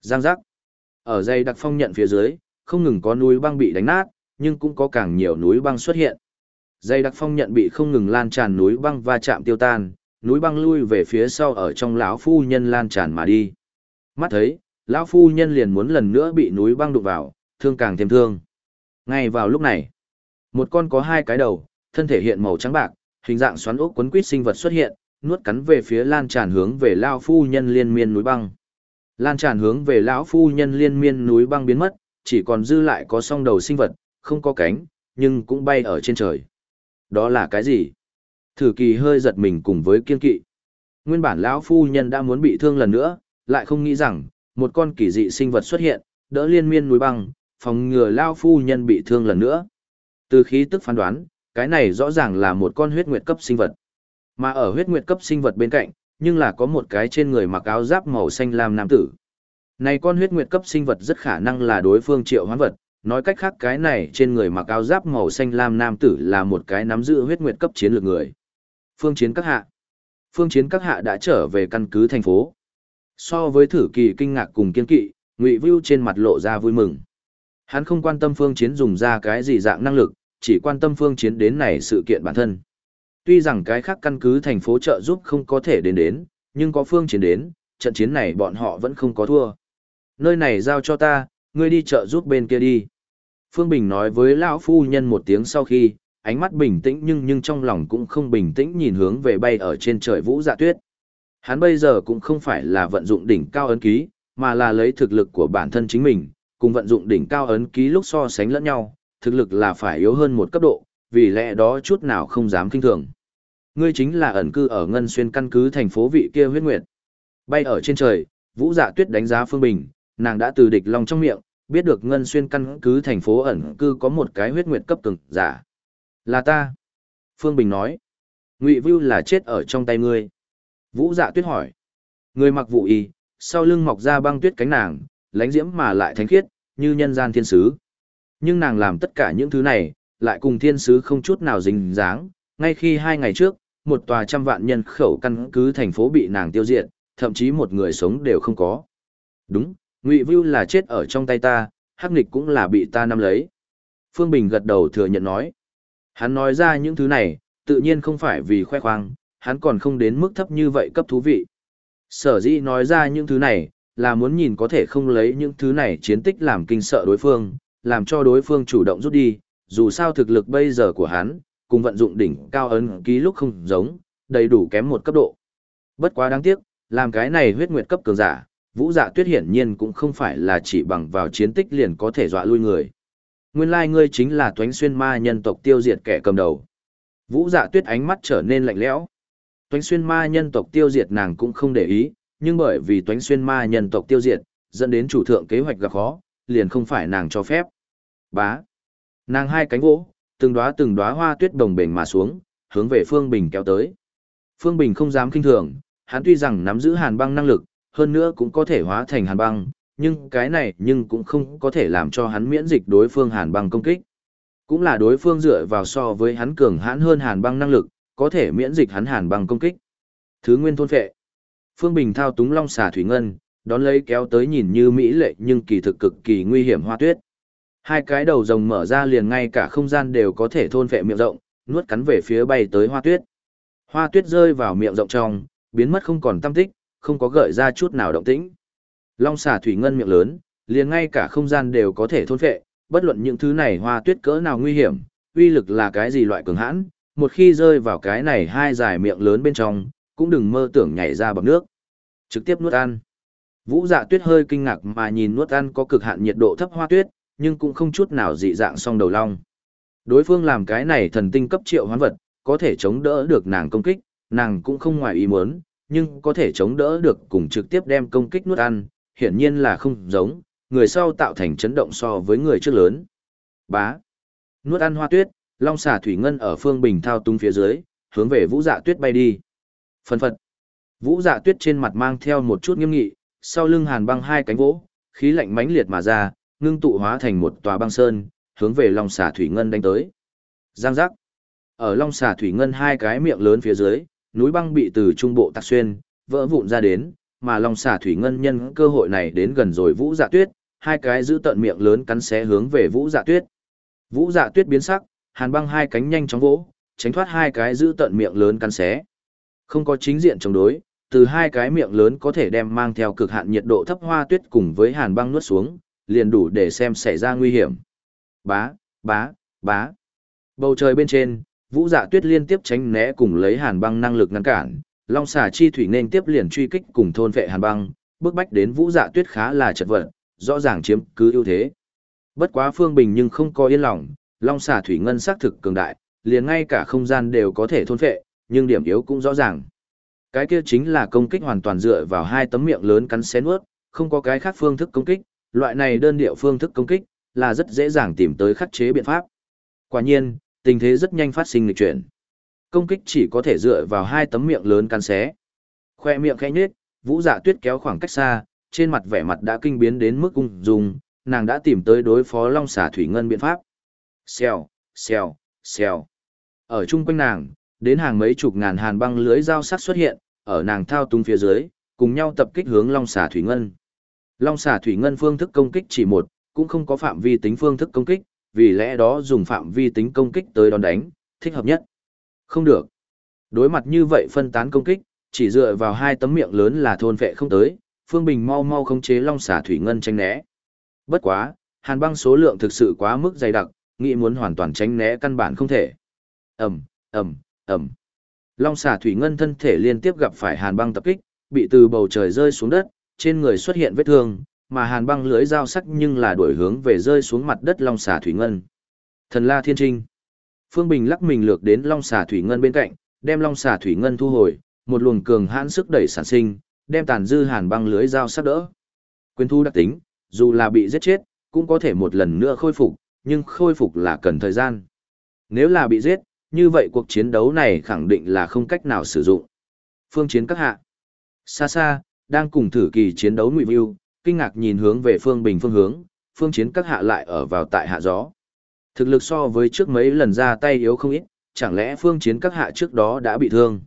Giang giác. Ở dây đặc phong nhận phía dưới, không ngừng có núi băng bị đánh nát, nhưng cũng có càng nhiều núi băng xuất hiện. Dây đặc phong nhận bị không ngừng lan tràn núi băng va chạm tiêu tan, núi băng lui về phía sau ở trong lão phu nhân lan tràn mà đi. Mắt thấy, lão phu nhân liền muốn lần nữa bị núi băng đụng vào, thương càng thêm thương. Ngay vào lúc này, một con có hai cái đầu, thân thể hiện màu trắng bạc, hình dạng xoắn ốc quấn quít sinh vật xuất hiện, nuốt cắn về phía lan tràn hướng về lão phu nhân liên miên núi băng. Lan tràn hướng về lão phu nhân liên miên núi băng biến mất, chỉ còn dư lại có song đầu sinh vật, không có cánh, nhưng cũng bay ở trên trời. Đó là cái gì? Thử kỳ hơi giật mình cùng với kiên kỵ. Nguyên bản lão phu nhân đã muốn bị thương lần nữa, lại không nghĩ rằng, một con kỳ dị sinh vật xuất hiện, đỡ liên miên núi băng, phòng ngừa lão phu nhân bị thương lần nữa. Từ khí tức phán đoán, cái này rõ ràng là một con huyết nguyệt cấp sinh vật. Mà ở huyết nguyệt cấp sinh vật bên cạnh, nhưng là có một cái trên người mặc áo giáp màu xanh lam nam tử. Này con huyết nguyệt cấp sinh vật rất khả năng là đối phương triệu hoán vật, nói cách khác cái này trên người mặc áo giáp màu xanh lam nam tử là một cái nắm giữ huyết nguyệt cấp chiến lược người. Phương chiến các hạ. Phương chiến các hạ đã trở về căn cứ thành phố. So với thử kỳ kinh ngạc cùng kiên kỵ, Ngụy Vưu trên mặt lộ ra vui mừng. Hắn không quan tâm phương chiến dùng ra cái gì dạng năng lực, chỉ quan tâm phương chiến đến này sự kiện bản thân. Tuy rằng cái khác căn cứ thành phố trợ giúp không có thể đến đến, nhưng có phương chiến đến, trận chiến này bọn họ vẫn không có thua. Nơi này giao cho ta, ngươi đi trợ giúp bên kia đi. Phương Bình nói với lão phu nhân một tiếng sau khi, ánh mắt bình tĩnh nhưng nhưng trong lòng cũng không bình tĩnh nhìn hướng về bay ở trên trời vũ dạ tuyết. Hắn bây giờ cũng không phải là vận dụng đỉnh cao ấn ký, mà là lấy thực lực của bản thân chính mình, cùng vận dụng đỉnh cao ấn ký lúc so sánh lẫn nhau, thực lực là phải yếu hơn một cấp độ, vì lẽ đó chút nào không dám kinh thường. Ngươi chính là ẩn cư ở Ngân Xuyên căn cứ thành phố vị kia huyết nguyệt. Bay ở trên trời, Vũ Dạ Tuyết đánh giá Phương Bình, nàng đã từ địch long trong miệng, biết được Ngân Xuyên căn cứ thành phố ẩn cư có một cái huyết nguyệt cấp cường giả. Là ta. Phương Bình nói. Ngụy Vưu là chết ở trong tay ngươi. Vũ Dạ Tuyết hỏi. Người mặc vụ y, sau lưng mọc ra băng tuyết cánh nàng, lánh diễm mà lại thánh khiết, như nhân gian thiên sứ. Nhưng nàng làm tất cả những thứ này, lại cùng thiên sứ không chút nào dính dáng, ngay khi hai ngày trước, một tòa trăm vạn nhân khẩu căn cứ thành phố bị nàng tiêu diệt, thậm chí một người sống đều không có. Đúng, Ngụy Vưu là chết ở trong tay ta, Hắc Nịch cũng là bị ta nắm lấy. Phương Bình gật đầu thừa nhận nói. Hắn nói ra những thứ này, tự nhiên không phải vì khoe khoang, hắn còn không đến mức thấp như vậy cấp thú vị. Sở dĩ nói ra những thứ này, là muốn nhìn có thể không lấy những thứ này chiến tích làm kinh sợ đối phương, làm cho đối phương chủ động rút đi, dù sao thực lực bây giờ của hắn, cùng vận dụng đỉnh cao ấn ký lúc không giống, đầy đủ kém một cấp độ. Bất quá đáng tiếc, làm cái này huyết nguyệt cấp cường giả, vũ dạ tuyết hiển nhiên cũng không phải là chỉ bằng vào chiến tích liền có thể dọa lui người. Nguyên lai ngươi chính là toánh xuyên ma nhân tộc tiêu diệt kẻ cầm đầu. Vũ dạ tuyết ánh mắt trở nên lạnh lẽo. Toánh xuyên ma nhân tộc tiêu diệt nàng cũng không để ý, nhưng bởi vì toánh xuyên ma nhân tộc tiêu diệt, dẫn đến chủ thượng kế hoạch gặp khó, liền không phải nàng cho phép. Bá. Nàng hai cánh vỗ, từng đóa từng đóa hoa tuyết đồng bền mà xuống, hướng về Phương Bình kéo tới. Phương Bình không dám kinh thường, hắn tuy rằng nắm giữ hàn băng năng lực, hơn nữa cũng có thể hóa thành hàn băng, nhưng cái này nhưng cũng không có thể làm cho hắn miễn dịch đối phương hàn băng công kích. Cũng là đối phương dựa vào so với hắn cường hãn hơn hàn băng năng lực, có thể miễn dịch hắn hàn băng công kích. Thứ nguyên thôn phệ. Phương Bình thao túng long xà thủy ngân, đón lấy kéo tới nhìn như mỹ lệ nhưng kỳ thực cực kỳ nguy hiểm hoa tuyết. Hai cái đầu rồng mở ra liền ngay cả không gian đều có thể thôn vệ miệng rộng, nuốt cắn về phía bay tới hoa tuyết. Hoa tuyết rơi vào miệng rộng trong, biến mất không còn tâm tích, không có gợi ra chút nào động tĩnh. Long xà thủy ngân miệng lớn, liền ngay cả không gian đều có thể thôn vệ, bất luận những thứ này hoa tuyết cỡ nào nguy hiểm, uy lực là cái gì loại cường hãn, một khi rơi vào cái này hai dài miệng lớn bên trong, cũng đừng mơ tưởng nhảy ra bằng nước. Trực tiếp nuốt ăn. Vũ dạ tuyết hơi kinh ngạc mà nhìn nuốt ăn có cực hạn nhiệt độ thấp hoa tuyết, nhưng cũng không chút nào dị dạng song đầu long. Đối phương làm cái này thần tinh cấp triệu hoán vật, có thể chống đỡ được nàng công kích, nàng cũng không ngoài ý muốn, nhưng có thể chống đỡ được cùng trực tiếp đem công kích nuốt ăn, hiển nhiên là không giống, người sau tạo thành chấn động so với người trước lớn. Bá. Nuốt ăn hoa tuyết, long xà thủy ngân ở phương bình thao tung phía dưới, hướng về vũ dạ tuyết bay đi. phần phật. Vũ dạ tuyết trên mặt mang theo một chút nghiêm nghị, sau lưng hàn băng hai cánh vỗ, khí lạnh mãnh liệt mà ra, ngưng tụ hóa thành một tòa băng sơn, hướng về long xà thủy ngân đánh tới. Giang giác. Ở long xà thủy ngân hai cái miệng lớn phía dưới, núi băng bị từ trung bộ tạc xuyên, vỡ vụn ra đến, mà Long xà thủy ngân nhân cơ hội này đến gần rồi Vũ Dạ Tuyết, hai cái giữ tận miệng lớn cắn xé hướng về Vũ Dạ Tuyết. Vũ Dạ Tuyết biến sắc, Hàn Băng hai cánh nhanh chóng vỗ, tránh thoát hai cái giữ tận miệng lớn cắn xé. Không có chính diện chống đối, từ hai cái miệng lớn có thể đem mang theo cực hạn nhiệt độ thấp hoa tuyết cùng với Hàn Băng nuốt xuống, liền đủ để xem xảy ra nguy hiểm. Bá, bá, bá. Bầu trời bên trên, Vũ Dạ Tuyết liên tiếp tránh né cùng lấy Hàn Băng năng lực ngăn cản, Long xà chi thủy nên tiếp liền truy kích cùng thôn vệ Hàn Băng, bước bách đến Vũ Dạ Tuyết khá là chật vật, rõ ràng chiếm cứ ưu thế. Bất quá Phương Bình nhưng không có yên lòng, Long xà thủy ngân xác thực cường đại, liền ngay cả không gian đều có thể thôn vệ, nhưng điểm yếu cũng rõ ràng. Cái kia chính là công kích hoàn toàn dựa vào hai tấm miệng lớn cắn xé nuốt, không có cái khác phương thức công kích, loại này đơn điệu phương thức công kích là rất dễ dàng tìm tới khắc chế biện pháp. Quả nhiên, tình thế rất nhanh phát sinh lịch chuyển. Công kích chỉ có thể dựa vào hai tấm miệng lớn cắn xé. Khoe miệng khẽ nhếch, Vũ Dạ Tuyết kéo khoảng cách xa, trên mặt vẻ mặt đã kinh biến đến mức ung dung, nàng đã tìm tới đối phó Long Xà Thủy Ngân biện pháp. Xèo, xèo, xèo. Ở chung quanh nàng, đến hàng mấy chục ngàn hàn băng lưới dao sắc xuất hiện, ở nàng thao túng phía dưới, cùng nhau tập kích hướng Long Xà Thủy Ngân. Long Xà Thủy Ngân phương thức công kích chỉ một, cũng không có phạm vi tính phương thức công kích, vì lẽ đó dùng phạm vi tính công kích tới đòn đánh, thích hợp nhất. Không được. Đối mặt như vậy phân tán công kích, chỉ dựa vào hai tấm miệng lớn là thôn vệ không tới, Phương Bình mau mau khống chế Long Xà Thủy Ngân tránh né. Bất quá, hàn băng số lượng thực sự quá mức dày đặc, nghĩ muốn hoàn toàn tránh né căn bản không thể. Ầm, ầm, ầm. Long Xà Thủy Ngân thân thể liên tiếp gặp phải hàn băng tập kích, bị từ bầu trời rơi xuống đất, trên người xuất hiện vết thương, mà hàn băng lưới dao sắc nhưng là đuổi hướng về rơi xuống mặt đất Long Xà Thủy Ngân. Thần La Thiên Trinh. Phương Bình lắc mình lược đến Long Xà Thủy Ngân bên cạnh, đem Long Xà Thủy Ngân thu hồi, một luồng cường hãn sức đẩy sản sinh, đem tàn dư hàn băng lưới dao sắc đỡ. Quyền thu đặc tính, dù là bị giết chết, cũng có thể một lần nữa khôi phục, nhưng khôi phục là cần thời gian. Nếu là bị giết, như vậy cuộc chiến đấu này khẳng định là không cách nào sử dụng. Phương chiến các hạ. Xa xa, đang cùng thử kỳ chiến đấu Ngụy Vưu, kinh ngạc nhìn hướng về phương bình phương hướng, phương chiến các hạ lại ở vào tại hạ gió. Thực lực so với trước mấy lần ra tay yếu không ít, chẳng lẽ phương chiến các hạ trước đó đã bị thương.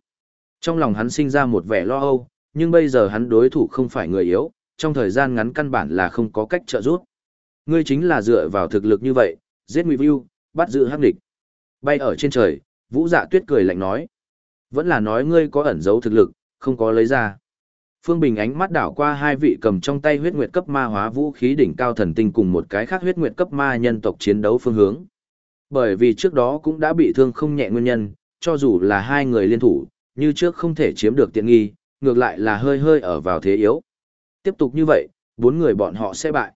Trong lòng hắn sinh ra một vẻ lo âu, nhưng bây giờ hắn đối thủ không phải người yếu, trong thời gian ngắn căn bản là không có cách trợ giúp. Ngươi chính là dựa vào thực lực như vậy, giết Ngụy Vưu, bắt giữ hắc địch. Bay ở trên trời, Vũ Dạ Tuyết cười lạnh nói, vẫn là nói ngươi có ẩn giấu thực lực, không có lấy ra. Phương Bình ánh mắt đảo qua hai vị cầm trong tay huyết nguyệt cấp ma hóa vũ khí đỉnh cao thần tinh cùng một cái khác huyết nguyệt cấp ma nhân tộc chiến đấu phương hướng. Bởi vì trước đó cũng đã bị thương không nhẹ nguyên nhân, cho dù là hai người liên thủ, như trước không thể chiếm được tiện nghi, ngược lại là hơi hơi ở vào thế yếu. Tiếp tục như vậy, bốn người bọn họ sẽ bại.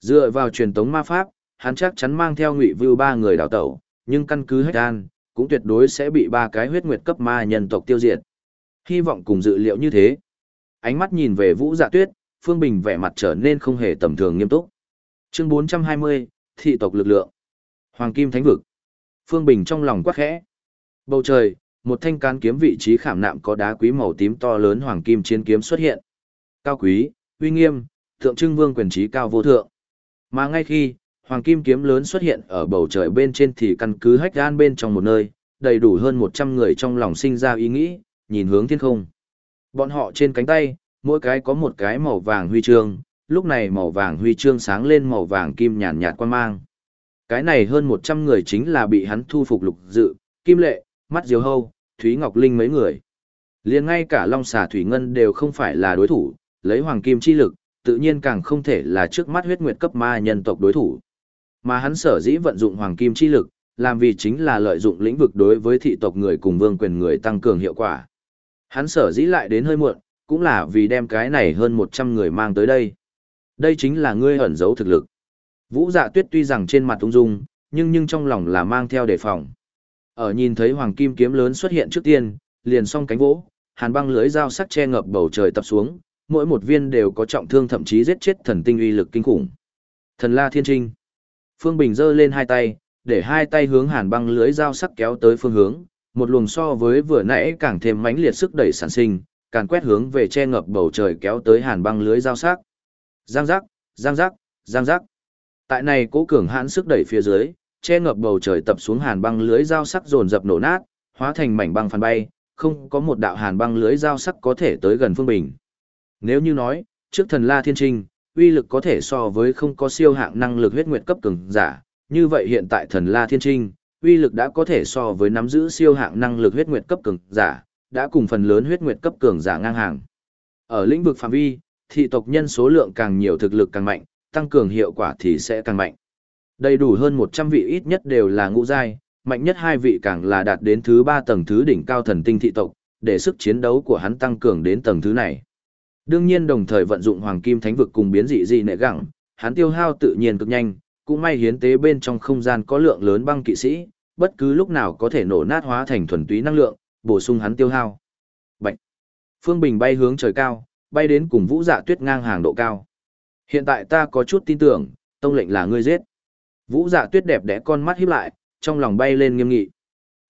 Dựa vào truyền tống ma pháp, hắn chắc chắn mang theo ngụy vưu ba người đào tẩu, nhưng căn cứ hết an, cũng tuyệt đối sẽ bị ba cái huyết nguyệt cấp ma nhân tộc tiêu diệt. Hy vọng cùng dự liệu như thế. Ánh mắt nhìn về Vũ Dạ Tuyết, Phương Bình vẻ mặt trở nên không hề tầm thường nghiêm túc. Chương 420, thị tộc lực lượng. Hoàng Kim Thánh vực. Phương Bình trong lòng quắc khẽ. Bầu trời, một thanh cán kiếm vị trí khảm nạm có đá quý màu tím to lớn hoàng kim chiến kiếm xuất hiện. Cao quý, uy nghiêm, tượng trưng vương quyền trí cao vô thượng. Mà ngay khi, hoàng kim kiếm lớn xuất hiện ở bầu trời bên trên thì căn cứ hách gan bên trong một nơi, đầy đủ hơn 100 người trong lòng sinh ra ý nghĩ, nhìn hướng thiên không. Bọn họ trên cánh tay, mỗi cái có một cái màu vàng huy chương, lúc này màu vàng huy chương sáng lên màu vàng kim nhàn nhạt quan mang. Cái này hơn 100 người chính là bị hắn thu phục lục dự, kim lệ, mắt diều hâu, Thúy Ngọc Linh mấy người. liền ngay cả Long Xà Thủy Ngân đều không phải là đối thủ, lấy hoàng kim chi lực, tự nhiên càng không thể là trước mắt huyết nguyệt cấp ma nhân tộc đối thủ. Mà hắn sở dĩ vận dụng hoàng kim chi lực, làm vì chính là lợi dụng lĩnh vực đối với thị tộc người cùng vương quyền người tăng cường hiệu quả. Hắn sở dĩ lại đến hơi muộn, cũng là vì đem cái này hơn 100 người mang tới đây. Đây chính là ngươi ẩn giấu thực lực. Vũ dạ tuyết tuy rằng trên mặt ung dung, nhưng nhưng trong lòng là mang theo đề phòng. Ở nhìn thấy hoàng kim kiếm lớn xuất hiện trước tiên, liền song cánh vỗ, hàn băng lưới dao sắc che ngập bầu trời tập xuống, mỗi một viên đều có trọng thương thậm chí giết chết thần tinh uy lực kinh khủng. Thần La Thiên Trinh. Phương Bình giơ lên hai tay, để hai tay hướng hàn băng lưới dao sắc kéo tới phương hướng, một luồng so với vừa nãy càng thêm mãnh liệt sức đẩy sản sinh, càng quét hướng về che ngập bầu trời kéo tới hàn băng lưới giao sắc. Giang giác, giang giác, giang giác. Tại này cố cường hãn sức đẩy phía dưới, che ngập bầu trời tập xuống hàn băng lưới giao sắc dồn dập nổ nát, hóa thành mảnh băng phản bay, không có một đạo hàn băng lưới giao sắc có thể tới gần Phương Bình. Nếu như nói, trước thần La Thiên Trinh, uy lực có thể so với không có siêu hạng năng lực huyết nguyệt cấp cường giả, như vậy hiện tại thần La Thiên Trinh, uy lực đã có thể so với nắm giữ siêu hạng năng lực huyết nguyệt cấp cường giả, đã cùng phần lớn huyết nguyệt cấp cường giả ngang hàng. Ở lĩnh vực phạm vi, thị tộc nhân số lượng càng nhiều thực lực càng mạnh, tăng cường hiệu quả thì sẽ càng mạnh. Đầy đủ hơn 100 vị ít nhất đều là ngũ giai, mạnh nhất hai vị càng là đạt đến thứ ba tầng thứ đỉnh cao thần tinh thị tộc, để sức chiến đấu của hắn tăng cường đến tầng thứ này. Đương nhiên đồng thời vận dụng hoàng kim thánh vực cùng biến dị dị nệ gẳng, hắn tiêu hao tự nhiên cực nhanh, cũng may hiến tế bên trong không gian có lượng lớn băng kỵ sĩ, bất cứ lúc nào có thể nổ nát hóa thành thuần túy năng lượng, bổ sung hắn tiêu hao. Bạch. Phương Bình bay hướng trời cao, bay đến cùng Vũ Dạ Tuyết ngang hàng độ cao. Hiện tại ta có chút tin tưởng, tông lệnh là ngươi giết. Vũ Dạ Tuyết đẹp đẽ con mắt híp lại, trong lòng bay lên nghiêm nghị.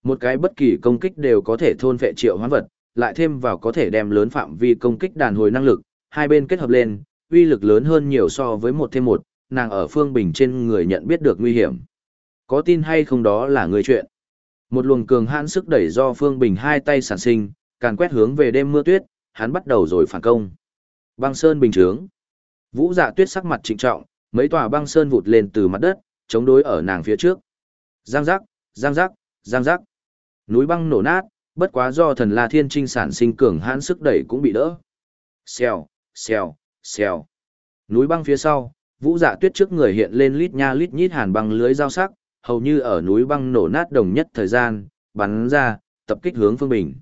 Một cái bất kỳ công kích đều có thể thôn phệ triệu hoán vật, lại thêm vào có thể đem lớn phạm vi công kích đàn hồi năng lực, hai bên kết hợp lên, uy lực lớn hơn nhiều so với một thêm một, nàng ở phương bình trên người nhận biết được nguy hiểm. Có tin hay không đó là người chuyện. Một luồng cường hãn sức đẩy do phương bình hai tay sản sinh, càn quét hướng về đêm mưa tuyết, hắn bắt đầu rồi phản công. Băng sơn bình trướng. Vũ dạ tuyết sắc mặt trịnh trọng, mấy tòa băng sơn vụt lên từ mặt đất, chống đối ở nàng phía trước. Giang giác, giang giác, giang giác. Núi băng nổ nát, bất quá do thần La Thiên Trinh sản sinh cường hãn sức đẩy cũng bị đỡ. Xèo, xèo, xèo. Núi băng phía sau, vũ dạ tuyết trước người hiện lên lít nha lít nhít hàn băng lưới dao sắc, hầu như ở núi băng nổ nát đồng nhất thời gian, bắn ra, tập kích hướng phương bình.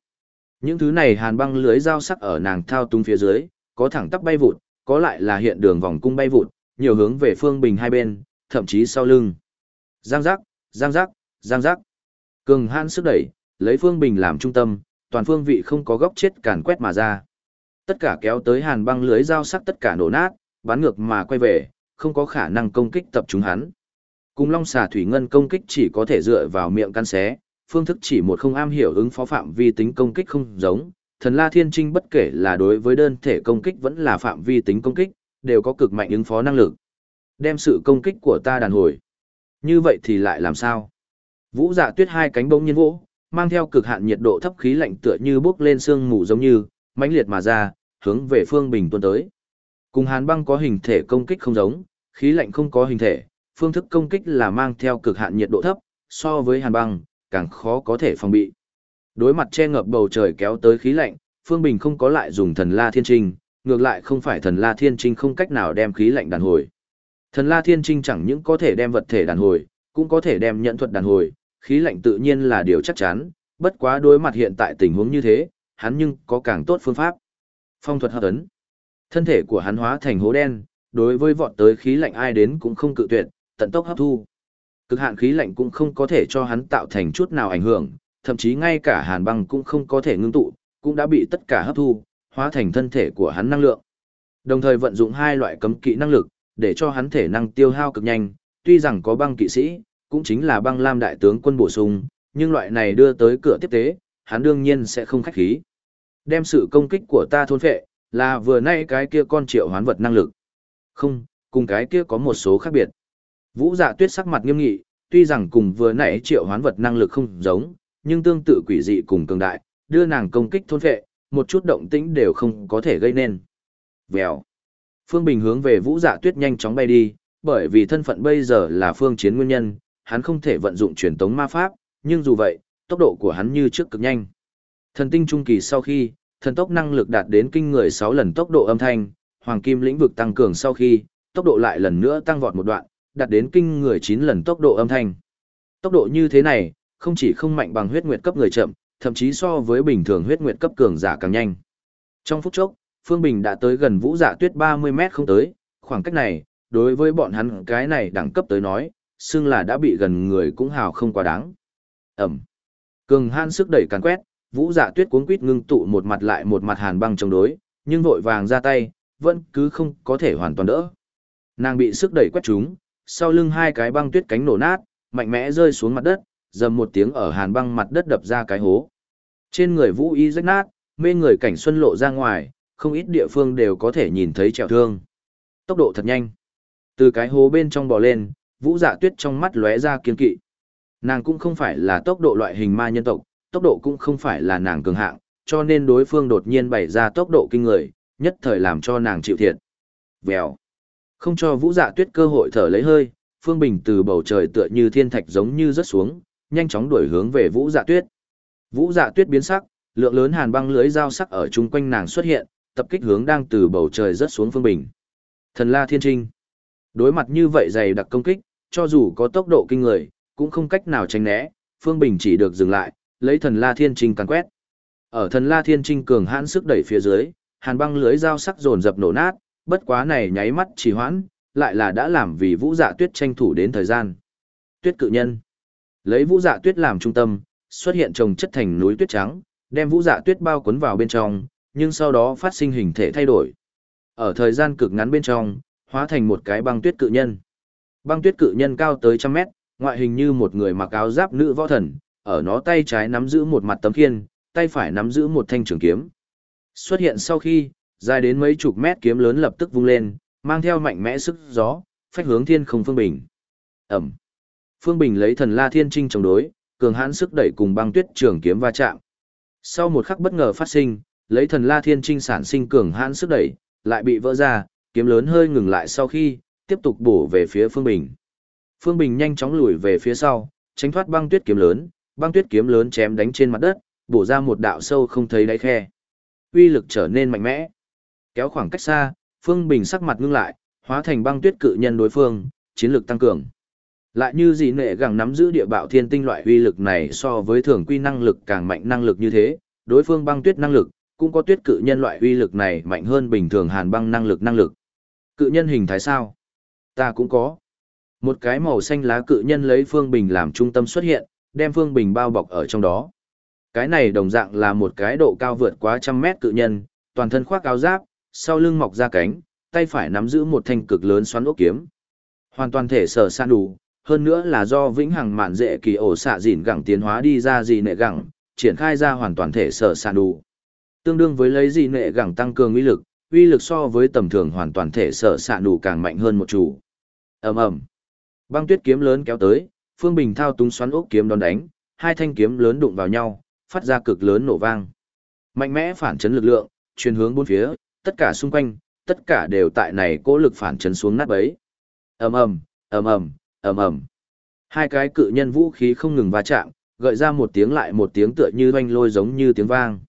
Những thứ này hàn băng lưới dao sắc ở nàng thao tung phía dưới, có thẳng tắp bay vụt, có lại là hiện đường vòng cung bay vụt, nhiều hướng về phương bình hai bên, thậm chí sau lưng. Giang giác, giang giác, giang giác. Cường hãn sức đẩy, lấy phương bình làm trung tâm, toàn phương vị không có góc chết càn quét mà ra. Tất cả kéo tới hàn băng lưới dao sắc tất cả nổ nát, bắn ngược mà quay về, không có khả năng công kích tập trung hắn. Cùng long xà thủy ngân công kích chỉ có thể dựa vào miệng căn xé, phương thức chỉ một không am hiểu ứng phó phạm vi tính công kích không giống, thần la thiên trinh bất kể là đối với đơn thể công kích vẫn là phạm vi tính công kích, đều có cực mạnh ứng phó năng lực. Đem sự công kích của ta đàn hồi. Như vậy thì lại làm sao? Vũ dạ tuyết hai cánh bông nhiên vỗ, mang theo cực hạn nhiệt độ thấp khí lạnh tựa như bốc lên sương mù giống như, mãnh liệt mà ra, hướng về phương bình tuôn tới. Cùng hàn băng có hình thể công kích không giống, khí lạnh không có hình thể, phương thức công kích là mang theo cực hạn nhiệt độ thấp, so với hàn băng, càng khó có thể phòng bị. Đối mặt che ngập bầu trời kéo tới khí lạnh, Phương Bình không có lại dùng thần La Thiên Trinh, ngược lại không phải thần La Thiên Trinh không cách nào đem khí lạnh đàn hồi. Thần La Thiên Trinh chẳng những có thể đem vật thể đàn hồi, cũng có thể đem nhận thuật đàn hồi, khí lạnh tự nhiên là điều chắc chắn, bất quá đối mặt hiện tại tình huống như thế, hắn nhưng có càng tốt phương pháp. Phong thuật hợp ấn. Thân thể của hắn hóa thành hố đen, đối với vọt tới khí lạnh ai đến cũng không cự tuyệt, tận tốc hấp thu. Cực hạn khí lạnh cũng không có thể cho hắn tạo thành chút nào ảnh hưởng, thậm chí ngay cả hàn băng cũng không có thể ngưng tụ, cũng đã bị tất cả hấp thu, hóa thành thân thể của hắn năng lượng. Đồng thời vận dụng hai loại cấm kỵ năng lực, để cho hắn thể năng tiêu hao cực nhanh, tuy rằng có băng kỵ sĩ, cũng chính là băng lam đại tướng quân bổ sung, nhưng loại này đưa tới cửa tiếp tế, hắn đương nhiên sẽ không khách khí. Đem sự công kích của ta thôn phệ, là vừa nay cái kia con triệu hoán vật năng lực. Không, cùng cái kia có một số khác biệt. Vũ dạ tuyết sắc mặt nghiêm nghị, tuy rằng cùng vừa nãy triệu hoán vật năng lực không giống, nhưng tương tự quỷ dị cùng cường đại, đưa nàng công kích thôn phệ, một chút động tĩnh đều không có thể gây nên. Vèo. Phương Bình hướng về Vũ Dạ Tuyết nhanh chóng bay đi, bởi vì thân phận bây giờ là phương chiến nguyên nhân, hắn không thể vận dụng truyền tống ma pháp, nhưng dù vậy, tốc độ của hắn như trước cực nhanh. Thần tinh trung kỳ sau khi, thần tốc năng lực đạt đến kinh người 6 lần tốc độ âm thanh, hoàng kim lĩnh vực tăng cường sau khi, tốc độ lại lần nữa tăng vọt một đoạn, đạt đến kinh người 9 lần tốc độ âm thanh. Tốc độ như thế này, không chỉ không mạnh bằng huyết nguyệt cấp người chậm, thậm chí so với bình thường huyết nguyệt cấp cường giả càng nhanh. Trong phút chốc, Phương Bình đã tới gần Vũ Dạ Tuyết 30 mét không tới, khoảng cách này, đối với bọn hắn cái này đẳng cấp tới nói, xương là đã bị gần người cũng hào không quá đáng. Ẩm. Cường han sức đẩy càn quét, Vũ Dạ Tuyết cuống quýt ngưng tụ một mặt lại một mặt hàn băng chống đối, nhưng vội vàng ra tay, vẫn cứ không có thể hoàn toàn đỡ. Nàng bị sức đẩy quét trúng, sau lưng hai cái băng tuyết cánh nổ nát, mạnh mẽ rơi xuống mặt đất, dầm một tiếng ở hàn băng mặt đất đập ra cái hố. Trên người Vũ Y rách nát, mê người cảnh xuân lộ ra ngoài, không ít địa phương đều có thể nhìn thấy trèo thương. Tốc độ thật nhanh. Từ cái hố bên trong bò lên, Vũ Dạ Tuyết trong mắt lóe ra kiên kỵ. Nàng cũng không phải là tốc độ loại hình ma nhân tộc, tốc độ cũng không phải là nàng cường hạng, cho nên đối phương đột nhiên bày ra tốc độ kinh người, nhất thời làm cho nàng chịu thiệt. Vèo. Không cho Vũ Dạ Tuyết cơ hội thở lấy hơi, Phương Bình từ bầu trời tựa như thiên thạch giống như rớt xuống, nhanh chóng đuổi hướng về Vũ Dạ Tuyết. Vũ Dạ Tuyết biến sắc, lượng lớn hàn băng lưới dao sắc ở chung quanh nàng xuất hiện, tập kích hướng đang từ bầu trời rớt xuống Phương Bình. Thần La Thiên Trinh. Đối mặt như vậy dày đặc công kích, cho dù có tốc độ kinh người, cũng không cách nào tránh né, Phương Bình chỉ được dừng lại, lấy Thần La Thiên Trinh càn quét. Ở Thần La Thiên Trinh cường hãn sức đẩy phía dưới, hàn băng lưới dao sắc dồn dập nổ nát, bất quá này nháy mắt trì hoãn, lại là đã làm vì Vũ Dạ Tuyết tranh thủ đến thời gian. Tuyết cự nhân. Lấy Vũ Dạ Tuyết làm trung tâm, xuất hiện trồng chất thành núi tuyết trắng, đem Vũ Dạ Tuyết bao cuốn vào bên trong, nhưng sau đó phát sinh hình thể thay đổi. Ở thời gian cực ngắn bên trong, hóa thành một cái băng tuyết cự nhân. Băng tuyết cự nhân cao tới trăm mét, ngoại hình như một người mặc áo giáp nữ võ thần, ở nó tay trái nắm giữ một mặt tấm khiên, tay phải nắm giữ một thanh trường kiếm. Xuất hiện sau khi, dài đến mấy chục mét kiếm lớn lập tức vung lên, mang theo mạnh mẽ sức gió, phách hướng thiên không Phương Bình. Ẩm. Phương Bình lấy thần La Thiên Trinh chống đối, cường hãn sức đẩy cùng băng tuyết trường kiếm va chạm. Sau một khắc bất ngờ phát sinh, lấy thần La Thiên Trinh sản sinh cường hãn sức đẩy, lại bị vỡ ra, kiếm lớn hơi ngừng lại sau khi, tiếp tục bổ về phía Phương Bình. Phương Bình nhanh chóng lùi về phía sau, tránh thoát băng tuyết kiếm lớn, băng tuyết kiếm lớn chém đánh trên mặt đất, bổ ra một đạo sâu không thấy đáy khe. Uy lực trở nên mạnh mẽ. Kéo khoảng cách xa, Phương Bình sắc mặt ngưng lại, hóa thành băng tuyết cự nhân đối phương, chiến lược tăng cường. Lại như gì nệ gẳng nắm giữ địa bạo thiên tinh loại uy lực này so với thường quy năng lực càng mạnh năng lực như thế, đối phương băng tuyết năng lực, cũng có tuyết cự nhân loại uy lực này mạnh hơn bình thường hàn băng năng lực năng lực. Cự nhân hình thái sao? Ta cũng có. Một cái màu xanh lá cự nhân lấy Phương Bình làm trung tâm xuất hiện, đem Phương Bình bao bọc ở trong đó. Cái này đồng dạng là một cái độ cao vượt quá trăm mét cự nhân, toàn thân khoác áo giáp, sau lưng mọc ra cánh, tay phải nắm giữ một thanh cực lớn xoắn ốc kiếm. Hoàn toàn thể sở san đủ, hơn nữa là do vĩnh hằng mạn dễ kỳ ổ xạ dịn gẳng tiến hóa đi ra gì nệ gẳng, triển khai ra hoàn toàn thể sở san đủ. Tương đương với lấy gì nệ gẳng tăng cường uy lực, uy lực so với tầm thường hoàn toàn thể sở san đủ càng mạnh hơn một chủ. ầm ầm Băng tuyết kiếm lớn kéo tới, Phương Bình thao túng xoắn ốc kiếm đón đánh, hai thanh kiếm lớn đụng vào nhau, phát ra cực lớn nổ vang. Mạnh mẽ phản chấn lực lượng, truyền hướng bốn phía, tất cả xung quanh, tất cả đều tại này cố lực phản chấn xuống nát bấy. Ầm ầm, ầm ầm, ầm ầm. Hai cái cự nhân vũ khí không ngừng va chạm, gợi ra một tiếng lại một tiếng tựa như oanh lôi giống như tiếng vang.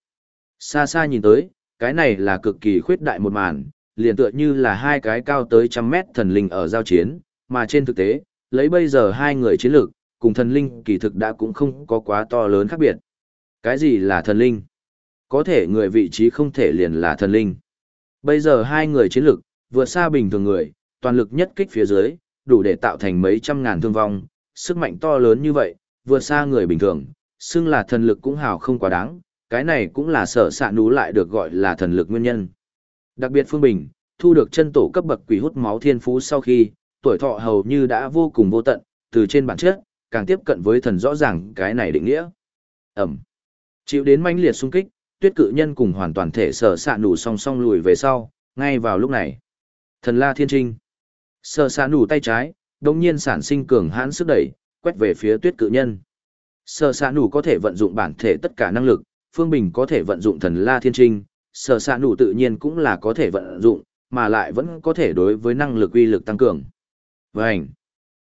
Xa xa nhìn tới, cái này là cực kỳ khuyết đại một màn, liền tựa như là hai cái cao tới trăm mét thần linh ở giao chiến, mà trên thực tế, lấy bây giờ hai người chiến lược, cùng thần linh kỳ thực đã cũng không có quá to lớn khác biệt. Cái gì là thần linh? Có thể người vị trí không thể liền là thần linh. Bây giờ hai người chiến lược, vượt xa bình thường người, toàn lực nhất kích phía dưới, đủ để tạo thành mấy trăm ngàn thương vong, sức mạnh to lớn như vậy, vượt xa người bình thường, xưng là thần lực cũng hào không quá đáng, cái này cũng là sở sạ nú lại được gọi là thần lực nguyên nhân. Đặc biệt Phương Bình, thu được chân tổ cấp bậc quỷ hút máu thiên phú sau khi, tuổi thọ hầu như đã vô cùng vô tận, từ trên bản chất, càng tiếp cận với thần rõ ràng cái này định nghĩa. Ẩm. Chịu đến manh liệt xung kích, tuyết cự nhân cùng hoàn toàn thể sở xạ nủ song song lùi về sau, ngay vào lúc này. Thần la thiên trinh. Sở xạ nủ tay trái, đồng nhiên sản sinh cường hãn sức đẩy, quét về phía tuyết cự nhân. Sở xạ nủ có thể vận dụng bản thể tất cả năng lực, Phương Bình có thể vận dụng thần la thiên trinh, sở xạ nủ tự nhiên cũng là có thể vận dụng, mà lại vẫn có thể đối với năng lực uy lực tăng cường. vảnh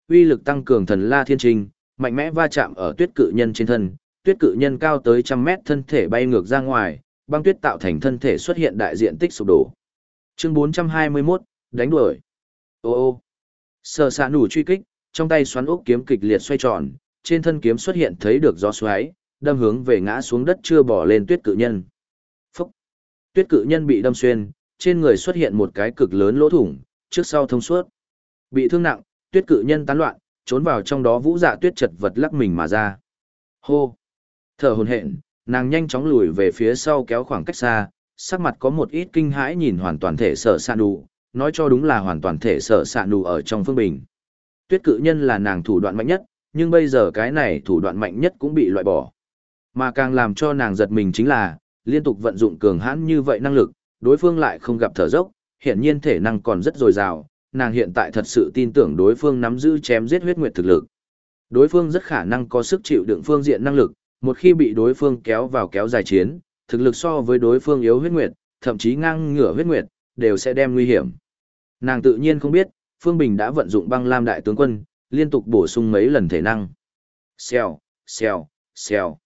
Uy lực tăng cường thần la thiên trinh, mạnh mẽ va chạm ở tuyết cự nhân trên thân, tuyết cự nhân cao tới trăm mét thân thể bay ngược ra ngoài, băng tuyết tạo thành thân thể xuất hiện đại diện tích sụp đổ. Chương 421, đánh đuổi. Ô ô. Sở xạ nủ truy kích, trong tay xoắn ốc kiếm kịch liệt xoay tròn, trên thân kiếm xuất hiện thấy được gió xoáy, đâm hướng về ngã xuống đất chưa bỏ lên tuyết cự nhân. Phúc. Tuyết cự nhân bị đâm xuyên, trên người xuất hiện một cái cực lớn lỗ thủng, trước sau thông suốt. Bị thương nặng, tuyết cự nhân tán loạn, trốn vào trong đó vũ dạ tuyết chật vật lắc mình mà ra. Hô! Thở hồn hện, nàng nhanh chóng lùi về phía sau kéo khoảng cách xa, sắc mặt có một ít kinh hãi nhìn hoàn toàn thể sở sạn đủ, nói cho đúng là hoàn toàn thể sở sạn đủ ở trong phương bình. Tuyết cự nhân là nàng thủ đoạn mạnh nhất, nhưng bây giờ cái này thủ đoạn mạnh nhất cũng bị loại bỏ. Mà càng làm cho nàng giật mình chính là, liên tục vận dụng cường hãn như vậy năng lực, đối phương lại không gặp thở dốc, hiện nhiên thể năng còn rất dồi dào, nàng hiện tại thật sự tin tưởng đối phương nắm giữ chém giết huyết nguyệt thực lực. Đối phương rất khả năng có sức chịu đựng phương diện năng lực, một khi bị đối phương kéo vào kéo dài chiến, thực lực so với đối phương yếu huyết nguyệt, thậm chí ngang ngửa huyết nguyệt, đều sẽ đem nguy hiểm. Nàng tự nhiên không biết, Phương Bình đã vận dụng băng lam đại tướng quân, liên tục bổ sung mấy lần thể năng. Xèo, xèo, xèo.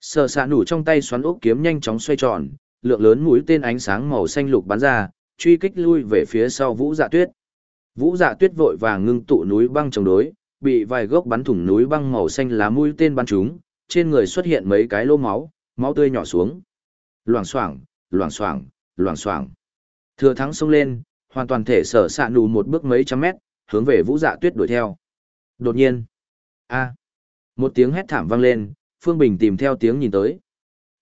Sờ xạ nủ trong tay xoắn ốc kiếm nhanh chóng xoay tròn, lượng lớn mũi tên ánh sáng màu xanh lục bắn ra, truy kích lui về phía sau Vũ Dạ Tuyết. Vũ Dạ Tuyết vội vàng ngưng tụ núi băng chống đối, bị vài gốc bắn thủng núi băng màu xanh lá mũi tên bắn trúng, trên người xuất hiện mấy cái lỗ máu, máu tươi nhỏ xuống. Loảng xoảng, loảng xoảng, loảng xoảng. Thừa thắng xông lên, hoàn toàn thể sở sạ nù một bước mấy trăm mét, hướng về Vũ Dạ Tuyết đuổi theo. Đột nhiên, a, một tiếng hét thảm vang lên, Phương Bình tìm theo tiếng nhìn tới.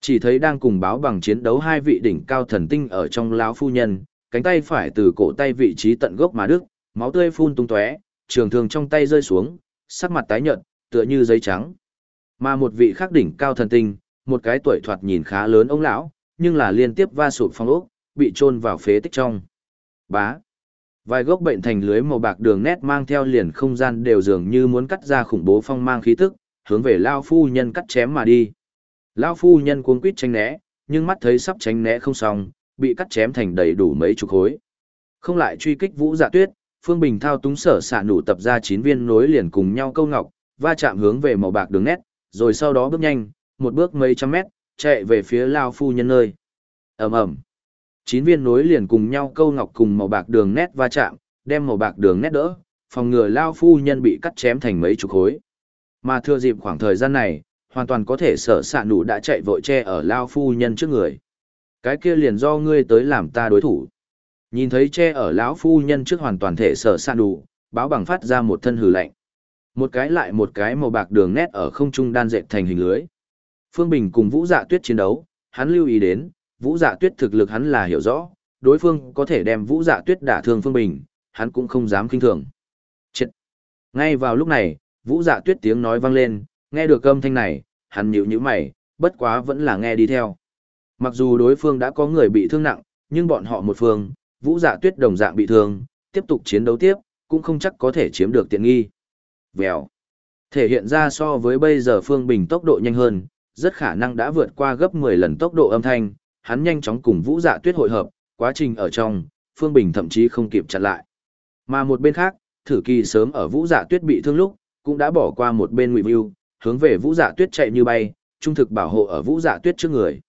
Chỉ thấy đang cùng báo bằng chiến đấu hai vị đỉnh cao thần tinh ở trong lão phu nhân, cánh tay phải từ cổ tay vị trí tận gốc mà đứt, máu tươi phun tung tóe, trường thường trong tay rơi xuống, sắc mặt tái nhợt, tựa như giấy trắng. Mà một vị khác đỉnh cao thần tinh, một cái tuổi thoạt nhìn khá lớn ông lão, nhưng là liên tiếp va sụp phong ốc, bị chôn vào phế tích trong. Bá. Vài gốc bệnh thành lưới màu bạc đường nét mang theo liền không gian đều dường như muốn cắt ra khủng bố phong mang khí tức, hướng về Lao phu nhân cắt chém mà đi. Lao phu nhân cuống quýt tránh né, nhưng mắt thấy sắp tránh né không xong, bị cắt chém thành đầy đủ mấy chục khối. Không lại truy kích Vũ Dạ Tuyết, Phương Bình thao túng sở xạ nụ tập ra chín viên nối liền cùng nhau câu ngọc, va chạm hướng về màu bạc đường nét, rồi sau đó bước nhanh, một bước mấy trăm mét, chạy về phía Lao phu nhân nơi. ầm ầm Chín viên nối liền cùng nhau câu ngọc cùng màu bạc đường nét va chạm, đem màu bạc đường nét đỡ, phòng ngừa Lao phu nhân bị cắt chém thành mấy chục khối. Mà thừa dịp khoảng thời gian này, hoàn toàn có thể sở sạ nụ đã chạy vội che ở Lao phu nhân trước người. Cái kia liền do ngươi tới làm ta đối thủ. Nhìn thấy che ở lão phu nhân trước hoàn toàn thể sở sạ nụ, báo bằng phát ra một thân hừ lạnh. Một cái lại một cái màu bạc đường nét ở không trung đan dệt thành hình lưới. Phương Bình cùng Vũ Dạ Tuyết chiến đấu, hắn lưu ý đến, Vũ Dạ Tuyết thực lực hắn là hiểu rõ, đối phương có thể đem Vũ Dạ Tuyết đả thương Phương Bình, hắn cũng không dám kinh thường. Chết! Ngay vào lúc này, Vũ Dạ Tuyết tiếng nói vang lên, nghe được âm thanh này, hắn nhíu nhíu mày, bất quá vẫn là nghe đi theo. Mặc dù đối phương đã có người bị thương nặng, nhưng bọn họ một phương, Vũ Dạ Tuyết đồng dạng bị thương, tiếp tục chiến đấu tiếp, cũng không chắc có thể chiếm được tiện nghi. Vèo. Thể hiện ra so với bây giờ Phương Bình tốc độ nhanh hơn, rất khả năng đã vượt qua gấp 10 lần tốc độ âm thanh, hắn nhanh chóng cùng Vũ Dạ Tuyết hội hợp, quá trình ở trong, Phương Bình thậm chí không kịp chặn lại. Mà một bên khác, Thử Kỳ sớm ở Vũ Dạ Tuyết bị thương lúc, cũng đã bỏ qua một bên Ngụy Vưu, hướng về Vũ Dạ Tuyết chạy như bay, trung thực bảo hộ ở Vũ Dạ Tuyết trước người.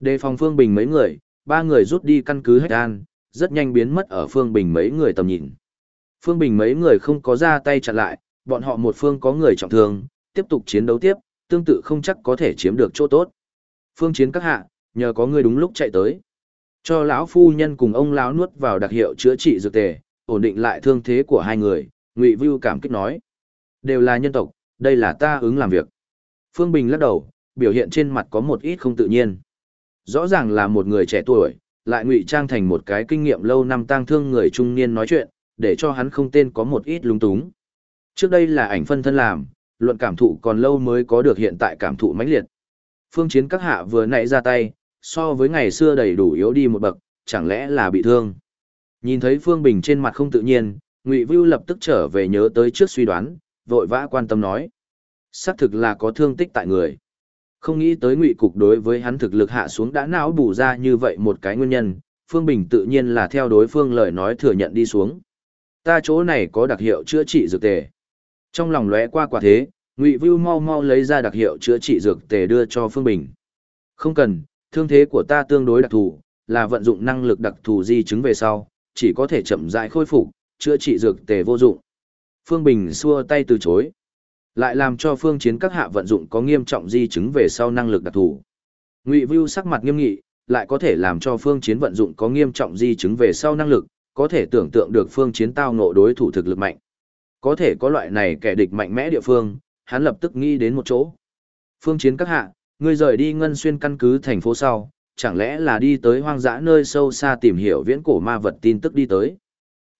Đề phòng Phương Bình mấy người, ba người rút đi căn cứ hết an, rất nhanh biến mất ở Phương Bình mấy người tầm nhìn. Phương Bình mấy người không có ra tay chặn lại, bọn họ một phương có người trọng thương, tiếp tục chiến đấu tiếp, tương tự không chắc có thể chiếm được chỗ tốt. Phương chiến các hạ, nhờ có người đúng lúc chạy tới. Cho lão phu nhân cùng ông lão nuốt vào đặc hiệu chữa trị dược tề, ổn định lại thương thế của hai người, Ngụy Vưu cảm kích nói. Đều là nhân tộc, đây là ta ứng làm việc. Phương Bình lắc đầu, biểu hiện trên mặt có một ít không tự nhiên. Rõ ràng là một người trẻ tuổi, lại ngụy trang thành một cái kinh nghiệm lâu năm tang thương người trung niên nói chuyện, để cho hắn không tên có một ít lung túng. Trước đây là ảnh phân thân làm, luận cảm thụ còn lâu mới có được hiện tại cảm thụ mãnh liệt. Phương chiến các hạ vừa nãy ra tay, so với ngày xưa đầy đủ yếu đi một bậc, chẳng lẽ là bị thương. Nhìn thấy Phương Bình trên mặt không tự nhiên, Ngụy Vưu lập tức trở về nhớ tới trước suy đoán, vội vã quan tâm nói. Xác thực là có thương tích tại người. Không nghĩ tới ngụy cục đối với hắn thực lực hạ xuống đã não bù ra như vậy một cái nguyên nhân, Phương Bình tự nhiên là theo đối phương lời nói thừa nhận đi xuống. Ta chỗ này có đặc hiệu chữa trị dược tề. Trong lòng lóe qua quả thế, Ngụy Vưu mau mau lấy ra đặc hiệu chữa trị dược tề đưa cho Phương Bình. Không cần, thương thế của ta tương đối đặc thù, là vận dụng năng lực đặc thù di chứng về sau, chỉ có thể chậm rãi khôi phục, chữa trị dược tề vô dụng. Phương Bình xua tay từ chối lại làm cho phương chiến các hạ vận dụng có nghiêm trọng di chứng về sau năng lực đặc thù. Ngụy Vưu sắc mặt nghiêm nghị, lại có thể làm cho phương chiến vận dụng có nghiêm trọng di chứng về sau năng lực, có thể tưởng tượng được phương chiến tao nộ đối thủ thực lực mạnh. Có thể có loại này kẻ địch mạnh mẽ địa phương, hắn lập tức nghĩ đến một chỗ. Phương chiến các hạ, người rời đi ngân xuyên căn cứ thành phố sau, chẳng lẽ là đi tới hoang dã nơi sâu xa tìm hiểu viễn cổ ma vật tin tức đi tới.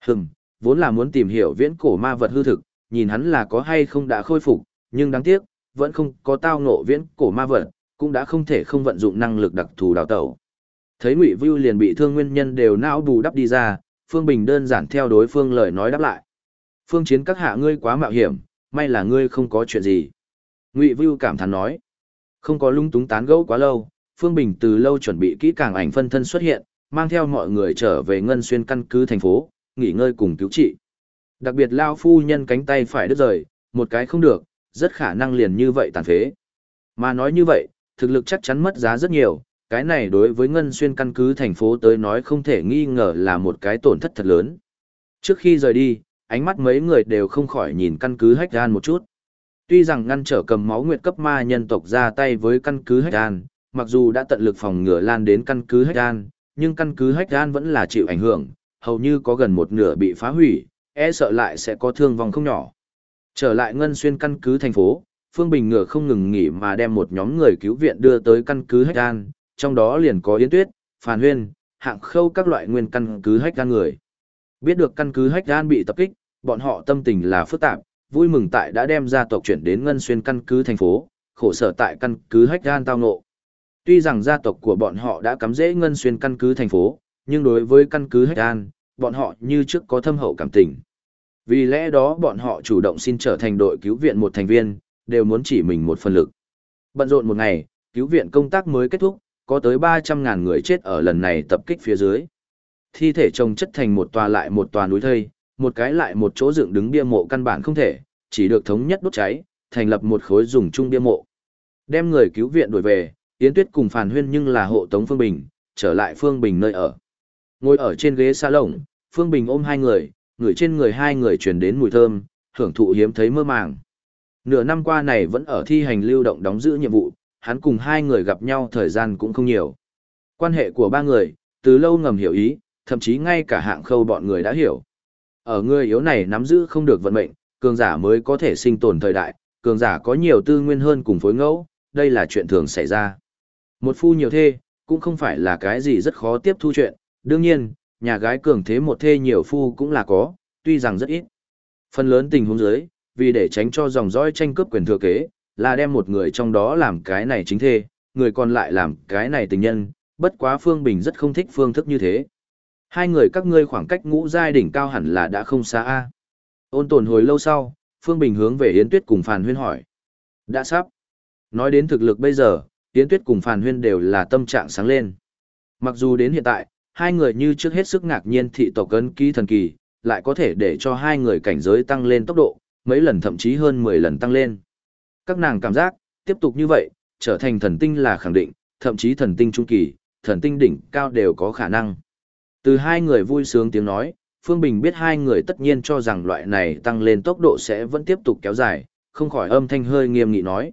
Hừm, vốn là muốn tìm hiểu viễn cổ ma vật hư thực, nhìn hắn là có hay không đã khôi phục, nhưng đáng tiếc, vẫn không có tao ngộ viễn cổ ma vật, cũng đã không thể không vận dụng năng lực đặc thù đào tẩu. Thấy Ngụy Vưu liền bị thương nguyên nhân đều não bù đắp đi ra, Phương Bình đơn giản theo đối phương lời nói đáp lại. Phương chiến các hạ ngươi quá mạo hiểm, may là ngươi không có chuyện gì. Ngụy Vưu cảm thán nói. Không có lung túng tán gẫu quá lâu, Phương Bình từ lâu chuẩn bị kỹ càng ảnh phân thân xuất hiện, mang theo mọi người trở về ngân xuyên căn cứ thành phố, nghỉ ngơi cùng cứu trị. Đặc biệt Lao phu nhân cánh tay phải đứt rời, một cái không được, rất khả năng liền như vậy tàn phế. Mà nói như vậy, thực lực chắc chắn mất giá rất nhiều, cái này đối với ngân xuyên căn cứ thành phố tới nói không thể nghi ngờ là một cái tổn thất thật lớn. Trước khi rời đi, ánh mắt mấy người đều không khỏi nhìn căn cứ hách gan một chút. Tuy rằng ngăn trở cầm máu nguyệt cấp ma nhân tộc ra tay với căn cứ hách gan, mặc dù đã tận lực phòng ngừa lan đến căn cứ hách gan, nhưng căn cứ hách gan vẫn là chịu ảnh hưởng, hầu như có gần một nửa bị phá hủy, e sợ lại sẽ có thương vong không nhỏ. Trở lại ngân xuyên căn cứ thành phố, Phương Bình ngựa không ngừng nghỉ mà đem một nhóm người cứu viện đưa tới căn cứ hách gan, trong đó liền có Yến Tuyết, Phàn Huyên, hạng khâu các loại nguyên căn cứ hách gan người. Biết được căn cứ hách gan bị tập kích, bọn họ tâm tình là phức tạp, vui mừng tại đã đem gia tộc chuyển đến ngân xuyên căn cứ thành phố, khổ sở tại căn cứ hách gan tao ngộ. Tuy rằng gia tộc của bọn họ đã cắm rễ ngân xuyên căn cứ thành phố, nhưng đối với căn cứ hách gan, bọn họ như trước có thâm hậu cảm tình. Vì lẽ đó bọn họ chủ động xin trở thành đội cứu viện một thành viên, đều muốn chỉ mình một phần lực. Bận rộn một ngày, cứu viện công tác mới kết thúc, có tới 300.000 người chết ở lần này tập kích phía dưới. Thi thể trồng chất thành một tòa lại một tòa núi thây, một cái lại một chỗ dựng đứng bia mộ căn bản không thể, chỉ được thống nhất đốt cháy, thành lập một khối dùng chung bia mộ. Đem người cứu viện đuổi về, Yến Tuyết cùng Phàn Huyên nhưng là hộ tống Phương Bình, trở lại Phương Bình nơi ở. Ngồi ở trên ghế xa lồng, Phương Bình ôm hai người, người trên người hai người truyền đến mùi thơm, hưởng thụ hiếm thấy mơ màng. Nửa năm qua này vẫn ở thi hành lưu động đóng giữ nhiệm vụ, hắn cùng hai người gặp nhau thời gian cũng không nhiều. Quan hệ của ba người, từ lâu ngầm hiểu ý, thậm chí ngay cả hạng khâu bọn người đã hiểu. Ở người yếu này nắm giữ không được vận mệnh, cường giả mới có thể sinh tồn thời đại, cường giả có nhiều tư nguyên hơn cùng phối ngẫu, đây là chuyện thường xảy ra. Một phu nhiều thê, cũng không phải là cái gì rất khó tiếp thu chuyện, đương nhiên, nhà gái cường thế một thê nhiều phu cũng là có, tuy rằng rất ít. Phần lớn tình huống dưới, vì để tránh cho dòng dõi tranh cướp quyền thừa kế, là đem một người trong đó làm cái này chính thê, người còn lại làm cái này tình nhân, bất quá Phương Bình rất không thích phương thức như thế. Hai người các ngươi khoảng cách ngũ giai đỉnh cao hẳn là đã không xa a. Ôn tồn hồi lâu sau, Phương Bình hướng về Yến Tuyết cùng Phàn Huyên hỏi. Đã sắp. Nói đến thực lực bây giờ, Yến Tuyết cùng Phàn Huyên đều là tâm trạng sáng lên. Mặc dù đến hiện tại, hai người như trước hết sức ngạc nhiên thị tộc cấn ký thần kỳ, lại có thể để cho hai người cảnh giới tăng lên tốc độ, mấy lần thậm chí hơn 10 lần tăng lên. Các nàng cảm giác, tiếp tục như vậy, trở thành thần tinh là khẳng định, thậm chí thần tinh trung kỳ, thần tinh đỉnh cao đều có khả năng. Từ hai người vui sướng tiếng nói, Phương Bình biết hai người tất nhiên cho rằng loại này tăng lên tốc độ sẽ vẫn tiếp tục kéo dài, không khỏi âm thanh hơi nghiêm nghị nói.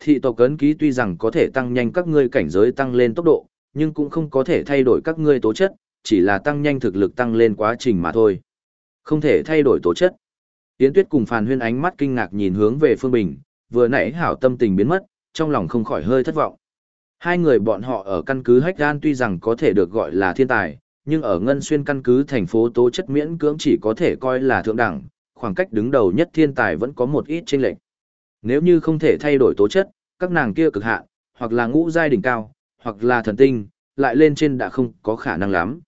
Thị tộc cấn ký tuy rằng có thể tăng nhanh các ngươi cảnh giới tăng lên tốc độ, nhưng cũng không có thể thay đổi các ngươi tố chất, chỉ là tăng nhanh thực lực tăng lên quá trình mà thôi. Không thể thay đổi tố chất. Yến Tuyết cùng Phàn Huyên ánh mắt kinh ngạc nhìn hướng về Phương Bình, vừa nãy hảo tâm tình biến mất, trong lòng không khỏi hơi thất vọng. Hai người bọn họ ở căn cứ Hách Gan tuy rằng có thể được gọi là thiên tài, nhưng ở Ngân Xuyên căn cứ thành phố tố chất miễn cưỡng chỉ có thể coi là thượng đẳng, khoảng cách đứng đầu nhất thiên tài vẫn có một ít chênh lệch. Nếu như không thể thay đổi tố chất, các nàng kia cực hạn, hoặc là ngũ giai đỉnh cao, hoặc là thần tinh, lại lên trên đã không có khả năng lắm.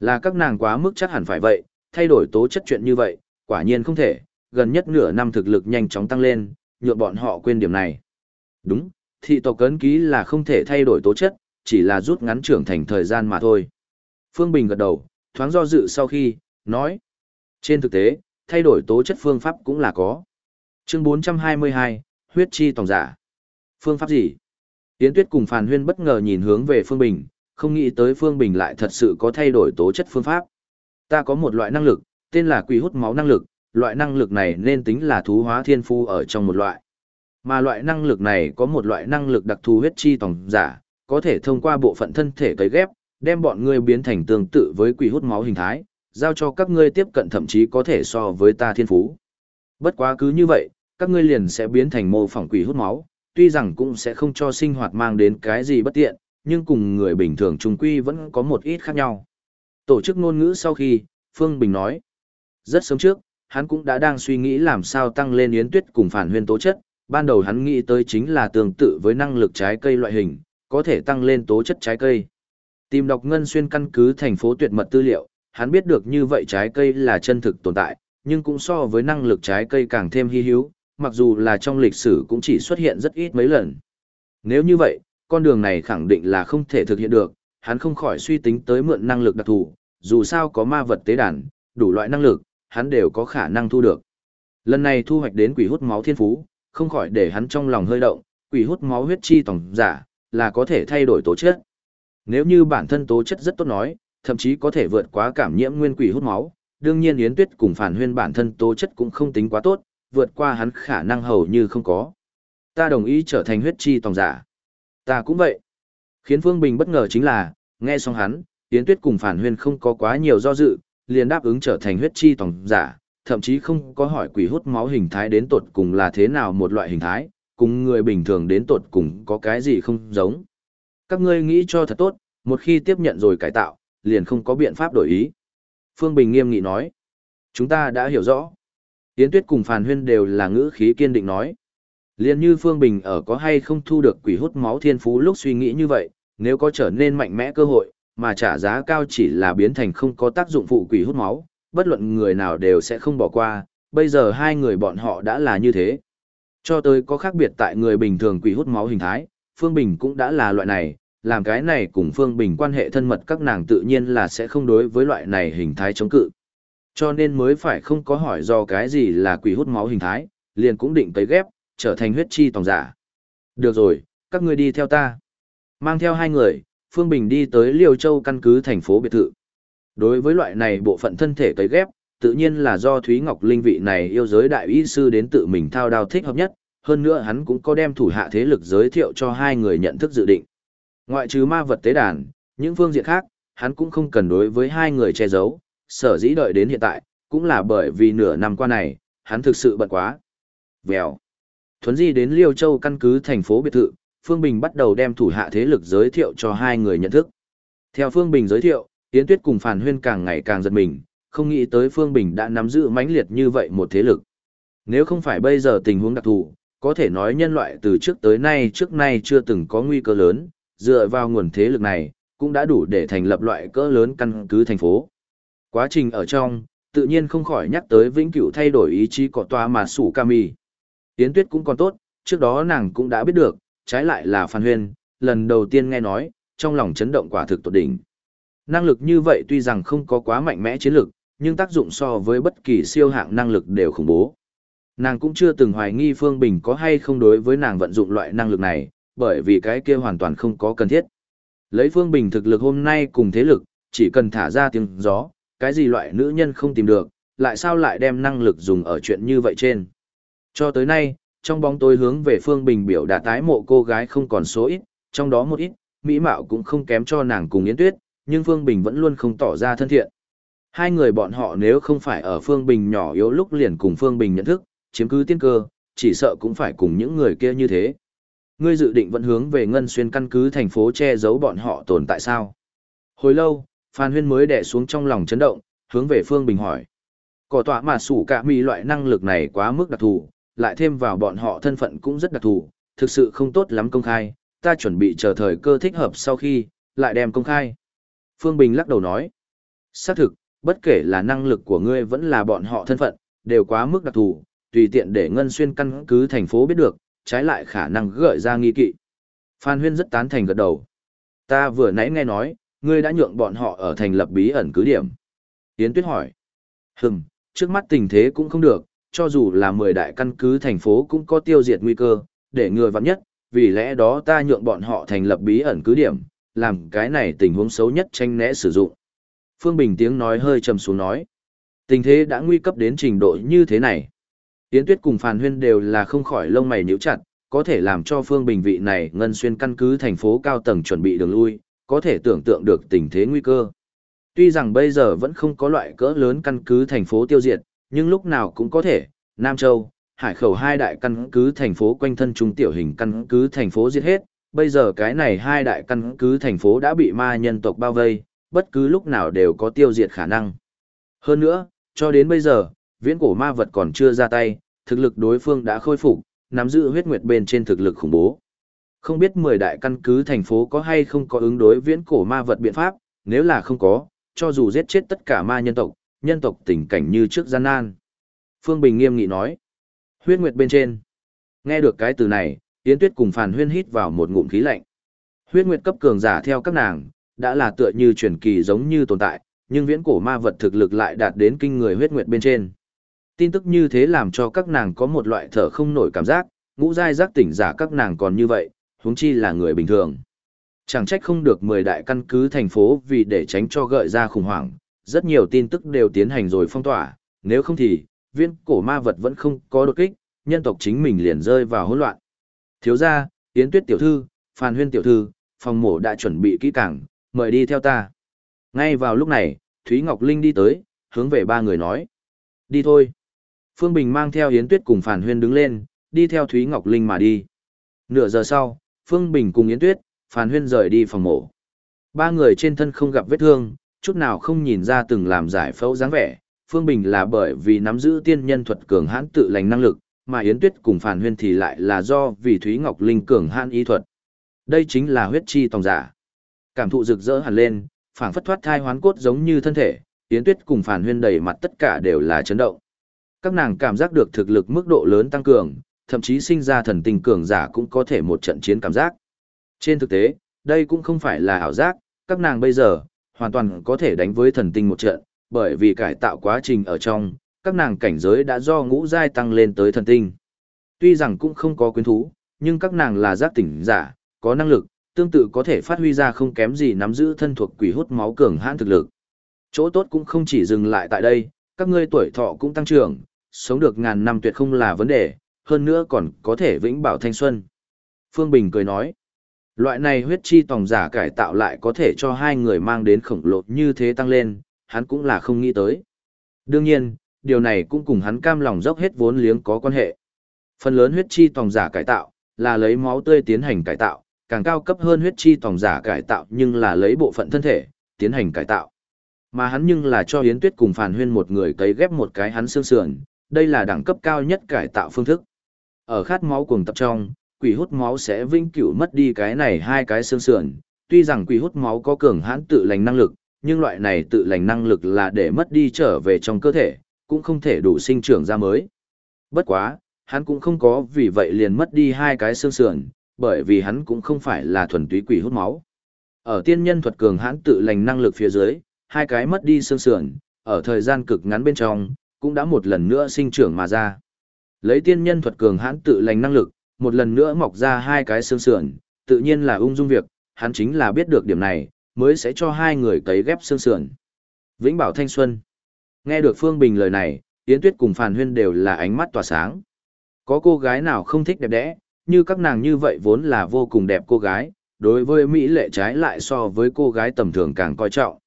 Là các nàng quá mức chắc hẳn phải vậy, thay đổi tố chất chuyện như vậy, quả nhiên không thể, gần nhất nửa năm thực lực nhanh chóng tăng lên, nhượng bọn họ quên điểm này. Đúng, thị tộc cấn ký là không thể thay đổi tố chất, chỉ là rút ngắn trưởng thành thời gian mà thôi. Phương Bình gật đầu, thoáng do dự sau khi, nói. Trên thực tế, thay đổi tố chất phương pháp cũng là có. Chương 422, huyết chi tổng giả. Phương pháp gì? Yến Tuyết cùng Phàn Huyên bất ngờ nhìn hướng về Phương Bình, không nghĩ tới Phương Bình lại thật sự có thay đổi tố chất phương pháp. Ta có một loại năng lực, tên là quỷ hút máu năng lực, loại năng lực này nên tính là thú hóa thiên phu ở trong một loại. Mà loại năng lực này có một loại năng lực đặc thù huyết chi tổng giả, có thể thông qua bộ phận thân thể cấy ghép, đem bọn ngươi biến thành tương tự với quỷ hút máu hình thái, giao cho các ngươi tiếp cận thậm chí có thể so với ta thiên phú. Bất quá cứ như vậy, các ngươi liền sẽ biến thành mô phỏng quỷ hút máu, tuy rằng cũng sẽ không cho sinh hoạt mang đến cái gì bất tiện, nhưng cùng người bình thường trung quy vẫn có một ít khác nhau. Tổ chức ngôn ngữ sau khi, Phương Bình nói, rất sớm trước, hắn cũng đã đang suy nghĩ làm sao tăng lên yến tuyết cùng phản huyên tố chất, ban đầu hắn nghĩ tới chính là tương tự với năng lực trái cây loại hình, có thể tăng lên tố chất trái cây. Tìm đọc ngân xuyên căn cứ thành phố tuyệt mật tư liệu, hắn biết được như vậy trái cây là chân thực tồn tại, nhưng cũng so với năng lực trái cây càng thêm hy hữu, mặc dù là trong lịch sử cũng chỉ xuất hiện rất ít mấy lần. Nếu như vậy, con đường này khẳng định là không thể thực hiện được, hắn không khỏi suy tính tới mượn năng lực đặc thù, dù sao có ma vật tế đàn, đủ loại năng lực, hắn đều có khả năng thu được. Lần này thu hoạch đến quỷ hút máu thiên phú, không khỏi để hắn trong lòng hơi động, quỷ hút máu huyết chi tổng giả, là có thể thay đổi tố chất. Nếu như bản thân tố chất rất tốt nói, thậm chí có thể vượt quá cảm nhiễm nguyên quỷ hút máu, đương nhiên Yến Tuyết cùng Phản Huyên bản thân tố chất cũng không tính quá tốt, vượt qua hắn khả năng hầu như không có. Ta đồng ý trở thành huyết chi tổng giả. Ta cũng vậy. Khiến Phương Bình bất ngờ chính là, nghe xong hắn, Yến Tuyết cùng Phản Huyên không có quá nhiều do dự, liền đáp ứng trở thành huyết chi tổng giả, thậm chí không có hỏi quỷ hút máu hình thái đến tột cùng là thế nào một loại hình thái, cùng người bình thường đến tột cùng có cái gì không giống. Các ngươi nghĩ cho thật tốt, một khi tiếp nhận rồi cải tạo, liền không có biện pháp đổi ý. Phương Bình nghiêm nghị nói, chúng ta đã hiểu rõ. Yến Tuyết cùng Phàn Huyên đều là ngữ khí kiên định nói. Liên như Phương Bình ở có hay không thu được quỷ hút máu thiên phú lúc suy nghĩ như vậy, nếu có trở nên mạnh mẽ cơ hội, mà trả giá cao chỉ là biến thành không có tác dụng phụ quỷ hút máu, bất luận người nào đều sẽ không bỏ qua, bây giờ hai người bọn họ đã là như thế. Cho tới có khác biệt tại người bình thường quỷ hút máu hình thái, Phương Bình cũng đã là loại này, làm cái này cùng Phương Bình quan hệ thân mật các nàng tự nhiên là sẽ không đối với loại này hình thái chống cự. Cho nên mới phải không có hỏi do cái gì là quỷ hút máu hình thái, liền cũng định tới ghép, trở thành huyết chi tòng giả. Được rồi, các ngươi đi theo ta. Mang theo hai người, Phương Bình đi tới Liêu Châu căn cứ thành phố biệt thự. Đối với loại này bộ phận thân thể cấy ghép, tự nhiên là do Thúy Ngọc Linh vị này yêu giới đại y sư đến tự mình thao đao thích hợp nhất, hơn nữa hắn cũng có đem thủ hạ thế lực giới thiệu cho hai người nhận thức dự định. Ngoại trừ ma vật tế đàn, những phương diện khác, hắn cũng không cần đối với hai người che giấu, sở dĩ đợi đến hiện tại, cũng là bởi vì nửa năm qua này, hắn thực sự bận quá. Vèo. Thuấn di đến Liêu Châu căn cứ thành phố biệt thự, Phương Bình bắt đầu đem thủ hạ thế lực giới thiệu cho hai người nhận thức. Theo Phương Bình giới thiệu, Yến Tuyết cùng Phàn Huyên càng ngày càng giật mình, không nghĩ tới Phương Bình đã nắm giữ mãnh liệt như vậy một thế lực. Nếu không phải bây giờ tình huống đặc thù, có thể nói nhân loại từ trước tới nay trước nay chưa từng có nguy cơ lớn, dựa vào nguồn thế lực này, cũng đã đủ để thành lập loại cỡ lớn căn cứ thành phố. Quá trình ở trong, tự nhiên không khỏi nhắc tới vĩnh cửu thay đổi ý chí của tòa mà sủ Kami. Yến Tuyết cũng còn tốt, trước đó nàng cũng đã biết được, trái lại là Phan Huyên, lần đầu tiên nghe nói, trong lòng chấn động quả thực tột đỉnh. Năng lực như vậy tuy rằng không có quá mạnh mẽ chiến lực, nhưng tác dụng so với bất kỳ siêu hạng năng lực đều khủng bố. Nàng cũng chưa từng hoài nghi Phương Bình có hay không đối với nàng vận dụng loại năng lực này, bởi vì cái kia hoàn toàn không có cần thiết. Lấy Phương Bình thực lực hôm nay cùng thế lực, chỉ cần thả ra tiếng gió, cái gì loại nữ nhân không tìm được, lại sao lại đem năng lực dùng ở chuyện như vậy trên. Cho tới nay, trong bóng tối hướng về Phương Bình biểu đã tái mộ cô gái không còn số ít, trong đó một ít, mỹ mạo cũng không kém cho nàng cùng Yến Tuyết, nhưng Phương Bình vẫn luôn không tỏ ra thân thiện. Hai người bọn họ nếu không phải ở Phương Bình nhỏ yếu lúc liền cùng Phương Bình nhận thức, chiếm cứ tiên cơ, chỉ sợ cũng phải cùng những người kia như thế. Ngươi dự định vẫn hướng về Ngân Xuyên căn cứ thành phố che giấu bọn họ tồn tại sao? Hồi lâu, Phan Huyên mới đè xuống trong lòng chấn động, hướng về Phương Bình hỏi. Cỏ tọa mà sủ cả mì loại năng lực này quá mức đặc thù, lại thêm vào bọn họ thân phận cũng rất đặc thù, thực sự không tốt lắm công khai, ta chuẩn bị chờ thời cơ thích hợp sau khi, lại đem công khai. Phương Bình lắc đầu nói. Xác thực, bất kể là năng lực của ngươi vẫn là bọn họ thân phận, đều quá mức đặc thù, tùy tiện để Ngân Xuyên căn cứ thành phố biết được, trái lại khả năng gợi ra nghi kỵ. Phan Huyên rất tán thành gật đầu. Ta vừa nãy nghe nói, ngươi đã nhượng bọn họ ở thành lập bí ẩn cứ điểm. Yến Tuyết hỏi. Hừm, trước mắt tình thế cũng không được, cho dù là 10 đại căn cứ thành phố cũng có tiêu diệt nguy cơ, để người vặn nhất, vì lẽ đó ta nhượng bọn họ thành lập bí ẩn cứ điểm, làm cái này tình huống xấu nhất tranh né sử dụng. Phương Bình tiếng nói hơi trầm xuống nói. Tình thế đã nguy cấp đến trình độ như thế này. Yến Tuyết cùng Phàn Huyên đều là không khỏi lông mày nhíu chặt, có thể làm cho Phương Bình vị này ngân xuyên căn cứ thành phố cao tầng chuẩn bị đường lui, có thể tưởng tượng được tình thế nguy cơ. Tuy rằng bây giờ vẫn không có loại cỡ lớn căn cứ thành phố tiêu diệt, nhưng lúc nào cũng có thể, Nam Châu, Hải Khẩu hai đại căn cứ thành phố quanh thân trung tiểu hình căn cứ thành phố giết hết, bây giờ cái này hai đại căn cứ thành phố đã bị ma nhân tộc bao vây, bất cứ lúc nào đều có tiêu diệt khả năng. Hơn nữa, cho đến bây giờ, viễn cổ ma vật còn chưa ra tay, thực lực đối phương đã khôi phục, nắm giữ huyết nguyệt bên trên thực lực khủng bố. Không biết 10 đại căn cứ thành phố có hay không có ứng đối viễn cổ ma vật biện pháp, nếu là không có, cho dù giết chết tất cả ma nhân tộc, nhân tộc tình cảnh như trước gian nan. Phương Bình nghiêm nghị nói, huyết nguyệt bên trên. Nghe được cái từ này, Yến Tuyết cùng Phàn Huyên hít vào một ngụm khí lạnh. Huyết nguyệt cấp cường giả theo các nàng, đã là tựa như truyền kỳ giống như tồn tại, nhưng viễn cổ ma vật thực lực lại đạt đến kinh người huyết nguyệt bên trên. Tin tức như thế làm cho các nàng có một loại thở không nổi cảm giác, ngũ giai giác tỉnh giả các nàng còn như vậy, huống chi là người bình thường. Chẳng trách không được 10 đại căn cứ thành phố vì để tránh cho gợi ra khủng hoảng, rất nhiều tin tức đều tiến hành rồi phong tỏa, nếu không thì, viên cổ ma vật vẫn không có đột kích, nhân tộc chính mình liền rơi vào hỗn loạn. Thiếu gia, Yến Tuyết tiểu thư, Phan Huyên tiểu thư, phòng mổ đã chuẩn bị kỹ càng, mời đi theo ta. Ngay vào lúc này, Thúy Ngọc Linh đi tới, hướng về ba người nói. Đi thôi. Phương Bình mang theo Yến Tuyết cùng Phản Huyên đứng lên, đi theo Thúy Ngọc Linh mà đi. Nửa giờ sau, Phương Bình cùng Yến Tuyết, Phản Huyên rời đi phòng mổ. Ba người trên thân không gặp vết thương, chút nào không nhìn ra từng làm giải phẫu dáng vẻ. Phương Bình là bởi vì nắm giữ tiên nhân thuật cường hãn tự lành năng lực, mà Yến Tuyết cùng Phản Huyên thì lại là do vì Thúy Ngọc Linh cường hãn y thuật. Đây chính là huyết chi tòng giả. Cảm thụ rực rỡ hẳn lên, phảng phất thoát thai hoán cốt giống như thân thể, Yến Tuyết cùng Phản Huyên đầy mặt tất cả đều là chấn động. Các nàng cảm giác được thực lực mức độ lớn tăng cường, thậm chí sinh ra thần tình cường giả cũng có thể một trận chiến cảm giác. Trên thực tế, đây cũng không phải là ảo giác, các nàng bây giờ, hoàn toàn có thể đánh với thần tinh một trận, bởi vì cải tạo quá trình ở trong, các nàng cảnh giới đã do ngũ giai tăng lên tới thần tinh. Tuy rằng cũng không có quyến thú, nhưng các nàng là giác tỉnh giả, có năng lực, tương tự có thể phát huy ra không kém gì nắm giữ thân thuộc quỷ hút máu cường hãn thực lực. Chỗ tốt cũng không chỉ dừng lại tại đây, các ngươi tuổi thọ cũng tăng trưởng, sống được ngàn năm tuyệt không là vấn đề, hơn nữa còn có thể vĩnh bảo thanh xuân. Phương Bình cười nói, loại này huyết chi tòng giả cải tạo lại có thể cho hai người mang đến khổng lồ như thế tăng lên, hắn cũng là không nghĩ tới. Đương nhiên, điều này cũng cùng hắn cam lòng dốc hết vốn liếng có quan hệ. Phần lớn huyết chi tòng giả cải tạo, là lấy máu tươi tiến hành cải tạo, càng cao cấp hơn huyết chi tòng giả cải tạo nhưng là lấy bộ phận thân thể, tiến hành cải tạo. Mà hắn nhưng là cho Yến Tuyết cùng Phàn Huyên một người cấy ghép một cái hắn xương sườn, đây là đẳng cấp cao nhất cải tạo phương thức. Ở khát máu cuồng tập trong, quỷ hút máu sẽ vĩnh cửu mất đi cái này hai cái xương sườn, tuy rằng quỷ hút máu có cường hãn tự lành năng lực, nhưng loại này tự lành năng lực là để mất đi trở về trong cơ thể, cũng không thể đủ sinh trưởng ra mới. Bất quá, hắn cũng không có vì vậy liền mất đi hai cái xương sườn, bởi vì hắn cũng không phải là thuần túy quỷ hút máu. Ở tiên nhân thuật cường hãn tự lành năng lực phía dưới, hai cái mất đi xương sườn, ở thời gian cực ngắn bên trong, cũng đã một lần nữa sinh trưởng mà ra. Lấy tiên nhân thuật cường hãn tự lành năng lực, một lần nữa mọc ra hai cái xương sườn, tự nhiên là ung dung việc, hắn chính là biết được điểm này, mới sẽ cho hai người cấy ghép xương sườn. Vĩnh Bảo Thanh Xuân Nghe được Phương Bình lời này, Yến Tuyết cùng Phàn Huyên đều là ánh mắt tỏa sáng. Có cô gái nào không thích đẹp đẽ, như các nàng như vậy vốn là vô cùng đẹp cô gái, đối với Mỹ lệ trái lại so với cô gái tầm thường càng coi trọng.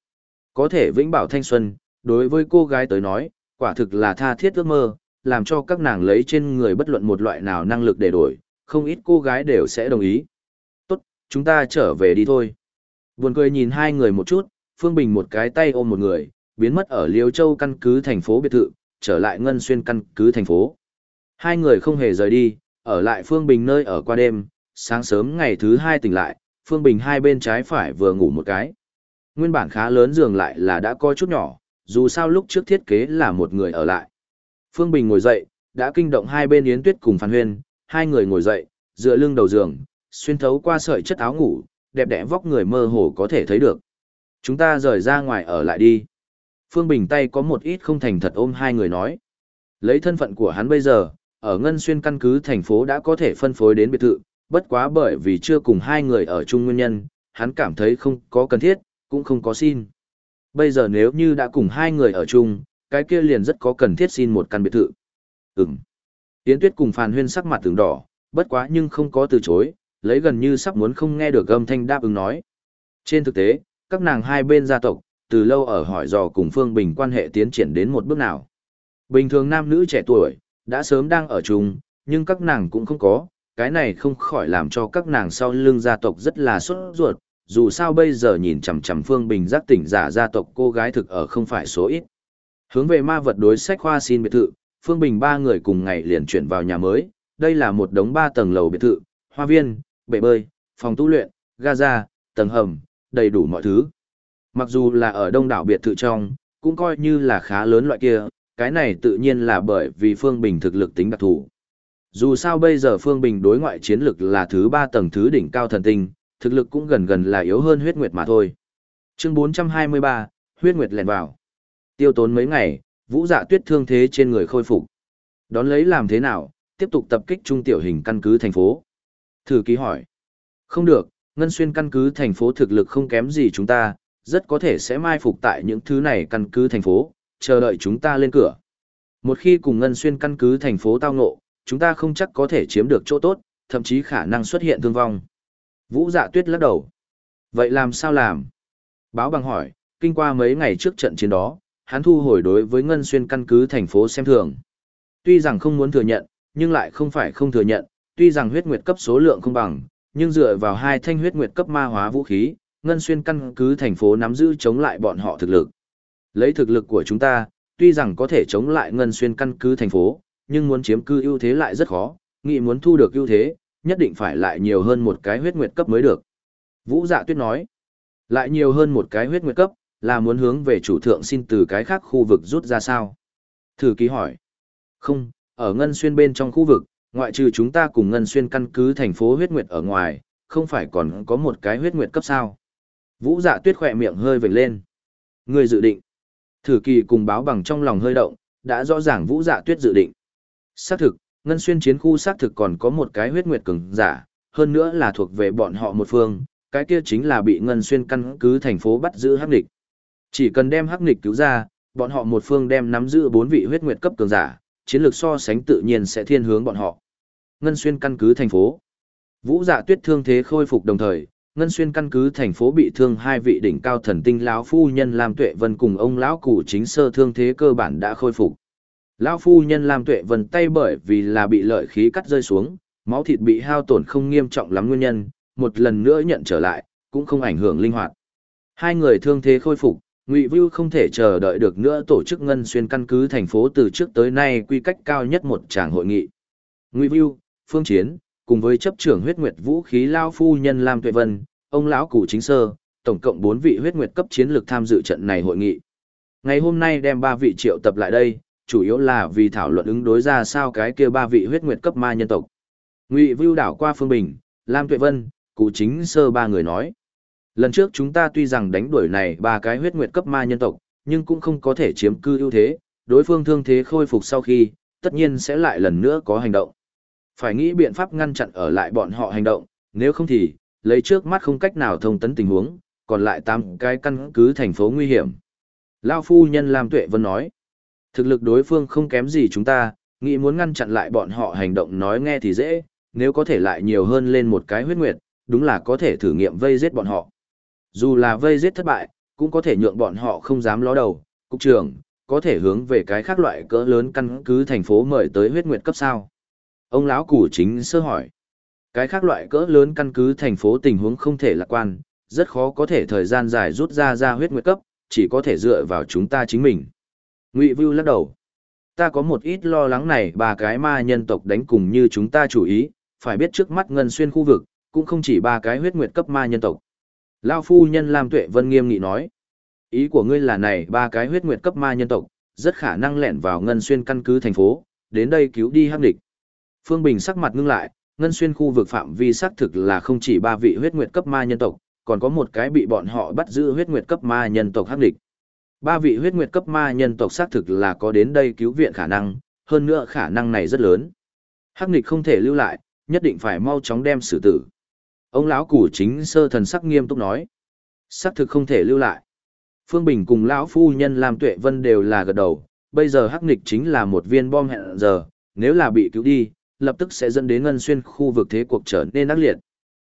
Có thể vĩnh bảo thanh xuân, đối với cô gái tới nói, quả thực là tha thiết ước mơ, làm cho các nàng lấy trên người bất luận một loại nào năng lực để đổi, không ít cô gái đều sẽ đồng ý. Tốt, chúng ta trở về đi thôi. Buồn cười nhìn hai người một chút, Phương Bình một cái tay ôm một người, biến mất ở Liêu Châu căn cứ thành phố biệt thự, trở lại Ngân Xuyên căn cứ thành phố. Hai người không hề rời đi, ở lại Phương Bình nơi ở qua đêm, sáng sớm ngày thứ hai tỉnh lại, Phương Bình hai bên trái phải vừa ngủ một cái. Nguyên bản khá lớn giường lại là đã coi chút nhỏ, dù sao lúc trước thiết kế là một người ở lại. Phương Bình ngồi dậy, đã kinh động hai bên Yến Tuyết cùng Phan Huyên, hai người ngồi dậy, dựa lưng đầu giường, xuyên thấu qua sợi chất áo ngủ, đẹp đẽ vóc người mơ hồ có thể thấy được. Chúng ta rời ra ngoài ở lại đi. Phương Bình tay có một ít không thành thật ôm hai người nói. Lấy thân phận của hắn bây giờ, ở Ngân Xuyên căn cứ thành phố đã có thể phân phối đến biệt thự, bất quá bởi vì chưa cùng hai người ở chung nguyên nhân, hắn cảm thấy không có cần thiết, cũng không có xin. Bây giờ nếu như đã cùng hai người ở chung, cái kia liền rất có cần thiết xin một căn biệt thự. Ừm. Yến Tuyết cùng Phan Huyên sắc mặt tường đỏ, bất quá nhưng không có từ chối, lấy gần như sắp muốn không nghe được âm thanh đáp ứng nói. Trên thực tế, các nàng hai bên gia tộc, từ lâu ở hỏi dò cùng Phương Bình quan hệ tiến triển đến một bước nào. Bình thường nam nữ trẻ tuổi, đã sớm đang ở chung, nhưng các nàng cũng không có, cái này không khỏi làm cho các nàng sau lưng gia tộc rất là sốt ruột, dù sao bây giờ nhìn chằm chằm Phương Bình giác tỉnh giả gia tộc cô gái thực ở không phải số ít. Hướng về ma vật đối sách hoa xin biệt thự, Phương Bình ba người cùng ngày liền chuyển vào nhà mới, đây là một đống ba tầng lầu biệt thự, hoa viên, bể bơi, phòng tu luyện, gaza, tầng hầm, đầy đủ mọi thứ. Mặc dù là ở đông đảo biệt thự trong, cũng coi như là khá lớn loại kia, cái này tự nhiên là bởi vì Phương Bình thực lực tính đặc thù. Dù sao bây giờ Phương Bình đối ngoại chiến lực là thứ ba tầng thứ đỉnh cao thần tinh, thực lực cũng gần gần là yếu hơn huyết nguyệt mà thôi. Chương 423, huyết nguyệt lèn vào. Tiêu tốn mấy ngày, vũ dạ tuyết thương thế trên người khôi phục. Đón lấy làm thế nào, tiếp tục tập kích trung tiểu hình căn cứ thành phố. Thử ký hỏi. Không được, Ngân Xuyên căn cứ thành phố thực lực không kém gì chúng ta, rất có thể sẽ mai phục tại những thứ này căn cứ thành phố, chờ đợi chúng ta lên cửa. Một khi cùng Ngân Xuyên căn cứ thành phố tao ngộ, chúng ta không chắc có thể chiếm được chỗ tốt, thậm chí khả năng xuất hiện thương vong. Vũ dạ tuyết lắc đầu. Vậy làm sao làm? Báo bằng hỏi, kinh qua mấy ngày trước trận chiến đó, hắn thu hồi đối với Ngân Xuyên căn cứ thành phố xem thường. Tuy rằng không muốn thừa nhận, nhưng lại không phải không thừa nhận, tuy rằng huyết nguyệt cấp số lượng không bằng, nhưng dựa vào hai thanh huyết nguyệt cấp ma hóa vũ khí, Ngân Xuyên căn cứ thành phố nắm giữ chống lại bọn họ thực lực. Lấy thực lực của chúng ta, tuy rằng có thể chống lại Ngân Xuyên căn cứ thành phố, nhưng muốn chiếm cư ưu thế lại rất khó, nghĩ muốn thu được ưu thế, nhất định phải lại nhiều hơn một cái huyết nguyệt cấp mới được. Vũ Dạ Tuyết nói, lại nhiều hơn một cái huyết nguyệt cấp, là muốn hướng về chủ thượng xin từ cái khác khu vực rút ra sao? Thử ký hỏi. Không, ở Ngân Xuyên bên trong khu vực, ngoại trừ chúng ta cùng Ngân Xuyên căn cứ thành phố huyết nguyệt ở ngoài, không phải còn có một cái huyết nguyệt cấp sao? Vũ Dạ Tuyết khỏe miệng hơi vểnh lên. Người dự định. Thử kỳ cùng báo bằng trong lòng hơi động, đã rõ ràng Vũ Dạ Tuyết dự định. Xác thực, Ngân Xuyên chiến khu xác thực còn có một cái huyết nguyệt cường giả, hơn nữa là thuộc về bọn họ một phương, cái kia chính là bị Ngân Xuyên căn cứ thành phố bắt giữ hắc Nịch. Chỉ cần đem hắc Nịch cứu ra, bọn họ một phương đem nắm giữ bốn vị huyết nguyệt cấp cường giả, chiến lược so sánh tự nhiên sẽ thiên hướng bọn họ. Ngân Xuyên căn cứ thành phố. Vũ Dạ Tuyết thương thế khôi phục đồng thời, Ngân Xuyên căn cứ thành phố bị thương hai vị đỉnh cao thần tinh lão phu nhân Lam Tuệ Vân cùng ông lão cụ chính sơ thương thế cơ bản đã khôi phục. Lão phu nhân Lam Tuệ Vân tay bởi vì là bị lợi khí cắt rơi xuống, máu thịt bị hao tổn không nghiêm trọng lắm nguyên nhân, một lần nữa nhận trở lại, cũng không ảnh hưởng linh hoạt. Hai người thương thế khôi phục, Ngụy Vưu không thể chờ đợi được nữa tổ chức ngân xuyên căn cứ thành phố từ trước tới nay quy cách cao nhất một tràng hội nghị. Ngụy Vưu, Phương Chiến, cùng với chấp trưởng huyết nguyệt vũ khí lao phu nhân Lam Tuệ Vân, ông lão cụ chính sơ, tổng cộng 4 vị huyết nguyệt cấp chiến lược tham dự trận này hội nghị. Ngày hôm nay đem 3 vị triệu tập lại đây, chủ yếu là vì thảo luận ứng đối ra sao cái kia ba vị huyết nguyệt cấp ma nhân tộc. Ngụy Vưu đảo qua Phương Bình, Lam Tuệ Vân, cụ chính sơ ba người nói. Lần trước chúng ta tuy rằng đánh đuổi này ba cái huyết nguyệt cấp ma nhân tộc, nhưng cũng không có thể chiếm cư ưu thế, đối phương thương thế khôi phục sau khi, tất nhiên sẽ lại lần nữa có hành động. Phải nghĩ biện pháp ngăn chặn ở lại bọn họ hành động, nếu không thì, lấy trước mắt không cách nào thông tấn tình huống, còn lại tám cái căn cứ thành phố nguy hiểm. Lao phu nhân Lam Tuệ Vân nói, thực lực đối phương không kém gì chúng ta, nghĩ muốn ngăn chặn lại bọn họ hành động nói nghe thì dễ, nếu có thể lại nhiều hơn lên một cái huyết nguyệt, đúng là có thể thử nghiệm vây giết bọn họ. Dù là vây giết thất bại, cũng có thể nhượng bọn họ không dám ló đầu, cục trưởng, có thể hướng về cái khác loại cỡ lớn căn cứ thành phố mời tới huyết nguyệt cấp sao. Ông lão củ chính sơ hỏi. Cái khác loại cỡ lớn căn cứ thành phố tình huống không thể lạc quan, rất khó có thể thời gian dài rút ra ra huyết nguyệt cấp, chỉ có thể dựa vào chúng ta chính mình. Ngụy Vưu lắc đầu. Ta có một ít lo lắng này ba cái ma nhân tộc đánh cùng như chúng ta chủ ý, phải biết trước mắt ngân xuyên khu vực, cũng không chỉ ba cái huyết nguyệt cấp ma nhân tộc. Lao phu nhân Lam Tuệ Vân nghiêm nghị nói. Ý của ngươi là này ba cái huyết nguyệt cấp ma nhân tộc, rất khả năng lẻn vào ngân xuyên căn cứ thành phố, đến đây cứu đi hắc địch. Phương Bình sắc mặt ngưng lại, ngân xuyên khu vực phạm vi xác thực là không chỉ ba vị huyết nguyệt cấp ma nhân tộc, còn có một cái bị bọn họ bắt giữ huyết nguyệt cấp ma nhân tộc hắc địch. Ba vị huyết nguyệt cấp ma nhân tộc xác thực là có đến đây cứu viện khả năng, hơn nữa khả năng này rất lớn. Hắc nghịch không thể lưu lại, nhất định phải mau chóng đem xử tử. Ông lão củ chính sơ thần sắc nghiêm túc nói. Xác thực không thể lưu lại. Phương Bình cùng lão phu nhân làm tuệ vân đều là gật đầu, bây giờ hắc nghịch chính là một viên bom hẹn giờ, nếu là bị cứu đi, lập tức sẽ dẫn đến ngân xuyên khu vực thế cuộc trở nên ác liệt.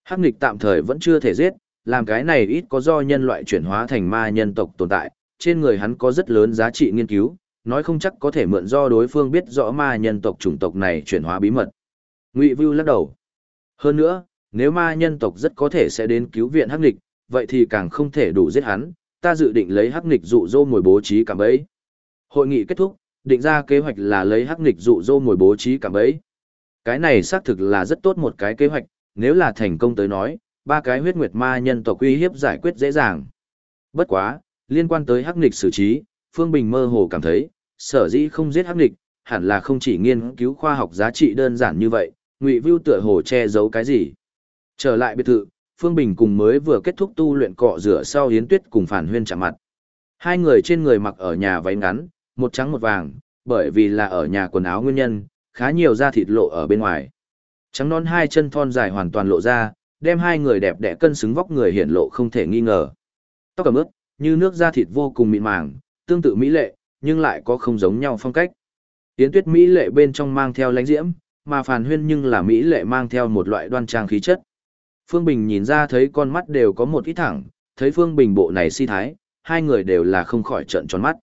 Hắc nghịch tạm thời vẫn chưa thể giết, làm cái này ít có do nhân loại chuyển hóa thành ma nhân tộc tồn tại, trên người hắn có rất lớn giá trị nghiên cứu, nói không chắc có thể mượn do đối phương biết rõ ma nhân tộc chủng tộc này chuyển hóa bí mật. Ngụy Vưu lắc đầu. Hơn nữa, nếu ma nhân tộc rất có thể sẽ đến cứu viện hắc Nịch, vậy thì càng không thể đủ giết hắn, ta dự định lấy hắc Nịch dụ dỗ mồi bố trí cảm bẫy. Hội nghị kết thúc, định ra kế hoạch là lấy hắc Nịch dụ dỗ mồi bố trí cảm bẫy. Cái này xác thực là rất tốt một cái kế hoạch, nếu là thành công tới nói, ba cái huyết nguyệt ma nhân tộc uy hiếp giải quyết dễ dàng. Bất quá, liên quan tới hắc nghịch xử trí, Phương Bình mơ hồ cảm thấy, sở dĩ không giết hắc nghịch, hẳn là không chỉ nghiên cứu khoa học giá trị đơn giản như vậy, Ngụy Vưu tựa hồ che giấu cái gì. Trở lại biệt thự, Phương Bình cùng mới vừa kết thúc tu luyện cọ rửa sau hiến Tuyết cùng Phản Huyên chạm mặt. Hai người trên người mặc ở nhà váy ngắn, một trắng một vàng, bởi vì là ở nhà quần áo nguyên nhân, khá nhiều da thịt lộ ở bên ngoài. Trắng non hai chân thon dài hoàn toàn lộ ra, đem hai người đẹp đẽ cân xứng vóc người hiển lộ không thể nghi ngờ. Tóc cầm ướt, như nước da thịt vô cùng mịn màng, tương tự mỹ lệ, nhưng lại có không giống nhau phong cách. Yến Tuyết mỹ lệ bên trong mang theo lãnh diễm, mà Phàn Huyên nhưng là mỹ lệ mang theo một loại đoan trang khí chất. Phương Bình nhìn ra thấy con mắt đều có một ít thẳng, thấy Phương Bình bộ này si thái, hai người đều là không khỏi trợn tròn mắt.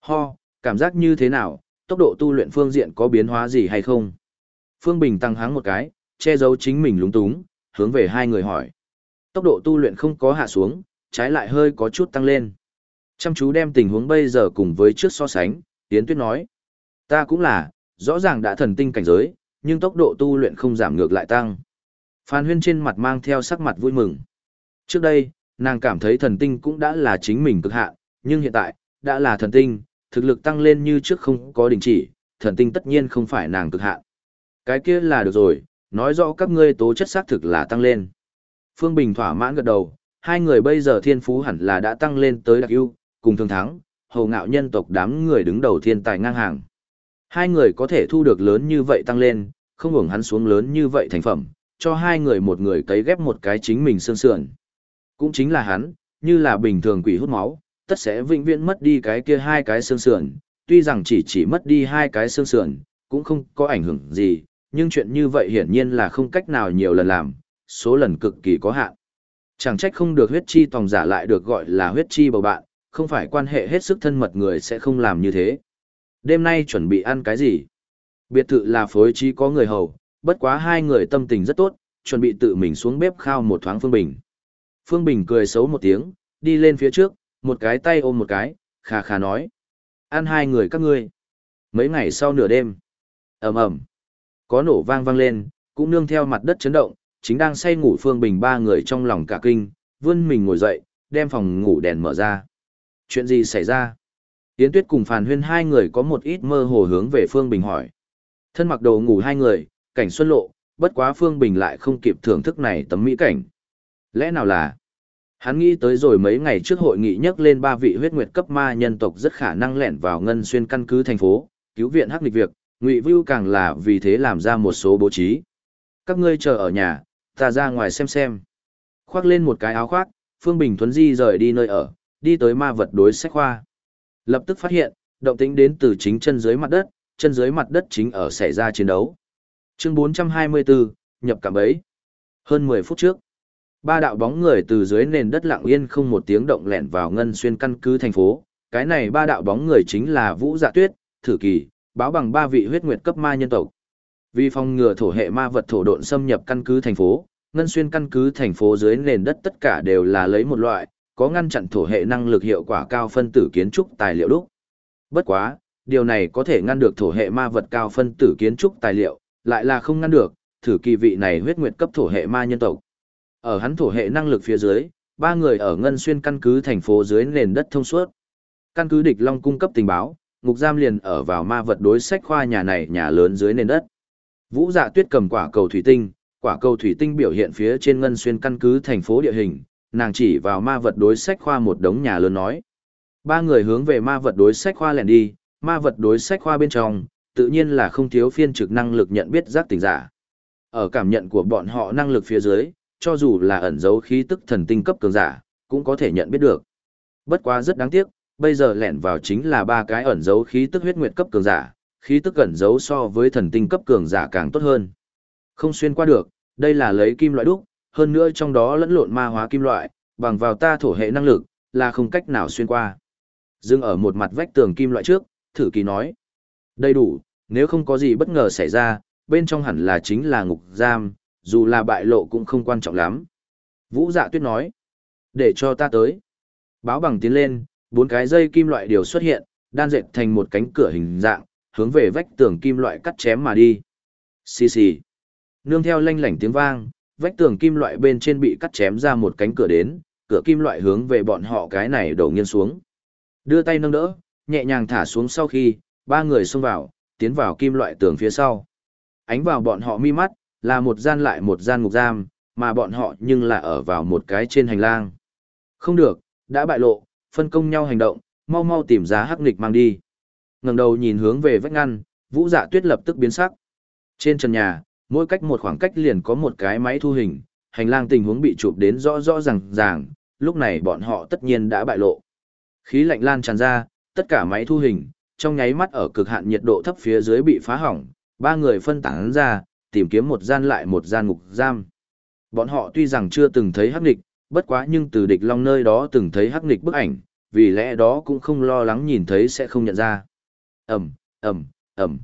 Ho, cảm giác như thế nào, tốc độ tu luyện phương diện có biến hóa gì hay không? Phương Bình tăng háng một cái, che giấu chính mình lúng túng, hướng về hai người hỏi. Tốc độ tu luyện không có hạ xuống, trái lại hơi có chút tăng lên. Chăm chú đem tình huống bây giờ cùng với trước so sánh, Yến Tuyết nói. Ta cũng là, rõ ràng đã thần tinh cảnh giới, nhưng tốc độ tu luyện không giảm ngược lại tăng. Phan Huyên trên mặt mang theo sắc mặt vui mừng. Trước đây, nàng cảm thấy thần tinh cũng đã là chính mình cực hạn, nhưng hiện tại, đã là thần tinh, thực lực tăng lên như trước không có đình chỉ, thần tinh tất nhiên không phải nàng cực hạn. Cái kia là được rồi, nói rõ các ngươi tố chất xác thực là tăng lên. Phương Bình thỏa mãn gật đầu, hai người bây giờ thiên phú hẳn là đã tăng lên tới đặc ưu, cùng thường thắng, hầu ngạo nhân tộc đám người đứng đầu thiên tài ngang hàng. Hai người có thể thu được lớn như vậy tăng lên, không hưởng hắn xuống lớn như vậy thành phẩm, cho hai người một người cấy ghép một cái chính mình xương sườn. Cũng chính là hắn, như là bình thường quỷ hút máu, tất sẽ vĩnh viễn mất đi cái kia hai cái xương sườn, tuy rằng chỉ chỉ mất đi hai cái xương sườn, cũng không có ảnh hưởng gì, nhưng chuyện như vậy hiển nhiên là không cách nào nhiều lần làm, số lần cực kỳ có hạn. Chẳng trách không được huyết chi tòng giả lại được gọi là huyết chi bầu bạn, không phải quan hệ hết sức thân mật người sẽ không làm như thế. Đêm nay chuẩn bị ăn cái gì? Biệt thự là phối trí có người hầu, bất quá hai người tâm tình rất tốt, chuẩn bị tự mình xuống bếp khao một thoáng Phương Bình. Phương Bình cười xấu một tiếng, đi lên phía trước, một cái tay ôm một cái, khà khà nói. Ăn hai người các ngươi. Mấy ngày sau nửa đêm, ầm ầm có nổ vang vang lên, cũng nương theo mặt đất chấn động, chính đang say ngủ Phương Bình ba người trong lòng cả kinh, vươn mình ngồi dậy, đem phòng ngủ đèn mở ra. Chuyện gì xảy ra? Yến Tuyết cùng Phàn Huyên hai người có một ít mơ hồ hướng về Phương Bình hỏi. Thân mặc đồ ngủ hai người, cảnh xuân lộ, bất quá Phương Bình lại không kịp thưởng thức này tấm mỹ cảnh. Lẽ nào là? Hắn nghĩ tới rồi mấy ngày trước hội nghị nhắc lên ba vị huyết nguyệt cấp ma nhân tộc rất khả năng lẻn vào ngân xuyên căn cứ thành phố, cứu viện hắc lịch việc, Ngụy Vưu càng là vì thế làm ra một số bố trí. Các ngươi chờ ở nhà, ta ra ngoài xem xem. Khoác lên một cái áo khoác, Phương Bình Thuấn Di rời đi nơi ở, đi tới ma vật đối sách khoa. Lập tức phát hiện, động tĩnh đến từ chính chân dưới mặt đất, chân dưới mặt đất chính ở xảy ra chiến đấu. Chương 424, nhập cảm ấy. Hơn 10 phút trước, ba đạo bóng người từ dưới nền đất lặng yên không một tiếng động lẻn vào ngân xuyên căn cứ thành phố. Cái này ba đạo bóng người chính là Vũ Dạ Tuyết, Thử Kỳ, báo bằng ba vị huyết nguyệt cấp ma nhân tộc. Vì phòng ngừa thổ hệ ma vật thổ độn xâm nhập căn cứ thành phố, ngân xuyên căn cứ thành phố dưới nền đất tất cả đều là lấy một loại, có ngăn chặn thổ hệ năng lực hiệu quả cao phân tử kiến trúc tài liệu đúc. Bất quá, điều này có thể ngăn được thổ hệ ma vật cao phân tử kiến trúc tài liệu, lại là không ngăn được, thử kỳ vị này huyết nguyệt cấp thổ hệ ma nhân tộc. Ở hắn thổ hệ năng lực phía dưới, ba người ở ngân xuyên căn cứ thành phố dưới nền đất thông suốt. Căn cứ địch long cung cấp tình báo, ngục giam liền ở vào ma vật đối sách khoa nhà này nhà lớn dưới nền đất. Vũ Dạ Tuyết cầm quả cầu thủy tinh, quả cầu thủy tinh biểu hiện phía trên ngân xuyên căn cứ thành phố địa hình, nàng chỉ vào ma vật đối sách khoa một đống nhà lớn nói. Ba người hướng về ma vật đối sách khoa lẻn đi, ma vật đối sách khoa bên trong, tự nhiên là không thiếu phiên trực năng lực nhận biết giác tỉnh giả. Ở cảm nhận của bọn họ năng lực phía dưới, cho dù là ẩn dấu khí tức thần tinh cấp cường giả, cũng có thể nhận biết được. Bất quá rất đáng tiếc, bây giờ lẻn vào chính là ba cái ẩn dấu khí tức huyết nguyệt cấp cường giả, khí tức cẩn giấu so với thần tinh cấp cường giả càng tốt hơn. Không xuyên qua được, đây là lấy kim loại đúc, hơn nữa trong đó lẫn lộn ma hóa kim loại, bằng vào ta thổ hệ năng lực, là không cách nào xuyên qua. Dừng ở một mặt vách tường kim loại trước, thử kỳ nói. Đầy đủ, nếu không có gì bất ngờ xảy ra, bên trong hẳn là chính là ngục giam, dù là bại lộ cũng không quan trọng lắm. Vũ dạ tuyết nói. Để cho ta tới. Báo bằng tiến lên, bốn cái dây kim loại đều xuất hiện, đan dệt thành một cánh cửa hình dạng, hướng về vách tường kim loại cắt chém mà đi. Xì xì. Nương theo lanh lảnh tiếng vang, vách tường kim loại bên trên bị cắt chém ra một cánh cửa đến, cửa kim loại hướng về bọn họ cái này đổ nghiêng xuống. Đưa tay nâng đỡ, nhẹ nhàng thả xuống sau khi, ba người xông vào, tiến vào kim loại tường phía sau. Ánh vào bọn họ mi mắt, là một gian lại một gian ngục giam, mà bọn họ nhưng là ở vào một cái trên hành lang. Không được, đã bại lộ, phân công nhau hành động, mau mau tìm ra hắc nghịch mang đi. Ngẩng đầu nhìn hướng về vách ngăn, Vũ Dạ Tuyết lập tức biến sắc. Trên trần nhà, mỗi cách một khoảng cách liền có một cái máy thu hình, hành lang tình huống bị chụp đến rõ rõ ràng ràng, lúc này bọn họ tất nhiên đã bại lộ. Khí lạnh lan tràn ra, tất cả máy thu hình, trong nháy mắt ở cực hạn nhiệt độ thấp phía dưới bị phá hỏng, ba người phân tán ra, tìm kiếm một gian lại một gian ngục giam. Bọn họ tuy rằng chưa từng thấy hắc nghịch, bất quá nhưng từ địch long nơi đó từng thấy hắc nghịch bức ảnh, vì lẽ đó cũng không lo lắng nhìn thấy sẽ không nhận ra ầm ầm ầm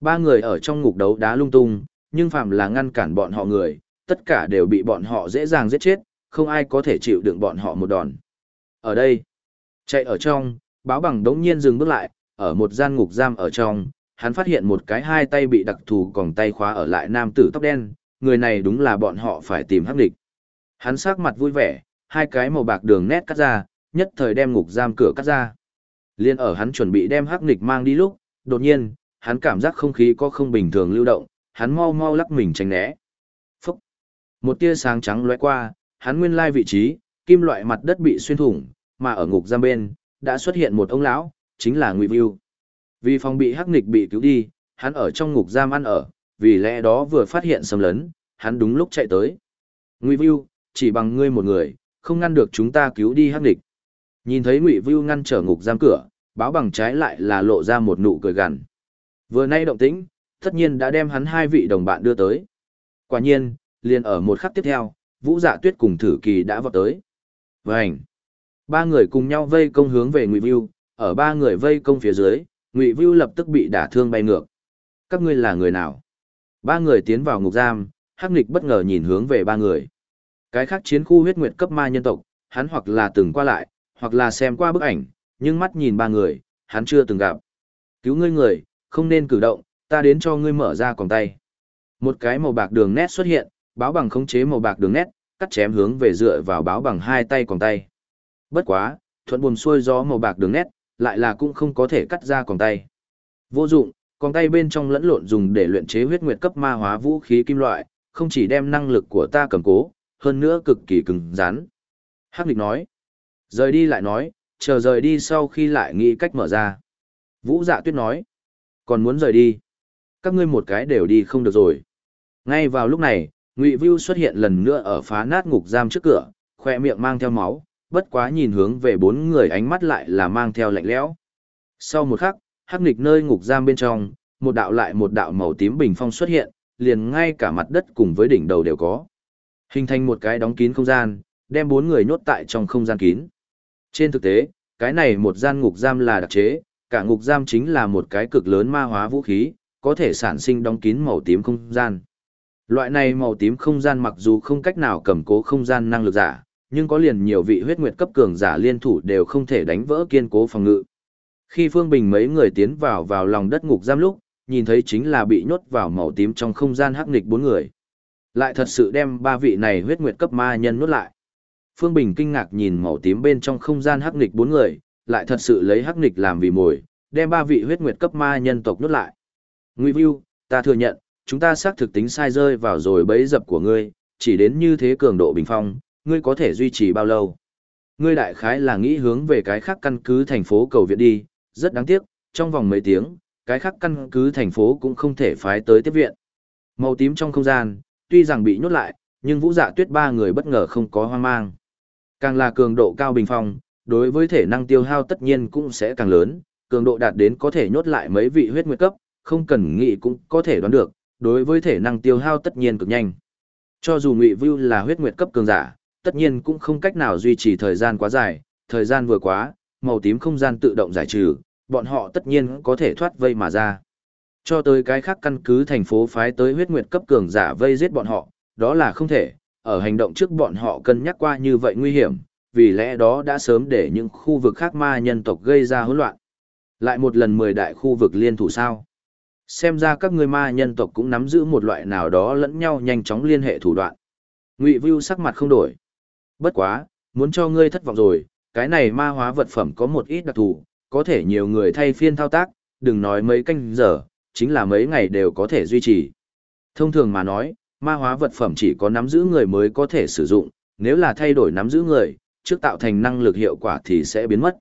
Ba người ở trong ngục đấu đá lung tung, nhưng phạm là ngăn cản bọn họ người, tất cả đều bị bọn họ dễ dàng giết chết, không ai có thể chịu đựng bọn họ một đòn. Ở đây, chạy ở trong, báo bằng đống nhiên dừng bước lại, ở một gian ngục giam ở trong, hắn phát hiện một cái hai tay bị đặc thù còng tay khóa ở lại nam tử tóc đen, người này đúng là bọn họ phải tìm hắc địch. Hắn sắc mặt vui vẻ, hai cái màu bạc đường nét cắt ra, nhất thời đem ngục giam cửa cắt ra. Liên ở hắn chuẩn bị đem hắc nghịch mang đi lúc, đột nhiên, hắn cảm giác không khí có không bình thường lưu động, hắn mau mau lắc mình tránh né. Phúc! Một tia sáng trắng lóe qua, hắn nguyên lai vị trí, kim loại mặt đất bị xuyên thủng, mà ở ngục giam bên, đã xuất hiện một ông lão, chính là Ngụy Vưu. Vì phòng bị hắc nghịch bị cứu đi, hắn ở trong ngục giam ăn ở, vì lẽ đó vừa phát hiện xâm lấn, hắn đúng lúc chạy tới. Ngụy Vưu, chỉ bằng ngươi một người, không ngăn được chúng ta cứu đi hắc nghịch. Nhìn thấy Ngụy Vưu ngăn trở ngục giam cửa, báo bằng trái lại là lộ ra một nụ cười gằn. Vừa nay động tĩnh, tất nhiên đã đem hắn hai vị đồng bạn đưa tới. Quả nhiên, liền ở một khắc tiếp theo, Vũ Dạ Tuyết cùng Thử Kỳ đã vọt tới. Vành. Ba người cùng nhau vây công hướng về Ngụy Vưu, ở ba người vây công phía dưới, Ngụy Vưu lập tức bị đả thương bay ngược. Các ngươi là người nào? Ba người tiến vào ngục giam, Hắc Nghịch bất ngờ nhìn hướng về ba người. Cái khác chiến khu huyết nguyệt cấp ma nhân tộc, hắn hoặc là từng qua lại, hoặc là xem qua bức ảnh, nhưng mắt nhìn ba người, hắn chưa từng gặp. Cứu ngươi người, không nên cử động, ta đến cho ngươi mở ra còng tay. Một cái màu bạc đường nét xuất hiện, báo bằng khống chế màu bạc đường nét, cắt chém hướng về dựa vào báo bằng hai tay còng tay. Bất quá, thuận buồm xuôi gió màu bạc đường nét, lại là cũng không có thể cắt ra còng tay. Vô dụng, còng tay bên trong lẫn lộn dùng để luyện chế huyết nguyệt cấp ma hóa vũ khí kim loại, không chỉ đem năng lực của ta cầm cố, hơn nữa cực kỳ cứng rắn. Hắc Lịch nói, rời đi lại nói, chờ rời đi sau khi lại nghĩ cách mở ra. Vũ Dạ Tuyết nói, còn muốn rời đi. Các ngươi một cái đều đi không được rồi. Ngay vào lúc này, Ngụy Vưu xuất hiện lần nữa ở phá nát ngục giam trước cửa, khoe miệng mang theo máu, bất quá nhìn hướng về bốn người ánh mắt lại là mang theo lạnh lẽo. Sau một khắc, hắc nghịch nơi ngục giam bên trong, một đạo lại một đạo màu tím bình phong xuất hiện, liền ngay cả mặt đất cùng với đỉnh đầu đều có. Hình thành một cái đóng kín không gian, đem bốn người nhốt tại trong không gian kín. Trên thực tế, cái này một gian ngục giam là đặc chế, cả ngục giam chính là một cái cực lớn ma hóa vũ khí, có thể sản sinh đóng kín màu tím không gian. Loại này màu tím không gian mặc dù không cách nào cầm cố không gian năng lực giả, nhưng có liền nhiều vị huyết nguyệt cấp cường giả liên thủ đều không thể đánh vỡ kiên cố phòng ngự. Khi Phương Bình mấy người tiến vào vào lòng đất ngục giam lúc, nhìn thấy chính là bị nhốt vào màu tím trong không gian hắc nghịch bốn người. Lại thật sự đem ba vị này huyết nguyệt cấp ma nhân nuốt lại. Phương Bình kinh ngạc nhìn màu tím bên trong không gian hắc nghịch bốn người, lại thật sự lấy hắc nghịch làm vì mồi, đem ba vị huyết nguyệt cấp ma nhân tộc nuốt lại. Ngụy Vưu, ta thừa nhận, chúng ta xác thực tính sai rơi vào rồi bẫy dập của ngươi, chỉ đến như thế cường độ bình phong, ngươi có thể duy trì bao lâu? Ngươi đại khái là nghĩ hướng về cái khác căn cứ thành phố cầu viện đi, rất đáng tiếc, trong vòng mấy tiếng, cái khác căn cứ thành phố cũng không thể phái tới tiếp viện. Màu tím trong không gian, tuy rằng bị nhốt lại, nhưng vũ dạ tuyết ba người bất ngờ không có hoang mang. Càng là cường độ cao bình phong, đối với thể năng tiêu hao tất nhiên cũng sẽ càng lớn, cường độ đạt đến có thể nhốt lại mấy vị huyết nguyệt cấp, không cần nghĩ cũng có thể đoán được, đối với thể năng tiêu hao tất nhiên cực nhanh. Cho dù Ngụy Vưu là huyết nguyệt cấp cường giả, tất nhiên cũng không cách nào duy trì thời gian quá dài, thời gian vừa quá, màu tím không gian tự động giải trừ, bọn họ tất nhiên có thể thoát vây mà ra. Cho tới cái khác căn cứ thành phố phái tới huyết nguyệt cấp cường giả vây giết bọn họ, đó là không thể, ở hành động trước bọn họ cân nhắc qua như vậy nguy hiểm, vì lẽ đó đã sớm để những khu vực khác ma nhân tộc gây ra hỗn loạn. Lại một lần mười đại khu vực liên thủ sao. Xem ra các ngươi ma nhân tộc cũng nắm giữ một loại nào đó lẫn nhau nhanh chóng liên hệ thủ đoạn. Ngụy Vưu sắc mặt không đổi. Bất quá, muốn cho ngươi thất vọng rồi, cái này ma hóa vật phẩm có một ít đặc thù, có thể nhiều người thay phiên thao tác, đừng nói mấy canh giờ, chính là mấy ngày đều có thể duy trì. Thông thường mà nói, ma hóa vật phẩm chỉ có nắm giữ người mới có thể sử dụng, nếu là thay đổi nắm giữ người, trước tạo thành năng lực hiệu quả thì sẽ biến mất.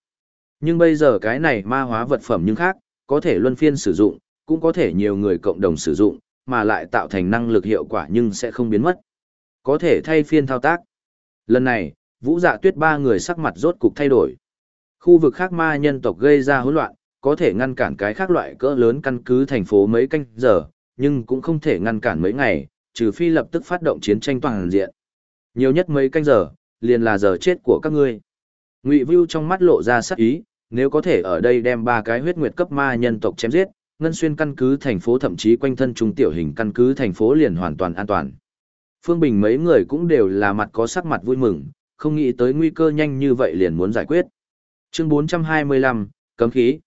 Nhưng bây giờ cái này ma hóa vật phẩm nhưng khác, có thể luân phiên sử dụng, cũng có thể nhiều người cộng đồng sử dụng, mà lại tạo thành năng lực hiệu quả nhưng sẽ không biến mất. Có thể thay phiên thao tác. Lần này, vũ dạ tuyết ba người sắc mặt rốt cục thay đổi. Khu vực khác ma nhân tộc gây ra hỗn loạn, có thể ngăn cản cái khác loại cỡ lớn căn cứ thành phố mấy canh giờ, nhưng cũng không thể ngăn cản mấy ngày, trừ phi lập tức phát động chiến tranh toàn diện. Nhiều nhất mấy canh giờ, liền là giờ chết của các ngươi. Ngụy Vưu trong mắt lộ ra sắc ý, nếu có thể ở đây đem ba cái huyết nguyệt cấp ma nhân tộc chém giết, ngân xuyên căn cứ thành phố thậm chí quanh thân trung tiểu hình căn cứ thành phố liền hoàn toàn an toàn. Phương Bình mấy người cũng đều là mặt có sắc mặt vui mừng, không nghĩ tới nguy cơ nhanh như vậy liền muốn giải quyết. Chương 425, cấm khí.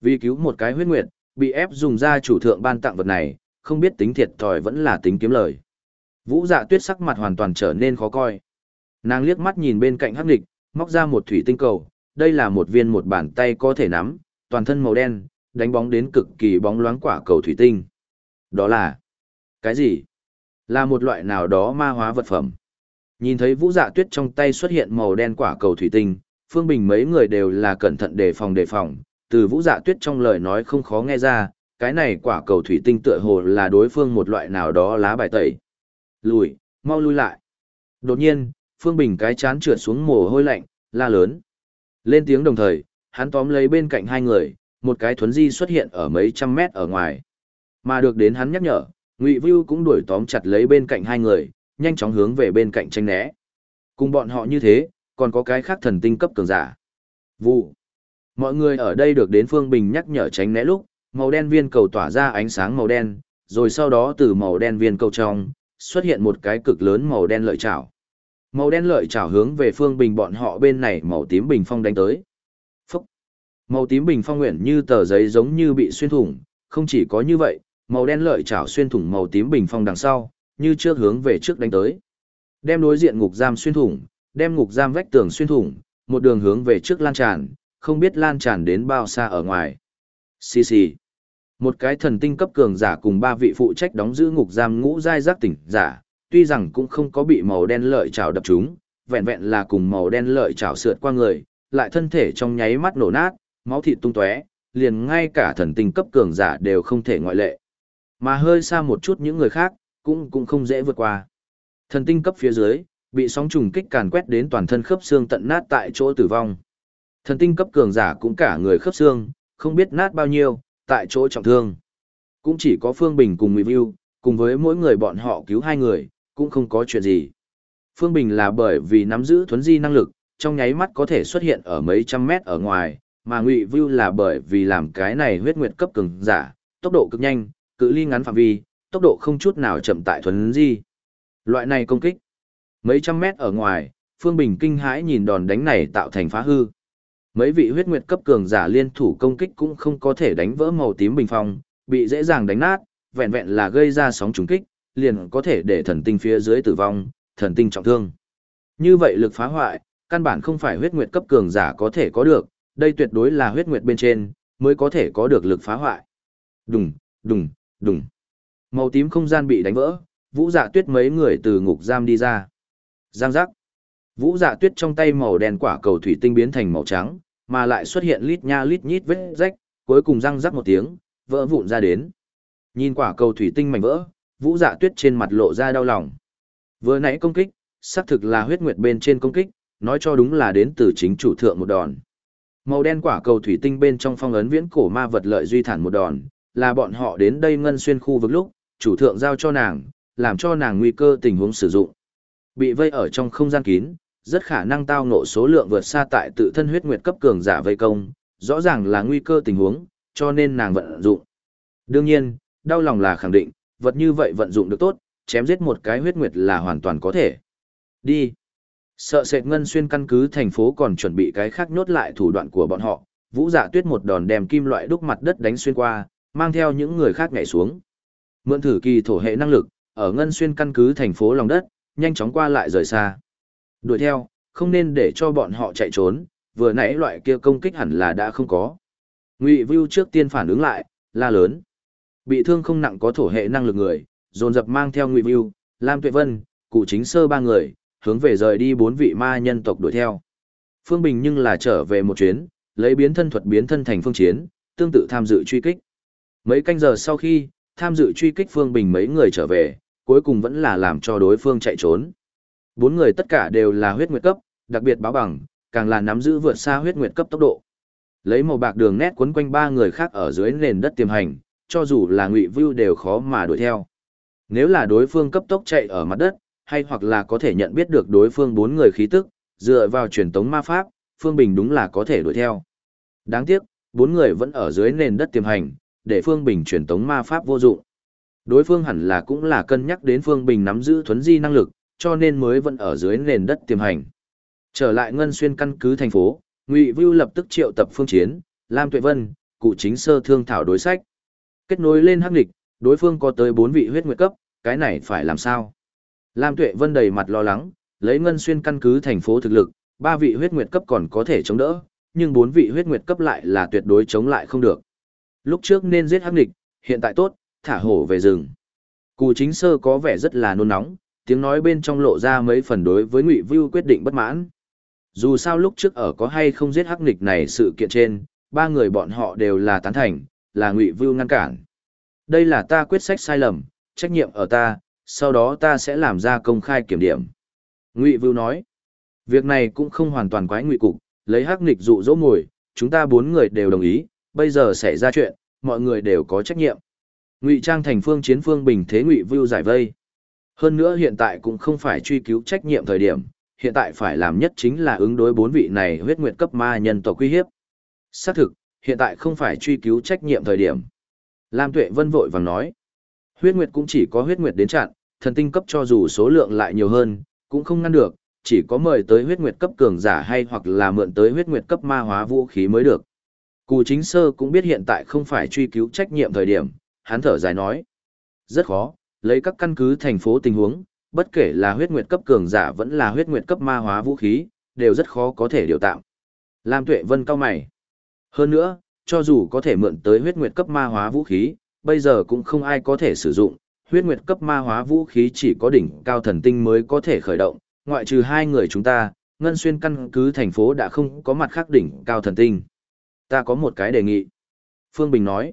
Vì cứu một cái huyết nguyệt, bị ép dùng ra chủ thượng ban tặng vật này, không biết tính thiệt thòi vẫn là tính kiếm lời. Vũ dạ tuyết sắc mặt hoàn toàn trở nên khó coi. Nàng liếc mắt nhìn bên cạnh hắc nghịch, móc ra một thủy tinh cầu, đây là một viên một bàn tay có thể nắm, toàn thân màu đen, đánh bóng đến cực kỳ bóng loáng quả cầu thủy tinh. Đó là... Cái gì? Là một loại nào đó ma hóa vật phẩm. Nhìn thấy vũ dạ tuyết trong tay xuất hiện màu đen quả cầu thủy tinh, Phương Bình mấy người đều là cẩn thận đề phòng đề phòng, từ vũ dạ tuyết trong lời nói không khó nghe ra, cái này quả cầu thủy tinh tựa hồ là đối phương một loại nào đó lá bài tẩy. Lùi, mau lui lại. Đột nhiên, Phương Bình cái chán trượt xuống mồ hôi lạnh, la lớn. Lên tiếng đồng thời, hắn tóm lấy bên cạnh hai người, một cái thuấn di xuất hiện ở mấy trăm mét ở ngoài. Mà được đến hắn nhắc nhở, Ngụy Vưu cũng đuổi tóm chặt lấy bên cạnh hai người, nhanh chóng hướng về bên cạnh tranh né. Cùng bọn họ như thế, còn có cái khác thần tinh cấp cường giả. Vụ. Mọi người ở đây được đến Phương Bình nhắc nhở tránh né lúc, màu đen viên cầu tỏa ra ánh sáng màu đen, rồi sau đó từ màu đen viên cầu trong, xuất hiện một cái cực lớn màu đen lợi chảo. Màu đen lợi chảo hướng về Phương Bình bọn họ bên này màu tím bình phong đánh tới. Phúc! Màu tím bình phong nguyện như tờ giấy giống như bị xuyên thủng, không chỉ có như vậy, màu đen lợi chảo xuyên thủng màu tím bình phong đằng sau, như trước hướng về trước đánh tới. Đem đối diện ngục giam xuyên thủng, đem ngục giam vách tường xuyên thủng, một đường hướng về trước lan tràn, không biết lan tràn đến bao xa ở ngoài. Xì xì. Một cái thần tinh cấp cường giả cùng ba vị phụ trách đóng giữ ngục giam ngũ giai giác tỉnh giả, tuy rằng cũng không có bị màu đen lợi chảo đập trúng, vẹn vẹn là cùng màu đen lợi chảo sượt qua người, lại thân thể trong nháy mắt nổ nát, máu thịt tung tóe, liền ngay cả thần tinh cấp cường giả đều không thể ngoại lệ. Mà hơi xa một chút những người khác, cũng cũng không dễ vượt qua. Thần tinh cấp phía dưới, bị sóng trùng kích càn quét đến toàn thân khớp xương tận nát tại chỗ tử vong. Thần tinh cấp cường giả cũng cả người khớp xương, không biết nát bao nhiêu, tại chỗ trọng thương. Cũng chỉ có Phương Bình cùng Ngụy View, cùng với mỗi người bọn họ cứu hai người, cũng không có chuyện gì. Phương Bình là bởi vì nắm giữ thuấn di năng lực, trong nháy mắt có thể xuất hiện ở mấy trăm mét ở ngoài, mà Ngụy View là bởi vì làm cái này huyết nguyệt cấp cường giả, tốc độ cực nhanh, cự ly ngắn phạm vi, tốc độ không chút nào chậm tại thuấn di. Loại này công kích, mấy trăm mét ở ngoài, Phương Bình kinh hãi nhìn đòn đánh này tạo thành phá hư. Mấy vị huyết nguyệt cấp cường giả liên thủ công kích cũng không có thể đánh vỡ màu tím bình phong, bị dễ dàng đánh nát, vẹn vẹn là gây ra sóng trùng kích, liền có thể để thần tinh phía dưới tử vong, thần tinh trọng thương. Như vậy lực phá hoại, căn bản không phải huyết nguyệt cấp cường giả có thể có được, đây tuyệt đối là huyết nguyệt bên trên, mới có thể có được lực phá hoại. Đùng, đùng, đùng. Màu tím không gian bị đánh vỡ, vũ dạ tuyết mấy người từ ngục giam đi ra. Giang giác. Vũ dạ tuyết trong tay màu đen quả cầu thủy tinh biến thành màu trắng, mà lại xuất hiện lít nha lít nhít vết rách, cuối cùng răng rắc một tiếng, vỡ vụn ra đến. Nhìn quả cầu thủy tinh mảnh vỡ, vũ dạ tuyết trên mặt lộ ra đau lòng. Vừa nãy công kích, xác thực là huyết nguyệt bên trên công kích, nói cho đúng là đến từ chính chủ thượng một đòn. Màu đen quả cầu thủy tinh bên trong phong ấn viễn cổ ma vật lợi duy thản một đòn, là bọn họ đến đây ngân xuyên khu vực lúc, chủ thượng giao cho nàng, làm cho nàng nguy cơ tình huống sử dụng. Bị vây ở trong không gian kín, rất khả năng tao nộ số lượng vượt xa tại tự thân huyết nguyệt cấp cường giả vây công, rõ ràng là nguy cơ tình huống, cho nên nàng vận dụng. Đương nhiên, đau lòng là khẳng định, vật như vậy vận dụng được tốt, chém giết một cái huyết nguyệt là hoàn toàn có thể. Đi. Sợ sệt ngân xuyên căn cứ thành phố còn chuẩn bị cái khác nhốt lại thủ đoạn của bọn họ, vũ dạ tuyết một đòn đem kim loại đúc mặt đất đánh xuyên qua, mang theo những người khác nhảy xuống. Mượn thử kỳ thổ hệ năng lực, ở ngân xuyên căn cứ thành phố lòng đất, nhanh chóng qua lại rời xa. Đuổi theo, không nên để cho bọn họ chạy trốn, vừa nãy loại kia công kích hẳn là đã không có. Ngụy Vưu trước tiên phản ứng lại, la lớn. Bị thương không nặng có thổ hệ năng lực người, dồn dập mang theo Ngụy Vưu, Lam Tuệ Vân, Cụ Chính Sơ ba người, hướng về rời đi bốn vị ma nhân tộc đuổi theo. Phương Bình nhưng là trở về một chuyến, lấy biến thân thuật biến thân thành phương chiến, tương tự tham dự truy kích. Mấy canh giờ sau khi, tham dự truy kích Phương Bình mấy người trở về, cuối cùng vẫn là làm cho đối phương chạy trốn. Bốn người tất cả đều là huyết nguyệt cấp, đặc biệt báo bằng, càng là nắm giữ vượt xa huyết nguyệt cấp tốc độ. Lấy màu bạc đường nét quấn quanh ba người khác ở dưới nền đất tiềm hành, cho dù là Ngụy Vưu đều khó mà đuổi theo. Nếu là đối phương cấp tốc chạy ở mặt đất, hay hoặc là có thể nhận biết được đối phương bốn người khí tức, dựa vào truyền tống ma pháp, Phương Bình đúng là có thể đuổi theo. Đáng tiếc, bốn người vẫn ở dưới nền đất tiềm hành, để Phương Bình truyền tống ma pháp vô dụng. Đối phương hẳn là cũng là cân nhắc đến Phương Bình nắm giữ thuấn di năng lực, cho nên mới vẫn ở dưới nền đất tiềm hành. Trở lại Ngân Xuyên căn cứ thành phố, Ngụy Vưu lập tức triệu tập phương chiến, Lam Tuệ Vân, cụ chính sơ thương thảo đối sách. Kết nối lên hắc địch, đối phương có tới bốn vị huyết nguyệt cấp, cái này phải làm sao? Lam Tuệ Vân đầy mặt lo lắng, lấy Ngân Xuyên căn cứ thành phố thực lực, ba vị huyết nguyệt cấp còn có thể chống đỡ, nhưng bốn vị huyết nguyệt cấp lại là tuyệt đối chống lại không được. Lúc trước nên giết hắc địch, hiện tại tốt, thả hổ về rừng. Cụ chính sơ có vẻ rất là nôn nóng, tiếng nói bên trong lộ ra mấy phần đối với Ngụy Vưu quyết định bất mãn. Dù sao lúc trước ở có hay không giết hắc nghịch này sự kiện trên, ba người bọn họ đều là tán thành, là Ngụy Vưu ngăn cản. Đây là ta quyết sách sai lầm, trách nhiệm ở ta, sau đó ta sẽ làm ra công khai kiểm điểm. Ngụy Vưu nói, việc này cũng không hoàn toàn quái Ngụy Cục, lấy hắc nghịch dụ dỗ mồi chúng ta bốn người đều đồng ý, bây giờ xảy ra chuyện, mọi người đều có trách nhiệm. Ngụy Trang thành phương chiến phương bình thế Ngụy Vưu giải vây. Hơn nữa hiện tại cũng không phải truy cứu trách nhiệm thời điểm, hiện tại phải làm nhất chính là ứng đối bốn vị này huyết nguyệt cấp ma nhân tộc uy hiếp. Xác thực, hiện tại không phải truy cứu trách nhiệm thời điểm. Lam Tuệ Vân vội vàng nói, huyết nguyệt cũng chỉ có huyết nguyệt đến chặn, thần tinh cấp cho dù số lượng lại nhiều hơn, cũng không ngăn được, chỉ có mời tới huyết nguyệt cấp cường giả hay hoặc là mượn tới huyết nguyệt cấp ma hóa vũ khí mới được. Cù chính sơ cũng biết hiện tại không phải truy cứu trách nhiệm thời điểm, hắn thở dài nói. Rất khó, lấy các căn cứ thành phố tình huống, bất kể là huyết nguyệt cấp cường giả vẫn là huyết nguyệt cấp ma hóa vũ khí, đều rất khó có thể điều tạo. Lam Tuệ Vân cao mày. Hơn nữa, cho dù có thể mượn tới huyết nguyệt cấp ma hóa vũ khí, bây giờ cũng không ai có thể sử dụng, huyết nguyệt cấp ma hóa vũ khí chỉ có đỉnh cao thần tinh mới có thể khởi động, ngoại trừ hai người chúng ta, ngân xuyên căn cứ thành phố đã không có mặt khác đỉnh cao thần tinh. Ta có một cái đề nghị. Phương Bình nói,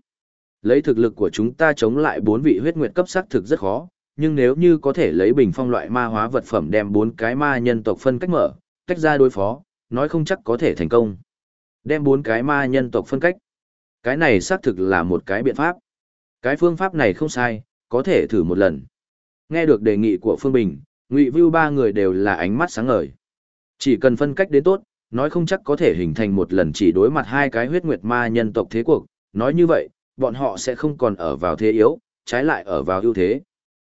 lấy thực lực của chúng ta chống lại bốn vị huyết nguyệt cấp xác thực rất khó, nhưng nếu như có thể lấy bình phong loại ma hóa vật phẩm đem bốn cái ma nhân tộc phân cách mở, cách ra đối phó, nói không chắc có thể thành công. Đem bốn cái ma nhân tộc phân cách. Cái này xác thực là một cái biện pháp. Cái phương pháp này không sai, có thể thử một lần. Nghe được đề nghị của Phương Bình, Ngụy Vưu ba người đều là ánh mắt sáng ngời. Chỉ cần phân cách đến tốt, nói không chắc có thể hình thành một lần chỉ đối mặt hai cái huyết nguyệt ma nhân tộc thế cuộc, nói như vậy, bọn họ sẽ không còn ở vào thế yếu, trái lại ở vào ưu thế.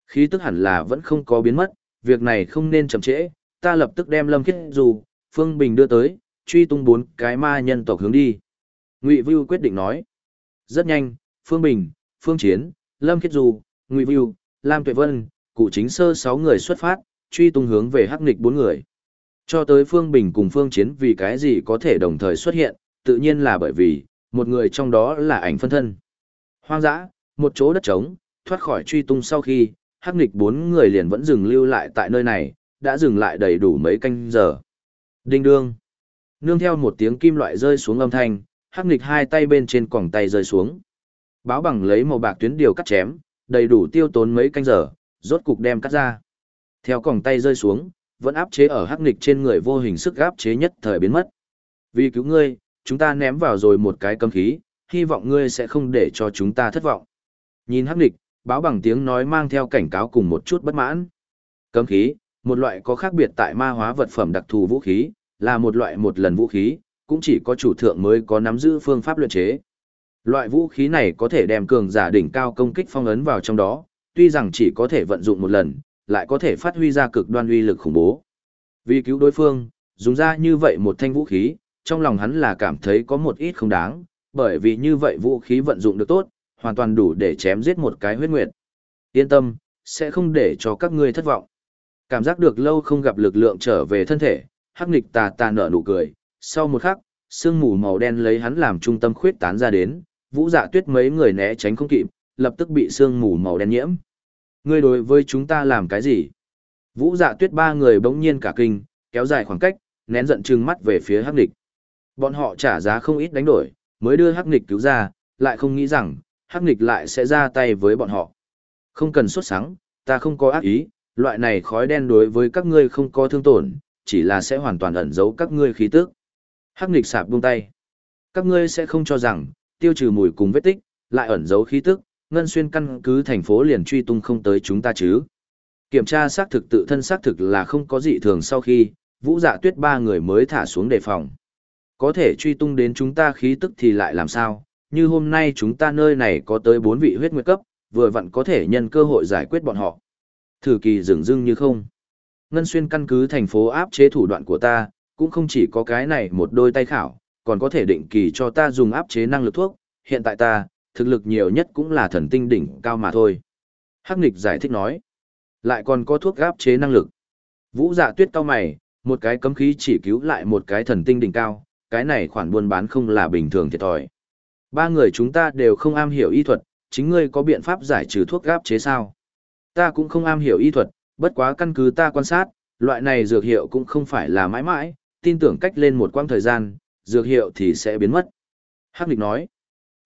Khí tức hẳn là vẫn không có biến mất, việc này không nên chậm trễ, ta lập tức đem Lâm Khiết dù, Phương Bình đưa tới, truy tung bốn cái ma nhân tộc hướng đi. Ngụy Vưu quyết định nói. Rất nhanh, Phương Bình, Phương Chiến, Lâm Khiết dù, Ngụy Vưu, Lam Tuệ Vân, cụ chính sơ sáu người xuất phát, truy tung hướng về hắc Nịch bốn người. Cho tới Phương Bình cùng Phương Chiến vì cái gì có thể đồng thời xuất hiện, tự nhiên là bởi vì, một người trong đó là ảnh phân thân. Hoang dã, một chỗ đất trống, thoát khỏi truy tung sau khi, hắc nghịch bốn người liền vẫn dừng lưu lại tại nơi này, đã dừng lại đầy đủ mấy canh giờ. Đinh đương. Nương theo một tiếng kim loại rơi xuống âm thanh, hắc nghịch hai tay bên trên quòng tay rơi xuống. Báo bằng lấy màu bạc tuyến điều cắt chém, đầy đủ tiêu tốn mấy canh giờ, rốt cục đem cắt ra. Theo quòng tay rơi xuống, vẫn áp chế ở hắc nghịch trên người vô hình sức áp chế nhất thời biến mất. Vì cứu ngươi, chúng ta ném vào rồi một cái cấm khí, hy vọng ngươi sẽ không để cho chúng ta thất vọng. Nhìn hắc địch, báo bằng tiếng nói mang theo cảnh cáo cùng một chút bất mãn. Cấm khí, một loại có khác biệt tại ma hóa vật phẩm đặc thù vũ khí, là một loại một lần vũ khí, cũng chỉ có chủ thượng mới có nắm giữ phương pháp luyện chế. Loại vũ khí này có thể đem cường giả đỉnh cao công kích phong ấn vào trong đó, tuy rằng chỉ có thể vận dụng một lần, lại có thể phát huy ra cực đoan uy lực khủng bố. Vì cứu đối phương, dùng ra như vậy một thanh vũ khí, trong lòng hắn là cảm thấy có một ít không đáng, bởi vì như vậy vũ khí vận dụng được tốt, hoàn toàn đủ để chém giết một cái huyết nguyệt. Yên tâm, sẽ không để cho các ngươi thất vọng. Cảm giác được lâu không gặp lực lượng trở về thân thể, hắc nịch tà tà nở nụ cười, sau một khắc, sương mù màu đen lấy hắn làm trung tâm khuyết tán ra đến, vũ dạ tuyết mấy người né tránh không kịp, lập tức bị sương mù màu đen nhiễm. Ngươi đối với chúng ta làm cái gì? Vũ dạ tuyết ba người bỗng nhiên cả kinh, kéo dài khoảng cách, nén giận trừng mắt về phía hắc địch Bọn họ trả giá không ít đánh đổi, mới đưa hắc nghịch cứu ra, lại không nghĩ rằng, hắc nghịch lại sẽ ra tay với bọn họ. Không cần xuất sáng, ta không có ác ý, loại này khói đen đối với các ngươi không có thương tổn, chỉ là sẽ hoàn toàn ẩn giấu các ngươi khí tức. Hắc nghịch sạp buông tay. Các ngươi sẽ không cho rằng, tiêu trừ mùi cùng vết tích, lại ẩn giấu khí tức, ngân xuyên căn cứ thành phố liền truy tung không tới chúng ta chứ. Kiểm tra xác thực tự thân xác thực là không có dị thường sau khi, vũ dạ tuyết ba người mới thả xuống đề phòng. Có thể truy tung đến chúng ta khí tức thì lại làm sao, như hôm nay chúng ta nơi này có tới bốn vị huyết nguyệt cấp, vừa vặn có thể nhân cơ hội giải quyết bọn họ. Thử kỳ dường dưng như không. Ngân xuyên căn cứ thành phố áp chế thủ đoạn của ta, cũng không chỉ có cái này một đôi tay khảo, còn có thể định kỳ cho ta dùng áp chế năng lực thuốc, hiện tại ta, thực lực nhiều nhất cũng là thần tinh đỉnh cao mà thôi. Hắc nghịch giải thích nói, lại còn có thuốc áp chế năng lực. Vũ dạ tuyết cao mày, một cái cấm khí chỉ cứu lại một cái thần tinh đỉnh cao, cái này khoản buôn bán không là bình thường thiệt thòi. Ba người chúng ta đều không am hiểu y thuật, chính ngươi có biện pháp giải trừ thuốc áp chế sao? Ta cũng không am hiểu y thuật, bất quá căn cứ ta quan sát, loại này dược hiệu cũng không phải là mãi mãi, tin tưởng cách lên một quãng thời gian, dược hiệu thì sẽ biến mất. Hắc Lịch nói,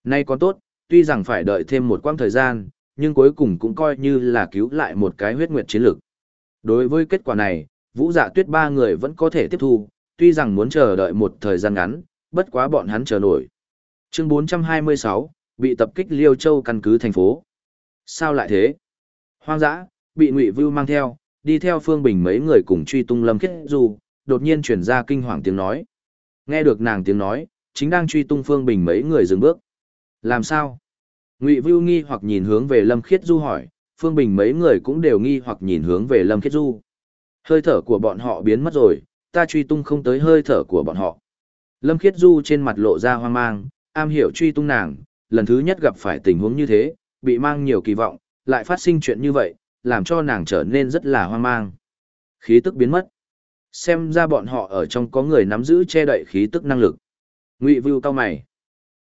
nay còn tốt, tuy rằng phải đợi thêm một quãng thời gian, nhưng cuối cùng cũng coi như là cứu lại một cái huyết nguyệt chiến lược. Đối với kết quả này, vũ dạ tuyết ba người vẫn có thể tiếp thu, tuy rằng muốn chờ đợi một thời gian ngắn, bất quá bọn hắn chờ nổi. Chương 426, bị tập kích Liêu Châu căn cứ thành phố. Sao lại thế? Hoang dã, bị Ngụy Vưu mang theo, đi theo Phương Bình mấy người cùng truy tung Lâm Khiết Du, đột nhiên truyền ra kinh hoàng tiếng nói. Nghe được nàng tiếng nói, chính đang truy tung Phương Bình mấy người dừng bước. Làm sao? Ngụy Vưu nghi hoặc nhìn hướng về Lâm Khiết Du hỏi, Phương Bình mấy người cũng đều nghi hoặc nhìn hướng về Lâm Khiết Du. Hơi thở của bọn họ biến mất rồi, ta truy tung không tới hơi thở của bọn họ. Lâm Khiết Du trên mặt lộ ra hoang mang, am hiểu truy tung nàng, lần thứ nhất gặp phải tình huống như thế, bị mang nhiều kỳ vọng, lại phát sinh chuyện như vậy, làm cho nàng trở nên rất là hoang mang. Khí tức biến mất. Xem ra bọn họ ở trong có người nắm giữ che đậy khí tức năng lực. Ngụy Vưu cao mày.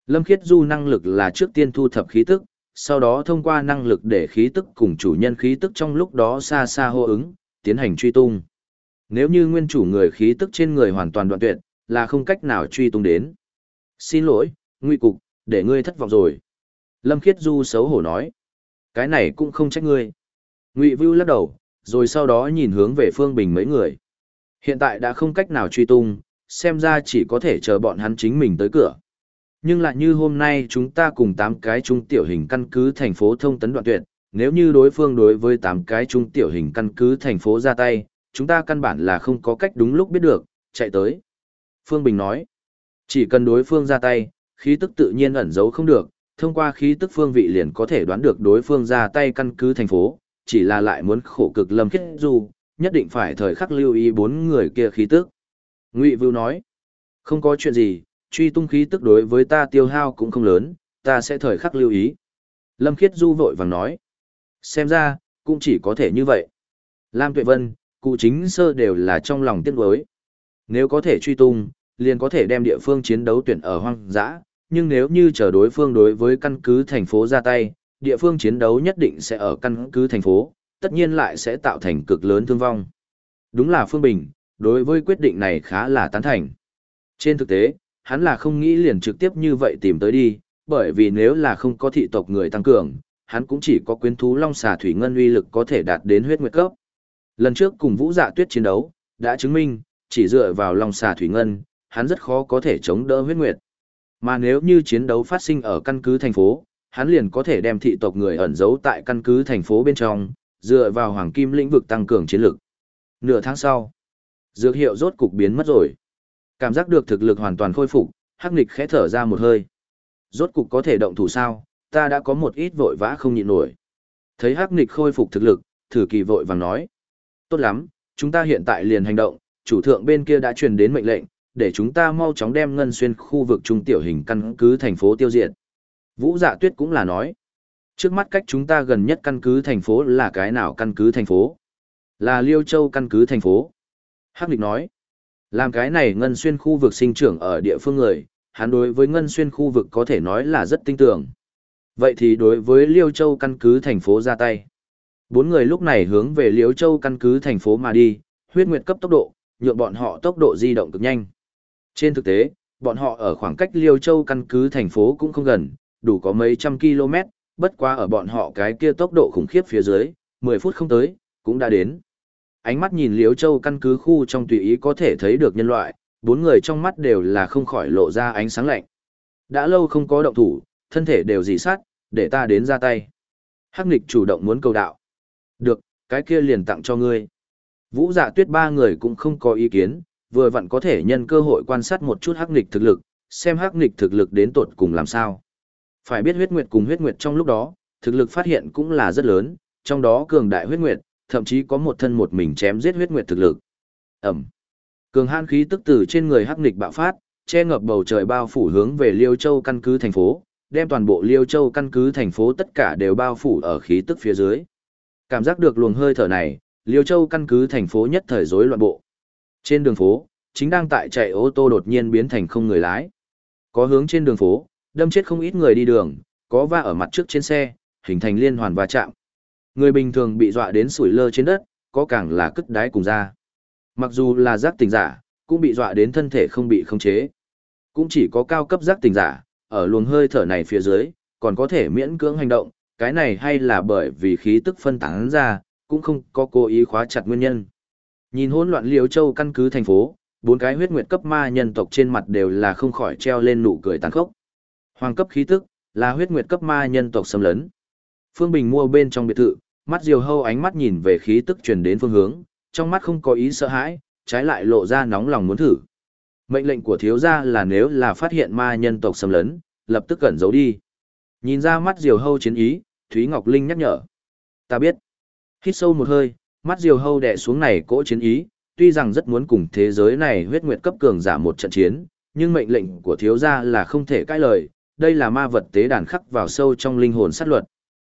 Lâm Khiết Du năng lực là trước tiên thu thập khí tức, sau đó thông qua năng lực để khí tức cùng chủ nhân khí tức trong lúc đó xa xa hô ứng, tiến hành truy tung. Nếu như nguyên chủ người khí tức trên người hoàn toàn đoạn tuyệt, là không cách nào truy tung đến. Xin lỗi, Ngụy Cục, để ngươi thất vọng rồi. Lâm Khiết Du xấu hổ nói. Cái này cũng không trách ngươi. Ngụy Vưu lắc đầu, rồi sau đó nhìn hướng về Phương Bình mấy người. Hiện tại đã không cách nào truy tung, xem ra chỉ có thể chờ bọn hắn chính mình tới cửa. Nhưng lại như hôm nay chúng ta cùng 8 cái trung tiểu hình căn cứ thành phố thông tấn đoạn tuyệt, nếu như đối phương đối với 8 cái trung tiểu hình căn cứ thành phố ra tay, chúng ta căn bản là không có cách đúng lúc biết được, chạy tới. Phương Bình nói, chỉ cần đối phương ra tay, khí tức tự nhiên ẩn giấu không được, thông qua khí tức phương vị liền có thể đoán được đối phương ra tay căn cứ thành phố, chỉ là lại muốn khổ cực lâm khiết du, nhất định phải thời khắc lưu ý bốn người kia khí tức. Ngụy Vưu nói, không có chuyện gì, truy tung khí tức đối với ta tiêu hao cũng không lớn, ta sẽ thời khắc lưu ý. Lâm Khiết Du vội vàng nói, xem ra, cũng chỉ có thể như vậy. Lam Tuệ Vân, cụ chính sơ đều là trong lòng tiếc nuối. Nếu có thể truy tung, liền có thể đem địa phương chiến đấu tuyển ở hoang dã, nhưng nếu như chờ đối phương đối với căn cứ thành phố ra tay, địa phương chiến đấu nhất định sẽ ở căn cứ thành phố, tất nhiên lại sẽ tạo thành cực lớn thương vong. Đúng là Phương Bình, đối với quyết định này khá là tán thành. Trên thực tế, hắn là không nghĩ liền trực tiếp như vậy tìm tới đi, bởi vì nếu là không có thị tộc người tăng cường, hắn cũng chỉ có quyến thú long xà thủy ngân uy lực có thể đạt đến huyết nguyệt cấp. Lần trước cùng Vũ Dạ Tuyết chiến đấu, đã chứng minh, chỉ dựa vào long xà thủy ngân, hắn rất khó có thể chống đỡ huyết nguyệt. Mà nếu như chiến đấu phát sinh ở căn cứ thành phố, hắn liền có thể đem thị tộc người ẩn giấu tại căn cứ thành phố bên trong, dựa vào hoàng kim lĩnh vực tăng cường chiến lực. Nửa tháng sau, dược hiệu rốt cục biến mất rồi. Cảm giác được thực lực hoàn toàn khôi phục, Hắc Nịch khẽ thở ra một hơi. Rốt cục có thể động thủ sao, ta đã có một ít vội vã không nhịn nổi. Thấy Hắc Nịch khôi phục thực lực, thử kỳ vội vàng nói. Tốt lắm, chúng ta hiện tại liền hành động, chủ thượng bên kia đã truyền đến mệnh lệnh, để chúng ta mau chóng đem ngân xuyên khu vực trung tiểu hình căn cứ thành phố tiêu diệt. Vũ Dạ Tuyết cũng là nói. Trước mắt cách chúng ta gần nhất căn cứ thành phố là cái nào căn cứ thành phố? Là Liêu Châu căn cứ thành phố. Hắc Lịch nói. Làm cái này ngân xuyên khu vực sinh trưởng ở địa phương người, hắn đối với ngân xuyên khu vực có thể nói là rất tinh tưởng. Vậy thì đối với Liêu Châu căn cứ thành phố ra tay. Bốn người lúc này hướng về Liễu Châu căn cứ thành phố mà đi, huyết nguyệt cấp tốc độ, nhượng bọn họ tốc độ di động cực nhanh. Trên thực tế, bọn họ ở khoảng cách Liêu Châu căn cứ thành phố cũng không gần, đủ có mấy trăm km, bất quá ở bọn họ cái kia tốc độ khủng khiếp phía dưới, 10 phút không tới, cũng đã đến. Ánh mắt nhìn Liêu Châu căn cứ khu trong tùy ý có thể thấy được nhân loại, bốn người trong mắt đều là không khỏi lộ ra ánh sáng lạnh. Đã lâu không có động thủ, thân thể đều dì sát, để ta đến ra tay. Hắc Nịch chủ động muốn cầu đạo. Được, cái kia liền tặng cho ngươi. Vũ dạ tuyết ba người cũng không có ý kiến, vừa vặn có thể nhân cơ hội quan sát một chút hắc nghịch thực lực, xem hắc nghịch thực lực đến tột cùng làm sao. Phải biết huyết nguyệt cùng huyết nguyệt trong lúc đó, thực lực phát hiện cũng là rất lớn, trong đó cường đại huyết nguyệt, thậm chí có một thân một mình chém giết huyết nguyệt thực lực. Ẩm. Cường hãn khí tức từ trên người hắc nghịch bạo phát, che ngập bầu trời bao phủ hướng về Liêu Châu căn cứ thành phố, đem toàn bộ Liêu Châu căn cứ thành phố tất cả đều bao phủ ở khí tức phía dưới. Cảm giác được luồng hơi thở này, Liêu Châu căn cứ thành phố nhất thời rối loạn bộ. Trên đường phố, chính đang tại chạy ô tô đột nhiên biến thành không người lái. Có hướng trên đường phố, đâm chết không ít người đi đường, có va ở mặt trước trên xe, hình thành liên hoàn va chạm. Người bình thường bị dọa đến sủi lơ trên đất, có càng là cất đái cùng ra. Mặc dù là giác tình giả, cũng bị dọa đến thân thể không bị khống chế. Cũng chỉ có cao cấp giác tình giả, ở luồng hơi thở này phía dưới, còn có thể miễn cưỡng hành động, cái này hay là bởi vì khí tức phân tán ra, cũng không có cố ý khóa chặt nguyên nhân. Nhìn hỗn loạn Liễu Châu căn cứ thành phố, bốn cái huyết nguyệt cấp ma nhân tộc trên mặt đều là không khỏi treo lên nụ cười tàn khốc. Hoàng cấp khí tức là huyết nguyệt cấp ma nhân tộc xâm lấn. Phương Bình mua bên trong biệt thự, mắt diều hâu ánh mắt nhìn về khí tức truyền đến phương hướng, trong mắt không có ý sợ hãi, trái lại lộ ra nóng lòng muốn thử. Mệnh lệnh của thiếu gia là nếu là phát hiện ma nhân tộc xâm lấn, lập tức cẩn giấu đi. Nhìn ra mắt diều hâu chiến ý, Thúy Ngọc Linh nhắc nhở. Ta biết. Hít sâu một hơi, mắt diều hâu đè xuống này cỗ chiến ý, tuy rằng rất muốn cùng thế giới này huyết nguyệt cấp cường giả một trận chiến, nhưng mệnh lệnh của thiếu gia là không thể cãi lời, đây là ma vật tế đàn khắc vào sâu trong linh hồn sát luật.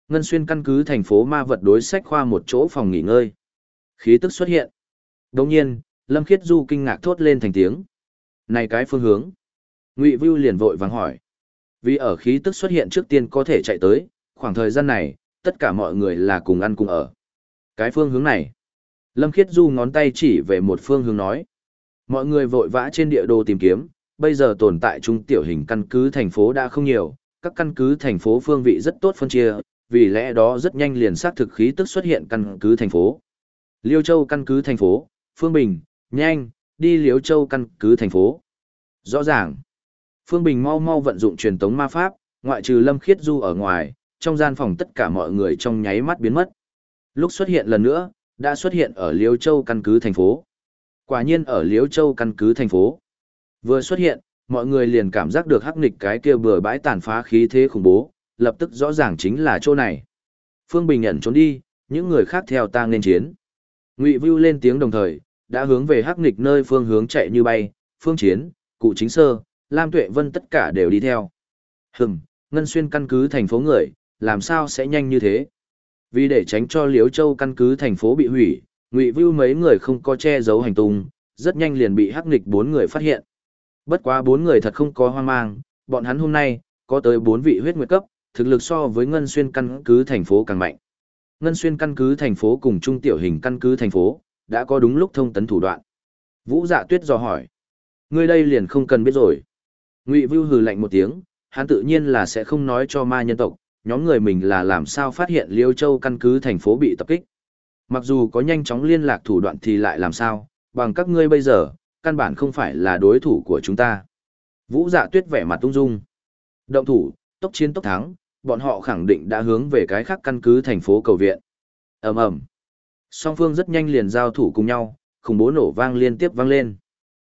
Ngân xuyên căn cứ thành phố ma vật đối sách khoa một chỗ phòng nghỉ ngơi. Khí tức xuất hiện. Đồng nhiên, Lâm Khiết Du kinh ngạc thốt lên thành tiếng. Này cái phương hướng. Ngụy Vưu liền vội vàng hỏi. Vì ở khí tức xuất hiện trước tiên có thể chạy tới, khoảng thời gian này, tất cả mọi người là cùng ăn cùng ở. Cái phương hướng này. Lâm Khiết Du ngón tay chỉ về một phương hướng nói. Mọi người vội vã trên địa đồ tìm kiếm, bây giờ tồn tại trung tiểu hình căn cứ thành phố đã không nhiều, các căn cứ thành phố phương vị rất tốt phân chia, vì lẽ đó rất nhanh liền xác thực khí tức xuất hiện căn cứ thành phố. Liêu Châu căn cứ thành phố, Phương Bình, nhanh, đi Liêu Châu căn cứ thành phố. Rõ ràng, Phương Bình mau mau vận dụng truyền tống ma pháp, ngoại trừ Lâm Khiết Du ở ngoài, trong gian phòng tất cả mọi người trong nháy mắt biến mất. Lúc xuất hiện lần nữa, đã xuất hiện ở Liêu Châu căn cứ thành phố. Quả nhiên ở Liêu Châu căn cứ thành phố. Vừa xuất hiện, mọi người liền cảm giác được hắc Nịch cái kia bừa bãi tàn phá khí thế khủng bố, lập tức rõ ràng chính là chỗ này. Phương Bình nhận trốn đi, những người khác theo ta nên chiến. Ngụy Vưu lên tiếng đồng thời, đã hướng về hắc Nịch nơi phương hướng chạy như bay, phương chiến, cụ chính sơ, Lam Tuệ Vân tất cả đều đi theo. Hừm, Ngân Xuyên căn cứ thành phố người, làm sao sẽ nhanh như thế? Vì để tránh cho Liễu Châu căn cứ thành phố bị hủy, Ngụy Vưu mấy người không có che giấu hành tung, rất nhanh liền bị hắc nghịch bốn người phát hiện. Bất quá bốn người thật không có hoang mang, bọn hắn hôm nay có tới bốn vị huyết nguyệt cấp, thực lực so với Ngân Xuyên căn cứ thành phố càng mạnh. Ngân Xuyên căn cứ thành phố cùng trung tiểu hình căn cứ thành phố, đã có đúng lúc thông tấn thủ đoạn. Vũ Dạ Tuyết dò hỏi, ngươi đây liền không cần biết rồi. Ngụy Vưu hừ lạnh một tiếng, hắn tự nhiên là sẽ không nói cho ma nhân tộc, nhóm người mình là làm sao phát hiện Liêu Châu căn cứ thành phố bị tập kích. Mặc dù có nhanh chóng liên lạc thủ đoạn thì lại làm sao, bằng các ngươi bây giờ, căn bản không phải là đối thủ của chúng ta. Vũ dạ tuyết vẻ mặt tung dung. Động thủ, tốc chiến tốc thắng, bọn họ khẳng định đã hướng về cái khác căn cứ thành phố cầu viện. ầm ầm Song phương rất nhanh liền giao thủ cùng nhau, khủng bố nổ vang liên tiếp vang lên.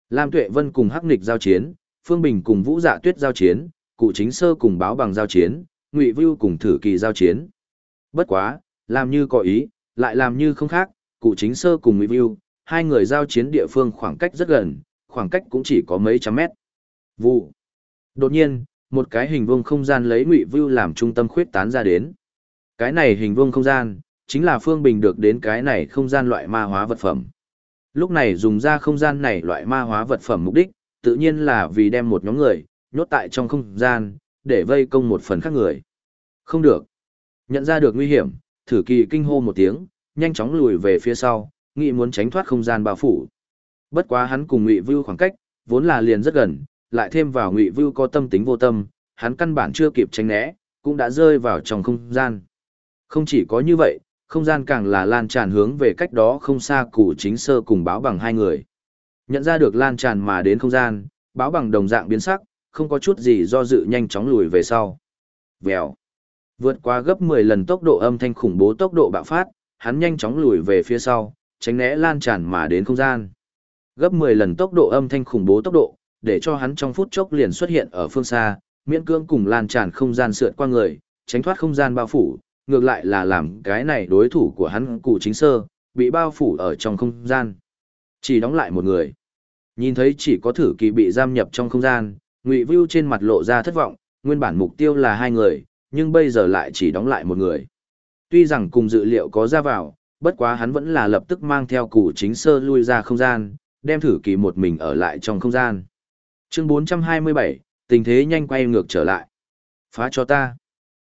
Lam Tuệ Vân cùng Hắc Nịch giao chiến, Phương Bình cùng Vũ Dạ Tuyết giao chiến, Cụ Chính Sơ cùng Báo Bằng giao chiến, Ngụy Vưu cùng Thử Kỳ giao chiến. Bất quá, làm như có ý, lại làm như không khác, Cụ Chính Sơ cùng Ngụy Vưu, hai người giao chiến địa phương khoảng cách rất gần, khoảng cách cũng chỉ có mấy trăm mét. Vụ. Đột nhiên, một cái hình vuông không gian lấy Ngụy Vưu làm trung tâm khuyết tán ra đến. Cái này hình vuông không gian, chính là Phương Bình được đến cái này không gian loại ma hóa vật phẩm. Lúc này dùng ra không gian này loại ma hóa vật phẩm mục đích, tự nhiên là vì đem một nhóm người, nhốt tại trong không gian, để vây công một phần khác người. Không được. Nhận ra được nguy hiểm, thử kỳ kinh hô một tiếng, nhanh chóng lùi về phía sau, nghĩ muốn tránh thoát không gian bao phủ. Bất quá hắn cùng Ngụy Vưu khoảng cách, vốn là liền rất gần, lại thêm vào Ngụy Vưu có tâm tính vô tâm, hắn căn bản chưa kịp tránh né, cũng đã rơi vào trong không gian. Không chỉ có như vậy, không gian càng là lan tràn hướng về cách đó không xa cụ chính sơ cùng báo bằng hai người. Nhận ra được lan tràn mà đến không gian, báo bằng đồng dạng biến sắc, không có chút gì do dự nhanh chóng lùi về sau. Vèo. Vượt qua gấp 10 lần tốc độ âm thanh khủng bố tốc độ bạo phát, hắn nhanh chóng lùi về phía sau, tránh né lan tràn mà đến không gian. Gấp 10 lần tốc độ âm thanh khủng bố tốc độ, để cho hắn trong phút chốc liền xuất hiện ở phương xa, miễn cưỡng cùng lan tràn không gian sượt qua người, tránh thoát không gian bao phủ, ngược lại là làm cái này đối thủ của hắn cụ chính sơ, bị bao phủ ở trong không gian. Chỉ đóng lại một người. Nhìn thấy chỉ có thử kỳ bị giam nhập trong không gian, Ngụy Vưu trên mặt lộ ra thất vọng, nguyên bản mục tiêu là hai người, nhưng bây giờ lại chỉ đóng lại một người. Tuy rằng cùng dự liệu có ra vào, bất quá hắn vẫn là lập tức mang theo củ chính sơ lui ra không gian, đem thử kỳ một mình ở lại trong không gian. Chương 427, tình thế nhanh quay ngược trở lại. Phá cho ta.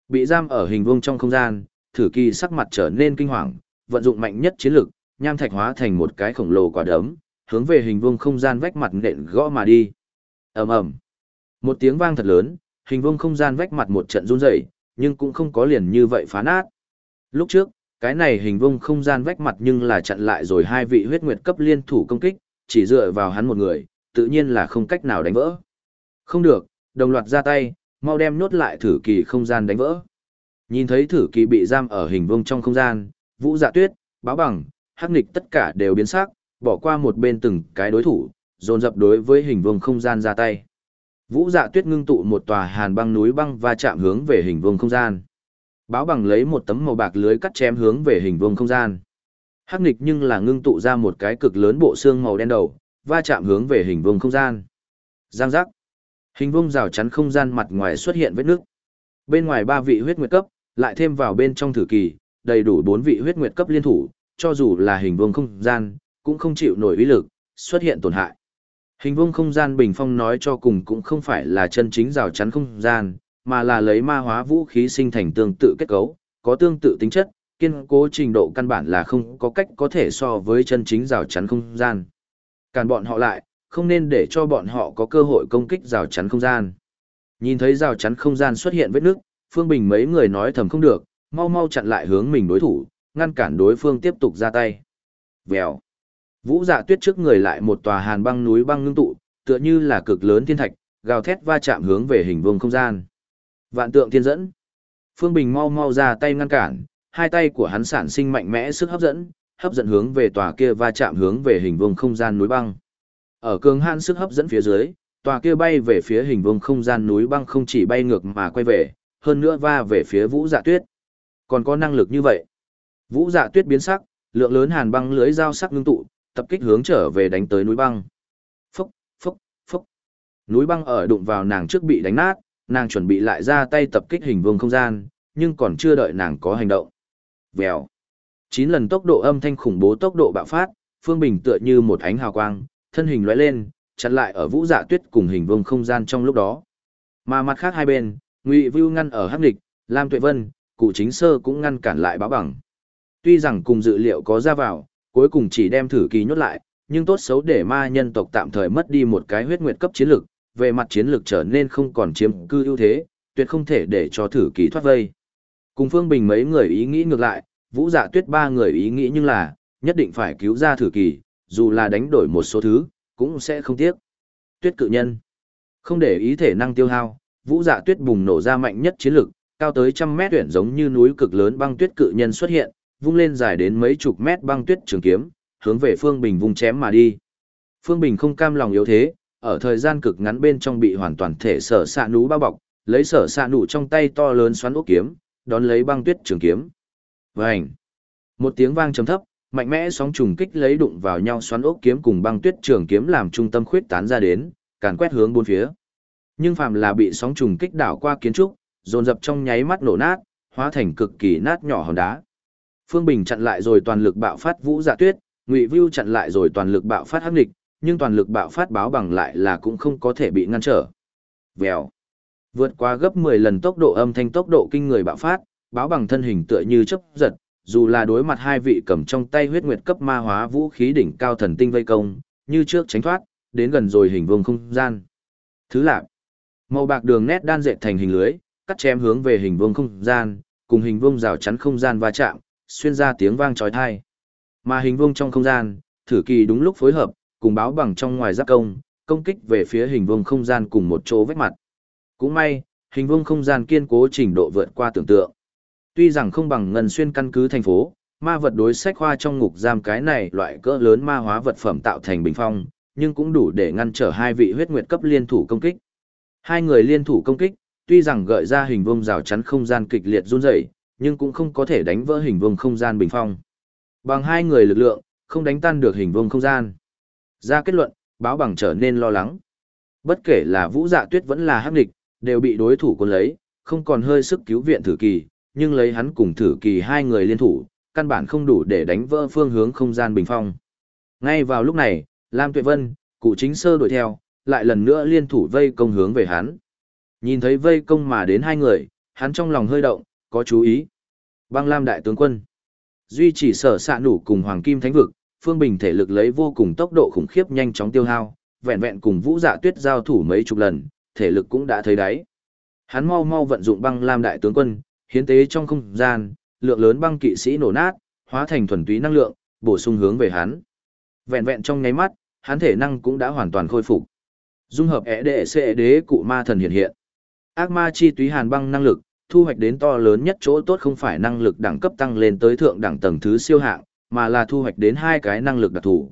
Bị giam ở hình vuông trong không gian, thử kỳ sắc mặt trở nên kinh hoàng, vận dụng mạnh nhất chiến lực, nham thạch hóa thành một cái khổng lồ quả đấm, hướng về hình vuông không gian vách mặt nện gõ mà đi. Ầm ầm. Một tiếng vang thật lớn, hình vuông không gian vách mặt một trận run rẩy, nhưng cũng không có liền như vậy phá nát. Lúc trước, cái này hình vuông không gian vách mặt nhưng là chặn lại rồi hai vị huyết nguyệt cấp liên thủ công kích, chỉ dựa vào hắn một người, tự nhiên là không cách nào đánh vỡ. Không được, đồng loạt ra tay, mau đem nốt lại thử kỳ không gian đánh vỡ. Nhìn thấy thử kỳ bị giam ở hình vuông trong không gian, Vũ Dạ Tuyết, Báo Bằng, Hắc Nghịch tất cả đều biến sắc, bỏ qua một bên từng cái đối thủ, dồn dập đối với hình vuông không gian ra tay. Vũ Dạ Tuyết ngưng tụ một tòa hàn băng núi băng và chạm hướng về hình vuông không gian. Báo Bằng lấy một tấm màu bạc lưới cắt chém hướng về hình vuông không gian. Hắc Nghịch nhưng là ngưng tụ ra một cái cực lớn bộ xương màu đen đầu, va chạm hướng về hình vuông không gian. Giang giác. Hình vuông rào chắn không gian mặt ngoài xuất hiện vết nước. Bên ngoài ba vị huyết nguyệt cấp, lại thêm vào bên trong thử kỳ, đầy đủ bốn vị huyết nguyệt cấp liên thủ, cho dù là hình vuông không gian, cũng không chịu nổi uy lực, xuất hiện tổn hại. Hình vuông không gian bình phong nói cho cùng cũng không phải là chân chính rào chắn không gian, mà là lấy ma hóa vũ khí sinh thành tương tự kết cấu, có tương tự tính chất, kiên cố trình độ căn bản là không có cách có thể so với chân chính rào chắn không gian. Càn bọn họ lại, không nên để cho bọn họ có cơ hội công kích rào chắn không gian. Nhìn thấy rào chắn không gian xuất hiện vết nước, Phương Bình mấy người nói thầm không được, mau mau chặn lại hướng mình đối thủ, ngăn cản đối phương tiếp tục ra tay. Vèo. Vũ Dạ Tuyết trước người lại một tòa hàn băng núi băng ngưng tụ, tựa như là cực lớn thiên thạch, gào thét va chạm hướng về hình vuông không gian. Vạn tượng thiên dẫn. Phương Bình mau mau ra tay ngăn cản, hai tay của hắn sản sinh mạnh mẽ sức hấp dẫn, hấp dẫn hướng về tòa kia va chạm hướng về hình vuông không gian núi băng. Ở cường hạn sức hấp dẫn phía dưới, tòa kia bay về phía hình vuông không gian núi băng không chỉ bay ngược mà quay về, hơn nữa va về phía Vũ Dạ Tuyết. Còn có năng lực như vậy. Vũ Dạ Tuyết biến sắc, lượng lớn hàn băng lưới dao sắc ngưng tụ, tập kích hướng trở về đánh tới núi băng. Phốc, phốc, phốc. Núi băng ở đụng vào nàng trước bị đánh nát, nàng chuẩn bị lại ra tay tập kích hình vuông không gian, nhưng còn chưa đợi nàng có hành động. Vèo. Chín lần tốc độ âm thanh khủng bố tốc độ bạo phát, Phương Bình tựa như một ánh hào quang, thân hình lóe lên, chặn lại ở Vũ Dạ Tuyết cùng hình vuông không gian trong lúc đó. Mà mặt khác hai bên, Ngụy Vưu ngăn ở Hắc Địch, Lam Tuệ Vân, Cụ Chính Sơ cũng ngăn cản lại báo bằng. Tuy rằng cùng dự liệu có ra vào, cuối cùng chỉ đem thử kỳ nhốt lại, nhưng tốt xấu để ma nhân tộc tạm thời mất đi một cái huyết nguyệt cấp chiến lực, về mặt chiến lực trở nên không còn chiếm cư ưu thế, tuyệt không thể để cho thử kỳ thoát vây. Cùng Phương Bình mấy người ý nghĩ ngược lại, Vũ Dạ Tuyết ba người ý nghĩ nhưng là, nhất định phải cứu ra thử kỳ, dù là đánh đổi một số thứ, cũng sẽ không tiếc. Tuyết cự nhân. Không để ý thể năng tiêu hao, Vũ Dạ Tuyết bùng nổ ra mạnh nhất chiến lực, cao tới trăm mét tuyển giống như núi cực lớn băng tuyết cự nhân xuất hiện, vung lên dài đến mấy chục mét băng tuyết trường kiếm, hướng về Phương Bình vung chém mà đi. Phương Bình không cam lòng yếu thế, ở thời gian cực ngắn bên trong bị hoàn toàn thể sở xạ nú bao bọc, lấy sở xạ nụ trong tay to lớn xoắn ốc kiếm, đón lấy băng tuyết trường kiếm. Vành! Một tiếng vang trầm thấp, mạnh mẽ sóng trùng kích lấy đụng vào nhau xoắn ốc kiếm cùng băng tuyết trường kiếm làm trung tâm khuyết tán ra đến, càn quét hướng bốn phía. Nhưng phàm là bị sóng trùng kích đảo qua kiến trúc, dồn dập trong nháy mắt nổ nát, hóa thành cực kỳ nát nhỏ hòn đá. Phương Bình chặn lại rồi toàn lực bạo phát Vũ Dạ Tuyết, Ngụy Vưu chặn lại rồi toàn lực bạo phát Hắc Nghịch, nhưng toàn lực bạo phát báo bằng lại là cũng không có thể bị ngăn trở. Vèo. Vượt qua gấp 10 lần tốc độ âm thanh tốc độ kinh người bạo phát, báo bằng thân hình tựa như chớp giật, dù là đối mặt hai vị cầm trong tay huyết nguyệt cấp ma hóa vũ khí đỉnh cao thần tinh vây công, như trước tránh thoát, đến gần rồi hình vuông không gian. Thứ lạc, màu bạc đường nét đan dệt thành hình lưới, cắt chém hướng về hình vuông không gian, cùng hình vuông rào chắn không gian va chạm, xuyên ra tiếng vang trói tai. Mà hình vuông trong không gian, thử kỳ đúng lúc phối hợp, cùng báo bằng trong ngoài giáp công, công kích về phía hình vuông không gian cùng một chỗ vách mặt. Cũng may, hình vuông không gian kiên cố trình độ vượt qua tưởng tượng. Tuy rằng không bằng ngân xuyên căn cứ thành phố, ma vật đối sách khoa trong ngục giam cái này loại cỡ lớn ma hóa vật phẩm tạo thành bình phong, nhưng cũng đủ để ngăn trở hai vị huyết nguyệt cấp liên thủ công kích. Hai người liên thủ công kích, tuy rằng gợi ra hình vuông rào chắn không gian kịch liệt run rẩy, nhưng cũng không có thể đánh vỡ hình vuông không gian bình phong. Bằng hai người lực lượng, không đánh tan được hình vuông không gian. Ra kết luận, báo bằng trở nên lo lắng. Bất kể là Vũ Dạ Tuyết vẫn là Hắc Địch, đều bị đối thủ cuốn lấy, không còn hơi sức cứu viện thử kỳ, nhưng lấy hắn cùng thử kỳ hai người liên thủ, căn bản không đủ để đánh vỡ phương hướng không gian bình phong. Ngay vào lúc này, Lam Tuệ Vân, cụ chính sơ đuổi theo, lại lần nữa liên thủ vây công hướng về hắn. Nhìn thấy vây công mà đến hai người, hắn trong lòng hơi động, có chú ý. Băng Lam đại tướng quân. Duy chỉ sở xạ nủ cùng Hoàng Kim Thánh Vực, Phương Bình thể lực lấy vô cùng tốc độ khủng khiếp nhanh chóng tiêu hao, vẹn vẹn cùng Vũ Dạ Tuyết giao thủ mấy chục lần, thể lực cũng đã thấy đáy. Hắn mau mau vận dụng băng lam đại tướng quân, hiến tế trong không gian, lượng lớn băng kỵ sĩ nổ nát, hóa thành thuần túy năng lượng, bổ sung hướng về hắn. Vẹn vẹn trong nháy mắt, hắn thể năng cũng đã hoàn toàn khôi phục. Dung hợp ẻ đệ xệ đế cụ ma thần hiện hiện. Ác ma chi túy hàn băng năng lực, thu hoạch đến to lớn nhất chỗ tốt không phải năng lực đẳng cấp tăng lên tới thượng đẳng tầng thứ siêu hạng, mà là thu hoạch đến hai cái năng lực đặc thù.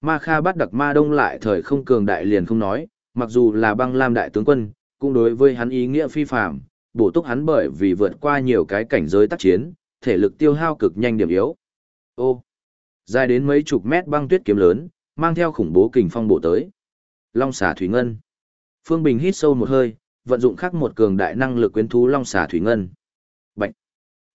Ma Kha bắt đặc ma đông lại thời không cường đại liền không nói, mặc dù là băng lam đại tướng quân, cũng đối với hắn ý nghĩa phi phạm, bổ túc hắn bởi vì vượt qua nhiều cái cảnh giới tác chiến, thể lực tiêu hao cực nhanh điểm yếu. Ô, dài đến mấy chục mét băng tuyết kiếm lớn, mang theo khủng bố kình phong bổ tới. Long xà thủy ngân. Phương Bình hít sâu một hơi, vận dụng khắc một cường đại năng lực quyến thú long xà thủy ngân. Bạch.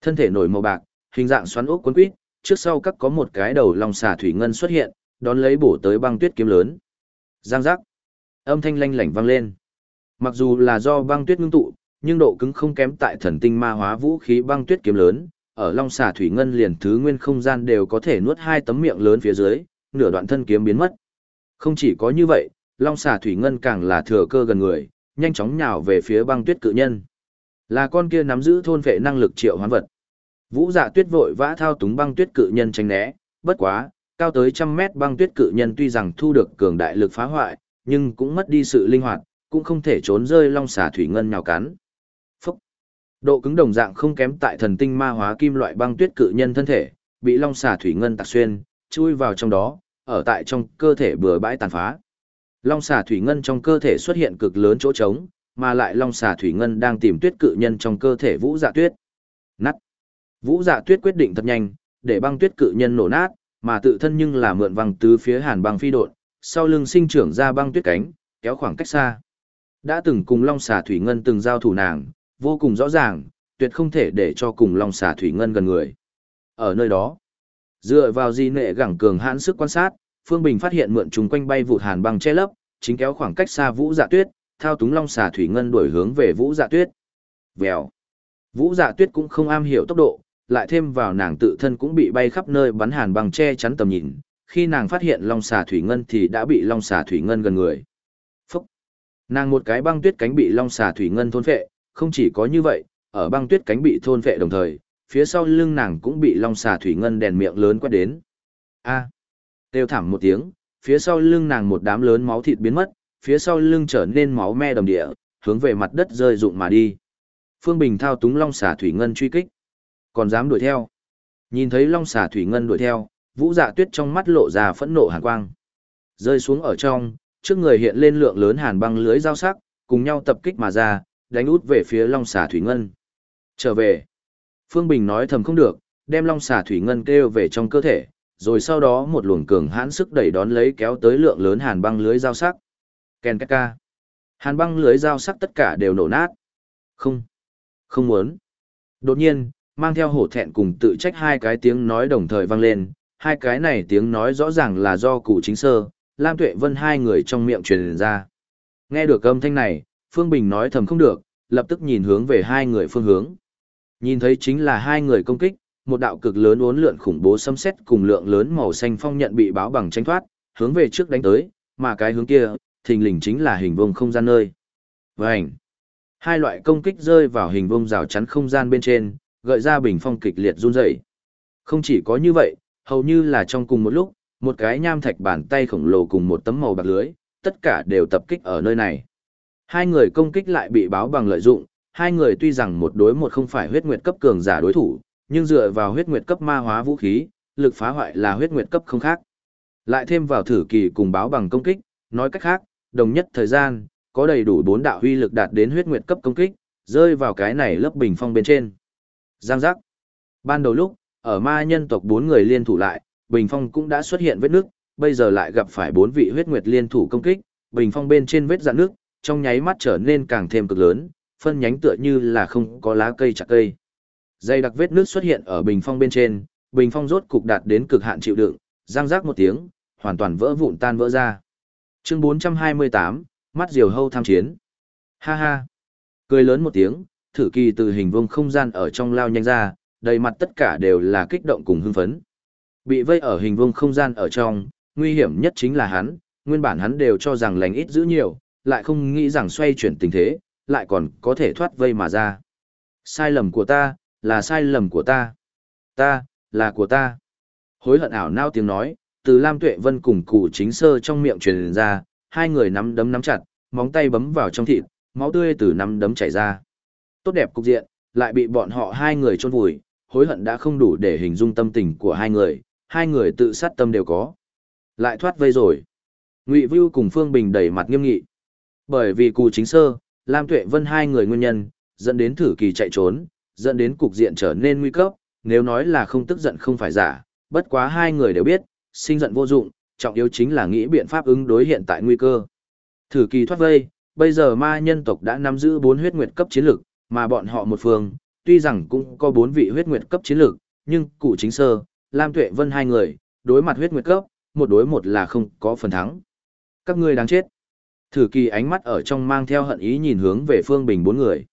Thân thể nổi màu bạc, hình dạng xoắn ốc cuốn quýt, trước sau các có một cái đầu long xà thủy ngân xuất hiện, đón lấy bổ tới băng tuyết kiếm lớn. Giang giác. Âm thanh lanh lảnh vang lên. Mặc dù là do băng tuyết ngưng tụ, nhưng độ cứng không kém tại thần tinh ma hóa vũ khí băng tuyết kiếm lớn, ở long xà thủy ngân liền thứ nguyên không gian đều có thể nuốt hai tấm miệng lớn phía dưới, nửa đoạn thân kiếm biến mất. Không chỉ có như vậy, long xà thủy ngân càng là thừa cơ gần người, nhanh chóng nhào về phía băng tuyết cự nhân. Là con kia nắm giữ thôn vệ năng lực triệu hoán vật. Vũ Dạ Tuyết vội vã thao túng băng tuyết cự nhân tránh né, bất quá, cao tới trăm mét băng tuyết cự nhân tuy rằng thu được cường đại lực phá hoại, nhưng cũng mất đi sự linh hoạt, cũng không thể trốn rơi long xà thủy ngân nhào cắn. Phúc! Độ cứng đồng dạng không kém tại thần tinh ma hóa kim loại băng tuyết cự nhân thân thể, bị long xà thủy ngân tạc xuyên, chui vào trong đó, ở tại trong cơ thể bừa bãi tàn phá. Long xà thủy ngân trong cơ thể xuất hiện cực lớn chỗ trống, mà lại long xà thủy ngân đang tìm tuyết cự nhân trong cơ thể vũ dạ tuyết. Nắt! Vũ dạ tuyết quyết định thật nhanh, để băng tuyết cự nhân nổ nát, mà tự thân nhưng là mượn văng tứ phía hàn băng phi đột, sau lưng sinh trưởng ra băng tuyết cánh, kéo khoảng cách xa. Đã từng cùng Long Xà Thủy Ngân từng giao thủ nàng, vô cùng rõ ràng, tuyệt không thể để cho cùng Long Xà Thủy Ngân gần người. Ở nơi đó, dựa vào di nệ gẳng cường hãn sức quan sát, Phương Bình phát hiện mượn chúng quanh bay vụt hàn băng che lấp, chính kéo khoảng cách xa Vũ Dạ Tuyết, thao túng Long Xà Thủy Ngân đuổi hướng về Vũ Dạ Tuyết. Vèo. Vũ Dạ Tuyết cũng không am hiểu tốc độ, lại thêm vào nàng tự thân cũng bị bay khắp nơi bắn hàn băng che chắn tầm nhìn, khi nàng phát hiện long xà thủy ngân thì đã bị long xà thủy ngân gần người. Phúc! Nàng một cái băng tuyết cánh bị long xà thủy ngân thôn phệ, không chỉ có như vậy, ở băng tuyết cánh bị thôn phệ đồng thời, phía sau lưng nàng cũng bị long xà thủy ngân đèn miệng lớn quét đến. A! À. Kêu thảm một tiếng, phía sau lưng nàng một đám lớn máu thịt biến mất, phía sau lưng trở nên máu me đầm địa, hướng về mặt đất rơi rụng mà đi. Phương Bình thao túng long xà thủy ngân truy kích. Còn dám đuổi theo. Nhìn thấy long xà thủy ngân đuổi theo, vũ dạ tuyết trong mắt lộ ra phẫn nộ hàn quang. Rơi xuống ở trong, trước người hiện lên lượng lớn hàn băng lưới dao sắc, cùng nhau tập kích mà ra, đánh út về phía long xà thủy ngân. Trở về. Phương Bình nói thầm không được, đem long xà thủy ngân kêu về trong cơ thể, rồi sau đó một luồng cường hãn sức đẩy đón lấy kéo tới lượng lớn hàn băng lưới dao sắc. Ken ca. Hàn băng lưới dao sắc tất cả đều nổ nát. Không. Không muốn. Đột nhiên, mang theo hổ thẹn cùng tự trách hai cái tiếng nói đồng thời vang lên, hai cái này tiếng nói rõ ràng là do cụ chính sơ, Lam Tuệ Vân hai người trong miệng truyền ra. Nghe được âm thanh này, Phương Bình nói thầm không được, lập tức nhìn hướng về hai người phương hướng. Nhìn thấy chính là hai người công kích, một đạo cực lớn uốn lượn khủng bố xâm xét cùng lượng lớn màu xanh phong nhận bị báo bằng tranh thoát, hướng về trước đánh tới, mà cái hướng kia, thình lình chính là hình vuông không gian nơi. Vành. Hai loại công kích rơi vào hình vuông rào chắn không gian bên trên, gợi ra bình phong kịch liệt run rẩy. Không chỉ có như vậy, hầu như là trong cùng một lúc, một cái nham thạch bàn tay khổng lồ cùng một tấm màu bạc lưới, tất cả đều tập kích ở nơi này. Hai người công kích lại bị báo bằng lợi dụng, hai người tuy rằng một đối một không phải huyết nguyệt cấp cường giả đối thủ, nhưng dựa vào huyết nguyệt cấp ma hóa vũ khí, lực phá hoại là huyết nguyệt cấp không khác. Lại thêm vào thử kỳ cùng báo bằng công kích, nói cách khác, đồng nhất thời gian, có đầy đủ bốn đạo huy lực đạt đến huyết nguyệt cấp công kích, rơi vào cái này lớp bình phong bên trên. Giang giác. Ban đầu lúc, ở ma nhân tộc bốn người liên thủ lại, bình phong cũng đã xuất hiện vết nước, bây giờ lại gặp phải bốn vị huyết nguyệt liên thủ công kích, bình phong bên trên vết dạn nước, trong nháy mắt trở nên càng thêm cực lớn, phân nhánh tựa như là không có lá cây chặt cây. Dây đặc vết nước xuất hiện ở bình phong bên trên, bình phong rốt cục đạt đến cực hạn chịu đựng, răng rác một tiếng, hoàn toàn vỡ vụn tan vỡ ra. Chương 428, mắt diều hâu tham chiến. Ha ha. Cười lớn một tiếng, thử kỳ từ hình vuông không gian ở trong lao nhanh ra, đầy mặt tất cả đều là kích động cùng hưng phấn. Bị vây ở hình vuông không gian ở trong, nguy hiểm nhất chính là hắn, nguyên bản hắn đều cho rằng lành ít giữ nhiều, lại không nghĩ rằng xoay chuyển tình thế, lại còn có thể thoát vây mà ra. Sai lầm của ta, là sai lầm của ta. Ta, là của ta. Hối hận ảo nao tiếng nói, từ Lam Tuệ Vân cùng cụ chính sơ trong miệng truyền ra, hai người nắm đấm nắm chặt, móng tay bấm vào trong thịt, máu tươi từ nắm đấm chảy ra. Tốt đẹp cục diện, lại bị bọn họ hai người chôn vùi, hối hận đã không đủ để hình dung tâm tình của hai người, hai người tự sát tâm đều có. Lại thoát vây rồi. Ngụy Vưu cùng Phương Bình đẩy mặt nghiêm nghị. Bởi vì cụ chính sơ, Lam Tuệ Vân hai người nguyên nhân, dẫn đến thử kỳ chạy trốn, dẫn đến cục diện trở nên nguy cấp, nếu nói là không tức giận không phải giả, bất quá hai người đều biết, sinh giận vô dụng, trọng yếu chính là nghĩ biện pháp ứng đối hiện tại nguy cơ. Thử kỳ thoát vây, bây giờ ma nhân tộc đã nắm giữ bốn huyết nguyệt cấp chiến lực, mà bọn họ một phương, tuy rằng cũng có bốn vị huyết nguyệt cấp chiến lực, nhưng cụ chính sơ, Lam Tuệ Vân hai người, đối mặt huyết nguyệt cấp, một đối một là không có phần thắng. Các ngươi đáng chết. Thử kỳ ánh mắt ở trong mang theo hận ý nhìn hướng về phương bình bốn người.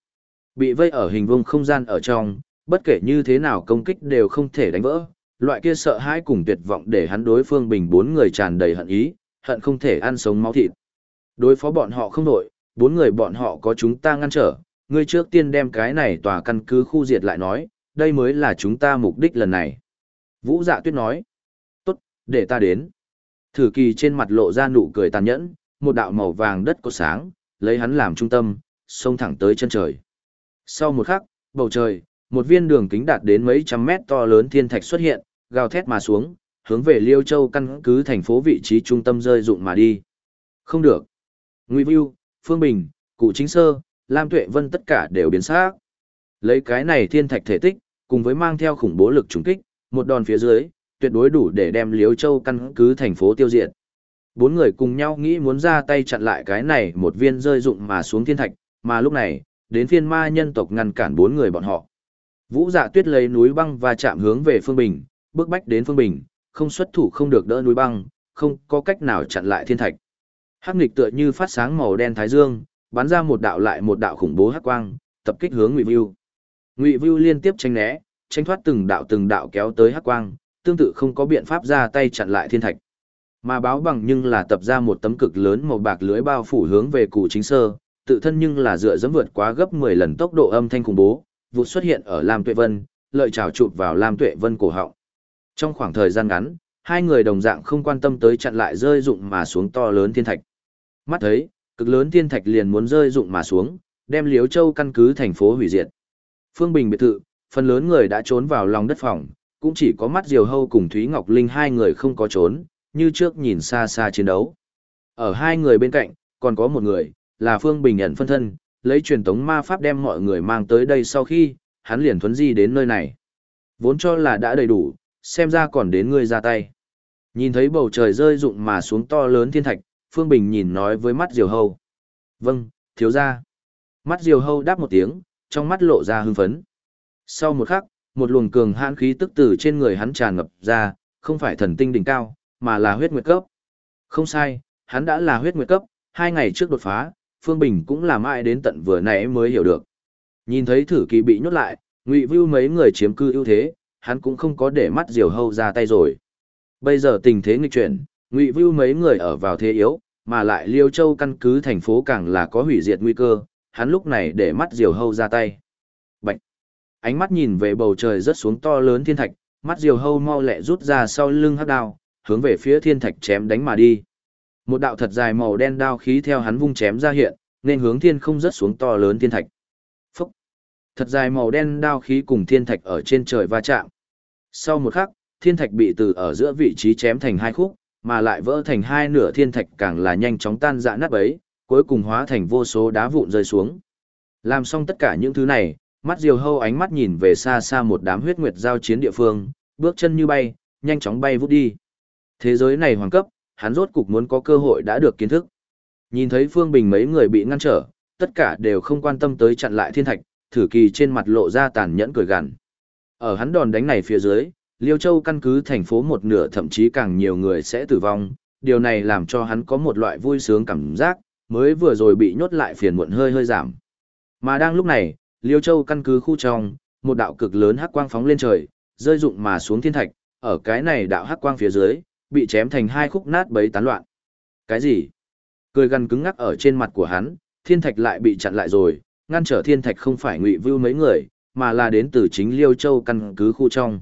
Bị vây ở hình vuông không gian ở trong, bất kể như thế nào công kích đều không thể đánh vỡ. Loại kia sợ hãi cùng tuyệt vọng để hắn đối phương bình bốn người tràn đầy hận ý, hận không thể ăn sống máu thịt. Đối phó bọn họ không nổi, bốn người bọn họ có chúng ta ngăn trở, ngươi trước tiên đem cái này tòa căn cứ khu diệt lại nói, đây mới là chúng ta mục đích lần này. Vũ dạ tuyết nói, tốt, để ta đến. Thử kỳ trên mặt lộ ra nụ cười tàn nhẫn, một đạo màu vàng đất có sáng, lấy hắn làm trung tâm, xông thẳng tới chân trời. Sau một khắc, bầu trời, một viên đường kính đạt đến mấy trăm mét to lớn thiên thạch xuất hiện, gào thét mà xuống, hướng về Liêu Châu căn cứ thành phố vị trí trung tâm rơi dụng mà đi. Không được. Nguy Vưu, Phương Bình, Cụ Chính Sơ, Lam Tuệ Vân tất cả đều biến xác. Lấy cái này thiên thạch thể tích, cùng với mang theo khủng bố lực trùng kích, một đòn phía dưới, tuyệt đối đủ để đem Liêu Châu căn cứ thành phố tiêu diệt. Bốn người cùng nhau nghĩ muốn ra tay chặn lại cái này một viên rơi dụng mà xuống thiên thạch, mà lúc này, đến phiên ma nhân tộc ngăn cản bốn người bọn họ. Vũ dạ tuyết lấy núi băng và chạm hướng về Phương Bình, bước bách đến Phương Bình, không xuất thủ không được đỡ núi băng, không có cách nào chặn lại thiên thạch. Hắc nghịch tựa như phát sáng màu đen thái dương, bắn ra một đạo lại một đạo khủng bố hắc quang, tập kích hướng Ngụy Vưu. Ngụy Vưu liên tiếp tránh né, tránh thoát từng đạo từng đạo kéo tới hắc quang, tương tự không có biện pháp ra tay chặn lại thiên thạch. Mà báo bằng nhưng là tập ra một tấm cực lớn màu bạc lưới bao phủ hướng về cụ chính sơ, tự thân nhưng là dựa dẫm vượt quá gấp 10 lần tốc độ âm thanh khủng bố, vụt xuất hiện ở Lam Tuệ Vân, lợi trảo chụp vào Lam Tuệ Vân cổ họng. Trong khoảng thời gian ngắn, hai người đồng dạng không quan tâm tới chặn lại rơi dụng mà xuống to lớn thiên thạch. Mắt thấy, cực lớn thiên thạch liền muốn rơi dụng mà xuống, đem Liễu Châu căn cứ thành phố hủy diệt. Phương Bình biệt thự, phần lớn người đã trốn vào lòng đất phòng, cũng chỉ có mắt Diều Hâu cùng Thúy Ngọc Linh hai người không có trốn, như trước nhìn xa xa chiến đấu. Ở hai người bên cạnh, còn có một người, là Phương Bình nhận phân thân, lấy truyền tống ma pháp đem mọi người mang tới đây sau khi, hắn liền thuấn di đến nơi này. Vốn cho là đã đầy đủ, xem ra còn đến ngươi ra tay. Nhìn thấy bầu trời rơi rụng mà xuống to lớn thiên thạch, Phương Bình nhìn nói với mắt Diều Hâu. Vâng, thiếu ra. Mắt Diều Hâu đáp một tiếng, trong mắt lộ ra hưng phấn. Sau một khắc, một luồng cường hãn khí tức từ trên người hắn tràn ngập ra, không phải thần tinh đỉnh cao, mà là huyết nguyệt cấp. Không sai, hắn đã là huyết nguyệt cấp, hai ngày trước đột phá, Phương Bình cũng làm ai đến tận vừa nãy mới hiểu được. Nhìn thấy thử kỳ bị nhốt lại, Ngụy Vưu mấy người chiếm cư ưu thế, hắn cũng không có để mắt diều hâu ra tay rồi. Bây giờ tình thế nghịch chuyển, Ngụy Vưu mấy người ở vào thế yếu, mà lại Liêu Châu căn cứ thành phố càng là có hủy diệt nguy cơ, hắn lúc này để mắt diều hâu ra tay. Bạch! Ánh mắt nhìn về bầu trời rất xuống to lớn thiên thạch, mắt diều hâu mau lẹ rút ra sau lưng hắc đao, hướng về phía thiên thạch chém đánh mà đi. Một đạo thật dài màu đen đao khí theo hắn vung chém ra hiện, nên hướng thiên không rớt xuống to lớn thiên thạch. Phúc! Thật dài màu đen đao khí cùng thiên thạch ở trên trời va chạm. Sau một khắc, thiên thạch bị từ ở giữa vị trí chém thành hai khúc, mà lại vỡ thành hai nửa thiên thạch càng là nhanh chóng tan rã nát bấy, cuối cùng hóa thành vô số đá vụn rơi xuống. Làm xong tất cả những thứ này, mắt diều hâu ánh mắt nhìn về xa xa một đám huyết nguyệt giao chiến địa phương, bước chân như bay, nhanh chóng bay vút đi. Thế giới này hoàng cấp, hắn rốt cục muốn có cơ hội đã được kiến thức. Nhìn thấy Phương Bình mấy người bị ngăn trở, tất cả đều không quan tâm tới chặn lại thiên thạch, thử kỳ trên mặt lộ ra tàn nhẫn cười gằn. Ở hắn đòn đánh này phía dưới, Liêu Châu căn cứ thành phố một nửa thậm chí càng nhiều người sẽ tử vong, điều này làm cho hắn có một loại vui sướng cảm giác, mới vừa rồi bị nhốt lại phiền muộn hơi hơi giảm. Mà đang lúc này, Liêu Châu căn cứ khu trong, một đạo cực lớn hắc quang phóng lên trời, rơi rụng mà xuống thiên thạch, ở cái này đạo hắc quang phía dưới, bị chém thành hai khúc nát bấy tán loạn. Cái gì? Cười gần cứng ngắc ở trên mặt của hắn, thiên thạch lại bị chặn lại rồi, ngăn trở thiên thạch không phải ngụy vưu mấy người, mà là đến từ chính Liêu Châu căn cứ khu trong.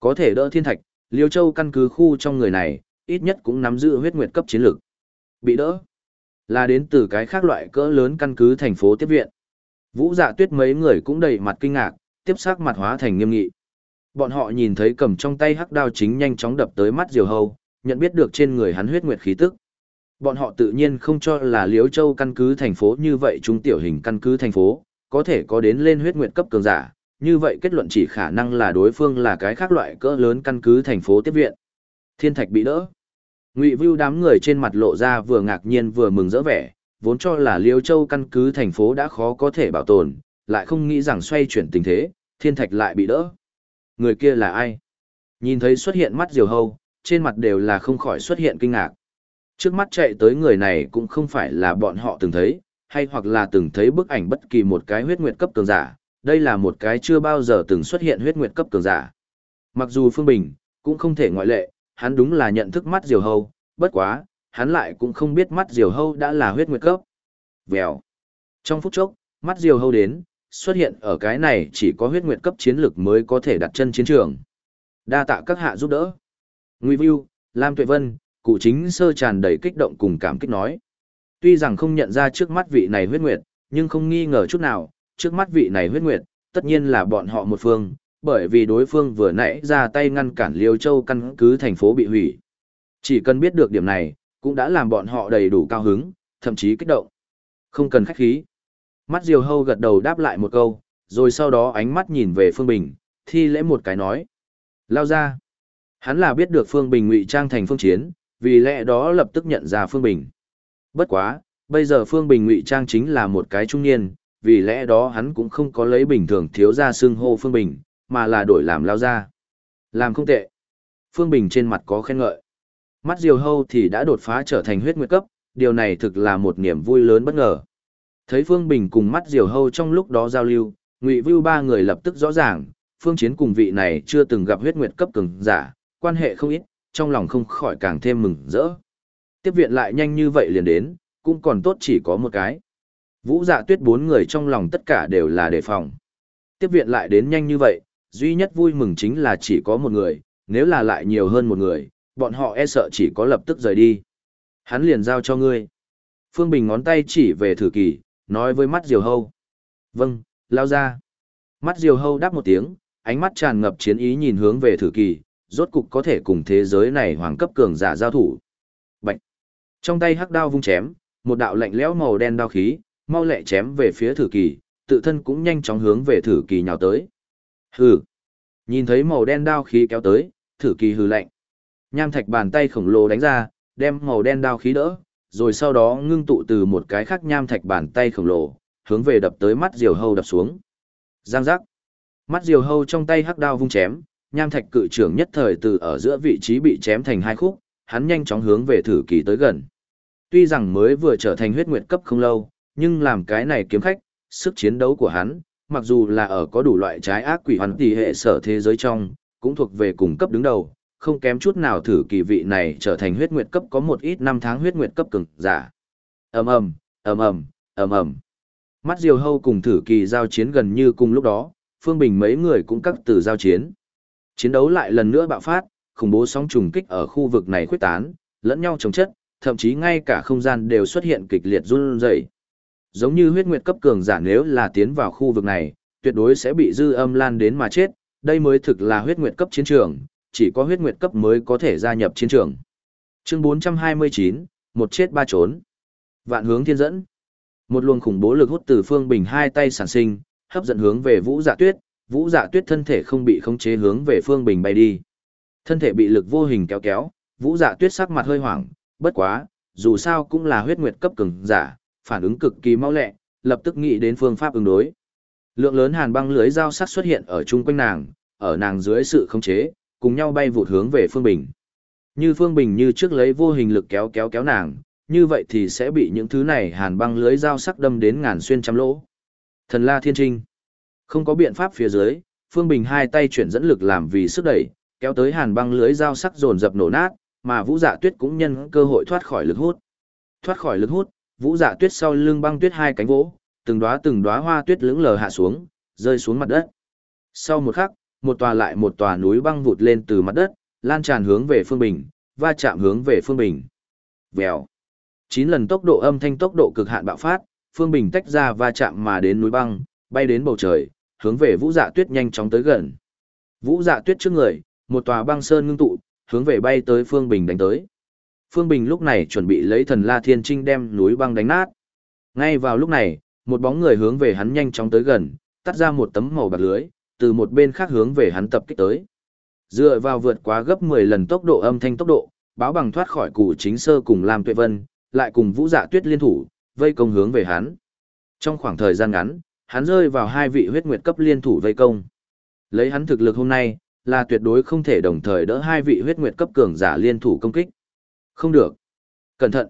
Có thể đỡ thiên thạch, Liêu Châu căn cứ khu trong người này, ít nhất cũng nắm giữ huyết nguyệt cấp chiến lược. Bị đỡ, là đến từ cái khác loại cỡ lớn căn cứ thành phố tiếp viện. Vũ dạ tuyết mấy người cũng đầy mặt kinh ngạc, tiếp sắc mặt hóa thành nghiêm nghị. Bọn họ nhìn thấy cầm trong tay hắc đao chính nhanh chóng đập tới mắt diều hầu, nhận biết được trên người hắn huyết nguyệt khí tức. Bọn họ tự nhiên không cho là Liễu Châu căn cứ thành phố như vậy trung tiểu hình căn cứ thành phố, có thể có đến lên huyết nguyệt cấp cường giả, như vậy kết luận chỉ khả năng là đối phương là cái khác loại cỡ lớn căn cứ thành phố tiếp viện. Thiên thạch bị đỡ. Ngụy Vưu đám người trên mặt lộ ra vừa ngạc nhiên vừa mừng rỡ vẻ, vốn cho là Liêu Châu căn cứ thành phố đã khó có thể bảo tồn, lại không nghĩ rằng xoay chuyển tình thế, thiên thạch lại bị đỡ. Người kia là ai? Nhìn thấy xuất hiện mắt diều hâu, trên mặt đều là không khỏi xuất hiện kinh ngạc. Trước mắt chạy tới người này cũng không phải là bọn họ từng thấy, hay hoặc là từng thấy bức ảnh bất kỳ một cái huyết nguyệt cấp cường giả, đây là một cái chưa bao giờ từng xuất hiện huyết nguyệt cấp cường giả. Mặc dù Phương Bình, cũng không thể ngoại lệ, hắn đúng là nhận thức mắt diều hâu, bất quá, hắn lại cũng không biết mắt diều hâu đã là huyết nguyệt cấp. Vèo. Trong phút chốc, mắt diều hâu đến, xuất hiện ở cái này chỉ có huyết nguyệt cấp chiến lực mới có thể đặt chân chiến trường. Đa tạ các hạ giúp đỡ. Nguy View, Lam Tuệ Vân, cụ chính sơ tràn đầy kích động cùng cảm kích nói. Tuy rằng không nhận ra trước mắt vị này huyết nguyệt, nhưng không nghi ngờ chút nào, trước mắt vị này huyết nguyệt, tất nhiên là bọn họ một phương, bởi vì đối phương vừa nãy ra tay ngăn cản Liêu Châu căn cứ thành phố bị hủy. Chỉ cần biết được điểm này, cũng đã làm bọn họ đầy đủ cao hứng, thậm chí kích động. Không cần khách khí. Mắt Diều Hâu gật đầu đáp lại một câu, rồi sau đó ánh mắt nhìn về Phương Bình, thi lễ một cái nói. Lao ra. Hắn là biết được Phương Bình ngụy trang thành phương chiến, vì lẽ đó lập tức nhận ra Phương Bình. Bất quá, bây giờ Phương Bình ngụy trang chính là một cái trung niên, vì lẽ đó hắn cũng không có lấy bình thường thiếu ra xưng hô Phương Bình, mà là đổi làm lao ra. Làm không tệ. Phương Bình trên mặt có khen ngợi. Mắt diều hâu thì đã đột phá trở thành huyết nguyệt cấp, điều này thực là một niềm vui lớn bất ngờ. Thấy Phương Bình cùng mắt diều hâu trong lúc đó giao lưu, Ngụy Vưu ba người lập tức rõ ràng, Phương Chiến cùng vị này chưa từng gặp huyết nguyệt cấp cường giả, quan hệ không ít, trong lòng không khỏi càng thêm mừng rỡ. Tiếp viện lại nhanh như vậy liền đến, cũng còn tốt chỉ có một cái. Vũ dạ tuyết bốn người trong lòng tất cả đều là đề phòng. Tiếp viện lại đến nhanh như vậy, duy nhất vui mừng chính là chỉ có một người, nếu là lại nhiều hơn một người, bọn họ e sợ chỉ có lập tức rời đi. Hắn liền giao cho ngươi. Phương Bình ngón tay chỉ về thử kỳ, nói với mắt diều hâu. Vâng, lao ra. Mắt diều hâu đáp một tiếng, ánh mắt tràn ngập chiến ý nhìn hướng về thử kỳ, rốt cục có thể cùng thế giới này hoàng cấp cường giả giao thủ. Bạch. Trong tay hắc đao vung chém, một đạo lạnh lẽo màu đen đao khí, mau lẹ chém về phía thử kỳ, tự thân cũng nhanh chóng hướng về thử kỳ nhào tới. Hừ. Nhìn thấy màu đen đao khí kéo tới, thử kỳ hừ lạnh. Nham thạch bàn tay khổng lồ đánh ra, đem màu đen đao khí đỡ, rồi sau đó ngưng tụ từ một cái khác nham thạch bàn tay khổng lồ, hướng về đập tới mắt diều hâu đập xuống. Giang giác. Mắt diều hâu trong tay hắc đao vung chém, nham thạch cự trưởng nhất thời từ ở giữa vị trí bị chém thành hai khúc, hắn nhanh chóng hướng về thử kỳ tới gần. Tuy rằng mới vừa trở thành huyết nguyệt cấp không lâu, nhưng làm cái này kiếm khách, sức chiến đấu của hắn, mặc dù là ở có đủ loại trái ác quỷ hoàn tỷ hệ sở thế giới trong, cũng thuộc về cùng cấp đứng đầu, không kém chút nào thử kỳ vị này trở thành huyết nguyệt cấp có một ít năm tháng huyết nguyệt cấp cường giả. Ầm ầm, ầm ầm, ầm ầm. Mắt Diều Hâu cùng thử kỳ giao chiến gần như cùng lúc đó, Phương Bình mấy người cũng cắt từ giao chiến. Chiến đấu lại lần nữa bạo phát, khủng bố sóng trùng kích ở khu vực này khuếch tán, lẫn nhau chống chất, thậm chí ngay cả không gian đều xuất hiện kịch liệt run rẩy. Giống như huyết nguyệt cấp cường giả nếu là tiến vào khu vực này, tuyệt đối sẽ bị dư âm lan đến mà chết, đây mới thực là huyết nguyệt cấp chiến trường, chỉ có huyết nguyệt cấp mới có thể gia nhập chiến trường. Chương 429, một chết ba trốn. Vạn hướng thiên dẫn. Một luồng khủng bố lực hút từ Phương Bình hai tay sản sinh, hấp dẫn hướng về Vũ Dạ Tuyết, Vũ Dạ Tuyết thân thể không bị khống chế hướng về Phương Bình bay đi. Thân thể bị lực vô hình kéo kéo, Vũ Dạ Tuyết sắc mặt hơi hoảng, bất quá, dù sao cũng là huyết nguyệt cấp cường giả, phản ứng cực kỳ mau lẹ, lập tức nghĩ đến phương pháp ứng đối. Lượng lớn hàn băng lưới dao sắc xuất hiện ở chung quanh nàng, ở nàng dưới sự khống chế, cùng nhau bay vụt hướng về Phương Bình. Như Phương Bình như trước lấy vô hình lực kéo kéo kéo nàng, như vậy thì sẽ bị những thứ này hàn băng lưới dao sắc đâm đến ngàn xuyên trăm lỗ. Thần La Thiên Trinh. Không có biện pháp phía dưới, Phương Bình hai tay chuyển dẫn lực làm vì sức đẩy, kéo tới hàn băng lưới dao sắc dồn dập nổ nát, mà Vũ Dạ Tuyết cũng nhân cơ hội thoát khỏi lực hút. Thoát khỏi lực hút, Vũ Dạ Tuyết sau lưng băng tuyết hai cánh vỗ, từng đóa từng đóa hoa tuyết lững lờ hạ xuống, rơi xuống mặt đất. Sau một khắc, một tòa lại một tòa núi băng vụt lên từ mặt đất, lan tràn hướng về phương bình, va chạm hướng về phương bình. Vèo. Chín lần tốc độ âm thanh tốc độ cực hạn bạo phát, phương bình tách ra va chạm mà đến núi băng, bay đến bầu trời, hướng về Vũ Dạ Tuyết nhanh chóng tới gần. Vũ Dạ Tuyết trước người, một tòa băng sơn ngưng tụ, hướng về bay tới phương bình đánh tới. Phương Bình lúc này chuẩn bị lấy thần La Thiên Trinh đem núi băng đánh nát. Ngay vào lúc này, một bóng người hướng về hắn nhanh chóng tới gần, tắt ra một tấm màu bạc lưới, từ một bên khác hướng về hắn tập kích tới. Dựa vào vượt quá gấp 10 lần tốc độ âm thanh tốc độ, báo bằng thoát khỏi củ chính sơ cùng Lam Tuệ Vân, lại cùng Vũ Dạ Tuyết liên thủ, vây công hướng về hắn. Trong khoảng thời gian ngắn, hắn rơi vào hai vị huyết nguyệt cấp liên thủ vây công. Lấy hắn thực lực hôm nay, là tuyệt đối không thể đồng thời đỡ hai vị huyết nguyệt cấp cường giả liên thủ công kích. Không được. Cẩn thận.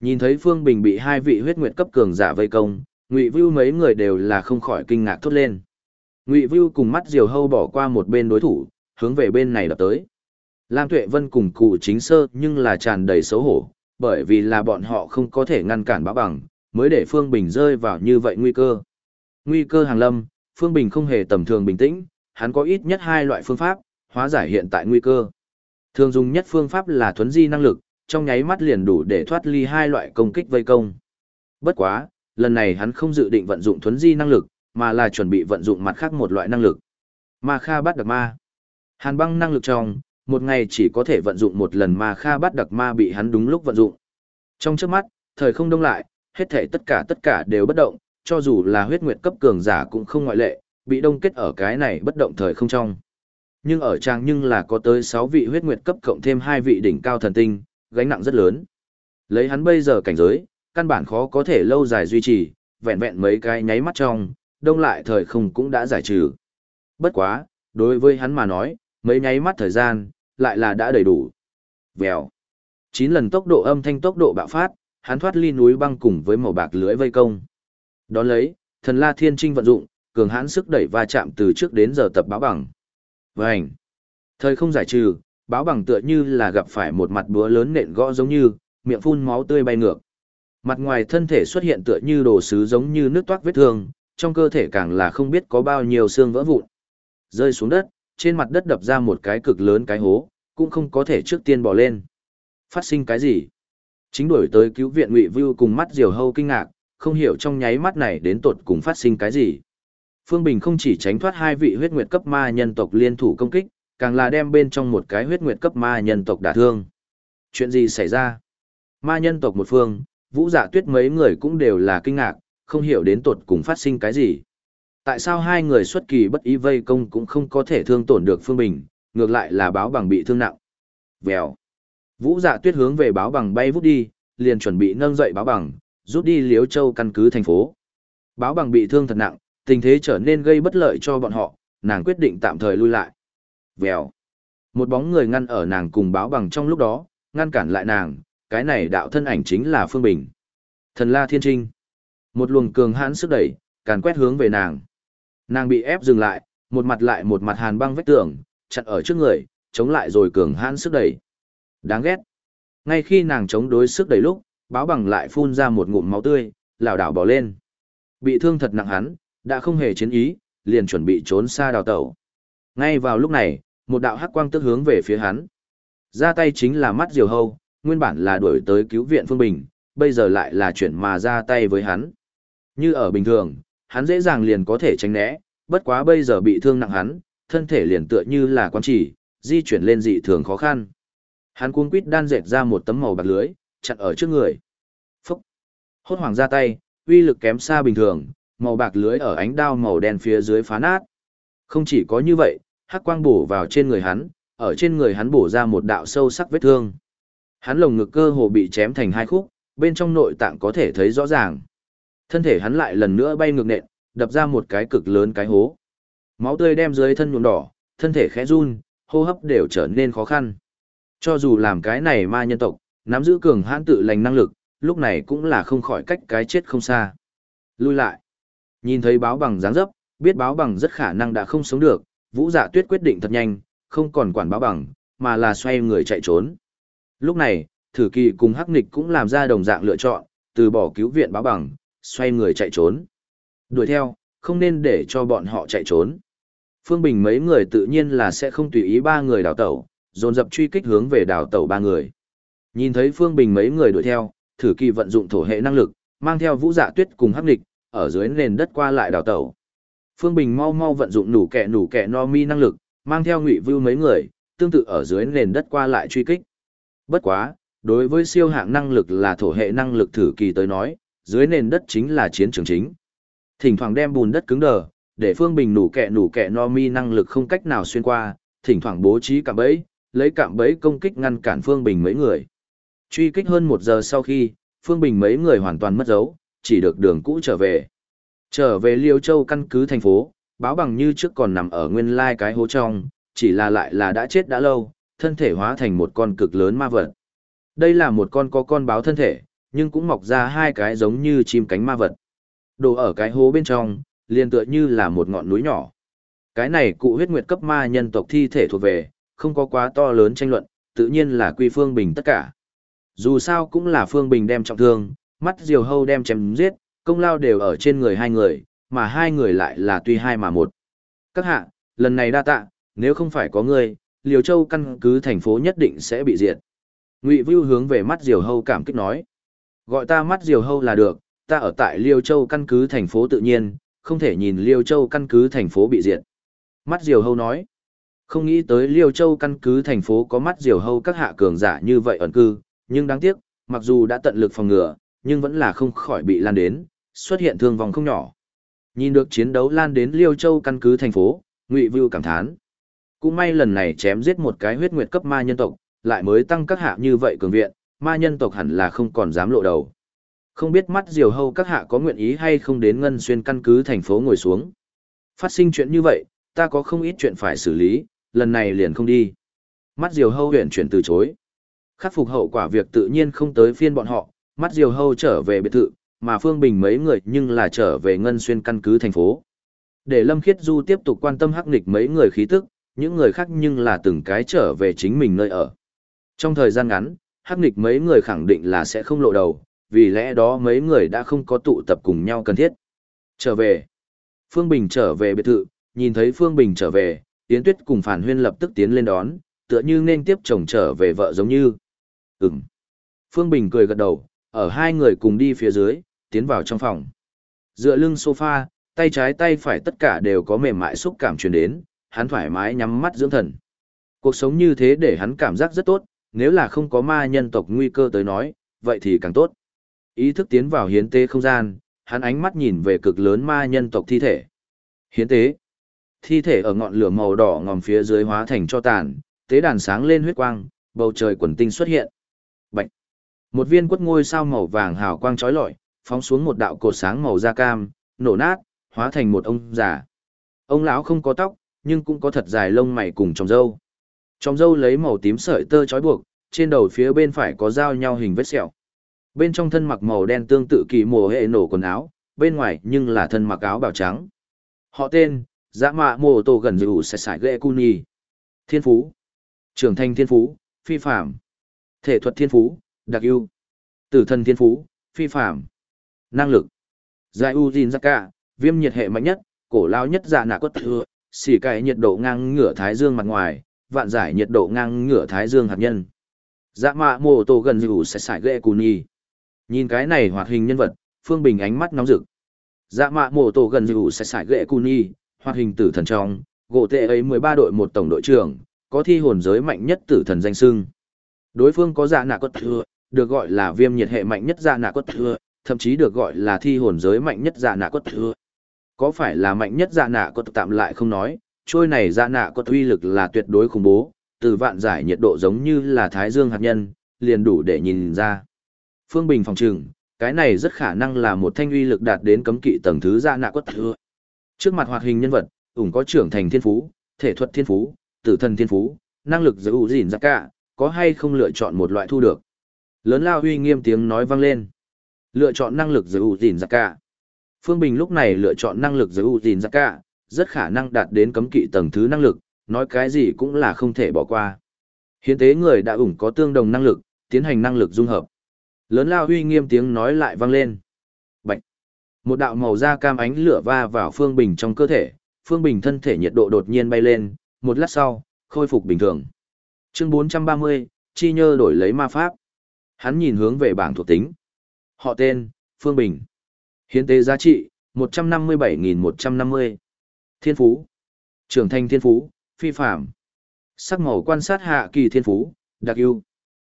Nhìn thấy Phương Bình bị hai vị huyết nguyệt cấp cường giả vây công, Ngụy Vưu mấy người đều là không khỏi kinh ngạc thốt lên. Ngụy Vưu cùng mắt diều hâu bỏ qua một bên đối thủ, hướng về bên này đập tới. Lam Tuệ Vân cùng cụ chính sơ nhưng là tràn đầy xấu hổ, bởi vì là bọn họ không có thể ngăn cản bá bằng, mới để Phương Bình rơi vào như vậy nguy cơ. Nguy cơ hàng lâm, Phương Bình không hề tầm thường bình tĩnh, hắn có ít nhất hai loại phương pháp, hóa giải hiện tại nguy cơ. Thường dùng nhất phương pháp là thuấn di năng lực, trong nháy mắt liền đủ để thoát ly hai loại công kích vây công. Bất quá, lần này hắn không dự định vận dụng thuấn di năng lực, mà là chuẩn bị vận dụng mặt khác một loại năng lực. Ma Kha bắt đặc ma. Hàn băng năng lực trong, một ngày chỉ có thể vận dụng một lần Ma Kha bắt đặc ma bị hắn đúng lúc vận dụng. Trong trước mắt, thời không đông lại, hết thể tất cả tất cả đều bất động, cho dù là huyết nguyệt cấp cường giả cũng không ngoại lệ, bị đông kết ở cái này bất động thời không trong. Nhưng ở trang nhưng là có tới 6 vị huyết nguyệt cấp cộng thêm 2 vị đỉnh cao thần tinh, gánh nặng rất lớn. Lấy hắn bây giờ cảnh giới, căn bản khó có thể lâu dài duy trì, vẹn vẹn mấy cái nháy mắt trong, đông lại thời không cũng đã giải trừ. Bất quá, đối với hắn mà nói, mấy nháy mắt thời gian, lại là đã đầy đủ. Vèo. chín lần tốc độ âm thanh tốc độ bạo phát, hắn thoát ly núi băng cùng với màu bạc lưới vây công. Đón lấy, thần la thiên trinh vận dụng, cường hãn sức đẩy va chạm từ trước đến giờ tập báo bằng. Vành. Thời không giải trừ, báo bằng tựa như là gặp phải một mặt búa lớn nện gõ giống như, miệng phun máu tươi bay ngược. Mặt ngoài thân thể xuất hiện tựa như đồ sứ giống như nước toát vết thương, trong cơ thể càng là không biết có bao nhiêu xương vỡ vụn. Rơi xuống đất, trên mặt đất đập ra một cái cực lớn cái hố, cũng không có thể trước tiên bỏ lên. Phát sinh cái gì? Chính đổi tới cứu viện Ngụy Vưu cùng mắt Diều Hâu kinh ngạc, không hiểu trong nháy mắt này đến tột cùng phát sinh cái gì. Phương Bình không chỉ tránh thoát hai vị huyết nguyệt cấp ma nhân tộc liên thủ công kích, càng là đem bên trong một cái huyết nguyệt cấp ma nhân tộc đả thương. Chuyện gì xảy ra? Ma nhân tộc một phương, vũ dạ tuyết mấy người cũng đều là kinh ngạc, không hiểu đến tột cùng phát sinh cái gì. Tại sao hai người xuất kỳ bất ý vây công cũng không có thể thương tổn được Phương Bình, ngược lại là báo bằng bị thương nặng. Vèo. Vũ dạ tuyết hướng về báo bằng bay vút đi, liền chuẩn bị nâng dậy báo bằng, rút đi liếu châu căn cứ thành phố. Báo bằng bị thương thật nặng, tình thế trở nên gây bất lợi cho bọn họ, nàng quyết định tạm thời lui lại. Vèo. Một bóng người ngăn ở nàng cùng báo bằng trong lúc đó, ngăn cản lại nàng, cái này đạo thân ảnh chính là Phương Bình. Thần La Thiên Trinh. Một luồng cường hãn sức đẩy, càn quét hướng về nàng. Nàng bị ép dừng lại, một mặt lại một mặt hàn băng vách tường, chặn ở trước người, chống lại rồi cường hãn sức đẩy. Đáng ghét. Ngay khi nàng chống đối sức đẩy lúc, báo bằng lại phun ra một ngụm máu tươi, lảo đảo bỏ lên. Bị thương thật nặng hắn, đã không hề chiến ý, liền chuẩn bị trốn xa đào tẩu. Ngay vào lúc này, một đạo hắc quang tức hướng về phía hắn. Ra tay chính là mắt diều hâu, nguyên bản là đuổi tới cứu viện Phương Bình, bây giờ lại là chuyển mà ra tay với hắn. Như ở bình thường, hắn dễ dàng liền có thể tránh né, bất quá bây giờ bị thương nặng hắn, thân thể liền tựa như là quan chỉ, di chuyển lên dị thường khó khăn. Hắn cuống quýt đan dệt ra một tấm màu bạc lưới, chặn ở trước người. Phúc! Hốt hoàng ra tay, uy lực kém xa bình thường, màu bạc lưới ở ánh đao màu đen phía dưới phá nát. Không chỉ có như vậy, hắc quang bổ vào trên người hắn, ở trên người hắn bổ ra một đạo sâu sắc vết thương. Hắn lồng ngực cơ hồ bị chém thành hai khúc, bên trong nội tạng có thể thấy rõ ràng. Thân thể hắn lại lần nữa bay ngược nện, đập ra một cái cực lớn cái hố. Máu tươi đem dưới thân nhuộm đỏ, thân thể khẽ run, hô hấp đều trở nên khó khăn. Cho dù làm cái này ma nhân tộc, nắm giữ cường hãn tự lành năng lực, lúc này cũng là không khỏi cách cái chết không xa. Lui lại. Nhìn thấy báo bằng dáng dấp, biết báo bằng rất khả năng đã không sống được, Vũ Dạ Tuyết quyết định thật nhanh, không còn quản báo bằng, mà là xoay người chạy trốn. Lúc này, Thử Kỳ cùng Hắc Nịch cũng làm ra đồng dạng lựa chọn, từ bỏ cứu viện báo bằng, xoay người chạy trốn. Đuổi theo, không nên để cho bọn họ chạy trốn. Phương Bình mấy người tự nhiên là sẽ không tùy ý ba người đào tẩu, dồn dập truy kích hướng về đào tẩu ba người. Nhìn thấy Phương Bình mấy người đuổi theo, Thử Kỳ vận dụng thổ hệ năng lực, mang theo Vũ Dạ Tuyết cùng Hắc Địch ở dưới nền đất qua lại đào tẩu. Phương Bình mau mau vận dụng nủ kẹ nủ kẹ no mi năng lực, mang theo ngụy vưu mấy người, tương tự ở dưới nền đất qua lại truy kích. Bất quá, đối với siêu hạng năng lực là thổ hệ năng lực thử kỳ tới nói, dưới nền đất chính là chiến trường chính. Thỉnh thoảng đem bùn đất cứng đờ, để Phương Bình nủ kẹ nủ kẹ no mi năng lực không cách nào xuyên qua, thỉnh thoảng bố trí cạm bẫy, lấy cạm bẫy công kích ngăn cản Phương Bình mấy người. Truy kích hơn một giờ sau khi, Phương Bình mấy người hoàn toàn mất dấu, chỉ được đường cũ trở về. Trở về Liêu Châu căn cứ thành phố, báo bằng như trước còn nằm ở nguyên lai cái hố trong, chỉ là lại là đã chết đã lâu, thân thể hóa thành một con cực lớn ma vật. Đây là một con có con báo thân thể, nhưng cũng mọc ra hai cái giống như chim cánh ma vật. Đồ ở cái hố bên trong, liền tựa như là một ngọn núi nhỏ. Cái này cụ huyết nguyệt cấp ma nhân tộc thi thể thuộc về, không có quá to lớn tranh luận, tự nhiên là quy phương bình tất cả. Dù sao cũng là phương bình đem trọng thương, mắt diều hâu đem chém giết, công lao đều ở trên người hai người, mà hai người lại là tuy hai mà một. Các hạ, lần này đa tạ, nếu không phải có người, Liều Châu căn cứ thành phố nhất định sẽ bị diệt. Ngụy Vưu hướng về mắt Diều Hâu cảm kích nói. Gọi ta mắt Diều Hâu là được, ta ở tại Liêu Châu căn cứ thành phố tự nhiên, không thể nhìn Liêu Châu căn cứ thành phố bị diệt. Mắt Diều Hâu nói. Không nghĩ tới Liêu Châu căn cứ thành phố có mắt Diều Hâu các hạ cường giả như vậy ẩn cư, nhưng đáng tiếc, mặc dù đã tận lực phòng ngừa, nhưng vẫn là không khỏi bị lan đến, xuất hiện thương vong không nhỏ. Nhìn được chiến đấu lan đến Liêu Châu căn cứ thành phố, Ngụy Vưu cảm thán. Cũng may lần này chém giết một cái huyết nguyệt cấp ma nhân tộc, lại mới tăng các hạ như vậy cường viện, ma nhân tộc hẳn là không còn dám lộ đầu. Không biết mắt diều hâu các hạ có nguyện ý hay không đến ngân xuyên căn cứ thành phố ngồi xuống. Phát sinh chuyện như vậy, ta có không ít chuyện phải xử lý, lần này liền không đi. Mắt diều hâu huyện chuyển từ chối. Khắc phục hậu quả việc tự nhiên không tới phiên bọn họ, mắt diều hâu trở về biệt thự, mà Phương Bình mấy người nhưng là trở về ngân xuyên căn cứ thành phố. Để Lâm Khiết Du tiếp tục quan tâm hắc nghịch mấy người khí tức, những người khác nhưng là từng cái trở về chính mình nơi ở. Trong thời gian ngắn, hắc nghịch mấy người khẳng định là sẽ không lộ đầu, vì lẽ đó mấy người đã không có tụ tập cùng nhau cần thiết. Trở về. Phương Bình trở về biệt thự, nhìn thấy Phương Bình trở về, Yến Tuyết cùng Phản Huyên lập tức tiến lên đón, tựa như nên tiếp chồng trở về vợ giống như. Ừm. Phương Bình cười gật đầu, ở hai người cùng đi phía dưới, tiến vào trong phòng. Dựa lưng sofa, tay trái tay phải tất cả đều có mềm mại xúc cảm truyền đến, hắn thoải mái nhắm mắt dưỡng thần. Cuộc sống như thế để hắn cảm giác rất tốt, nếu là không có ma nhân tộc nguy cơ tới nói, vậy thì càng tốt. Ý thức tiến vào hiến tế không gian, hắn ánh mắt nhìn về cực lớn ma nhân tộc thi thể. Hiến tế. Thi thể ở ngọn lửa màu đỏ ngòm phía dưới hóa thành cho tàn, tế đàn sáng lên huyết quang, bầu trời quần tinh xuất hiện. Bạch. Một viên quất ngôi sao màu vàng hào quang chói lọi, phóng xuống một đạo cột sáng màu da cam, nổ nát, hóa thành một ông già. Ông lão không có tóc, nhưng cũng có thật dài lông mày cùng tròng râu trong dâu lấy màu tím sợi tơ trói buộc, trên đầu phía bên phải có dao nhau hình vết sẹo. Bên trong thân mặc màu đen tương tự kỳ mồ hệ nổ quần áo, bên ngoài nhưng là thân mặc áo bào trắng. Họ tên, Dã Mạ mồ Tổ gần dự sẽ sải ghệ cuni. Thiên phú. Trưởng thành thiên phú, phi phạm. Thể thuật thiên phú, đặc ưu. Tử thần thiên phú, phi phạm. Năng lực. Giải U Jin dạ cả viêm nhiệt hệ mạnh nhất, cổ lao nhất dạ nạ cốt thừa, xỉ cải nhiệt độ ngang ngửa thái dương mặt ngoài, vạn giải nhiệt độ ngang ngửa thái dương hạt nhân. Dạ mạ mô tô gần dù sẽ xài ghệ cù nhi. Nhìn cái này hoạt hình nhân vật, Phương Bình ánh mắt nóng rực. Dạ mạ mô tô gần dù sẽ xài ghệ cù nhi, hoạt hình tử thần trong, gỗ tệ ấy 13 đội một tổng đội trưởng, có thi hồn giới mạnh nhất tử thần danh sưng. Đối phương có dạ nạ cốt thừa, được gọi là viêm nhiệt hệ mạnh nhất dạ nạ cốt thừa, thậm chí được gọi là thi hồn giới mạnh nhất dạ nạ cốt thừa. Có phải là mạnh nhất dạ nạ cốt tạm lại không nói, trôi này dạ nạ có uy lực là tuyệt đối khủng bố, từ vạn giải nhiệt độ giống như là thái dương hạt nhân, liền đủ để nhìn ra. Phương Bình phòng trừng, cái này rất khả năng là một thanh uy lực đạt đến cấm kỵ tầng thứ dạ nạ quất. thừa. Trước mặt hoạt hình nhân vật, ủng có trưởng thành thiên phú, thể thuật thiên phú, tử thần thiên phú, năng lực giữ ủ gìn ra cả, có hay không lựa chọn một loại thu được. Lớn lao uy nghiêm tiếng nói vang lên. Lựa chọn năng lực giữ ủ gìn ra cả. Phương Bình lúc này lựa chọn năng lực giữ ủ gìn ra cả, rất khả năng đạt đến cấm kỵ tầng thứ năng lực, nói cái gì cũng là không thể bỏ qua. Hiến tế người đã ủng có tương đồng năng lực, tiến hành năng lực dung hợp. Lớn lao huy nghiêm tiếng nói lại vang lên. Bạch. Một đạo màu da cam ánh lửa va vào Phương Bình trong cơ thể, Phương Bình thân thể nhiệt độ đột nhiên bay lên, một lát sau, khôi phục bình thường. Chương 430, Chi Nhơ đổi lấy ma pháp. Hắn nhìn hướng về bảng thuộc tính. Họ tên, Phương Bình. Hiến tế giá trị, 157.150. Thiên Phú. Trưởng thành Thiên Phú, phi phạm. Sắc màu quan sát hạ kỳ Thiên Phú, đặc ưu.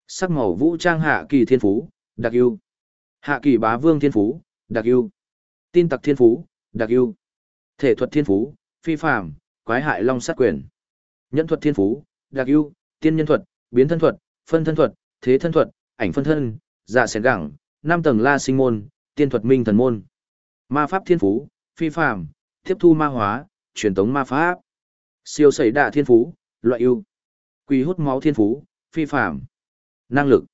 Sắc màu vũ trang hạ kỳ Thiên Phú, đặc ưu. Hạ kỳ bá vương Thiên Phú, đặc ưu. Tin tặc Thiên Phú, đặc ưu. Thể thuật Thiên Phú, phi phạm, quái hại long sát quyền. Nhân thuật thiên phú, đặc ưu, tiên nhân thuật, biến thân thuật, phân thân thuật, thế thân thuật, ảnh phân thân, dạ xén gẳng, năm tầng la sinh môn, tiên thuật minh thần môn. Ma pháp thiên phú, phi phàm, tiếp thu ma hóa, truyền tống ma pháp. Siêu sẩy đạ thiên phú, loại ưu. Quỷ hút máu thiên phú, phi phàm. Năng lực.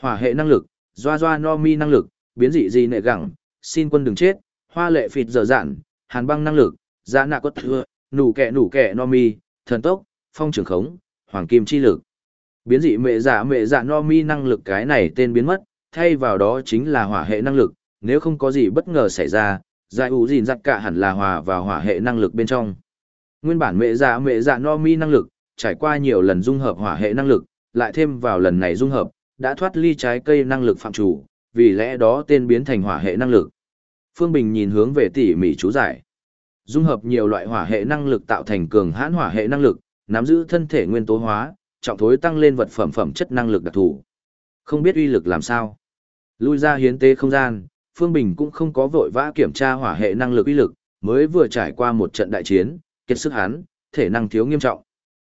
Hỏa hệ năng lực, doa doa no mi năng lực, biến dị gì nệ gẳng, xin quân đừng chết, hoa lệ phịt dở dạn, hàn băng năng lực, dạ nạ cốt thừa, nủ kẹ nủ kẹ no mi, thần tốc, phong trường khống, hoàng kim chi lực. Biến dị mẹ giả mẹ giả no mi năng lực cái này tên biến mất, thay vào đó chính là hỏa hệ năng lực, nếu không có gì bất ngờ xảy ra, giải ủ dìn giặc cả hẳn là hòa vào hỏa hệ năng lực bên trong. Nguyên bản mẹ dạ mẹ dạ no mi năng lực, trải qua nhiều lần dung hợp hỏa hệ năng lực, lại thêm vào lần này dung hợp, đã thoát ly trái cây năng lực phạm chủ, vì lẽ đó tên biến thành hỏa hệ năng lực. Phương Bình nhìn hướng về tỉ mỉ chú giải. Dung hợp nhiều loại hỏa hệ năng lực tạo thành cường hãn hỏa hệ năng lực, nắm giữ thân thể nguyên tố hóa, trọng thối tăng lên vật phẩm phẩm chất năng lực đặc thù. Không biết uy lực làm sao. Lui ra hiến tế không gian, Phương Bình cũng không có vội vã kiểm tra hỏa hệ năng lực uy lực, mới vừa trải qua một trận đại chiến, kiệt sức hắn, thể năng thiếu nghiêm trọng.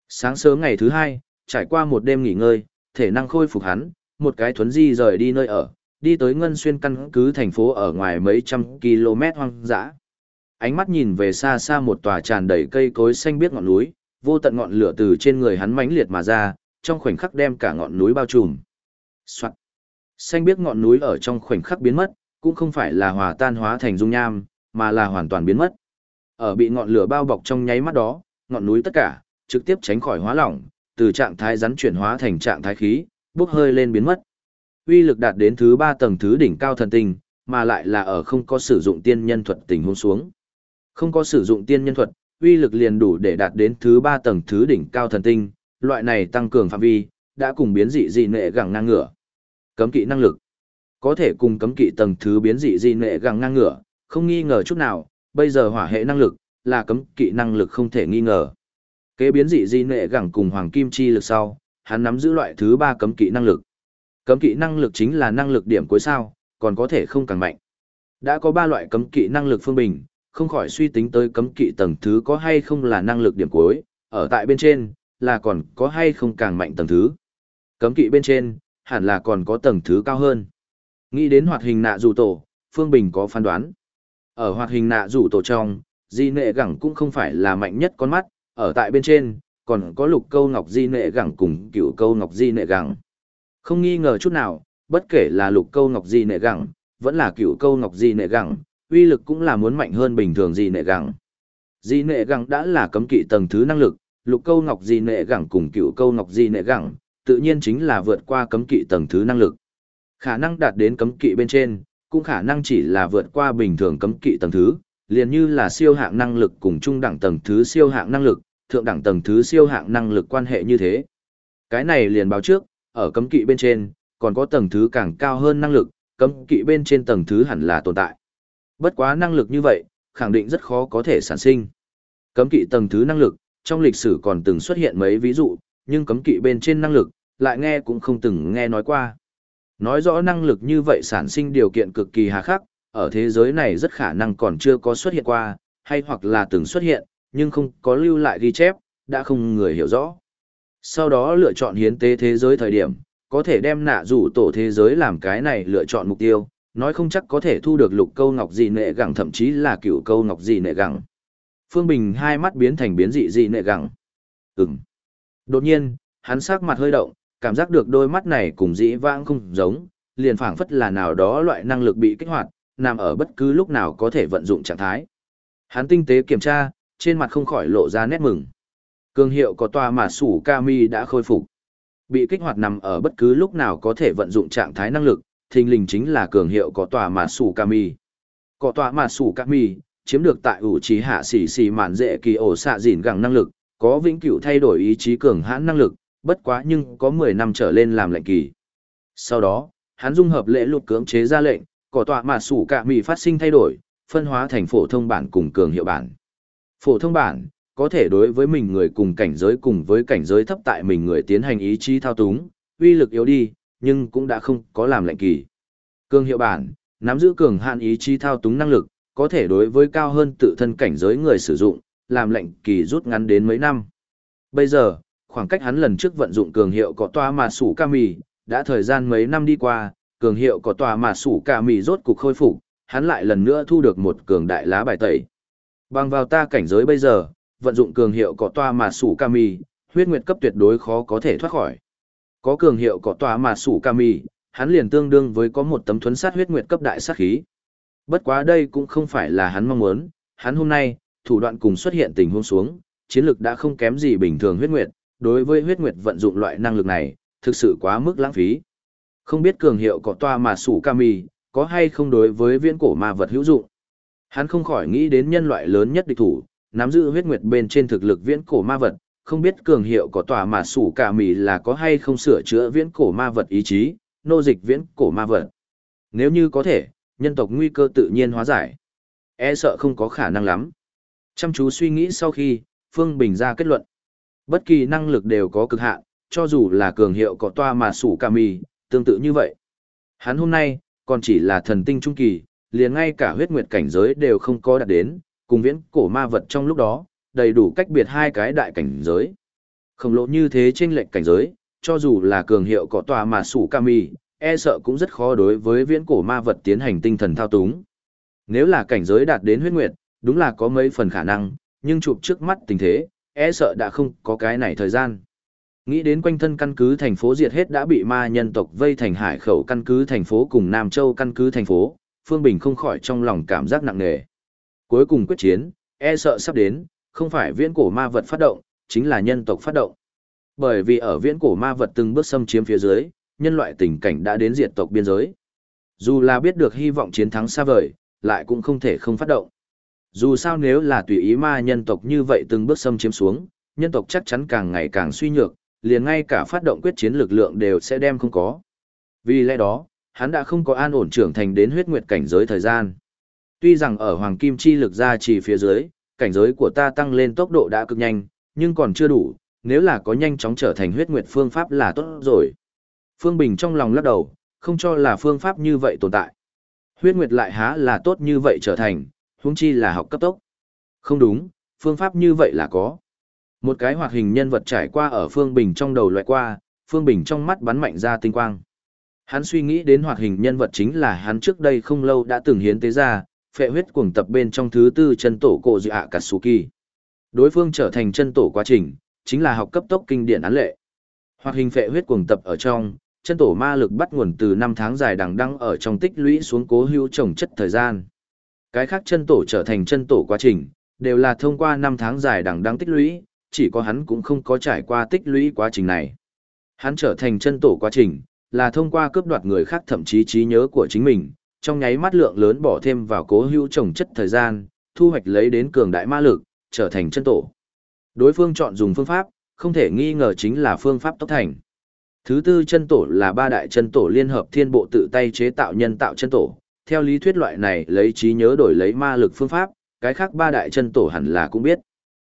Sáng sớm ngày thứ hai, trải qua một đêm nghỉ ngơi, thể năng khôi phục hắn, một cái thuấn di rời đi nơi ở, đi tới Ngân Xuyên căn cứ thành phố ở ngoài mấy trăm km hoang dã ánh mắt nhìn về xa xa một tòa tràn đầy cây cối xanh biếc ngọn núi, vô tận ngọn lửa từ trên người hắn mãnh liệt mà ra, trong khoảnh khắc đem cả ngọn núi bao trùm. Soạn. Xanh biếc ngọn núi ở trong khoảnh khắc biến mất, cũng không phải là hòa tan hóa thành dung nham, mà là hoàn toàn biến mất. Ở bị ngọn lửa bao bọc trong nháy mắt đó, ngọn núi tất cả trực tiếp tránh khỏi hóa lỏng, từ trạng thái rắn chuyển hóa thành trạng thái khí, bốc hơi lên biến mất. Uy lực đạt đến thứ ba tầng thứ đỉnh cao thần tình, mà lại là ở không có sử dụng tiên nhân thuật tình huống xuống. Không có sử dụng tiên nhân thuật, uy lực liền đủ để đạt đến thứ ba tầng thứ đỉnh cao thần tinh, loại này tăng cường phạm vi, đã cùng biến dị dị nệ gẳng ngang ngửa. Cấm kỵ năng lực. Có thể cùng cấm kỵ tầng thứ biến dị di nệ găng ngang ngửa, không nghi ngờ chút nào, bây giờ hỏa hệ năng lực, là cấm kỵ năng lực không thể nghi ngờ. Kế biến dị di nệ gẳng cùng hoàng kim chi lực sau, hắn nắm giữ loại thứ ba cấm kỵ năng lực. Cấm kỵ năng lực chính là năng lực điểm cuối sao, còn có thể không càng mạnh. Đã có ba loại cấm kỵ năng lực phương bình, không khỏi suy tính tới cấm kỵ tầng thứ có hay không là năng lực điểm cuối, ở tại bên trên, là còn có hay không càng mạnh tầng thứ. Cấm kỵ bên trên, hẳn là còn có tầng thứ cao hơn. Nghĩ đến hoạt hình nạ rủ tổ, Phương Bình có phán đoán. Ở hoạt hình nạ rủ tổ trong, di nệ gẳng cũng không phải là mạnh nhất con mắt, ở tại bên trên, còn có lục câu ngọc di nệ gẳng cùng cựu câu ngọc di nệ gẳng. Không nghi ngờ chút nào, bất kể là lục câu ngọc di nệ gẳng, vẫn là cựu câu ngọc di nệ gẳng, uy lực cũng là muốn mạnh hơn bình thường Di nệ gẳng. Di nệ gẳng đã là cấm kỵ tầng thứ năng lực, lục câu ngọc di nệ gẳng cùng cựu câu ngọc di nệ gẳng, tự nhiên chính là vượt qua cấm kỵ tầng thứ năng lực. Khả năng đạt đến cấm kỵ bên trên, cũng khả năng chỉ là vượt qua bình thường cấm kỵ tầng thứ, liền như là siêu hạng năng lực cùng trung đẳng tầng thứ siêu hạng năng lực, thượng đẳng tầng thứ siêu hạng năng lực quan hệ như thế. Cái này liền báo trước, ở cấm kỵ bên trên, còn có tầng thứ càng cao hơn năng lực, cấm kỵ bên trên tầng thứ hẳn là tồn tại. Bất quá năng lực như vậy, khẳng định rất khó có thể sản sinh. Cấm kỵ tầng thứ năng lực, trong lịch sử còn từng xuất hiện mấy ví dụ, nhưng cấm kỵ bên trên năng lực, lại nghe cũng không từng nghe nói qua. Nói rõ năng lực như vậy sản sinh điều kiện cực kỳ hà khắc, ở thế giới này rất khả năng còn chưa có xuất hiện qua, hay hoặc là từng xuất hiện, nhưng không có lưu lại ghi chép, đã không người hiểu rõ. Sau đó lựa chọn hiến tế thế giới thời điểm, có thể đem nạ rủ tổ thế giới làm cái này lựa chọn mục tiêu, nói không chắc có thể thu được lục câu ngọc gì nệ gẳng thậm chí là cửu câu ngọc gì nệ gẳng. Phương Bình hai mắt biến thành biến dị dị nệ gẳng. Ừm. Đột nhiên, hắn sắc mặt hơi động, cảm giác được đôi mắt này cùng dĩ vãng không giống, liền phảng phất là nào đó loại năng lực bị kích hoạt, nằm ở bất cứ lúc nào có thể vận dụng trạng thái. Hắn tinh tế kiểm tra, trên mặt không khỏi lộ ra nét mừng. Cường hiệu có tòa mà sủ Kami đã khôi phục. Bị kích hoạt nằm ở bất cứ lúc nào có thể vận dụng trạng thái năng lực, thình lình chính là cường hiệu có tòa mà sủ Kami. Có tòa mà sủ Kami, chiếm được tại ủ trí hạ xỉ xỉ mạn dễ kỳ ổ xạ dỉn gẳng năng lực, có vĩnh cửu thay đổi ý chí cường hãn năng lực, bất quá nhưng có 10 năm trở lên làm lệnh kỳ. Sau đó, hắn dung hợp lễ luật cưỡng chế ra lệnh, cỏ tọa mà sủ cả mì phát sinh thay đổi, phân hóa thành phổ thông bản cùng cường hiệu bản. Phổ thông bản, có thể đối với mình người cùng cảnh giới cùng với cảnh giới thấp tại mình người tiến hành ý chí thao túng, uy lực yếu đi, nhưng cũng đã không có làm lệnh kỳ. Cường hiệu bản, nắm giữ cường hạn ý chí thao túng năng lực, có thể đối với cao hơn tự thân cảnh giới người sử dụng, làm lệnh kỳ rút ngắn đến mấy năm. Bây giờ, khoảng cách hắn lần trước vận dụng cường hiệu có toa mà sủ ca mì, đã thời gian mấy năm đi qua, cường hiệu có tòa mà sủ ca mì rốt cục khôi phục, hắn lại lần nữa thu được một cường đại lá bài tẩy. Bằng vào ta cảnh giới bây giờ, vận dụng cường hiệu có tòa mà sủ ca mì, huyết nguyệt cấp tuyệt đối khó có thể thoát khỏi. Có cường hiệu có tòa mà sủ ca mì, hắn liền tương đương với có một tấm thuấn sát huyết nguyệt cấp đại sát khí. Bất quá đây cũng không phải là hắn mong muốn, hắn hôm nay, thủ đoạn cùng xuất hiện tình huống xuống, chiến lực đã không kém gì bình thường huyết nguyệt, đối với huyết nguyệt vận dụng loại năng lực này, thực sự quá mức lãng phí. Không biết cường hiệu có toa mà sủ kami, có hay không đối với viễn cổ ma vật hữu dụng. Hắn không khỏi nghĩ đến nhân loại lớn nhất địch thủ, nắm giữ huyết nguyệt bên trên thực lực viễn cổ ma vật, không biết cường hiệu có tòa mà sủ cả mì là có hay không sửa chữa viễn cổ ma vật ý chí, nô dịch viễn cổ ma vật. Nếu như có thể, nhân tộc nguy cơ tự nhiên hóa giải. E sợ không có khả năng lắm. Chăm chú suy nghĩ sau khi, Phương Bình ra kết luận. Bất kỳ năng lực đều có cực hạn, cho dù là cường hiệu có toa mà sủ cả mì, tương tự như vậy. Hắn hôm nay, còn chỉ là thần tinh trung kỳ, liền ngay cả huyết nguyệt cảnh giới đều không có đạt đến, cùng viễn cổ ma vật trong lúc đó, đầy đủ cách biệt hai cái đại cảnh giới. Khổng lồ như thế trên lệnh cảnh giới, cho dù là cường hiệu có tòa mà sủ kami, e sợ cũng rất khó đối với viễn cổ ma vật tiến hành tinh thần thao túng. Nếu là cảnh giới đạt đến huyết nguyệt, đúng là có mấy phần khả năng, nhưng chụp trước mắt tình thế, e sợ đã không có cái này thời gian. Nghĩ đến quanh thân căn cứ thành phố diệt hết đã bị ma nhân tộc vây thành hải khẩu căn cứ thành phố cùng Nam Châu căn cứ thành phố, Phương Bình không khỏi trong lòng cảm giác nặng nề. Cuối cùng quyết chiến, e sợ sắp đến, không phải viễn cổ ma vật phát động, chính là nhân tộc phát động. Bởi vì ở viễn cổ ma vật từng bước xâm chiếm phía dưới, nhân loại tình cảnh đã đến diệt tộc biên giới. Dù là biết được hy vọng chiến thắng xa vời, lại cũng không thể không phát động. Dù sao nếu là tùy ý ma nhân tộc như vậy từng bước xâm chiếm xuống, nhân tộc chắc chắn càng ngày càng suy nhược, liền ngay cả phát động quyết chiến lực lượng đều sẽ đem không có. Vì lẽ đó, hắn đã không có an ổn trưởng thành đến huyết nguyệt cảnh giới thời gian. Tuy rằng ở hoàng kim chi lực ra chỉ phía dưới, cảnh giới của ta tăng lên tốc độ đã cực nhanh, nhưng còn chưa đủ, nếu là có nhanh chóng trở thành huyết nguyệt phương pháp là tốt rồi. Phương Bình trong lòng lắc đầu, không cho là phương pháp như vậy tồn tại. Huyết nguyệt lại há là tốt như vậy trở thành, huống chi là học cấp tốc. Không đúng, phương pháp như vậy là có. Một cái hoạt hình nhân vật trải qua ở Phương Bình trong đầu loại qua, Phương Bình trong mắt bắn mạnh ra tinh quang. Hắn suy nghĩ đến hoạt hình nhân vật chính là hắn trước đây không lâu đã từng hiến tế ra, phệ huyết cuồng tập bên trong thứ tư chân tổ cổ dự ạ Katsuki. Đối phương trở thành chân tổ quá trình, chính là học cấp tốc kinh điển án lệ. Hoạt hình phệ huyết cuồng tập ở trong, chân tổ ma lực bắt nguồn từ năm tháng dài đằng đăng ở trong tích lũy xuống cố hữu trồng chất thời gian. Cái khác chân tổ trở thành chân tổ quá trình, đều là thông qua năm tháng dài đằng đăng tích lũy, chỉ có hắn cũng không có trải qua tích lũy quá trình này. Hắn trở thành chân tổ quá trình, là thông qua cướp đoạt người khác thậm chí trí nhớ của chính mình, trong nháy mắt lượng lớn bỏ thêm vào cố hữu trồng chất thời gian, thu hoạch lấy đến cường đại ma lực, trở thành chân tổ. Đối phương chọn dùng phương pháp, không thể nghi ngờ chính là phương pháp tốc thành. Thứ tư chân tổ là ba đại chân tổ liên hợp thiên bộ tự tay chế tạo nhân tạo chân tổ. Theo lý thuyết loại này lấy trí nhớ đổi lấy ma lực phương pháp, cái khác ba đại chân tổ hẳn là cũng biết.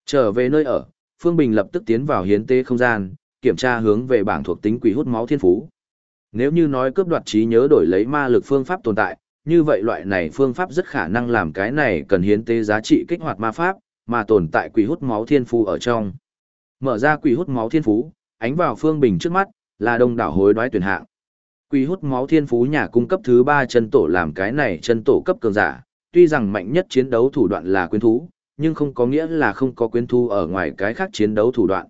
Trở về nơi ở, Phương Bình lập tức tiến vào hiến tế không gian, kiểm tra hướng về bảng thuộc tính quỷ hút máu thiên phú. Nếu như nói cướp đoạt trí nhớ đổi lấy ma lực phương pháp tồn tại, như vậy loại này phương pháp rất khả năng làm cái này cần hiến tế giá trị kích hoạt ma pháp, mà tồn tại quỷ hút máu thiên phú ở trong. Mở ra quỷ hút máu thiên phú, ánh vào Phương Bình trước mắt, là đông đảo hối đoái tuyển hạng. Quỷ hút máu thiên phú nhà cung cấp thứ ba chân tổ làm cái này chân tổ cấp cường giả, tuy rằng mạnh nhất chiến đấu thủ đoạn là quyến thú, nhưng không có nghĩa là không có quyến thú ở ngoài cái khác chiến đấu thủ đoạn.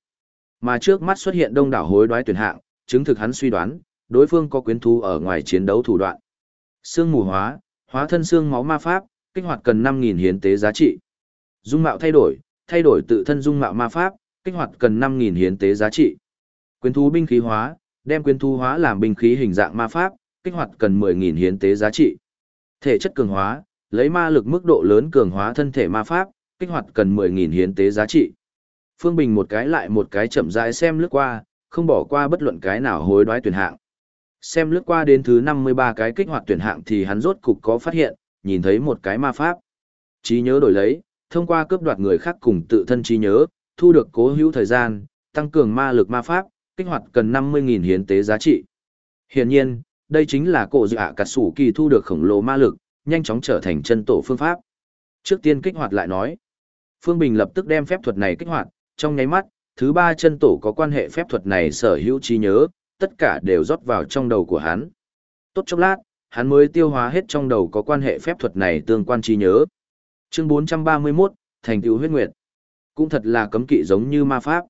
Mà trước mắt xuất hiện đông đảo hối đoái tuyển hạng, chứng thực hắn suy đoán, đối phương có quyến thú ở ngoài chiến đấu thủ đoạn. Xương mù hóa, hóa thân xương máu ma pháp, kích hoạt cần 5000 hiến tế giá trị. Dung mạo thay đổi, thay đổi tự thân dung mạo ma pháp, kích hoạt cần 5000 hiến tế giá trị. Quyến thú binh khí hóa, đem quyến thu hóa làm binh khí hình dạng ma pháp, kích hoạt cần 10000 hiến tế giá trị. Thể chất cường hóa, lấy ma lực mức độ lớn cường hóa thân thể ma pháp, kích hoạt cần 10.000 hiến tế giá trị. Phương Bình một cái lại một cái chậm rãi xem lướt qua, không bỏ qua bất luận cái nào hối đoái tuyển hạng. Xem lướt qua đến thứ 53 cái kích hoạt tuyển hạng thì hắn rốt cục có phát hiện, nhìn thấy một cái ma pháp. Trí nhớ đổi lấy, thông qua cướp đoạt người khác cùng tự thân trí nhớ, thu được cố hữu thời gian, tăng cường ma lực ma pháp, kích hoạt cần 50.000 hiến tế giá trị. Hiển nhiên, đây chính là cổ dạ cắt sủ kỳ thu được khổng lồ ma lực, nhanh chóng trở thành chân tổ phương pháp. Trước tiên kích hoạt lại nói, Phương Bình lập tức đem phép thuật này kích hoạt, trong nháy mắt, thứ ba chân tổ có quan hệ phép thuật này sở hữu trí nhớ, tất cả đều rót vào trong đầu của hắn. Tốt chốc lát, hắn mới tiêu hóa hết trong đầu có quan hệ phép thuật này tương quan trí nhớ. Chương 431, Thành tựu huyết nguyệt. Cũng thật là cấm kỵ giống như ma pháp.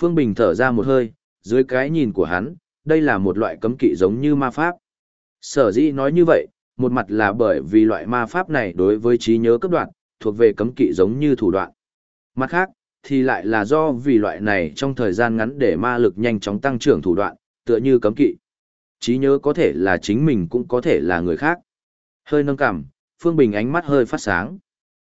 Phương Bình thở ra một hơi, dưới cái nhìn của hắn, đây là một loại cấm kỵ giống như ma pháp. Sở dĩ nói như vậy, một mặt là bởi vì loại ma pháp này đối với trí nhớ cấp đoạn, thuộc về cấm kỵ giống như thủ đoạn. Mặt khác, thì lại là do vì loại này trong thời gian ngắn để ma lực nhanh chóng tăng trưởng thủ đoạn, tựa như cấm kỵ. Trí nhớ có thể là chính mình cũng có thể là người khác. Hơi nâng cảm, Phương Bình ánh mắt hơi phát sáng.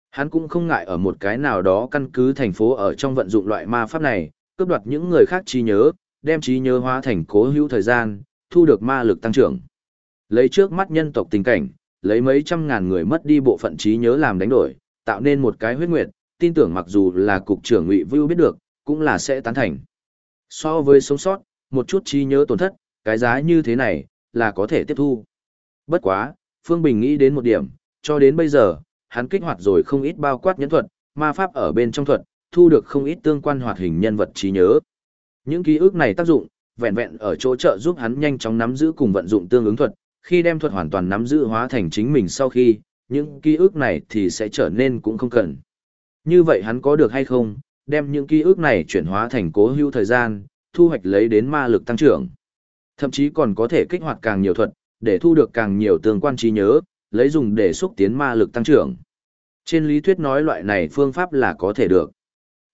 Hắn cũng không ngại ở một cái nào đó căn cứ thành phố ở trong vận dụng loại ma pháp này, cướp đoạt những người khác trí nhớ, đem trí nhớ hóa thành cố hữu thời gian, thu được ma lực tăng trưởng. Lấy trước mắt nhân tộc tình cảnh, lấy mấy trăm ngàn người mất đi bộ phận trí nhớ làm đánh đổi, tạo nên một cái huyết nguyệt, tin tưởng mặc dù là cục trưởng Ngụy Vưu biết được, cũng là sẽ tán thành. So với sống sót, một chút trí nhớ tổn thất, cái giá như thế này, là có thể tiếp thu. Bất quá, Phương Bình nghĩ đến một điểm, cho đến bây giờ, hắn kích hoạt rồi không ít bao quát nhẫn thuật, ma pháp ở bên trong thuật, thu được không ít tương quan hoạt hình nhân vật trí nhớ. Những ký ức này tác dụng, vẹn vẹn ở chỗ trợ giúp hắn nhanh chóng nắm giữ cùng vận dụng tương ứng thuật, khi đem thuật hoàn toàn nắm giữ hóa thành chính mình sau khi, những ký ức này thì sẽ trở nên cũng không cần. Như vậy hắn có được hay không, đem những ký ức này chuyển hóa thành cố hữu thời gian, thu hoạch lấy đến ma lực tăng trưởng. Thậm chí còn có thể kích hoạt càng nhiều thuật, để thu được càng nhiều tương quan trí nhớ, lấy dùng để xúc tiến ma lực tăng trưởng. Trên lý thuyết nói loại này phương pháp là có thể được.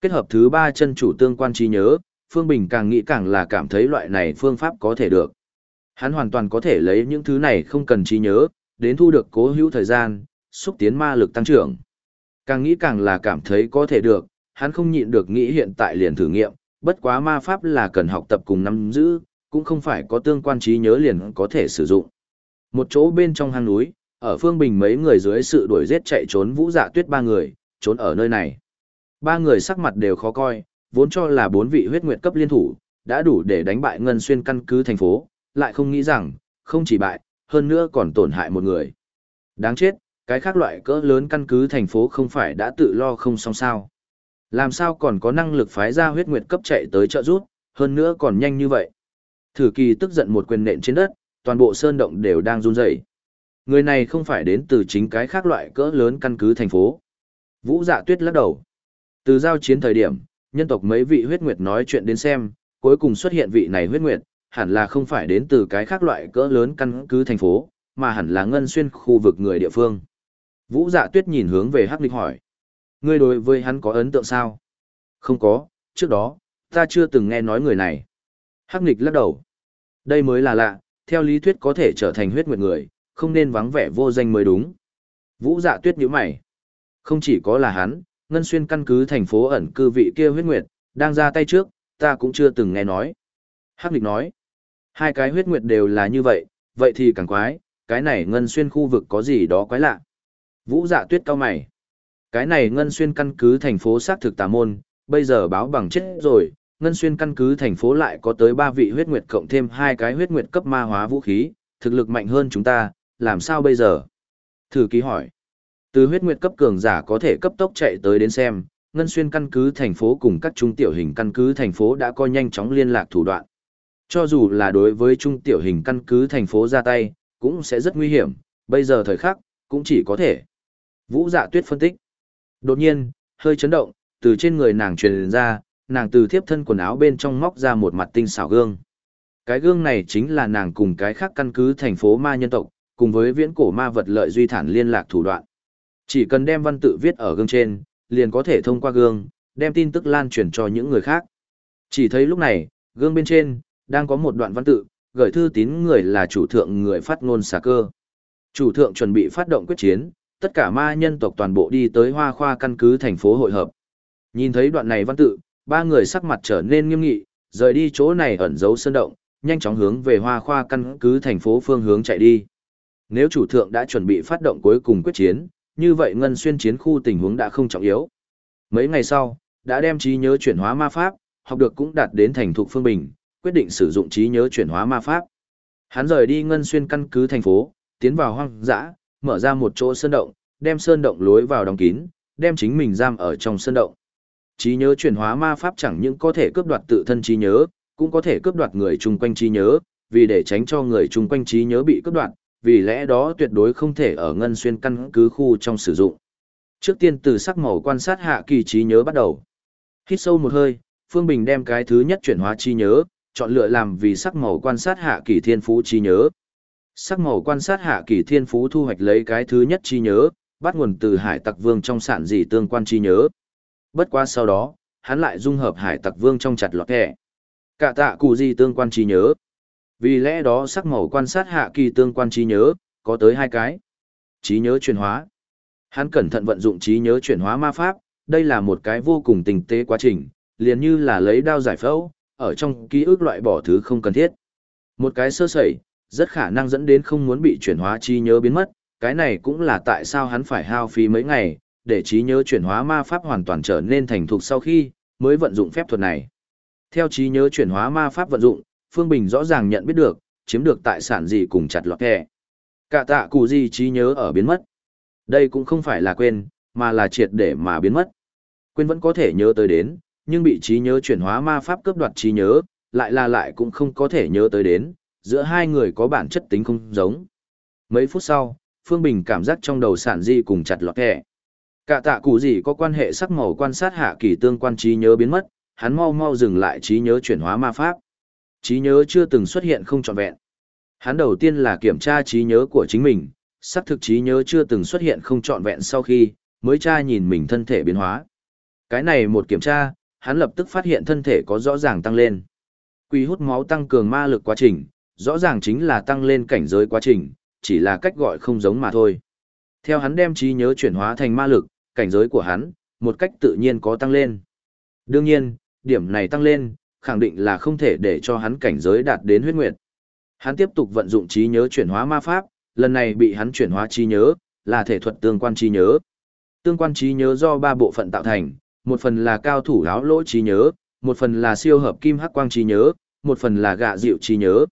Kết hợp thứ ba chân chủ tương quan trí nhớ, Phương Bình càng nghĩ càng là cảm thấy loại này phương pháp có thể được. Hắn hoàn toàn có thể lấy những thứ này không cần trí nhớ, đến thu được cố hữu thời gian, xúc tiến ma lực tăng trưởng. Càng nghĩ càng là cảm thấy có thể được, hắn không nhịn được nghĩ hiện tại liền thử nghiệm, bất quá ma pháp là cần học tập cùng nắm giữ, cũng không phải có tương quan trí nhớ liền có thể sử dụng. Một chỗ bên trong hang núi, ở phương bình mấy người dưới sự đuổi giết chạy trốn vũ dạ tuyết ba người, trốn ở nơi này. Ba người sắc mặt đều khó coi, vốn cho là bốn vị huyết nguyệt cấp liên thủ, đã đủ để đánh bại ngân xuyên căn cứ thành phố, lại không nghĩ rằng, không chỉ bại, hơn nữa còn tổn hại một người. Đáng chết, cái khác loại cỡ lớn căn cứ thành phố không phải đã tự lo không xong sao. Làm sao còn có năng lực phái ra huyết nguyệt cấp chạy tới trợ rút, hơn nữa còn nhanh như vậy. Thử kỳ tức giận một quyền nện trên đất, toàn bộ sơn động đều đang run rẩy. Người này không phải đến từ chính cái khác loại cỡ lớn căn cứ thành phố. Vũ dạ tuyết lắc đầu. Từ giao chiến thời điểm, nhân tộc mấy vị huyết nguyệt nói chuyện đến xem, cuối cùng xuất hiện vị này huyết nguyệt, hẳn là không phải đến từ cái khác loại cỡ lớn căn cứ thành phố, mà hẳn là ngân xuyên khu vực người địa phương. Vũ dạ tuyết nhìn hướng về Hắc Lịch hỏi. Ngươi đối với hắn có ấn tượng sao? Không có, trước đó, ta chưa từng nghe nói người này. Hắc lịch lắc đầu. Đây mới là lạ, theo lý thuyết có thể trở thành huyết nguyệt người, không nên vắng vẻ vô danh mới đúng. Vũ dạ tuyết nhíu mày. Không chỉ có là hắn, Ngân Xuyên căn cứ thành phố ẩn cư vị kia huyết nguyệt, đang ra tay trước, ta cũng chưa từng nghe nói. Hắc Lịch nói. Hai cái huyết nguyệt đều là như vậy, vậy thì càng quái, cái này Ngân Xuyên khu vực có gì đó quái lạ. Vũ dạ tuyết cao mày. Cái này Ngân Xuyên căn cứ thành phố xác thực tà môn, bây giờ báo bằng chết rồi, Ngân Xuyên căn cứ thành phố lại có tới ba vị huyết nguyệt cộng thêm hai cái huyết nguyệt cấp ma hóa vũ khí, thực lực mạnh hơn chúng ta, làm sao bây giờ? Thử ký hỏi. Từ huyết nguyệt cấp cường giả có thể cấp tốc chạy tới đến xem, Ngân Xuyên căn cứ thành phố cùng các trung tiểu hình căn cứ thành phố đã có nhanh chóng liên lạc thủ đoạn. Cho dù là đối với trung tiểu hình căn cứ thành phố ra tay, cũng sẽ rất nguy hiểm, bây giờ thời khắc, cũng chỉ có thể. Vũ dạ tuyết phân tích. Đột nhiên, hơi chấn động, từ trên người nàng truyền ra, nàng từ thiếp thân quần áo bên trong móc ra một mặt tinh xảo gương. Cái gương này chính là nàng cùng cái khác căn cứ thành phố ma nhân tộc, cùng với viễn cổ ma vật lợi duy thản liên lạc thủ đoạn. Chỉ cần đem văn tự viết ở gương trên, liền có thể thông qua gương, đem tin tức lan truyền cho những người khác. Chỉ thấy lúc này, gương bên trên, đang có một đoạn văn tự, gửi thư tín người là chủ thượng người phát ngôn xà cơ. Chủ thượng chuẩn bị phát động quyết chiến, tất cả ma nhân tộc toàn bộ đi tới hoa khoa căn cứ thành phố hội hợp. Nhìn thấy đoạn này văn tự, ba người sắc mặt trở nên nghiêm nghị, rời đi chỗ này ẩn giấu sơn động, nhanh chóng hướng về hoa khoa căn cứ thành phố phương hướng chạy đi. Nếu chủ thượng đã chuẩn bị phát động cuối cùng quyết chiến, như vậy ngân xuyên chiến khu tình huống đã không trọng yếu. Mấy ngày sau, đã đem trí nhớ chuyển hóa ma pháp, học được cũng đạt đến thành thục phương bình, quyết định sử dụng trí nhớ chuyển hóa ma pháp. Hắn rời đi ngân xuyên căn cứ thành phố, tiến vào hoang dã, mở ra một chỗ sơn động, đem sơn động lối vào đóng kín, đem chính mình giam ở trong sơn động. Trí nhớ chuyển hóa ma pháp chẳng những có thể cướp đoạt tự thân trí nhớ, cũng có thể cướp đoạt người chung quanh trí nhớ, vì để tránh cho người chung quanh trí nhớ bị cướp đoạt, vì lẽ đó tuyệt đối không thể ở ngân xuyên căn cứ khu trong sử dụng. Trước tiên từ sắc màu quan sát hạ kỳ trí nhớ bắt đầu. Hít sâu một hơi, Phương Bình đem cái thứ nhất chuyển hóa trí nhớ, chọn lựa làm vì sắc màu quan sát hạ kỳ thiên phú trí nhớ. Sắc màu quan sát hạ kỳ thiên phú thu hoạch lấy cái thứ nhất trí nhớ, bắt nguồn từ hải tặc vương trong sản dị tương quan trí nhớ. Bất qua sau đó, hắn lại dung hợp hải tặc vương trong chặt lọt kẻ. Cả tạ cụ gì tương quan trí nhớ. Vì lẽ đó sắc màu quan sát hạ kỳ tương quan trí nhớ, có tới hai cái. Trí nhớ chuyển hóa. Hắn cẩn thận vận dụng trí nhớ chuyển hóa ma pháp, đây là một cái vô cùng tình tế quá trình, liền như là lấy đao giải phẫu, ở trong ký ức loại bỏ thứ không cần thiết. Một cái sơ sẩy, rất khả năng dẫn đến không muốn bị chuyển hóa trí nhớ biến mất, cái này cũng là tại sao hắn phải hao phí mấy ngày, để trí nhớ chuyển hóa ma pháp hoàn toàn trở nên thành thục sau khi mới vận dụng phép thuật này. Theo trí nhớ chuyển hóa ma pháp vận dụng, Phương Bình rõ ràng nhận biết được, chiếm được tại sản gì cùng chặt lọt kẻ. Cả tạ cụ gì trí nhớ ở biến mất. Đây cũng không phải là quên, mà là triệt để mà biến mất. Quên vẫn có thể nhớ tới đến, nhưng bị trí nhớ chuyển hóa ma pháp cướp đoạt trí nhớ, lại là lại cũng không có thể nhớ tới đến, giữa hai người có bản chất tính không giống. Mấy phút sau, Phương Bình cảm giác trong đầu sản di cùng chặt lọt kẻ. Cả tạ cụ gì có quan hệ sắc màu quan sát hạ kỳ tương quan trí nhớ biến mất, hắn mau mau dừng lại trí nhớ chuyển hóa ma pháp. Trí nhớ chưa từng xuất hiện không trọn vẹn. Hắn đầu tiên là kiểm tra trí nhớ của chính mình, xác thực trí nhớ chưa từng xuất hiện không trọn vẹn sau khi, mới tra nhìn mình thân thể biến hóa. Cái này một kiểm tra, hắn lập tức phát hiện thân thể có rõ ràng tăng lên. Quy hút máu tăng cường ma lực quá trình, rõ ràng chính là tăng lên cảnh giới quá trình, chỉ là cách gọi không giống mà thôi. Theo hắn đem trí nhớ chuyển hóa thành ma lực, cảnh giới của hắn, một cách tự nhiên có tăng lên. Đương nhiên, điểm này tăng lên, khẳng định là không thể để cho hắn cảnh giới đạt đến huyết nguyệt. Hắn tiếp tục vận dụng trí nhớ chuyển hóa ma pháp, lần này bị hắn chuyển hóa trí nhớ, là thể thuật tương quan trí nhớ. Tương quan trí nhớ do ba bộ phận tạo thành, một phần là cao thủ áo lỗ trí nhớ, một phần là siêu hợp kim hắc quang trí nhớ, một phần là gạ dịu trí nhớ.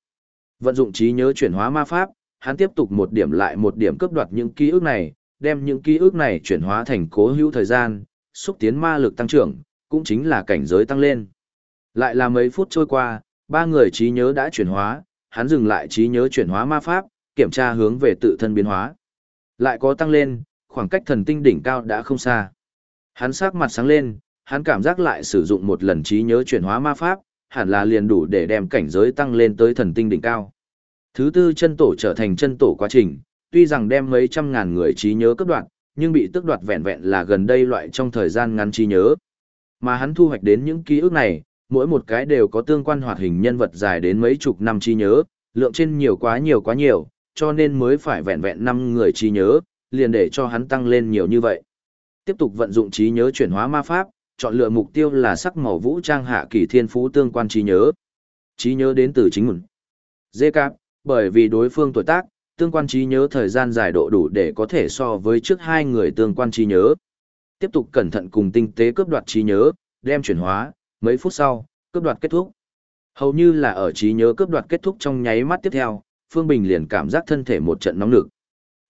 Vận dụng trí nhớ chuyển hóa ma pháp, hắn tiếp tục một điểm lại một điểm cướp đoạt những ký ức này, đem những ký ức này chuyển hóa thành cố hữu thời gian, xúc tiến ma lực tăng trưởng, cũng chính là cảnh giới tăng lên. Lại là mấy phút trôi qua, ba người trí nhớ đã chuyển hóa, hắn dừng lại trí nhớ chuyển hóa ma pháp, kiểm tra hướng về tự thân biến hóa. Lại có tăng lên, khoảng cách thần tinh đỉnh cao đã không xa. Hắn sắc mặt sáng lên, hắn cảm giác lại sử dụng một lần trí nhớ chuyển hóa ma pháp, hẳn là liền đủ để đem cảnh giới tăng lên tới thần tinh đỉnh cao. Thứ tư chân tổ trở thành chân tổ quá trình, tuy rằng đem mấy trăm ngàn người trí nhớ cấp đoạn, nhưng bị tức đoạt vẹn vẹn là gần đây loại trong thời gian ngắn trí nhớ. Mà hắn thu hoạch đến những ký ức này, mỗi một cái đều có tương quan hoạt hình nhân vật dài đến mấy chục năm trí nhớ, lượng trên nhiều quá nhiều quá nhiều, cho nên mới phải vẹn vẹn năm người trí nhớ, liền để cho hắn tăng lên nhiều như vậy. Tiếp tục vận dụng trí nhớ chuyển hóa ma pháp, chọn lựa mục tiêu là sắc màu vũ trang hạ kỳ thiên phú tương quan trí nhớ. Trí nhớ đến từ chính mình. Dê cạp, bởi vì đối phương tuổi tác, tương quan trí nhớ thời gian dài độ đủ để có thể so với trước hai người tương quan trí nhớ. Tiếp tục cẩn thận cùng tinh tế cướp đoạt trí nhớ, đem chuyển hóa, mấy phút sau, cướp đoạt kết thúc. Hầu như là ở trí nhớ cướp đoạt kết thúc trong nháy mắt tiếp theo, Phương Bình liền cảm giác thân thể một trận nóng nực.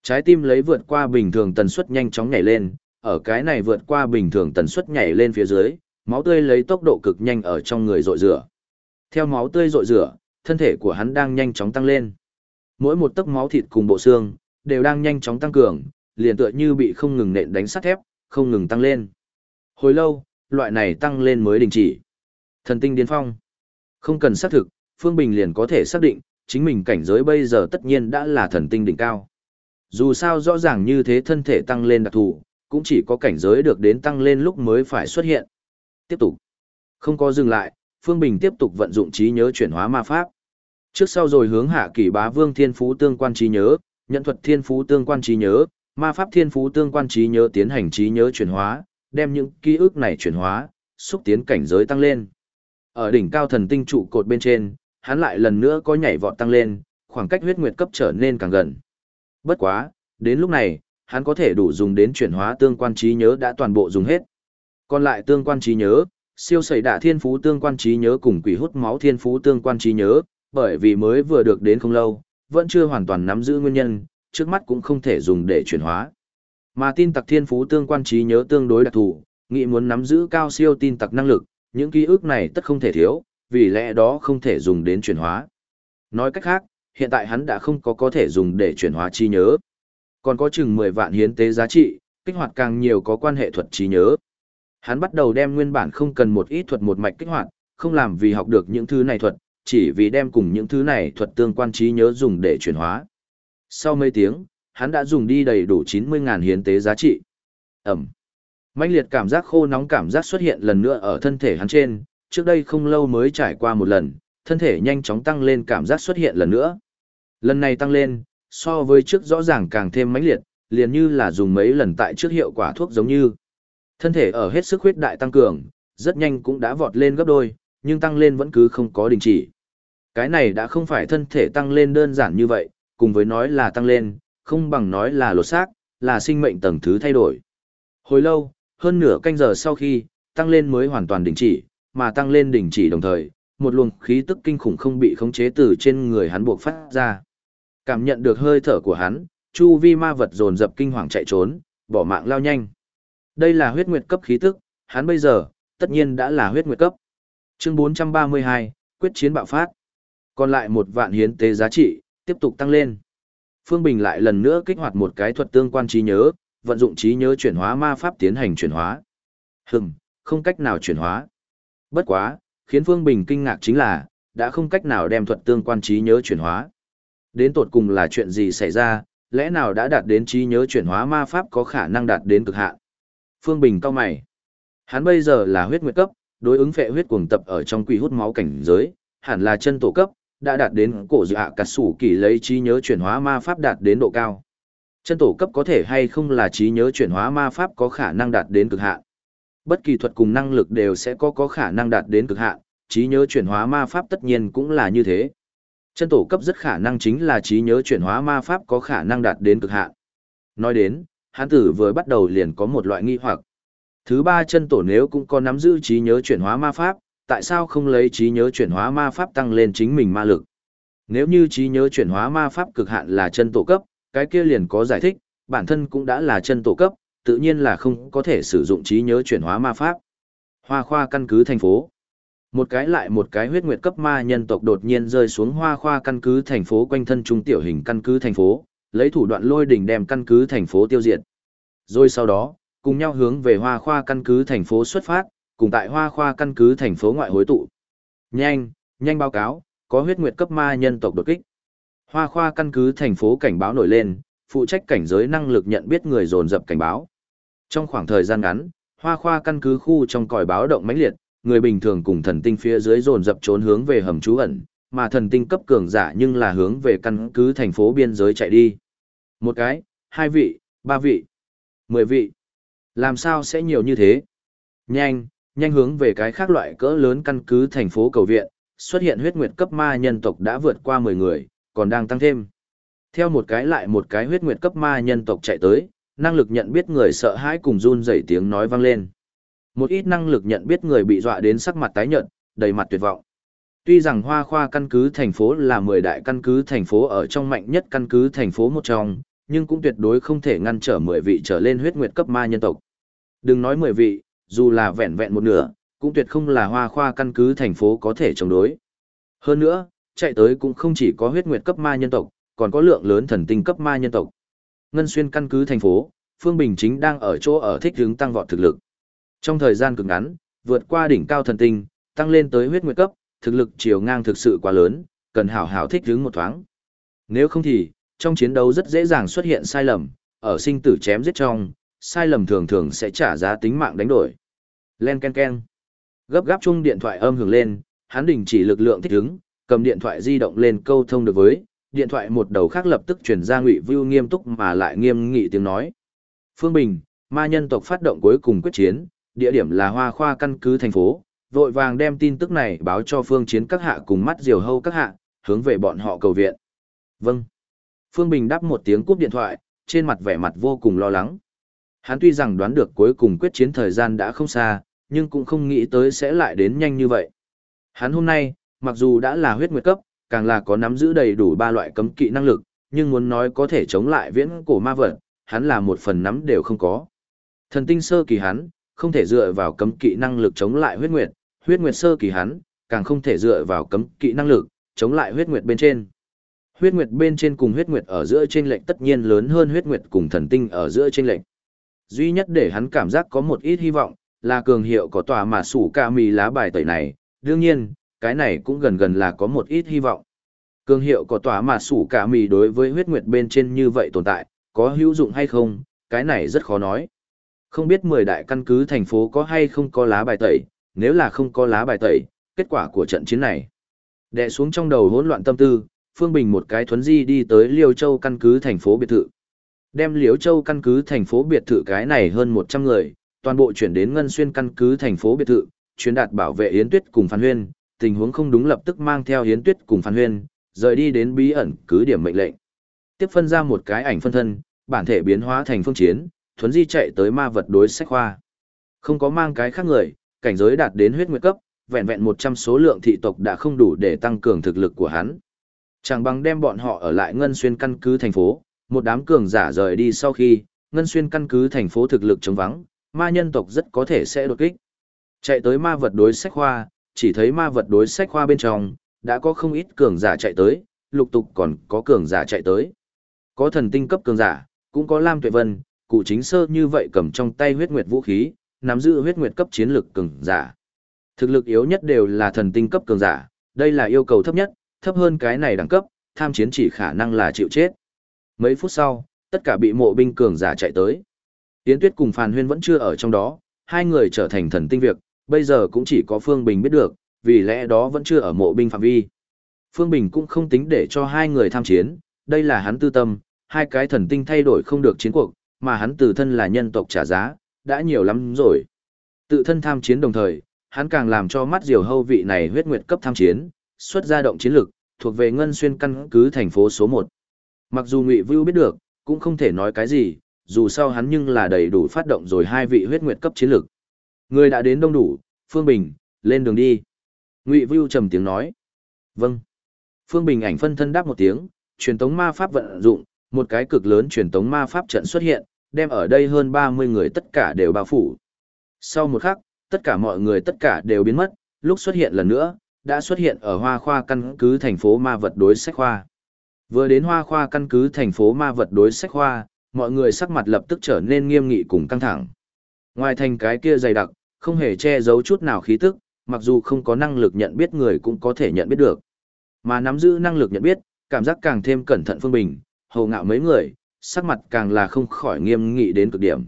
Trái tim lấy vượt qua bình thường tần suất nhanh chóng nhảy lên, ở cái này vượt qua bình thường tần suất nhảy lên phía dưới, máu tươi lấy tốc độ cực nhanh ở trong người rội rửa. Theo máu tươi rội rửa, thân thể của hắn đang nhanh chóng tăng lên. Mỗi một tấc máu thịt cùng bộ xương đều đang nhanh chóng tăng cường, liền tựa như bị không ngừng nện đánh sắt thép, không ngừng tăng lên. Hồi lâu, loại này tăng lên mới đình chỉ. Thần tinh điên phong. Không cần xác thực, Phương Bình liền có thể xác định, chính mình cảnh giới bây giờ tất nhiên đã là thần tinh đỉnh cao. Dù sao rõ ràng như thế thân thể tăng lên đặc thù, cũng chỉ có cảnh giới được đến tăng lên lúc mới phải xuất hiện. Tiếp tục. Không có dừng lại, Phương Bình tiếp tục vận dụng trí nhớ chuyển hóa ma pháp. Trước sau rồi hướng hạ kỳ bá vương thiên phú tương quan trí nhớ, nhận thuật thiên phú tương quan trí nhớ, ma pháp thiên phú tương quan trí nhớ tiến hành trí nhớ chuyển hóa, đem những ký ức này chuyển hóa, xúc tiến cảnh giới tăng lên. Ở đỉnh cao thần tinh trụ cột bên trên, hắn lại lần nữa có nhảy vọt tăng lên, khoảng cách huyết nguyệt cấp trở nên càng gần. Bất quá, đến lúc này, hắn có thể đủ dùng đến chuyển hóa tương quan trí nhớ đã toàn bộ dùng hết. Còn lại tương quan trí nhớ, siêu sẩy đả thiên phú tương quan trí nhớ cùng quỷ hút máu thiên phú tương quan trí nhớ, bởi vì mới vừa được đến không lâu, vẫn chưa hoàn toàn nắm giữ nguyên nhân, trước mắt cũng không thể dùng để chuyển hóa. Mà tin tặc thiên phú tương quan trí nhớ tương đối đặc thù, nghĩ muốn nắm giữ cao siêu tin tặc năng lực, những ký ức này tất không thể thiếu, vì lẽ đó không thể dùng đến chuyển hóa. Nói cách khác, hiện tại hắn đã không có có thể dùng để chuyển hóa trí nhớ. Còn có chừng 10 vạn hiến tế giá trị, kích hoạt càng nhiều có quan hệ thuật trí nhớ. Hắn bắt đầu đem nguyên bản không cần một ít thuật một mạch kích hoạt, không làm vì học được những thứ này thuật, chỉ vì đem cùng những thứ này thuật tương quan trí nhớ dùng để chuyển hóa. Sau mấy tiếng, hắn đã dùng đi đầy đủ 90.000 hiến tế giá trị. Ẩm. mãnh liệt cảm giác khô nóng cảm giác xuất hiện lần nữa ở thân thể hắn trên, trước đây không lâu mới trải qua một lần, thân thể nhanh chóng tăng lên cảm giác xuất hiện lần nữa. Lần này tăng lên, so với trước rõ ràng càng thêm mãnh liệt, liền như là dùng mấy lần tại trước hiệu quả thuốc giống như. Thân thể ở hết sức huyết đại tăng cường, rất nhanh cũng đã vọt lên gấp đôi, nhưng tăng lên vẫn cứ không có đình chỉ. Cái này đã không phải thân thể tăng lên đơn giản như vậy, cùng với nói là tăng lên, không bằng nói là lột xác, là sinh mệnh tầng thứ thay đổi. Hồi lâu, hơn nửa canh giờ sau khi, tăng lên mới hoàn toàn đình chỉ, mà tăng lên đình chỉ đồng thời, một luồng khí tức kinh khủng không bị khống chế từ trên người hắn buộc phát ra. Cảm nhận được hơi thở của hắn, chu vi ma vật dồn dập kinh hoàng chạy trốn, bỏ mạng lao nhanh. Đây là huyết nguyệt cấp khí tức, hắn bây giờ, tất nhiên đã là huyết nguyệt cấp. Chương 432, quyết chiến bạo phát. Còn lại một vạn hiến tế giá trị, tiếp tục tăng lên. Phương Bình lại lần nữa kích hoạt một cái thuật tương quan trí nhớ, vận dụng trí nhớ chuyển hóa ma pháp tiến hành chuyển hóa. Hừm, không cách nào chuyển hóa. Bất quá, khiến Phương Bình kinh ngạc chính là, đã không cách nào đem thuật tương quan trí nhớ chuyển hóa. Đến tột cùng là chuyện gì xảy ra, lẽ nào đã đạt đến trí nhớ chuyển hóa ma pháp có khả năng đạt đến cực hạn. Phương Bình cao mày. Hắn bây giờ là huyết nguyệt cấp, đối ứng phệ huyết cuồng tập ở trong quỷ hút máu cảnh giới, hẳn là chân tổ cấp, đã đạt đến cổ dạ cắt sủ kỳ lấy trí nhớ chuyển hóa ma pháp đạt đến độ cao. Chân tổ cấp có thể hay không là trí nhớ chuyển hóa ma pháp có khả năng đạt đến cực hạn. Bất kỳ thuật cùng năng lực đều sẽ có có khả năng đạt đến cực hạn, trí nhớ chuyển hóa ma pháp tất nhiên cũng là như thế. Chân tổ cấp rất khả năng chính là trí nhớ chuyển hóa ma pháp có khả năng đạt đến cực hạn. Nói đến, hán tử vừa bắt đầu liền có một loại nghi hoặc. Thứ ba chân tổ nếu cũng có nắm giữ trí nhớ chuyển hóa ma pháp, tại sao không lấy trí nhớ chuyển hóa ma pháp tăng lên chính mình ma lực? Nếu như trí nhớ chuyển hóa ma pháp cực hạn là chân tổ cấp, cái kia liền có giải thích, bản thân cũng đã là chân tổ cấp, tự nhiên là không có thể sử dụng trí nhớ chuyển hóa ma pháp. Hoa khoa căn cứ thành phố. Một cái lại một cái huyết nguyệt cấp ma nhân tộc đột nhiên rơi xuống hoa khoa căn cứ thành phố quanh thân trung tiểu hình căn cứ thành phố, lấy thủ đoạn lôi đỉnh đem căn cứ thành phố tiêu diệt. Rồi sau đó, cùng nhau hướng về hoa khoa căn cứ thành phố xuất phát, cùng tại hoa khoa căn cứ thành phố ngoại hối tụ. Nhanh, nhanh báo cáo, có huyết nguyệt cấp ma nhân tộc đột kích. Hoa khoa căn cứ thành phố cảnh báo nổi lên, phụ trách cảnh giới năng lực nhận biết người dồn dập cảnh báo. Trong khoảng thời gian ngắn, hoa khoa căn cứ khu trong còi báo động mãnh liệt, người bình thường cùng thần tinh phía dưới dồn dập trốn hướng về hầm trú ẩn, mà thần tinh cấp cường giả nhưng là hướng về căn cứ thành phố biên giới chạy đi. Một cái, hai vị, ba vị, mười vị. Làm sao sẽ nhiều như thế? Nhanh, nhanh hướng về cái khác loại cỡ lớn căn cứ thành phố cầu viện, xuất hiện huyết nguyệt cấp ma nhân tộc đã vượt qua 10 người, còn đang tăng thêm. Theo một cái lại một cái huyết nguyệt cấp ma nhân tộc chạy tới, năng lực nhận biết người sợ hãi cùng run rẩy tiếng nói vang lên. Một ít năng lực nhận biết người bị dọa đến sắc mặt tái nhợt, đầy mặt tuyệt vọng. Tuy rằng Hoa Khoa căn cứ thành phố là 10 đại căn cứ thành phố ở trong mạnh nhất căn cứ thành phố một trong, nhưng cũng tuyệt đối không thể ngăn trở 10 vị trở lên huyết nguyệt cấp ma nhân tộc. Đừng nói 10 vị, dù là vẹn vẹn một nửa, cũng tuyệt không là Hoa Khoa căn cứ thành phố có thể chống đối. Hơn nữa, chạy tới cũng không chỉ có huyết nguyệt cấp ma nhân tộc, còn có lượng lớn thần tinh cấp ma nhân tộc. Ngân xuyên căn cứ thành phố, Phương Bình chính đang ở chỗ ở thích hướng tăng vọt thực lực. Trong thời gian cực ngắn, vượt qua đỉnh cao thần tinh, tăng lên tới huyết nguyệt cấp, thực lực chiều ngang thực sự quá lớn, cần hảo hảo thích hướng một thoáng. Nếu không thì, trong chiến đấu rất dễ dàng xuất hiện sai lầm, ở sinh tử chém giết trong, sai lầm thường thường sẽ trả giá tính mạng đánh đổi. Len ken ken. Gấp gáp chung điện thoại âm hưởng lên, hắn đình chỉ lực lượng thích ứng, cầm điện thoại di động lên câu thông được với, điện thoại một đầu khác lập tức chuyển ra ngụy view nghiêm túc mà lại nghiêm nghị tiếng nói. Phương Bình, ma nhân tộc phát động cuối cùng quyết chiến, địa điểm là hoa khoa căn cứ thành phố, vội vàng đem tin tức này báo cho phương chiến các hạ cùng mắt diều hâu các hạ, hướng về bọn họ cầu viện. Vâng. Phương Bình đáp một tiếng cúp điện thoại, trên mặt vẻ mặt vô cùng lo lắng. Hắn tuy rằng đoán được cuối cùng quyết chiến thời gian đã không xa, nhưng cũng không nghĩ tới sẽ lại đến nhanh như vậy. Hắn hôm nay, mặc dù đã là huyết nguyệt cấp, càng là có nắm giữ đầy đủ ba loại cấm kỵ năng lực, nhưng muốn nói có thể chống lại viễn cổ ma vật, hắn là một phần nắm đều không có. Thần tinh sơ kỳ hắn, không thể dựa vào cấm kỵ năng lực chống lại huyết nguyệt, huyết nguyệt sơ kỳ hắn, càng không thể dựa vào cấm kỵ năng lực, chống lại huyết nguyệt bên trên. Huyết nguyệt bên trên cùng huyết nguyệt ở giữa trên lệnh tất nhiên lớn hơn huyết nguyệt cùng thần tinh ở giữa trên lệnh. Duy nhất để hắn cảm giác có một ít hy vọng, là cường hiệu có tòa mà sủ ca mì lá bài tẩy này, đương nhiên, cái này cũng gần gần là có một ít hy vọng. Cường hiệu có tòa mà sủ cả mì đối với huyết nguyệt bên trên như vậy tồn tại, có hữu dụng hay không, cái này rất khó nói. Không biết 10 đại căn cứ thành phố có hay không có lá bài tẩy, nếu là không có lá bài tẩy, kết quả của trận chiến này. Đè xuống trong đầu hỗn loạn tâm tư, Phương Bình một cái thuấn di đi tới Liêu Châu căn cứ thành phố biệt thự. Đem liễu Châu căn cứ thành phố biệt thự cái này hơn 100 người, toàn bộ chuyển đến Ngân Xuyên căn cứ thành phố biệt thự, chuyến đạt bảo vệ Yến Tuyết cùng Phan Huyên, tình huống không đúng lập tức mang theo Yến Tuyết cùng Phan Huyên, rời đi đến bí ẩn cứ điểm mệnh lệnh. Tiếp phân ra một cái ảnh phân thân, bản thể biến hóa thành phương chiến, thuấn di chạy tới ma vật đối sách khoa. Không có mang cái khác người, cảnh giới đạt đến huyết nguyệt cấp, vẹn vẹn 100 số lượng thị tộc đã không đủ để tăng cường thực lực của hắn. Chẳng bằng đem bọn họ ở lại Ngân Xuyên căn cứ thành phố, một đám cường giả rời đi sau khi, Ngân Xuyên căn cứ thành phố thực lực chống vắng, ma nhân tộc rất có thể sẽ đột kích. Chạy tới ma vật đối sách khoa, chỉ thấy ma vật đối sách khoa bên trong, đã có không ít cường giả chạy tới, lục tục còn có cường giả chạy tới. Có thần tinh cấp cường giả, cũng có Lam Tuệ Vân, cụ chính sơ như vậy cầm trong tay huyết nguyệt vũ khí, nắm giữ huyết nguyệt cấp chiến lực cường giả. Thực lực yếu nhất đều là thần tinh cấp cường giả, đây là yêu cầu thấp nhất, thấp hơn cái này đẳng cấp, tham chiến chỉ khả năng là chịu chết. Mấy phút sau, tất cả bị mộ binh cường giả chạy tới. Yến Tuyết cùng Phàn Huyên vẫn chưa ở trong đó, hai người trở thành thần tinh việc, bây giờ cũng chỉ có Phương Bình biết được, vì lẽ đó vẫn chưa ở mộ binh phạm vi. Phương Bình cũng không tính để cho hai người tham chiến, đây là hắn tư tâm, hai cái thần tinh thay đổi không được chiến cuộc, mà hắn từ thân là nhân tộc trả giá, đã nhiều lắm rồi. Tự thân tham chiến đồng thời, hắn càng làm cho mắt diều hâu vị này huyết nguyệt cấp tham chiến, xuất ra động chiến lực, thuộc về ngân xuyên căn cứ thành phố số 1. Mặc dù Ngụy Vưu biết được, cũng không thể nói cái gì, dù sao hắn nhưng là đầy đủ phát động rồi hai vị huyết nguyệt cấp chiến lực. Người đã đến đông đủ, Phương Bình, lên đường đi. Ngụy Vưu trầm tiếng nói. Vâng. Phương Bình ảnh phân thân đáp một tiếng, truyền tống ma pháp vận dụng, một cái cực lớn truyền tống ma pháp trận xuất hiện, đem ở đây hơn 30 người tất cả đều bao phủ. Sau một khắc, tất cả mọi người tất cả đều biến mất, lúc xuất hiện lần nữa, đã xuất hiện ở hoa khoa căn cứ thành phố ma vật đối sách khoa. Vừa đến hoa khoa căn cứ thành phố ma vật đối sách khoa, mọi người sắc mặt lập tức trở nên nghiêm nghị cùng căng thẳng. Ngoài thành cái kia dày đặc, không hề che giấu chút nào khí tức, mặc dù không có năng lực nhận biết người cũng có thể nhận biết được. Mà nắm giữ năng lực nhận biết, cảm giác càng thêm cẩn thận phương bình, hầu ngạo mấy người, sắc mặt càng là không khỏi nghiêm nghị đến cực điểm.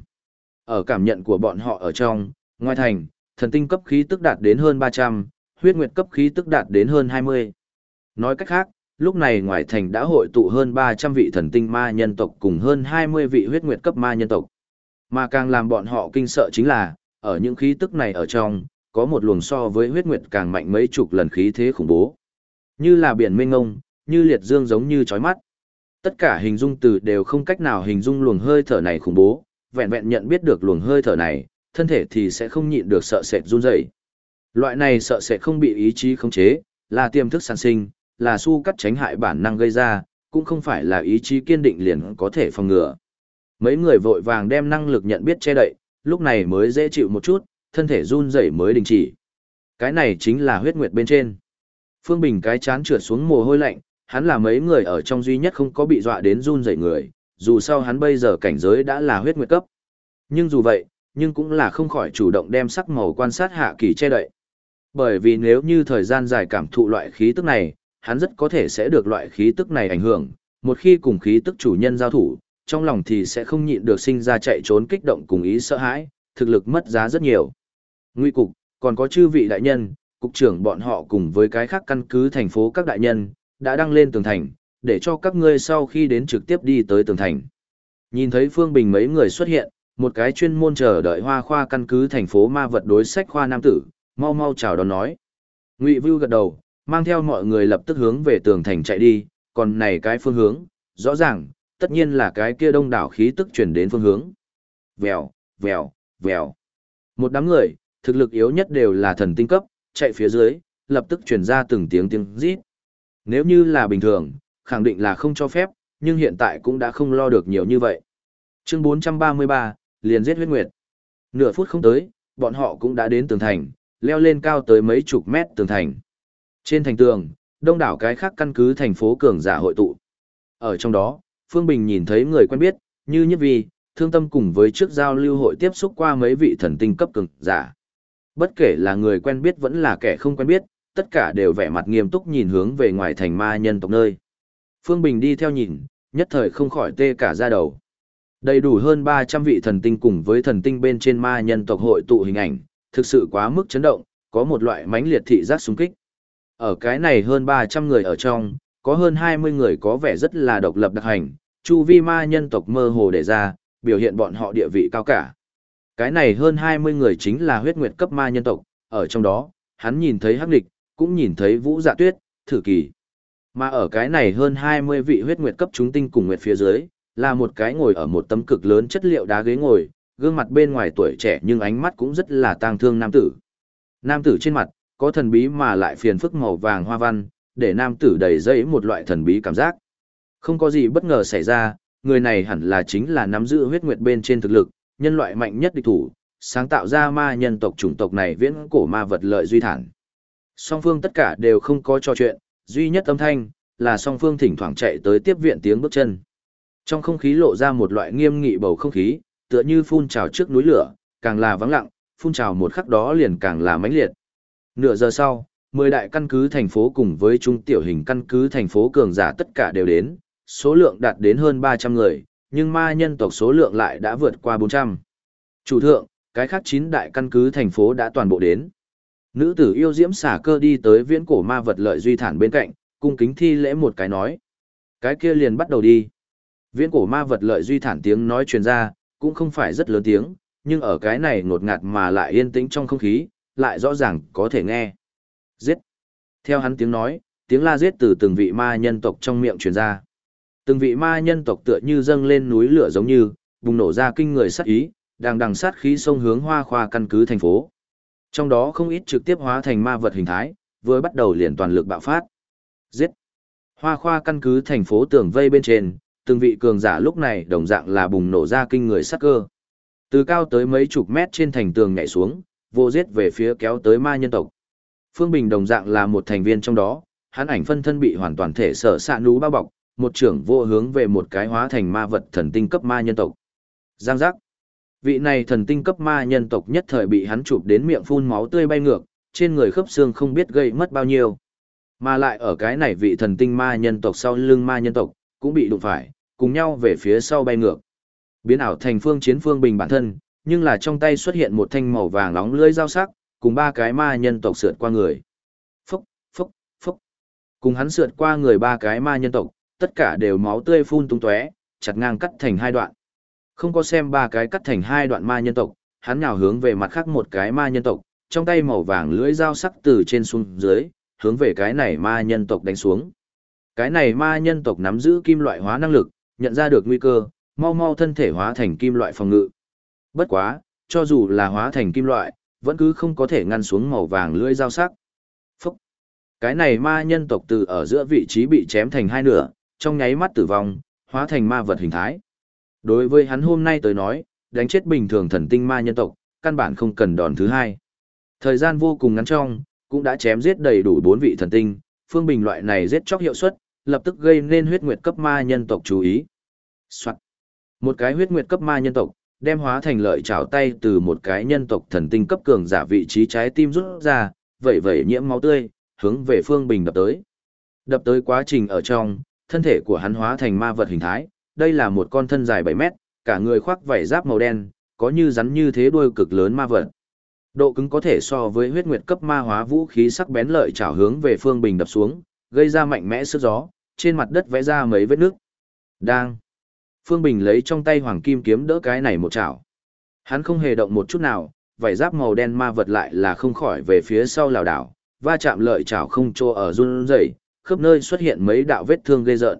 Ở cảm nhận của bọn họ ở trong, ngoài thành, thần tinh cấp khí tức đạt đến hơn 300, huyết nguyệt cấp khí tức đạt đến hơn 20. Nói cách khác, lúc này ngoài thành đã hội tụ hơn 300 vị thần tinh ma nhân tộc cùng hơn 20 vị huyết nguyệt cấp ma nhân tộc. Mà càng làm bọn họ kinh sợ chính là, ở những khí tức này ở trong, có một luồng so với huyết nguyệt càng mạnh mấy chục lần khí thế khủng bố. Như là biển mênh ngông, như liệt dương giống như chói mắt. Tất cả hình dung từ đều không cách nào hình dung luồng hơi thở này khủng bố, vẹn vẹn nhận biết được luồng hơi thở này, thân thể thì sẽ không nhịn được sợ sệt run rẩy. Loại này sợ sệt không bị ý chí khống chế, là tiềm thức sản sinh, là su cắt tránh hại bản năng gây ra, cũng không phải là ý chí kiên định liền có thể phòng ngừa. Mấy người vội vàng đem năng lực nhận biết che đậy, lúc này mới dễ chịu một chút, thân thể run rẩy mới đình chỉ. Cái này chính là huyết nguyệt bên trên. Phương Bình cái chán trượt xuống mồ hôi lạnh, hắn là mấy người ở trong duy nhất không có bị dọa đến run rẩy người, dù sao hắn bây giờ cảnh giới đã là huyết nguyệt cấp. Nhưng dù vậy, nhưng cũng là không khỏi chủ động đem sắc màu quan sát hạ kỳ che đậy. Bởi vì nếu như thời gian dài cảm thụ loại khí tức này, hắn rất có thể sẽ được loại khí tức này ảnh hưởng, một khi cùng khí tức chủ nhân giao thủ, trong lòng thì sẽ không nhịn được sinh ra chạy trốn kích động cùng ý sợ hãi, thực lực mất giá rất nhiều. Nguy cục, còn có chư vị đại nhân, cục trưởng bọn họ cùng với cái khác căn cứ thành phố các đại nhân, đã đăng lên tường thành, để cho các ngươi sau khi đến trực tiếp đi tới tường thành. Nhìn thấy Phương Bình mấy người xuất hiện, một cái chuyên môn chờ đợi hoa khoa căn cứ thành phố ma vật đối sách khoa nam tử, mau mau chào đón nói. Ngụy Vưu gật đầu, mang theo mọi người lập tức hướng về tường thành chạy đi, còn này cái phương hướng, rõ ràng, tất nhiên là cái kia đông đảo khí tức chuyển đến phương hướng. Vèo, vèo, vèo. Một đám người, thực lực yếu nhất đều là thần tinh cấp, chạy phía dưới, lập tức truyền ra từng tiếng tiếng rít. Nếu như là bình thường, khẳng định là không cho phép, nhưng hiện tại cũng đã không lo được nhiều như vậy. Chương 433, liền giết huyết nguyệt. Nửa phút không tới, bọn họ cũng đã đến tường thành, leo lên cao tới mấy chục mét tường thành. Trên thành tường, đông đảo cái khác căn cứ thành phố cường giả hội tụ. Ở trong đó, Phương Bình nhìn thấy người quen biết, như Nhất Vi, Thương Tâm cùng với trước giao lưu hội tiếp xúc qua mấy vị thần tinh cấp cường giả. Bất kể là người quen biết vẫn là kẻ không quen biết, tất cả đều vẻ mặt nghiêm túc nhìn hướng về ngoài thành ma nhân tộc nơi. Phương Bình đi theo nhìn, nhất thời không khỏi tê cả ra đầu. Đầy đủ hơn 300 vị thần tinh cùng với thần tinh bên trên ma nhân tộc hội tụ hình ảnh, thực sự quá mức chấn động, có một loại mãnh liệt thị giác xung kích. Ở cái này hơn 300 người ở trong, có hơn 20 người có vẻ rất là độc lập đặc hành, chu vi ma nhân tộc mơ hồ để ra, biểu hiện bọn họ địa vị cao cả. Cái này hơn 20 người chính là huyết nguyệt cấp ma nhân tộc, ở trong đó, hắn nhìn thấy hắc địch, cũng nhìn thấy vũ dạ tuyết, thử kỳ. Mà ở cái này hơn 20 vị huyết nguyệt cấp chúng tinh cùng nguyệt phía dưới, là một cái ngồi ở một tấm cực lớn chất liệu đá ghế ngồi, gương mặt bên ngoài tuổi trẻ nhưng ánh mắt cũng rất là tang thương nam tử. Nam tử trên mặt, có thần bí mà lại phiền phức màu vàng hoa văn, để nam tử đầy dây một loại thần bí cảm giác. Không có gì bất ngờ xảy ra, người này hẳn là chính là nắm giữ huyết nguyệt bên trên thực lực, nhân loại mạnh nhất địch thủ, sáng tạo ra ma nhân tộc chủng tộc này viễn cổ ma vật lợi duy thản. Song phương tất cả đều không có trò chuyện, duy nhất âm thanh, là song phương thỉnh thoảng chạy tới tiếp viện tiếng bước chân. Trong không khí lộ ra một loại nghiêm nghị bầu không khí, tựa như phun trào trước núi lửa, càng là vắng lặng, phun trào một khắc đó liền càng là mãnh liệt. Nửa giờ sau, mười đại căn cứ thành phố cùng với trung tiểu hình căn cứ thành phố cường giả tất cả đều đến, số lượng đạt đến hơn 300 người, nhưng ma nhân tộc số lượng lại đã vượt qua 400. Chủ thượng, cái khác 9 đại căn cứ thành phố đã toàn bộ đến. Nữ tử yêu diễm xả cơ đi tới viễn cổ ma vật lợi duy thản bên cạnh, cung kính thi lễ một cái nói. Cái kia liền bắt đầu đi. Viễn cổ ma vật lợi duy thản tiếng nói truyền ra, cũng không phải rất lớn tiếng, nhưng ở cái này ngột ngạt mà lại yên tĩnh trong không khí, lại rõ ràng có thể nghe. Giết. Theo hắn tiếng nói, tiếng la giết từ từng vị ma nhân tộc trong miệng truyền ra. Từng vị ma nhân tộc tựa như dâng lên núi lửa giống như, bùng nổ ra kinh người sát ý, đang đằng sát khí sông hướng hoa khoa căn cứ thành phố. Trong đó không ít trực tiếp hóa thành ma vật hình thái, vừa bắt đầu liền toàn lực bạo phát. Giết! Hoa khoa căn cứ thành phố tường vây bên trên, từng vị cường giả lúc này đồng dạng là bùng nổ ra kinh người sát cơ. Từ cao tới mấy chục mét trên thành tường nhảy xuống, vô giết về phía kéo tới ma nhân tộc. Phương Bình đồng dạng là một thành viên trong đó, hắn ảnh phân thân bị hoàn toàn thể sở xạ nú bao bọc, một trưởng vô hướng về một cái hóa thành ma vật thần tinh cấp ma nhân tộc. Giang giác. Vị này thần tinh cấp ma nhân tộc nhất thời bị hắn chụp đến miệng phun máu tươi bay ngược, trên người khớp xương không biết gây mất bao nhiêu. Mà lại ở cái này vị thần tinh ma nhân tộc sau lưng ma nhân tộc, cũng bị đụng phải, cùng nhau về phía sau bay ngược. Biến ảo thành phương chiến phương bình bản thân, nhưng là trong tay xuất hiện một thanh màu vàng nóng lưỡi dao sắc, cùng ba cái ma nhân tộc sượt qua người. Phúc, phúc, phúc. Cùng hắn sượt qua người ba cái ma nhân tộc, tất cả đều máu tươi phun tung tóe, chặt ngang cắt thành hai đoạn. Không có xem ba cái cắt thành hai đoạn ma nhân tộc, hắn nhào hướng về mặt khác một cái ma nhân tộc, trong tay màu vàng lưỡi dao sắc từ trên xuống dưới, hướng về cái này ma nhân tộc đánh xuống. Cái này ma nhân tộc nắm giữ kim loại hóa năng lực, nhận ra được nguy cơ, mau mau thân thể hóa thành kim loại phòng ngự. Bất quá, cho dù là hóa thành kim loại, vẫn cứ không có thể ngăn xuống màu vàng lưỡi dao sắc. Phúc! Cái này ma nhân tộc từ ở giữa vị trí bị chém thành hai nửa, trong nháy mắt tử vong, hóa thành ma vật hình thái. Đối với hắn hôm nay tới nói, đánh chết bình thường thần tinh ma nhân tộc, căn bản không cần đòn thứ hai. Thời gian vô cùng ngắn trong, cũng đã chém giết đầy đủ bốn vị thần tinh, phương bình loại này giết chóc hiệu suất, lập tức gây nên huyết nguyệt cấp ma nhân tộc chú ý. Soạn. Một cái huyết nguyệt cấp ma nhân tộc, đem hóa thành lợi chảo tay từ một cái nhân tộc thần tinh cấp cường giả vị trí trái tim rút ra, vẩy vẩy nhiễm máu tươi, hướng về Phương Bình đập tới. Đập tới quá trình ở trong, thân thể của hắn hóa thành ma vật hình thái, đây là một con thân dài 7 mét, cả người khoác vảy giáp màu đen, có như rắn như thế đuôi cực lớn ma vật. Độ cứng có thể so với huyết nguyệt cấp ma hóa vũ khí sắc bén lợi chảo hướng về Phương Bình đập xuống, gây ra mạnh mẽ sức gió, trên mặt đất vẽ ra mấy vết nước. Đang. Phương Bình lấy trong tay hoàng kim kiếm đỡ cái này một chảo. Hắn không hề động một chút nào, vảy giáp màu đen ma vật lại là không khỏi về phía sau lảo đảo, va chạm lợi chảo không trô ở run rẩy, khớp nơi xuất hiện mấy đạo vết thương gây rợn.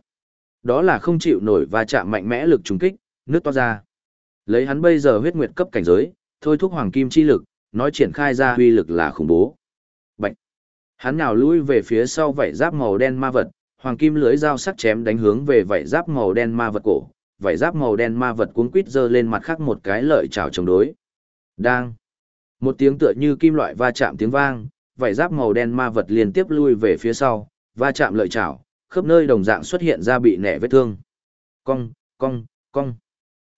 Đó là không chịu nổi va chạm mạnh mẽ lực trùng kích, nước toa ra. Lấy hắn bây giờ huyết nguyệt cấp cảnh giới, thôi thúc hoàng kim chi lực, nói triển khai ra uy lực là khủng bố. Bạch. Hắn nhào lui về phía sau vảy giáp màu đen ma vật, hoàng kim lưới dao sắc chém đánh hướng về vảy giáp màu đen ma vật cổ, vảy giáp màu đen ma vật cuốn quít giơ lên mặt khác một cái lợi chảo chống đối. Đang. Một tiếng tựa như kim loại va chạm tiếng vang, vảy giáp màu đen ma vật liên tiếp lui về phía sau, va chạm lợi chảo, khớp nơi đồng dạng xuất hiện ra bị nẻ vết thương. Cong, cong, cong.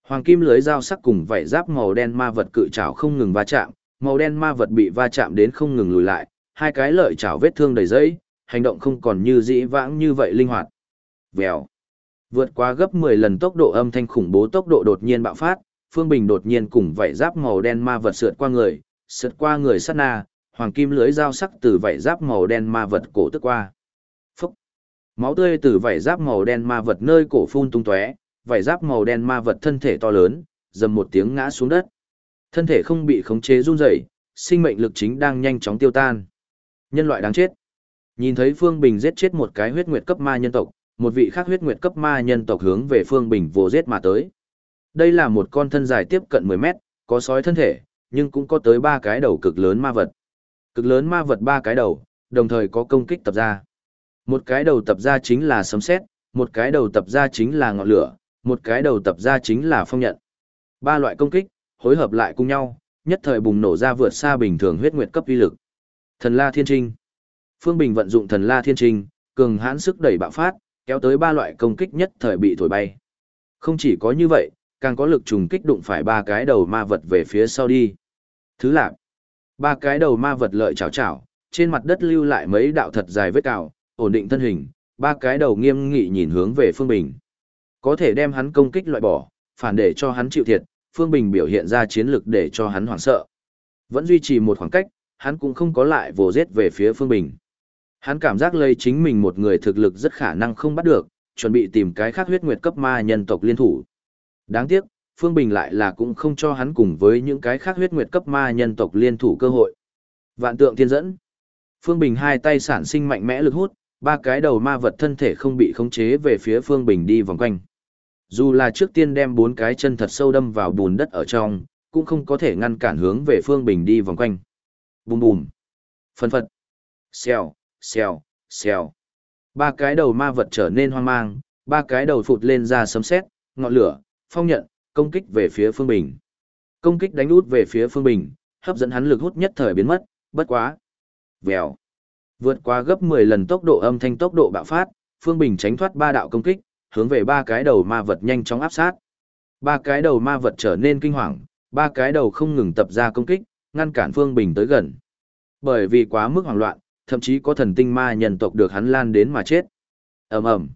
Hoàng kim lưới dao sắc cùng vảy giáp màu đen ma vật cự chảo không ngừng va chạm, màu đen ma vật bị va chạm đến không ngừng lùi lại, hai cái lợi chảo vết thương đầy dẫy, hành động không còn như dĩ vãng như vậy linh hoạt. Vèo. Vượt qua gấp 10 lần tốc độ âm thanh khủng bố tốc độ đột nhiên bạo phát, Phương Bình đột nhiên cùng vảy giáp màu đen ma vật sượt qua người, sượt qua người sát na, hoàng kim lưới dao sắc từ vảy giáp màu đen ma vật cổ tức qua. Phúc! Máu tươi từ vảy giáp màu đen ma vật nơi cổ phun tung tóe, vảy giáp màu đen ma vật thân thể to lớn, dầm một tiếng ngã xuống đất. Thân thể không bị khống chế run rẩy, sinh mệnh lực chính đang nhanh chóng tiêu tan. Nhân loại đáng chết. Nhìn thấy Phương Bình giết chết một cái huyết nguyệt cấp ma nhân tộc, một vị khác huyết nguyệt cấp ma nhân tộc hướng về Phương Bình vô giết mà tới. Đây là một con thân dài tiếp cận 10 mét, có sói thân thể, nhưng cũng có tới ba cái đầu cực lớn ma vật. Cực lớn ma vật ba cái đầu, đồng thời có công kích tập ra. Một cái đầu tập ra chính là sấm sét, một cái đầu tập ra chính là ngọn lửa, một cái đầu tập ra chính là phong nhận. Ba loại công kích, hối hợp lại cùng nhau, nhất thời bùng nổ ra vượt xa bình thường huyết nguyệt cấp uy lực. Thần La Thiên Trinh. Phương Bình vận dụng Thần La Thiên Trinh, cường hãn sức đẩy bạo phát, kéo tới ba loại công kích nhất thời bị thổi bay. Không chỉ có như vậy, càng có lực trùng kích đụng phải ba cái đầu ma vật về phía sau đi. Thứ lạc. Ba cái đầu ma vật lợi chảo chảo, trên mặt đất lưu lại mấy đạo thật dài vết cào, ổn định thân hình, ba cái đầu nghiêm nghị nhìn hướng về Phương Bình. Có thể đem hắn công kích loại bỏ, phản để cho hắn chịu thiệt, Phương Bình biểu hiện ra chiến lực để cho hắn hoảng sợ. Vẫn duy trì một khoảng cách, hắn cũng không có lại vồ giết về phía Phương Bình. Hắn cảm giác lấy chính mình một người thực lực rất khả năng không bắt được, chuẩn bị tìm cái khác huyết nguyệt cấp ma nhân tộc liên thủ. Đáng tiếc, Phương Bình lại là cũng không cho hắn cùng với những cái khác huyết nguyệt cấp ma nhân tộc liên thủ cơ hội. Vạn tượng thiên dẫn. Phương Bình hai tay sản sinh mạnh mẽ lực hút, ba cái đầu ma vật thân thể không bị khống chế về phía Phương Bình đi vòng quanh. Dù là trước tiên đem bốn cái chân thật sâu đâm vào bùn đất ở trong, cũng không có thể ngăn cản hướng về Phương Bình đi vòng quanh. Bùm bùm. Phân phật. Xèo, xèo, xèo. Ba cái đầu ma vật trở nên hoang mang, ba cái đầu phụt lên ra sấm sét, ngọn lửa, phong nhận, công kích về phía Phương Bình. Công kích đánh út về phía Phương Bình, hấp dẫn hắn lực hút nhất thời biến mất, bất quá. Vèo. Vượt qua gấp 10 lần tốc độ âm thanh tốc độ bạo phát, Phương Bình tránh thoát ba đạo công kích, hướng về ba cái đầu ma vật nhanh chóng áp sát. Ba cái đầu ma vật trở nên kinh hoàng, ba cái đầu không ngừng tập ra công kích, ngăn cản Phương Bình tới gần. Bởi vì quá mức hoảng loạn, thậm chí có thần tinh ma nhân tộc được hắn lan đến mà chết. ầm ầm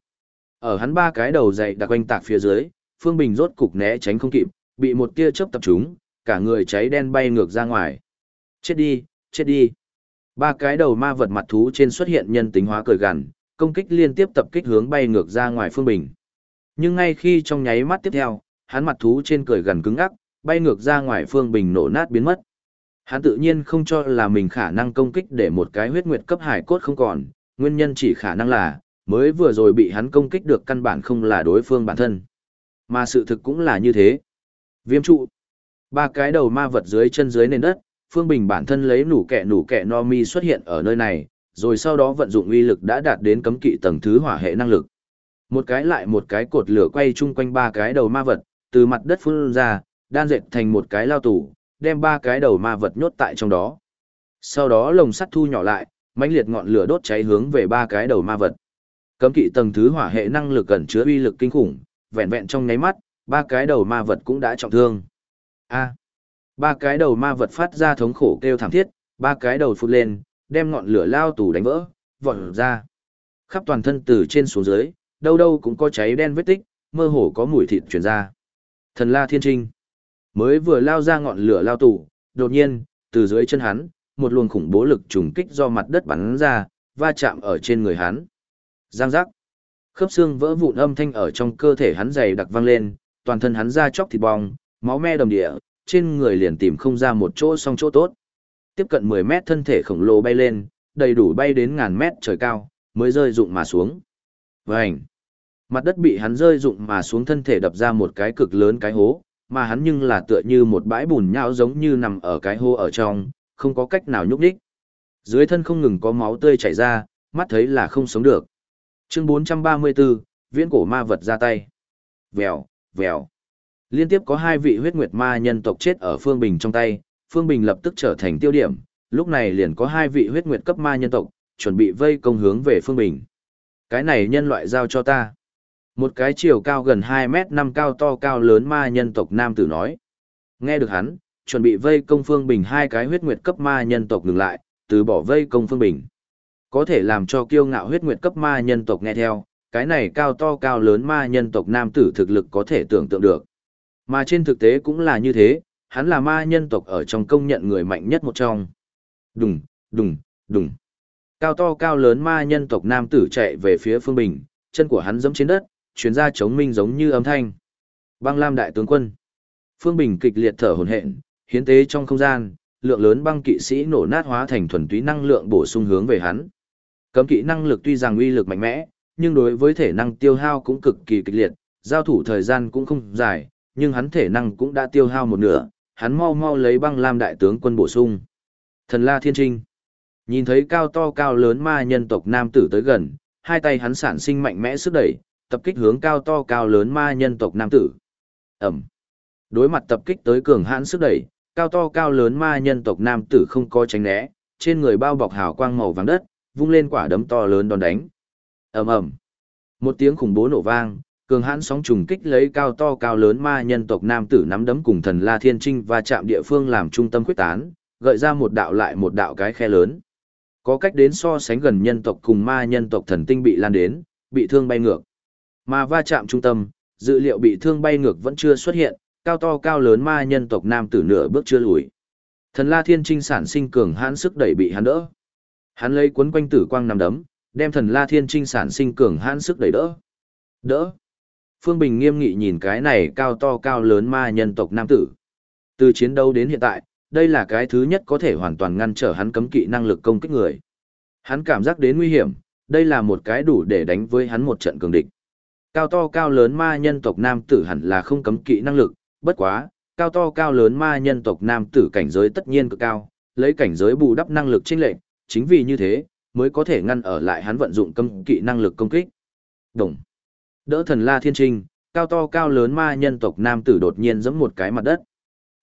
Ở hắn ba cái đầu dày đặc quanh tạc phía dưới, Phương Bình rốt cục né tránh không kịp, bị một tia chớp tập trúng, cả người cháy đen bay ngược ra ngoài. Chết đi, chết đi. Ba cái đầu ma vật mặt thú trên xuất hiện nhân tính hóa cười gằn, công kích liên tiếp tập kích hướng bay ngược ra ngoài Phương Bình. Nhưng ngay khi trong nháy mắt tiếp theo, hắn mặt thú trên cười gần cứng ngắc, bay ngược ra ngoài Phương Bình nổ nát biến mất. Hắn tự nhiên không cho là mình khả năng công kích để một cái huyết nguyệt cấp hải cốt không còn, nguyên nhân chỉ khả năng là, mới vừa rồi bị hắn công kích được căn bản không là đối phương bản thân. Mà sự thực cũng là như thế. Viêm trụ. Ba cái đầu ma vật dưới chân dưới nền đất, Phương Bình bản thân lấy nủ kẹ nủ kẹ no mi xuất hiện ở nơi này, rồi sau đó vận dụng uy lực đã đạt đến cấm kỵ tầng thứ hỏa hệ năng lực. Một cái lại một cái cột lửa quay chung quanh ba cái đầu ma vật, từ mặt đất phun ra, đan dệt thành một cái lao tủ, đem ba cái đầu ma vật nhốt tại trong đó. Sau đó lồng sắt thu nhỏ lại, mãnh liệt ngọn lửa đốt cháy hướng về ba cái đầu ma vật. Cấm kỵ tầng thứ hỏa hệ năng lực ẩn chứa uy lực kinh khủng, vẹn vẹn trong nháy mắt, ba cái đầu ma vật cũng đã trọng thương. A. ba cái đầu ma vật phát ra thống khổ kêu thảm thiết, ba cái đầu phụt lên, đem ngọn lửa lao tủ đánh vỡ, vọt ra. Khắp toàn thân từ trên xuống dưới, đâu đâu cũng có cháy đen vết tích, mơ hồ có mùi thịt truyền ra. Thần La Thiên Trinh mới vừa lao ra ngọn lửa lao tủ, đột nhiên, từ dưới chân hắn, một luồng khủng bố lực trùng kích do mặt đất bắn ra, va chạm ở trên người hắn. Giang giác. Khớp xương vỡ vụn âm thanh ở trong cơ thể hắn dày đặc vang lên, toàn thân hắn ra chóc thịt bong, máu me đầm địa, trên người liền tìm không ra một chỗ song chỗ tốt. Tiếp cận 10 mét thân thể khổng lồ bay lên, đầy đủ bay đến ngàn mét trời cao, mới rơi rụng mà xuống. Vành. Mặt đất bị hắn rơi rụng mà xuống thân thể đập ra một cái cực lớn cái hố, mà hắn nhưng là tựa như một bãi bùn nhão giống như nằm ở cái hô ở trong, không có cách nào nhúc đích. Dưới thân không ngừng có máu tươi chảy ra, mắt thấy là không sống được. Chương 434, viễn cổ ma vật ra tay. Vèo, vèo. Liên tiếp có hai vị huyết nguyệt ma nhân tộc chết ở Phương Bình trong tay, Phương Bình lập tức trở thành tiêu điểm, lúc này liền có hai vị huyết nguyệt cấp ma nhân tộc, chuẩn bị vây công hướng về Phương Bình. Cái này nhân loại giao cho ta. Một cái chiều cao gần 2 mét năm cao to cao lớn ma nhân tộc nam tử nói. Nghe được hắn, chuẩn bị vây công Phương Bình hai cái huyết nguyệt cấp ma nhân tộc ngừng lại, từ bỏ vây công Phương Bình. Có thể làm cho kiêu ngạo huyết nguyệt cấp ma nhân tộc nghe theo, cái này cao to cao lớn ma nhân tộc nam tử thực lực có thể tưởng tượng được. Mà trên thực tế cũng là như thế, hắn là ma nhân tộc ở trong công nhận người mạnh nhất một trong. Đùng, đùng, đùng. Cao to cao lớn ma nhân tộc nam tử chạy về phía Phương Bình, chân của hắn giẫm trên đất, chuyến ra chống minh giống như âm thanh. Băng Lam đại tướng quân. Phương Bình kịch liệt thở hổn hển, hiến tế trong không gian, lượng lớn băng kỵ sĩ nổ nát hóa thành thuần túy năng lượng bổ sung hướng về hắn. Cấm kỵ năng lực tuy rằng uy lực mạnh mẽ, nhưng đối với thể năng tiêu hao cũng cực kỳ kịch liệt, giao thủ thời gian cũng không dài, nhưng hắn thể năng cũng đã tiêu hao một nửa, hắn mau mau lấy băng lam đại tướng quân bổ sung. Thần La Thiên Trinh. Nhìn thấy cao to cao lớn ma nhân tộc nam tử tới gần, hai tay hắn sản sinh mạnh mẽ sức đẩy, tập kích hướng cao to cao lớn ma nhân tộc nam tử. Ẩm. Đối mặt tập kích tới cường hãn sức đẩy, cao to cao lớn ma nhân tộc nam tử không có tránh né, trên người bao bọc hào quang màu vàng đất, vung lên quả đấm to lớn đòn đánh. Ầm ầm. Một tiếng khủng bố nổ vang, cường hãn sóng trùng kích lấy cao to cao lớn ma nhân tộc nam tử nắm đấm cùng thần La Thiên Trinh và chạm địa phương làm trung tâm quyết tán, gợi ra một đạo lại một đạo cái khe lớn. Có cách đến so sánh gần nhân tộc cùng ma nhân tộc thần tinh bị lan đến, bị thương bay ngược. Mà va chạm trung tâm, dự liệu bị thương bay ngược vẫn chưa xuất hiện, cao to cao lớn ma nhân tộc nam tử nửa bước chưa lùi. Thần La Thiên Trinh sản sinh cường hãn sức đẩy bị hắn đỡ. Hắn lấy cuốn quanh tử quang nằm đấm, đem thần La Thiên Trinh sản sinh cường hãn sức đẩy đỡ. Đỡ. Phương Bình nghiêm nghị nhìn cái này cao to cao lớn ma nhân tộc nam tử. Từ chiến đấu đến hiện tại, đây là cái thứ nhất có thể hoàn toàn ngăn trở hắn cấm kỵ năng lực công kích người. Hắn cảm giác đến nguy hiểm, đây là một cái đủ để đánh với hắn một trận cường địch. Cao to cao lớn ma nhân tộc nam tử hẳn là không cấm kỵ năng lực, bất quá, cao to cao lớn ma nhân tộc nam tử cảnh giới tất nhiên cực cao, lấy cảnh giới bù đắp năng lực chênh lệch, chính vì như thế, mới có thể ngăn ở lại hắn vận dụng cấm kỵ năng lực công kích. Đồng. Đỡ thần La Thiên Trinh, cao to cao lớn ma nhân tộc nam tử đột nhiên giẫm một cái mặt đất.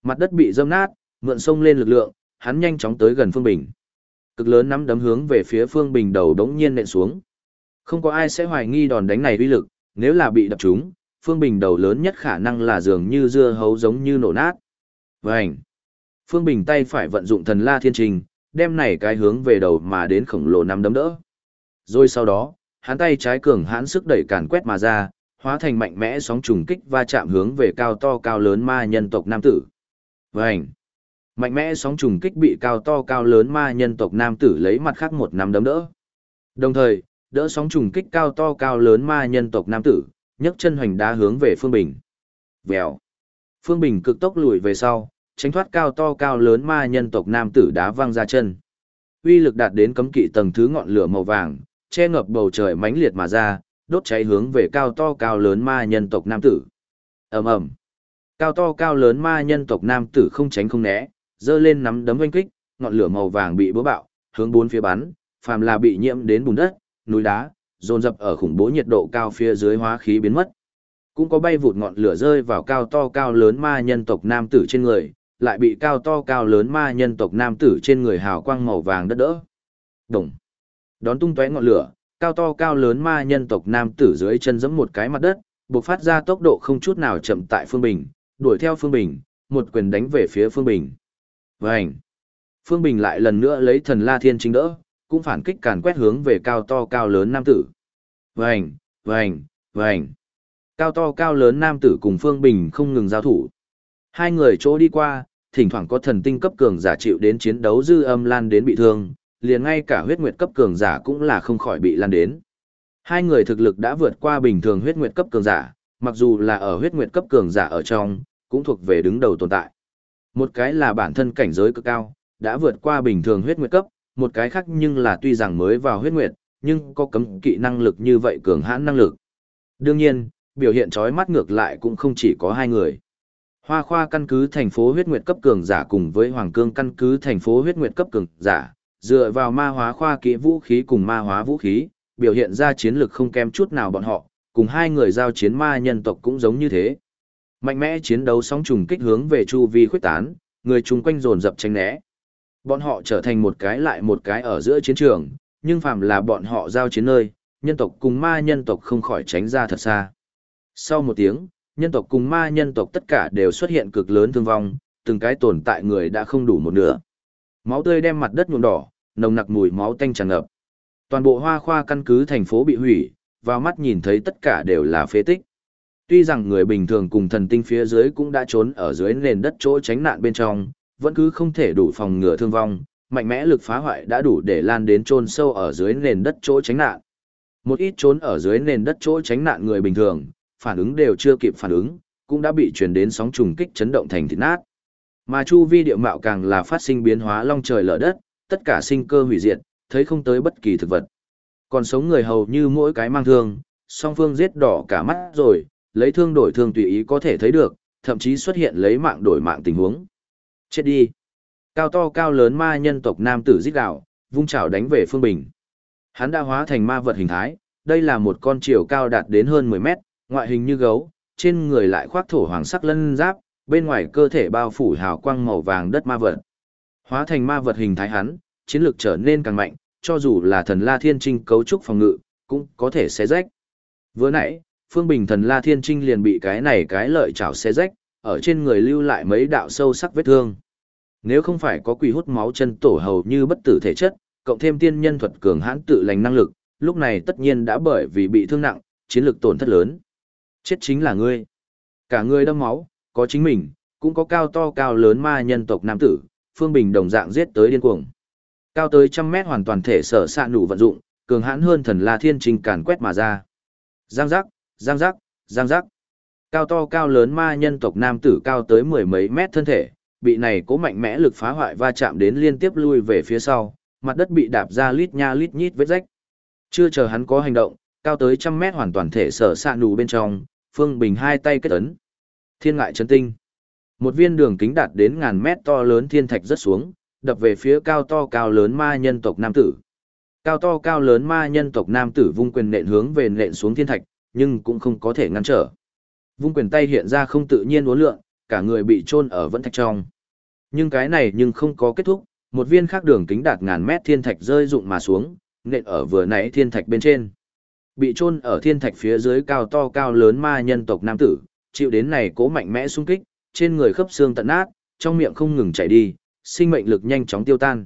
Mặt đất bị dâm nát, mượn sông lên lực lượng, hắn nhanh chóng tới gần Phương Bình. Cực lớn nắm đấm hướng về phía Phương Bình đầu đống nhiên nện xuống. Không có ai sẽ hoài nghi đòn đánh này uy lực, nếu là bị đập trúng, Phương Bình đầu lớn nhất khả năng là dường như dưa hấu giống như nổ nát. Vành. Phương Bình tay phải vận dụng thần La Thiên Trình, đem này cái hướng về đầu mà đến khổng lồ nắm đấm đỡ. Rồi sau đó, hắn tay trái cường hãn sức đẩy càn quét mà ra, hóa thành mạnh mẽ sóng trùng kích va chạm hướng về cao to cao lớn ma nhân tộc nam tử. Vành. Mạnh mẽ sóng trùng kích bị cao to cao lớn ma nhân tộc nam tử lấy mặt khác một nắm đấm đỡ. Đồng thời, đỡ sóng trùng kích cao to cao lớn ma nhân tộc nam tử, nhấc chân hoành đá hướng về Phương Bình. Vèo. Phương Bình cực tốc lùi về sau, tránh thoát cao to cao lớn ma nhân tộc nam tử đá văng ra chân. Uy lực đạt đến cấm kỵ tầng thứ ngọn lửa màu vàng, che ngập bầu trời mãnh liệt mà ra, đốt cháy hướng về cao to cao lớn ma nhân tộc nam tử. Ầm ầm. Cao to cao lớn ma nhân tộc nam tử không tránh không né, giơ lên nắm đấm oanh kích, ngọn lửa màu vàng bị búa bạo, hướng bốn phía bắn, phàm là bị nhiễm đến bùn đất, núi đá, dồn dập ở khủng bố nhiệt độ cao phía dưới hóa khí biến mất. Cũng có bay vụt ngọn lửa rơi vào cao to cao lớn ma nhân tộc nam tử trên người, lại bị cao to cao lớn ma nhân tộc nam tử trên người hào quang màu vàng đất đỡ. Đồng. Đón tung tóe ngọn lửa, cao to cao lớn ma nhân tộc nam tử dưới chân giẫm một cái mặt đất, bộc phát ra tốc độ không chút nào chậm tại Phương Bình, đuổi theo Phương Bình, một quyền đánh về phía Phương Bình. Vành. Phương Bình lại lần nữa lấy thần La Thiên chính đỡ, cũng phản kích càn quét hướng về cao to cao lớn nam tử. Vành, vành, vành. Cao to cao lớn nam tử cùng Phương Bình không ngừng giao thủ. Hai người chỗ đi qua, thỉnh thoảng có thần tinh cấp cường giả chịu đến chiến đấu dư âm lan đến bị thương, liền ngay cả huyết nguyệt cấp cường giả cũng là không khỏi bị lan đến. Hai người thực lực đã vượt qua bình thường huyết nguyệt cấp cường giả, mặc dù là ở huyết nguyệt cấp cường giả ở trong, cũng thuộc về đứng đầu tồn tại. Một cái là bản thân cảnh giới cực cao, đã vượt qua bình thường huyết nguyệt cấp, một cái khác nhưng là tuy rằng mới vào huyết nguyệt, nhưng có cấm kỵ năng lực như vậy cường hãn năng lực. Đương nhiên, biểu hiện chói mắt ngược lại cũng không chỉ có hai người. Hoa khoa căn cứ thành phố huyết nguyệt cấp cường giả cùng với Hoàng Cương căn cứ thành phố huyết nguyệt cấp cường giả, dựa vào ma hóa khoa kỹ vũ khí cùng ma hóa vũ khí, biểu hiện ra chiến lực không kém chút nào bọn họ, cùng hai người giao chiến ma nhân tộc cũng giống như thế. Mạnh mẽ chiến đấu sóng trùng kích hướng về chu vi khuyết tán, người chung quanh dồn dập tránh né. Bọn họ trở thành một cái lại một cái ở giữa chiến trường, nhưng phàm là bọn họ giao chiến nơi, nhân tộc cùng ma nhân tộc không khỏi tránh ra thật xa. Sau một tiếng, nhân tộc cùng ma nhân tộc tất cả đều xuất hiện cực lớn thương vong, từng cái tồn tại người đã không đủ một nửa. Máu tươi đem mặt đất nhuộm đỏ, nồng nặc mùi máu tanh tràn ngập. Toàn bộ hoa khoa căn cứ thành phố bị hủy, vào mắt nhìn thấy tất cả đều là phế tích. Tuy rằng người bình thường cùng thần tinh phía dưới cũng đã trốn ở dưới nền đất chỗ tránh nạn bên trong, vẫn cứ không thể đủ phòng ngừa thương vong, mạnh mẽ lực phá hoại đã đủ để lan đến chôn sâu ở dưới nền đất chỗ tránh nạn. Một ít trốn ở dưới nền đất chỗ tránh nạn người bình thường, phản ứng đều chưa kịp phản ứng, cũng đã bị truyền đến sóng trùng kích chấn động thành thịt nát. Mà chu vi địa mạo càng là phát sinh biến hóa long trời lở đất, tất cả sinh cơ hủy diệt, thấy không tới bất kỳ thực vật. Còn sống người hầu như mỗi cái mang thương, song phương giết đỏ cả mắt rồi, lấy thương đổi thương tùy ý có thể thấy được, thậm chí xuất hiện lấy mạng đổi mạng tình huống. Chết đi. Cao to cao lớn ma nhân tộc nam tử giết đạo, vung chảo đánh về Phương Bình. Hắn đã hóa thành ma vật hình thái, đây là một con chiều cao đạt đến hơn 10 mét, ngoại hình như gấu, trên người lại khoác thổ hoàng sắc lân giáp, bên ngoài cơ thể bao phủ hào quang màu vàng đất ma vật. Hóa thành ma vật hình thái hắn, chiến lược trở nên càng mạnh, cho dù là thần La Thiên Trinh cấu trúc phòng ngự, cũng có thể xé rách. Vừa nãy, Phương Bình thần La Thiên Trinh liền bị cái này cái lợi chảo xé rách, ở trên người lưu lại mấy đạo sâu sắc vết thương. Nếu không phải có quỷ hút máu chân tổ hầu như bất tử thể chất, cộng thêm tiên nhân thuật cường hãn tự lành năng lực, lúc này tất nhiên đã bởi vì bị thương nặng, chiến lực tổn thất lớn. Chết chính là ngươi. Cả ngươi đâm máu, có chính mình, cũng có cao to cao lớn ma nhân tộc nam tử, Phương Bình đồng dạng giết tới điên cuồng. Cao tới trăm mét hoàn toàn thể sở sạ nụ vận dụng, cường hãn hơn thần La Thiên Trình càn quét mà ra. Giang giác, giang giác, giang giác. Cao to cao lớn ma nhân tộc nam tử cao tới mười mấy mét thân thể, bị này cố mạnh mẽ lực phá hoại va chạm đến liên tiếp lui về phía sau, mặt đất bị đạp ra lít nha lít nhít vết rách. Chưa chờ hắn có hành động, cao tới trăm mét hoàn toàn thể sở sạ nù bên trong, Phương Bình hai tay kết ấn. Thiên ngại chấn tinh. Một viên đường kính đạt đến ngàn mét to lớn thiên thạch rất xuống, đập về phía cao to cao lớn ma nhân tộc nam tử. Cao to cao lớn ma nhân tộc nam tử vung quyền nện hướng về nện xuống thiên thạch, nhưng cũng không có thể ngăn trở. Vung quyền tay hiện ra không tự nhiên uốn lượn, cả người bị chôn ở vẫn thạch trong. Nhưng cái này nhưng không có kết thúc, một viên khác đường kính đạt ngàn mét thiên thạch rơi rụng mà xuống, nện ở vừa nãy thiên thạch bên trên. Bị chôn ở thiên thạch phía dưới cao to cao lớn ma nhân tộc nam tử, chịu đến này cố mạnh mẽ xung kích, trên người khớp xương tận nát, trong miệng không ngừng chảy đi, sinh mệnh lực nhanh chóng tiêu tan.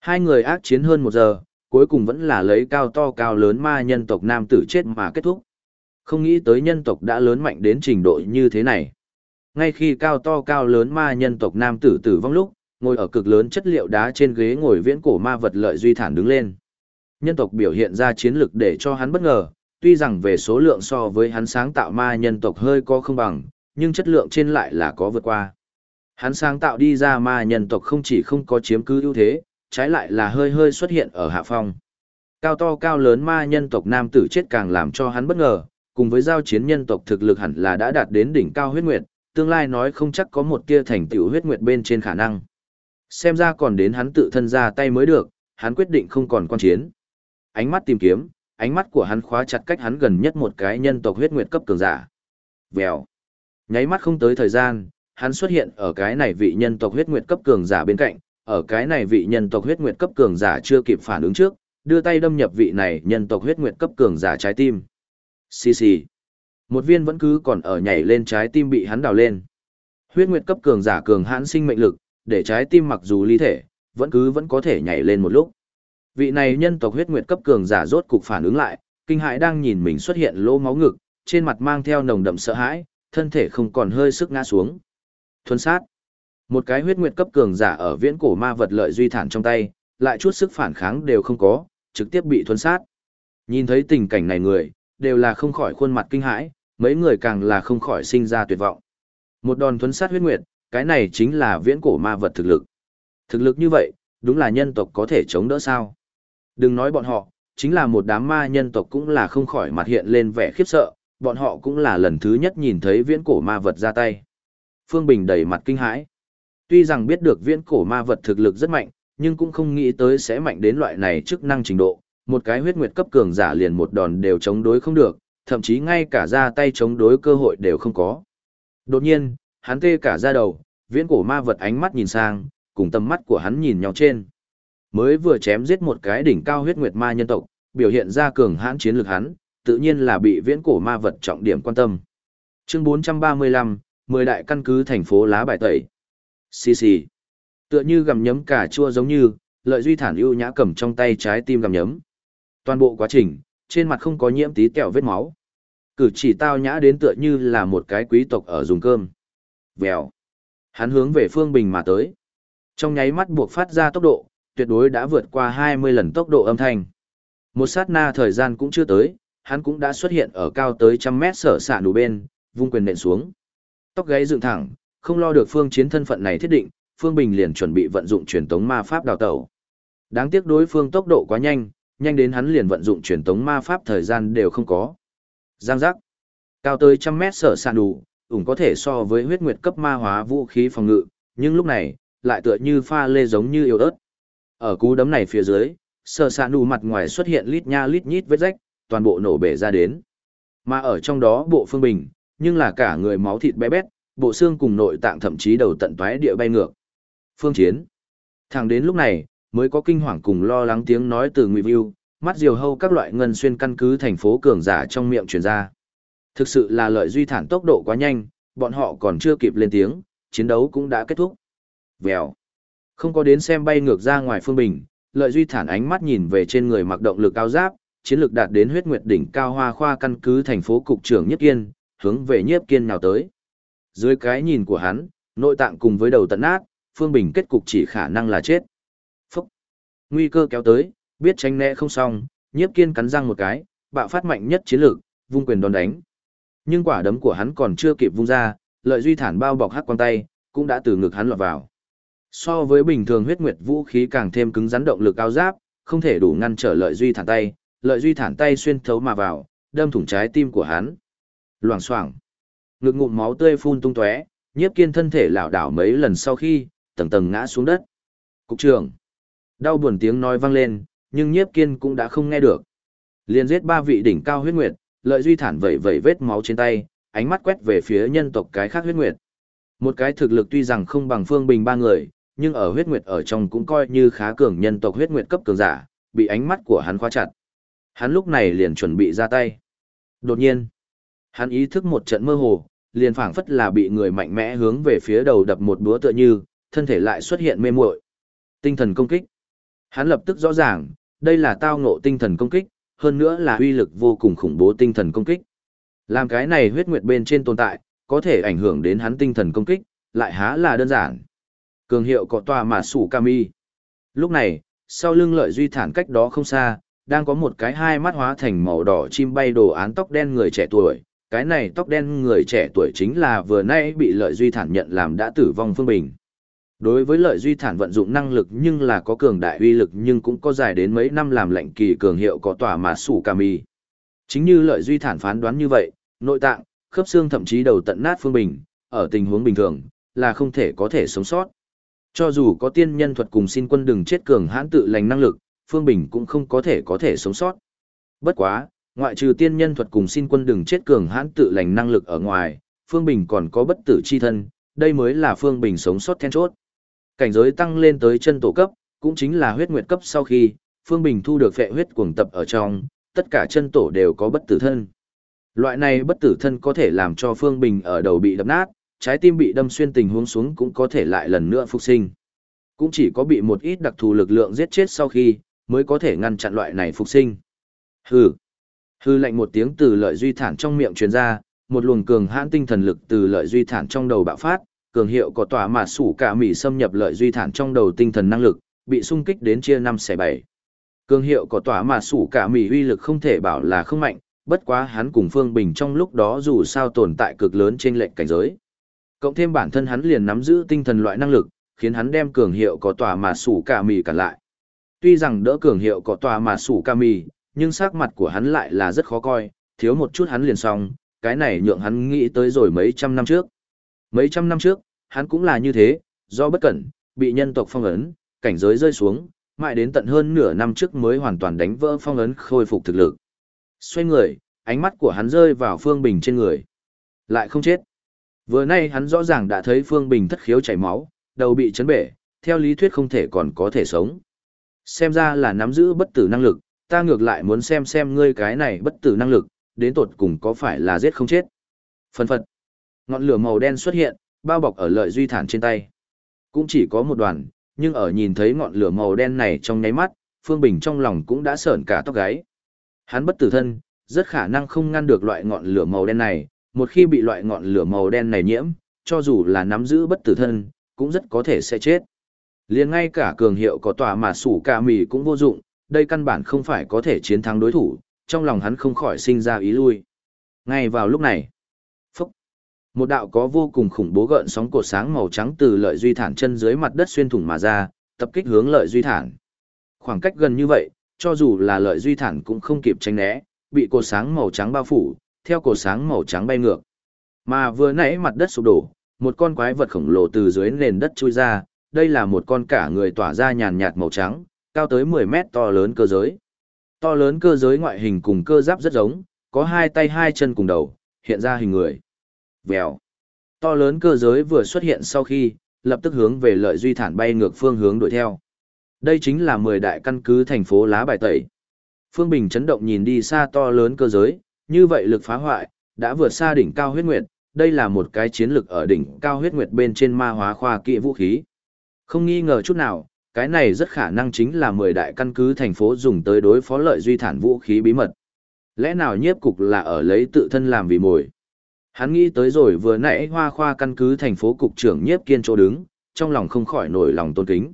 Hai người ác chiến hơn một giờ, cuối cùng vẫn là lấy cao to cao lớn ma nhân tộc nam tử chết mà kết thúc. Không nghĩ tới nhân tộc đã lớn mạnh đến trình độ như thế này. Ngay khi cao to cao lớn ma nhân tộc nam tử tử vong lúc, ngồi ở cực lớn chất liệu đá trên ghế ngồi viễn cổ ma vật lợi duy thản đứng lên. Nhân tộc biểu hiện ra chiến lực để cho hắn bất ngờ, tuy rằng về số lượng so với hắn sáng tạo ma nhân tộc hơi có không bằng, nhưng chất lượng trên lại là có vượt qua. Hắn sáng tạo đi ra ma nhân tộc không chỉ không có chiếm cứ ưu thế, trái lại là hơi hơi xuất hiện ở hạ phong. Cao to cao lớn ma nhân tộc nam tử chết càng làm cho hắn bất ngờ, cùng với giao chiến nhân tộc thực lực hẳn là đã đạt đến đỉnh cao huyết nguyệt, tương lai nói không chắc có một kia thành tựu huyết nguyệt bên trên khả năng. Xem ra còn đến hắn tự thân ra tay mới được, hắn quyết định không còn quan chiến. Ánh mắt tìm kiếm, ánh mắt của hắn khóa chặt cách hắn gần nhất một cái nhân tộc huyết nguyệt cấp cường giả. Vèo. Nháy mắt không tới thời gian, hắn xuất hiện ở cái này vị nhân tộc huyết nguyệt cấp cường giả bên cạnh, ở cái này vị nhân tộc huyết nguyệt cấp cường giả chưa kịp phản ứng trước, đưa tay đâm nhập vị này nhân tộc huyết nguyệt cấp cường giả trái tim. Xì xì. Một viên vẫn cứ còn ở nhảy lên trái tim bị hắn đào lên. Huyết nguyệt cấp cường giả cường hãn sinh mệnh lực, để trái tim mặc dù ly thể, vẫn cứ vẫn có thể nhảy lên một lúc. Vị này nhân tộc huyết nguyệt cấp cường giả rốt cục phản ứng lại, kinh hãi đang nhìn mình xuất hiện lỗ máu ngực, trên mặt mang theo nồng đậm sợ hãi, thân thể không còn hơi sức ngã xuống. Thuần sát. Một cái huyết nguyệt cấp cường giả ở viễn cổ ma vật lợi duy thản trong tay, lại chút sức phản kháng đều không có, trực tiếp bị thuần sát. Nhìn thấy tình cảnh này người, đều là không khỏi khuôn mặt kinh hãi, mấy người càng là không khỏi sinh ra tuyệt vọng. Một đòn thuấn sát huyết nguyệt, cái này chính là viễn cổ ma vật thực lực. Thực lực như vậy, đúng là nhân tộc có thể chống đỡ sao. Đừng nói bọn họ, chính là một đám ma nhân tộc cũng là không khỏi mặt hiện lên vẻ khiếp sợ, bọn họ cũng là lần thứ nhất nhìn thấy viễn cổ ma vật ra tay. Phương Bình đầy mặt kinh hãi. Tuy rằng biết được viễn cổ ma vật thực lực rất mạnh, nhưng cũng không nghĩ tới sẽ mạnh đến loại này chức năng trình độ. Một cái huyết nguyệt cấp cường giả liền một đòn đều chống đối không được, thậm chí ngay cả ra tay chống đối cơ hội đều không có. Đột nhiên, hắn tê cả ra đầu, viễn cổ ma vật ánh mắt nhìn sang, cùng tầm mắt của hắn nhìn nhau trên. Mới vừa chém giết một cái đỉnh cao huyết nguyệt ma nhân tộc, biểu hiện ra cường hãn chiến lược hắn, tự nhiên là bị viễn cổ ma vật trọng điểm quan tâm. Chương 435, 10 đại căn cứ thành phố lá bài tẩy. Xì xì. Tựa như gầm nhấm cả chua giống như, lợi duy thản ưu nhã cầm trong tay trái tim gầm nhấm. Toàn bộ quá trình, trên mặt không có nhiễm tí kẹo vết máu. Cử chỉ tao nhã đến tựa như là một cái quý tộc ở dùng cơm. Vèo. Hắn hướng về Phương Bình mà tới. Trong nháy mắt buộc phát ra tốc độ, tuyệt đối đã vượt qua 20 lần tốc độ âm thanh. Một sát na thời gian cũng chưa tới, hắn cũng đã xuất hiện ở cao tới trăm mét sở xạ đủ bên, vung quyền nện xuống. Tóc gáy dựng thẳng, không lo được phương chiến thân phận này thiết định, Phương Bình liền chuẩn bị vận dụng truyền tống ma pháp đào tẩu. Đáng tiếc đối phương tốc độ quá nhanh, nhanh đến hắn liền vận dụng truyền tống ma pháp thời gian đều không có. Giang giác. Cao tới trăm mét sở sàn đủ, ủng có thể so với huyết nguyệt cấp ma hóa vũ khí phòng ngự, nhưng lúc này, lại tựa như pha lê giống như yếu ớt. Ở cú đấm này phía dưới, sở sàn đủ mặt ngoài xuất hiện lít nha lít nhít vết rách, toàn bộ nổ bể ra đến. Mà ở trong đó bộ phương bình, nhưng là cả người máu thịt bé bét, bộ xương cùng nội tạng thậm chí đầu tận toái địa bay ngược. Phương chiến. Thẳng đến lúc này, mới có kinh hoàng cùng lo lắng tiếng nói từ Ngụy View, mắt diều hâu các loại ngân xuyên căn cứ thành phố cường giả trong miệng truyền ra. Thực sự là lợi duy thản tốc độ quá nhanh, bọn họ còn chưa kịp lên tiếng, chiến đấu cũng đã kết thúc. Vèo. Không có đến xem bay ngược ra ngoài phương bình, lợi duy thản ánh mắt nhìn về trên người mặc động lực cao giáp, chiến lược đạt đến huyết nguyệt đỉnh cao hoa khoa căn cứ thành phố cục trưởng nhất Kiên, hướng về Nhiếp Kiên nào tới. Dưới cái nhìn của hắn, nội tạng cùng với đầu tận nát, Phương Bình kết cục chỉ khả năng là chết. Nguy cơ kéo tới, biết tránh né không xong, Nhiếp Kiên cắn răng một cái, bạo phát mạnh nhất chiến lược, vung quyền đòn đánh. Nhưng quả đấm của hắn còn chưa kịp vung ra, lợi duy thản bao bọc hắc quang tay, cũng đã từ ngực hắn lọt vào. So với bình thường huyết nguyệt vũ khí càng thêm cứng rắn động lực cao giáp, không thể đủ ngăn trở lợi duy thản tay, lợi duy thản tay xuyên thấu mà vào, đâm thủng trái tim của hắn. Loảng xoảng. Ngực ngụm máu tươi phun tung tóe, Nhiếp Kiên thân thể lảo đảo mấy lần sau khi tầng tầng ngã xuống đất. "Cục trưởng." Đau buồn tiếng nói vang lên, nhưng Nhiếp Kiên cũng đã không nghe được. Liên giết ba vị đỉnh cao huyết nguyệt, lợi duy thản vẩy vẩy vết máu trên tay, ánh mắt quét về phía nhân tộc cái khác huyết nguyệt. Một cái thực lực tuy rằng không bằng Phương Bình ba người, nhưng ở huyết nguyệt ở trong cũng coi như khá cường nhân tộc huyết nguyệt cấp cường giả, bị ánh mắt của hắn khóa chặt. Hắn lúc này liền chuẩn bị ra tay. Đột nhiên, hắn ý thức một trận mơ hồ, liền phảng phất là bị người mạnh mẽ hướng về phía đầu đập một búa tựa như, thân thể lại xuất hiện mê muội. Tinh thần công kích. Hắn lập tức rõ ràng, đây là tao ngộ tinh thần công kích, hơn nữa là uy lực vô cùng khủng bố tinh thần công kích. Làm cái này huyết nguyệt bên trên tồn tại, có thể ảnh hưởng đến hắn tinh thần công kích, lại há là đơn giản. Cường hiệu có tòa mà sủ kami. Lúc này, sau lưng lợi duy thản cách đó không xa, đang có một cái hai mắt hóa thành màu đỏ chim bay đồ án tóc đen người trẻ tuổi. Cái này tóc đen người trẻ tuổi chính là vừa nay bị lợi duy thản nhận làm đã tử vong Phương Bình. Đối với lợi duy thản vận dụng năng lực nhưng là có cường đại uy lực nhưng cũng có dài đến mấy năm làm lệnh kỳ cường hiệu có tỏa mà sủ kami. Chính như lợi duy thản phán đoán như vậy, nội tạng, khớp xương thậm chí đầu tận nát Phương Bình, ở tình huống bình thường, là không thể có thể sống sót. Cho dù có tiên nhân thuật cùng xin quân đừng chết cường hãn tự lành năng lực, Phương Bình cũng không có thể có thể sống sót. Bất quá, ngoại trừ tiên nhân thuật cùng xin quân đừng chết cường hãn tự lành năng lực ở ngoài, Phương Bình còn có bất tử chi thân, đây mới là Phương Bình sống sót then chốt. Cảnh giới tăng lên tới chân tổ cấp, cũng chính là huyết nguyệt cấp sau khi, Phương Bình thu được phệ huyết cuồng tập ở trong, tất cả chân tổ đều có bất tử thân. Loại này bất tử thân có thể làm cho Phương Bình ở đầu bị đập nát, trái tim bị đâm xuyên tình huống xuống cũng có thể lại lần nữa phục sinh. Cũng chỉ có bị một ít đặc thù lực lượng giết chết sau khi, mới có thể ngăn chặn loại này phục sinh. Hừ. Hừ lạnh một tiếng từ lợi duy thản trong miệng truyền ra, một luồng cường hãn tinh thần lực từ lợi duy thản trong đầu bạo phát, cường hiệu có tỏa mà sủ cả mỉ xâm nhập lợi duy thản trong đầu tinh thần năng lực, bị xung kích đến chia năm xẻ bảy. Cường hiệu có tỏa mà sủ cả mỉ uy lực không thể bảo là không mạnh, bất quá hắn cùng Phương Bình trong lúc đó dù sao tồn tại cực lớn trên lệnh cảnh giới. Cộng thêm bản thân hắn liền nắm giữ tinh thần loại năng lực, khiến hắn đem cường hiệu có tòa mà sủ cả mì cản lại. Tuy rằng đỡ cường hiệu có tòa mà sủ cả mì, nhưng sắc mặt của hắn lại là rất khó coi, thiếu một chút hắn liền xong, cái này nhượng hắn nghĩ tới rồi mấy trăm năm trước. Mấy trăm năm trước, hắn cũng là như thế, do bất cẩn, bị nhân tộc phong ấn, cảnh giới rơi xuống, mãi đến tận hơn nửa năm trước mới hoàn toàn đánh vỡ phong ấn khôi phục thực lực. Xoay người, ánh mắt của hắn rơi vào Phương Bình trên người. Lại không chết. Vừa nay hắn rõ ràng đã thấy Phương Bình thất khiếu chảy máu, đầu bị chấn bể, theo lý thuyết không thể còn có thể sống. Xem ra là nắm giữ bất tử năng lực, ta ngược lại muốn xem xem ngươi cái này bất tử năng lực, đến tột cùng có phải là giết không chết. Phần phật. Ngọn lửa màu đen xuất hiện, bao bọc ở lợi duy thản trên tay. Cũng chỉ có một đoàn, nhưng ở nhìn thấy ngọn lửa màu đen này trong nháy mắt, Phương Bình trong lòng cũng đã sởn cả tóc gáy. Hắn bất tử thân, rất khả năng không ngăn được loại ngọn lửa màu đen này, một khi bị loại ngọn lửa màu đen này nhiễm, cho dù là nắm giữ bất tử thân, cũng rất có thể sẽ chết. liền ngay cả cường hiệu có tòa mà sủ cả mì cũng vô dụng, đây căn bản không phải có thể chiến thắng đối thủ, trong lòng hắn không khỏi sinh ra ý lui. Ngay vào lúc này, một đạo có vô cùng khủng bố gợn sóng cột sáng màu trắng từ lợi duy thản chân dưới mặt đất xuyên thủng mà ra, tập kích hướng lợi duy thản. Khoảng cách gần như vậy, cho dù là lợi duy thản cũng không kịp tránh né, bị cột sáng màu trắng bao phủ, theo cột sáng màu trắng bay ngược. Mà vừa nãy mặt đất sụp đổ, một con quái vật khổng lồ từ dưới nền đất chui ra, đây là một con cả người tỏa ra nhàn nhạt màu trắng, cao tới 10 mét to lớn cơ giới. To lớn cơ giới ngoại hình cùng cơ giáp rất giống, có hai tay hai chân cùng đầu, hiện ra hình người. Vèo. To lớn cơ giới vừa xuất hiện sau khi, lập tức hướng về lợi duy thản bay ngược phương hướng đuổi theo. Đây chính là 10 đại căn cứ thành phố lá bài tẩy. Phương Bình chấn động nhìn đi xa to lớn cơ giới, như vậy lực phá hoại, đã vượt xa đỉnh cao huyết nguyệt, đây là một cái chiến lực ở đỉnh cao huyết nguyệt bên trên ma hóa khoa kỵ vũ khí. Không nghi ngờ chút nào, cái này rất khả năng chính là 10 đại căn cứ thành phố dùng tới đối phó lợi duy thản vũ khí bí mật. Lẽ nào nhiếp cục là ở lấy tự thân làm vì mồi? Hắn nghĩ tới rồi vừa nãy hoa khoa căn cứ thành phố cục trưởng nhiếp kiên chỗ đứng, trong lòng không khỏi nổi lòng tôn kính.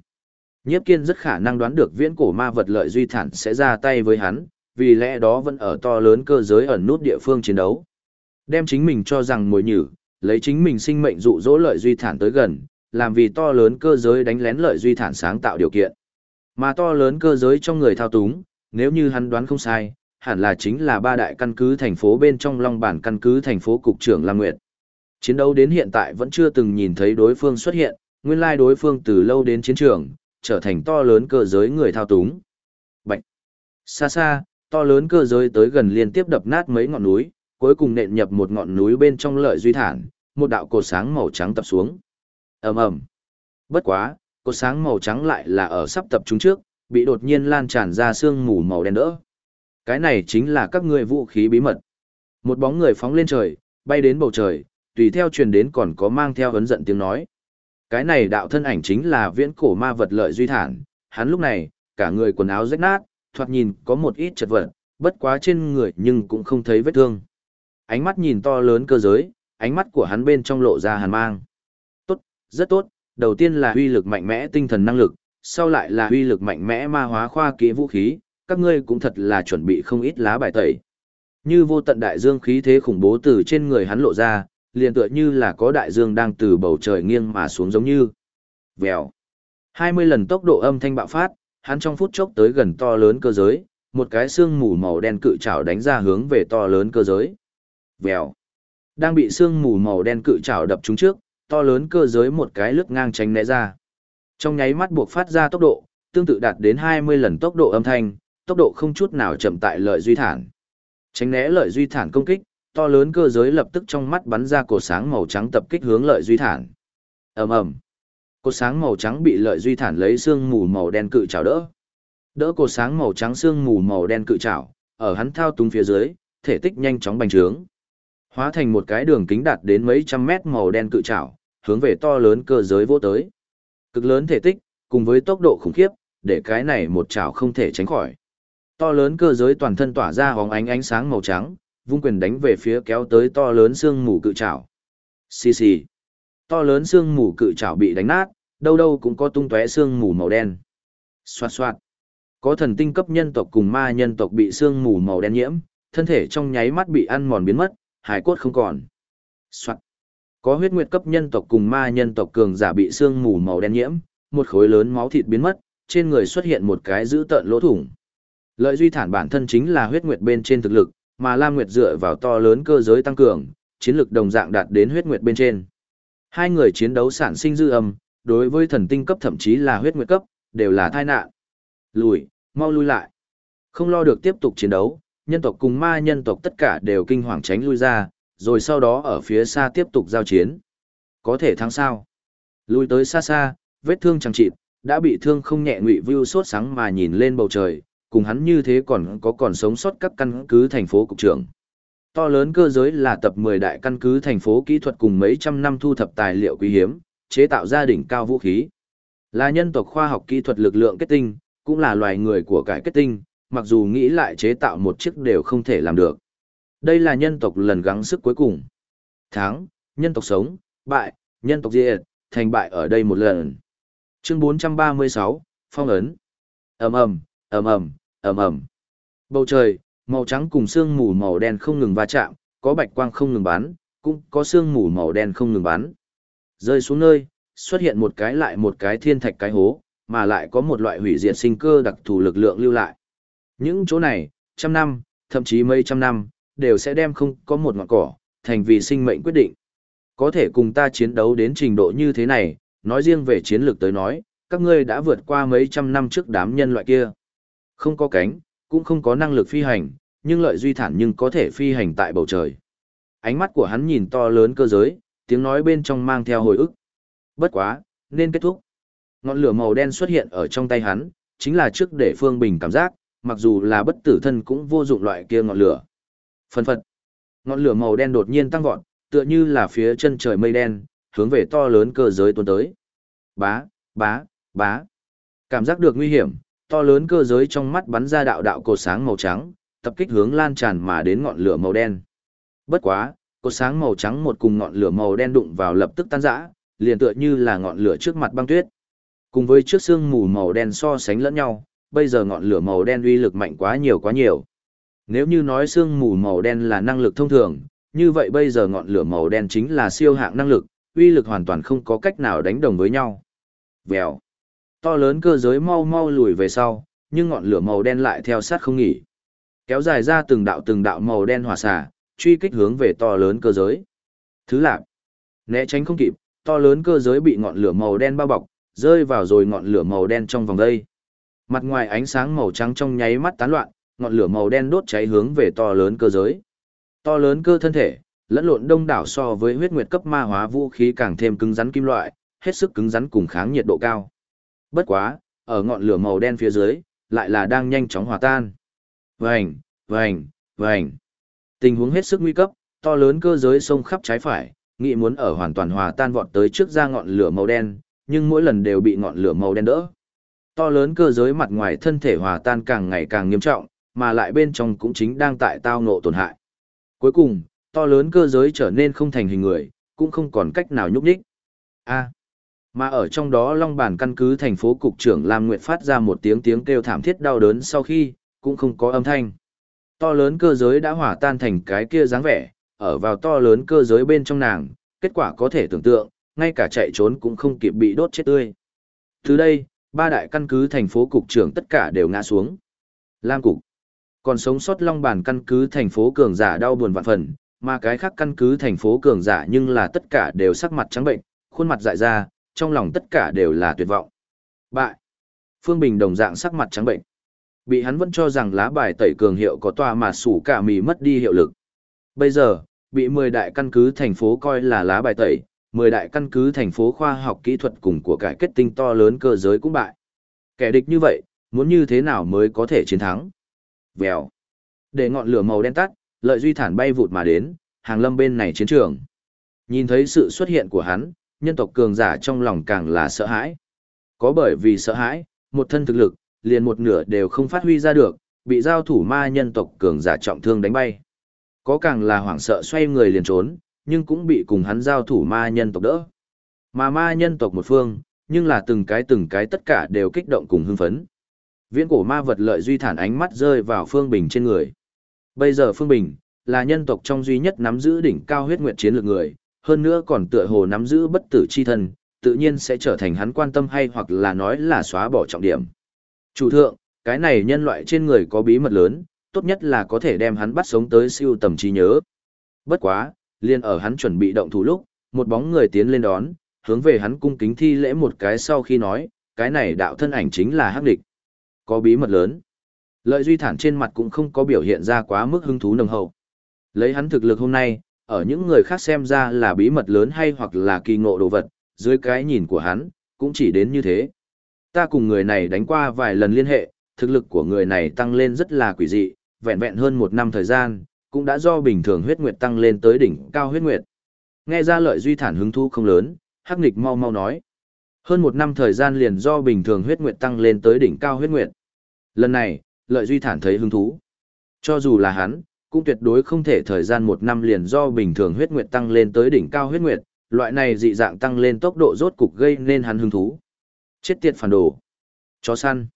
Nhiếp kiên rất khả năng đoán được viễn cổ ma vật lợi duy thản sẽ ra tay với hắn, vì lẽ đó vẫn ở to lớn cơ giới ẩn nút địa phương chiến đấu. Đem chính mình cho rằng mồi nhử, lấy chính mình sinh mệnh dụ dỗ lợi duy thản tới gần, làm vì to lớn cơ giới đánh lén lợi duy thản sáng tạo điều kiện. Mà to lớn cơ giới trong người thao túng, nếu như hắn đoán không sai, hẳn là chính là ba đại căn cứ thành phố bên trong long bản căn cứ thành phố cục trưởng Lam Nguyệt. Chiến đấu đến hiện tại vẫn chưa từng nhìn thấy đối phương xuất hiện, nguyên lai đối phương từ lâu đến chiến trường, trở thành to lớn cơ giới người thao túng. Bạch! Xa xa, to lớn cơ giới tới gần liên tiếp đập nát mấy ngọn núi, cuối cùng nện nhập một ngọn núi bên trong lợi duy thản, một đạo cột sáng màu trắng tập xuống. ầm ầm. Bất quá, cột sáng màu trắng lại là ở sắp tập trung trước, bị đột nhiên lan tràn ra sương mù màu đen đỡ. Cái này chính là các ngươi vũ khí bí mật. Một bóng người phóng lên trời, bay đến bầu trời, tùy theo truyền đến còn có mang theo ấn giận tiếng nói. Cái này đạo thân ảnh chính là viễn cổ ma vật lợi duy thản, hắn lúc này, cả người quần áo rách nát, thoạt nhìn có một ít chật vật, bất quá trên người nhưng cũng không thấy vết thương. Ánh mắt nhìn to lớn cơ giới, ánh mắt của hắn bên trong lộ ra hàn mang. Tốt, rất tốt, đầu tiên là uy lực mạnh mẽ tinh thần năng lực, sau lại là uy lực mạnh mẽ ma hóa khoa kỹ vũ khí, các ngươi cũng thật là chuẩn bị không ít lá bài tẩy. Như vô tận đại dương khí thế khủng bố từ trên người hắn lộ ra, liền tựa như là có đại dương đang từ bầu trời nghiêng mà xuống giống như. Vèo. 20 lần tốc độ âm thanh bạo phát, hắn trong phút chốc tới gần to lớn cơ giới, một cái xương mù màu đen cự trảo đánh ra hướng về to lớn cơ giới. Vèo. Đang bị xương mù màu đen cự trảo đập trúng trước, to lớn cơ giới một cái lướt ngang tránh né ra. Trong nháy mắt buộc phát ra tốc độ, tương tự đạt đến 20 lần tốc độ âm thanh, tốc độ không chút nào chậm tại lợi duy thản. Tránh né lợi duy thản công kích, to lớn cơ giới lập tức trong mắt bắn ra cột sáng màu trắng tập kích hướng lợi duy thản. Ầm ầm. Cột sáng màu trắng bị lợi duy thản lấy xương mù màu đen cự chảo đỡ. Đỡ cột sáng màu trắng xương mù màu đen cự chảo. ở hắn thao túng phía dưới, thể tích nhanh chóng bành trướng. Hóa thành một cái đường kính đạt đến mấy trăm mét màu đen cự chảo, hướng về to lớn cơ giới vô tới. Cực lớn thể tích, cùng với tốc độ khủng khiếp, để cái này một chảo không thể tránh khỏi. To lớn cơ giới toàn thân tỏa ra hóng ánh ánh sáng màu trắng, vung quyền đánh về phía kéo tới to lớn xương mù cự trảo. Xì xì. To lớn xương mù cự trảo bị đánh nát, đâu đâu cũng có tung tóe xương mù màu đen. Xoạt xoạt. Có thần tinh cấp nhân tộc cùng ma nhân tộc bị xương mù màu đen nhiễm, thân thể trong nháy mắt bị ăn mòn biến mất, hải cốt không còn. Xoạt. Có huyết nguyệt cấp nhân tộc cùng ma nhân tộc cường giả bị xương mù màu đen nhiễm, một khối lớn máu thịt biến mất, trên người xuất hiện một cái dữ tợn lỗ thủng. Lợi duy thản bản thân chính là huyết nguyệt bên trên thực lực, mà Lam Nguyệt dựa vào to lớn cơ giới tăng cường, chiến lực đồng dạng đạt đến huyết nguyệt bên trên. Hai người chiến đấu sản sinh dư âm, đối với thần tinh cấp thậm chí là huyết nguyệt cấp, đều là tai nạn. Lùi, mau lui lại. Không lo được tiếp tục chiến đấu, nhân tộc cùng ma nhân tộc tất cả đều kinh hoàng tránh lui ra, rồi sau đó ở phía xa tiếp tục giao chiến. Có thể thắng sao? Lui tới xa xa, vết thương chẳng chịt, đã bị thương không nhẹ ngụy view sốt sáng mà nhìn lên bầu trời, cùng hắn như thế còn có còn sống sót các căn cứ thành phố cục trưởng. To lớn cơ giới là tập 10 đại căn cứ thành phố kỹ thuật cùng mấy trăm năm thu thập tài liệu quý hiếm, chế tạo gia đình cao vũ khí. Là nhân tộc khoa học kỹ thuật lực lượng kết tinh, cũng là loài người của cải kết tinh, mặc dù nghĩ lại chế tạo một chiếc đều không thể làm được. Đây là nhân tộc lần gắng sức cuối cùng. Thắng, nhân tộc sống, bại, nhân tộc diệt, thành bại ở đây một lần. Chương 436, Phong ấn. ầm ầm, ầm ầm, ầm ầm. Bầu trời, màu trắng cùng sương mù màu đen không ngừng va chạm, có bạch quang không ngừng bắn, cũng có sương mù màu đen không ngừng bắn. Rơi xuống nơi, xuất hiện một cái lại một cái thiên thạch cái hố, mà lại có một loại hủy diệt sinh cơ đặc thù lực lượng lưu lại. Những chỗ này, trăm năm, thậm chí mấy trăm năm, đều sẽ đem không có một ngọn cỏ, thành vì sinh mệnh quyết định. Có thể cùng ta chiến đấu đến trình độ như thế này, nói riêng về chiến lược tới nói, các ngươi đã vượt qua mấy trăm năm trước đám nhân loại kia. Không có cánh, cũng không có năng lực phi hành, nhưng lợi duy thản nhưng có thể phi hành tại bầu trời. Ánh mắt của hắn nhìn to lớn cơ giới, tiếng nói bên trong mang theo hồi ức. Bất quá, nên kết thúc. Ngọn lửa màu đen xuất hiện ở trong tay hắn, chính là trước để Phương Bình cảm giác, mặc dù là bất tử thân cũng vô dụng loại kia ngọn lửa. Phân phật. Ngọn lửa màu đen đột nhiên tăng vọt, tựa như là phía chân trời mây đen, hướng về to lớn cơ giới tuôn tới. Bá, bá, bá. Cảm giác được nguy hiểm, to lớn cơ giới trong mắt bắn ra đạo đạo cột sáng màu trắng, tập kích hướng lan tràn mà đến ngọn lửa màu đen. Bất quá, cột sáng màu trắng một cùng ngọn lửa màu đen đụng vào lập tức tan rã, liền tựa như là ngọn lửa trước mặt băng tuyết. Cùng với trước xương mù màu đen so sánh lẫn nhau, bây giờ ngọn lửa màu đen uy lực mạnh quá nhiều quá nhiều. Nếu như nói xương mù màu đen là năng lực thông thường, như vậy bây giờ ngọn lửa màu đen chính là siêu hạng năng lực, uy lực hoàn toàn không có cách nào đánh đồng với nhau. Vèo. To lớn cơ giới mau mau lùi về sau, nhưng ngọn lửa màu đen lại theo sát không nghỉ. Kéo dài ra từng đạo từng đạo màu đen hỏa xả, truy kích hướng về to lớn cơ giới. Thứ lạc. Né tránh không kịp, to lớn cơ giới bị ngọn lửa màu đen bao bọc, rơi vào rồi ngọn lửa màu đen trong vòng đây. Mặt ngoài ánh sáng màu trắng trong nháy mắt tán loạn, ngọn lửa màu đen đốt cháy hướng về to lớn cơ giới. To lớn cơ thân thể, lẫn lộn đông đảo so với huyết nguyệt cấp ma hóa vũ khí càng thêm cứng rắn kim loại, hết sức cứng rắn cùng kháng nhiệt độ cao. Bất quá, ở ngọn lửa màu đen phía dưới, lại là đang nhanh chóng hòa tan. Vành, vành, vành. Tình huống hết sức nguy cấp, to lớn cơ giới sông khắp trái phải, nghĩ muốn ở hoàn toàn hòa tan vọt tới trước ra ngọn lửa màu đen, nhưng mỗi lần đều bị ngọn lửa màu đen đỡ. To lớn cơ giới mặt ngoài thân thể hòa tan càng ngày càng nghiêm trọng, mà lại bên trong cũng chính đang tại tao ngộ tổn hại. Cuối cùng, to lớn cơ giới trở nên không thành hình người, cũng không còn cách nào nhúc nhích. A mà ở trong đó Long Bản căn cứ thành phố cục trưởng Lam Nguyệt phát ra một tiếng tiếng kêu thảm thiết đau đớn sau khi, cũng không có âm thanh. To lớn cơ giới đã hỏa tan thành cái kia dáng vẻ, ở vào to lớn cơ giới bên trong nàng, kết quả có thể tưởng tượng, ngay cả chạy trốn cũng không kịp bị đốt chết tươi. Từ đây, ba đại căn cứ thành phố cục trưởng tất cả đều ngã xuống. Lam cục. Còn sống sót long bản căn cứ thành phố cường giả đau buồn vạn phần, mà cái khác căn cứ thành phố cường giả nhưng là tất cả đều sắc mặt trắng bệnh, khuôn mặt dại ra, trong lòng tất cả đều là tuyệt vọng. Bại. Phương Bình đồng dạng sắc mặt trắng bệnh. Bị hắn vẫn cho rằng lá bài tẩy cường hiệu có tòa mà sủ cả mì mất đi hiệu lực. Bây giờ, bị 10 đại căn cứ thành phố coi là lá bài tẩy, 10 đại căn cứ thành phố khoa học kỹ thuật cùng của cải kết tinh to lớn cơ giới cũng bại. Kẻ địch như vậy, muốn như thế nào mới có thể chiến thắng? Vèo. Để ngọn lửa màu đen tắt, lợi duy thản bay vụt mà đến, hàng lâm bên này chiến trường. Nhìn thấy sự xuất hiện của hắn, nhân tộc cường giả trong lòng càng là sợ hãi. Có bởi vì sợ hãi, một thân thực lực, liền một nửa đều không phát huy ra được, bị giao thủ ma nhân tộc cường giả trọng thương đánh bay. Có càng là hoảng sợ xoay người liền trốn, nhưng cũng bị cùng hắn giao thủ ma nhân tộc đỡ. Mà ma nhân tộc một phương, nhưng là từng cái từng cái tất cả đều kích động cùng hưng phấn. Viễn cổ ma vật lợi duy thản ánh mắt rơi vào Phương Bình trên người. Bây giờ Phương Bình, là nhân tộc trong duy nhất nắm giữ đỉnh cao huyết nguyệt chiến lược người, hơn nữa còn tựa hồ nắm giữ bất tử chi thân, tự nhiên sẽ trở thành hắn quan tâm hay hoặc là nói là xóa bỏ trọng điểm. Chủ thượng, cái này nhân loại trên người có bí mật lớn, tốt nhất là có thể đem hắn bắt sống tới siêu tầm trí nhớ. Bất quá, liền ở hắn chuẩn bị động thủ lúc, một bóng người tiến lên đón, hướng về hắn cung kính thi lễ một cái sau khi nói, cái này đạo thân ảnh chính là hắc địch. Có bí mật lớn. Lợi duy thản trên mặt cũng không có biểu hiện ra quá mức hứng thú nồng hậu. Lấy hắn thực lực hôm nay, ở những người khác xem ra là bí mật lớn hay hoặc là kỳ ngộ đồ vật, dưới cái nhìn của hắn, cũng chỉ đến như thế. Ta cùng người này đánh qua vài lần liên hệ, thực lực của người này tăng lên rất là quỷ dị, vẹn vẹn hơn một năm thời gian, cũng đã do bình thường huyết nguyệt tăng lên tới đỉnh cao huyết nguyệt. Nghe ra lợi duy thản hứng thú không lớn, hắc nghịch mau mau nói. Hơn một năm thời gian liền do bình thường huyết nguyệt tăng lên tới đỉnh cao huyết nguyệt. Lần này, lợi duy thản thấy hứng thú. Cho dù là hắn, cũng tuyệt đối không thể thời gian một năm liền do bình thường huyết nguyệt tăng lên tới đỉnh cao huyết nguyệt, loại này dị dạng tăng lên tốc độ rốt cục gây nên hắn hứng thú. Chết tiệt phản đồ. Chó săn.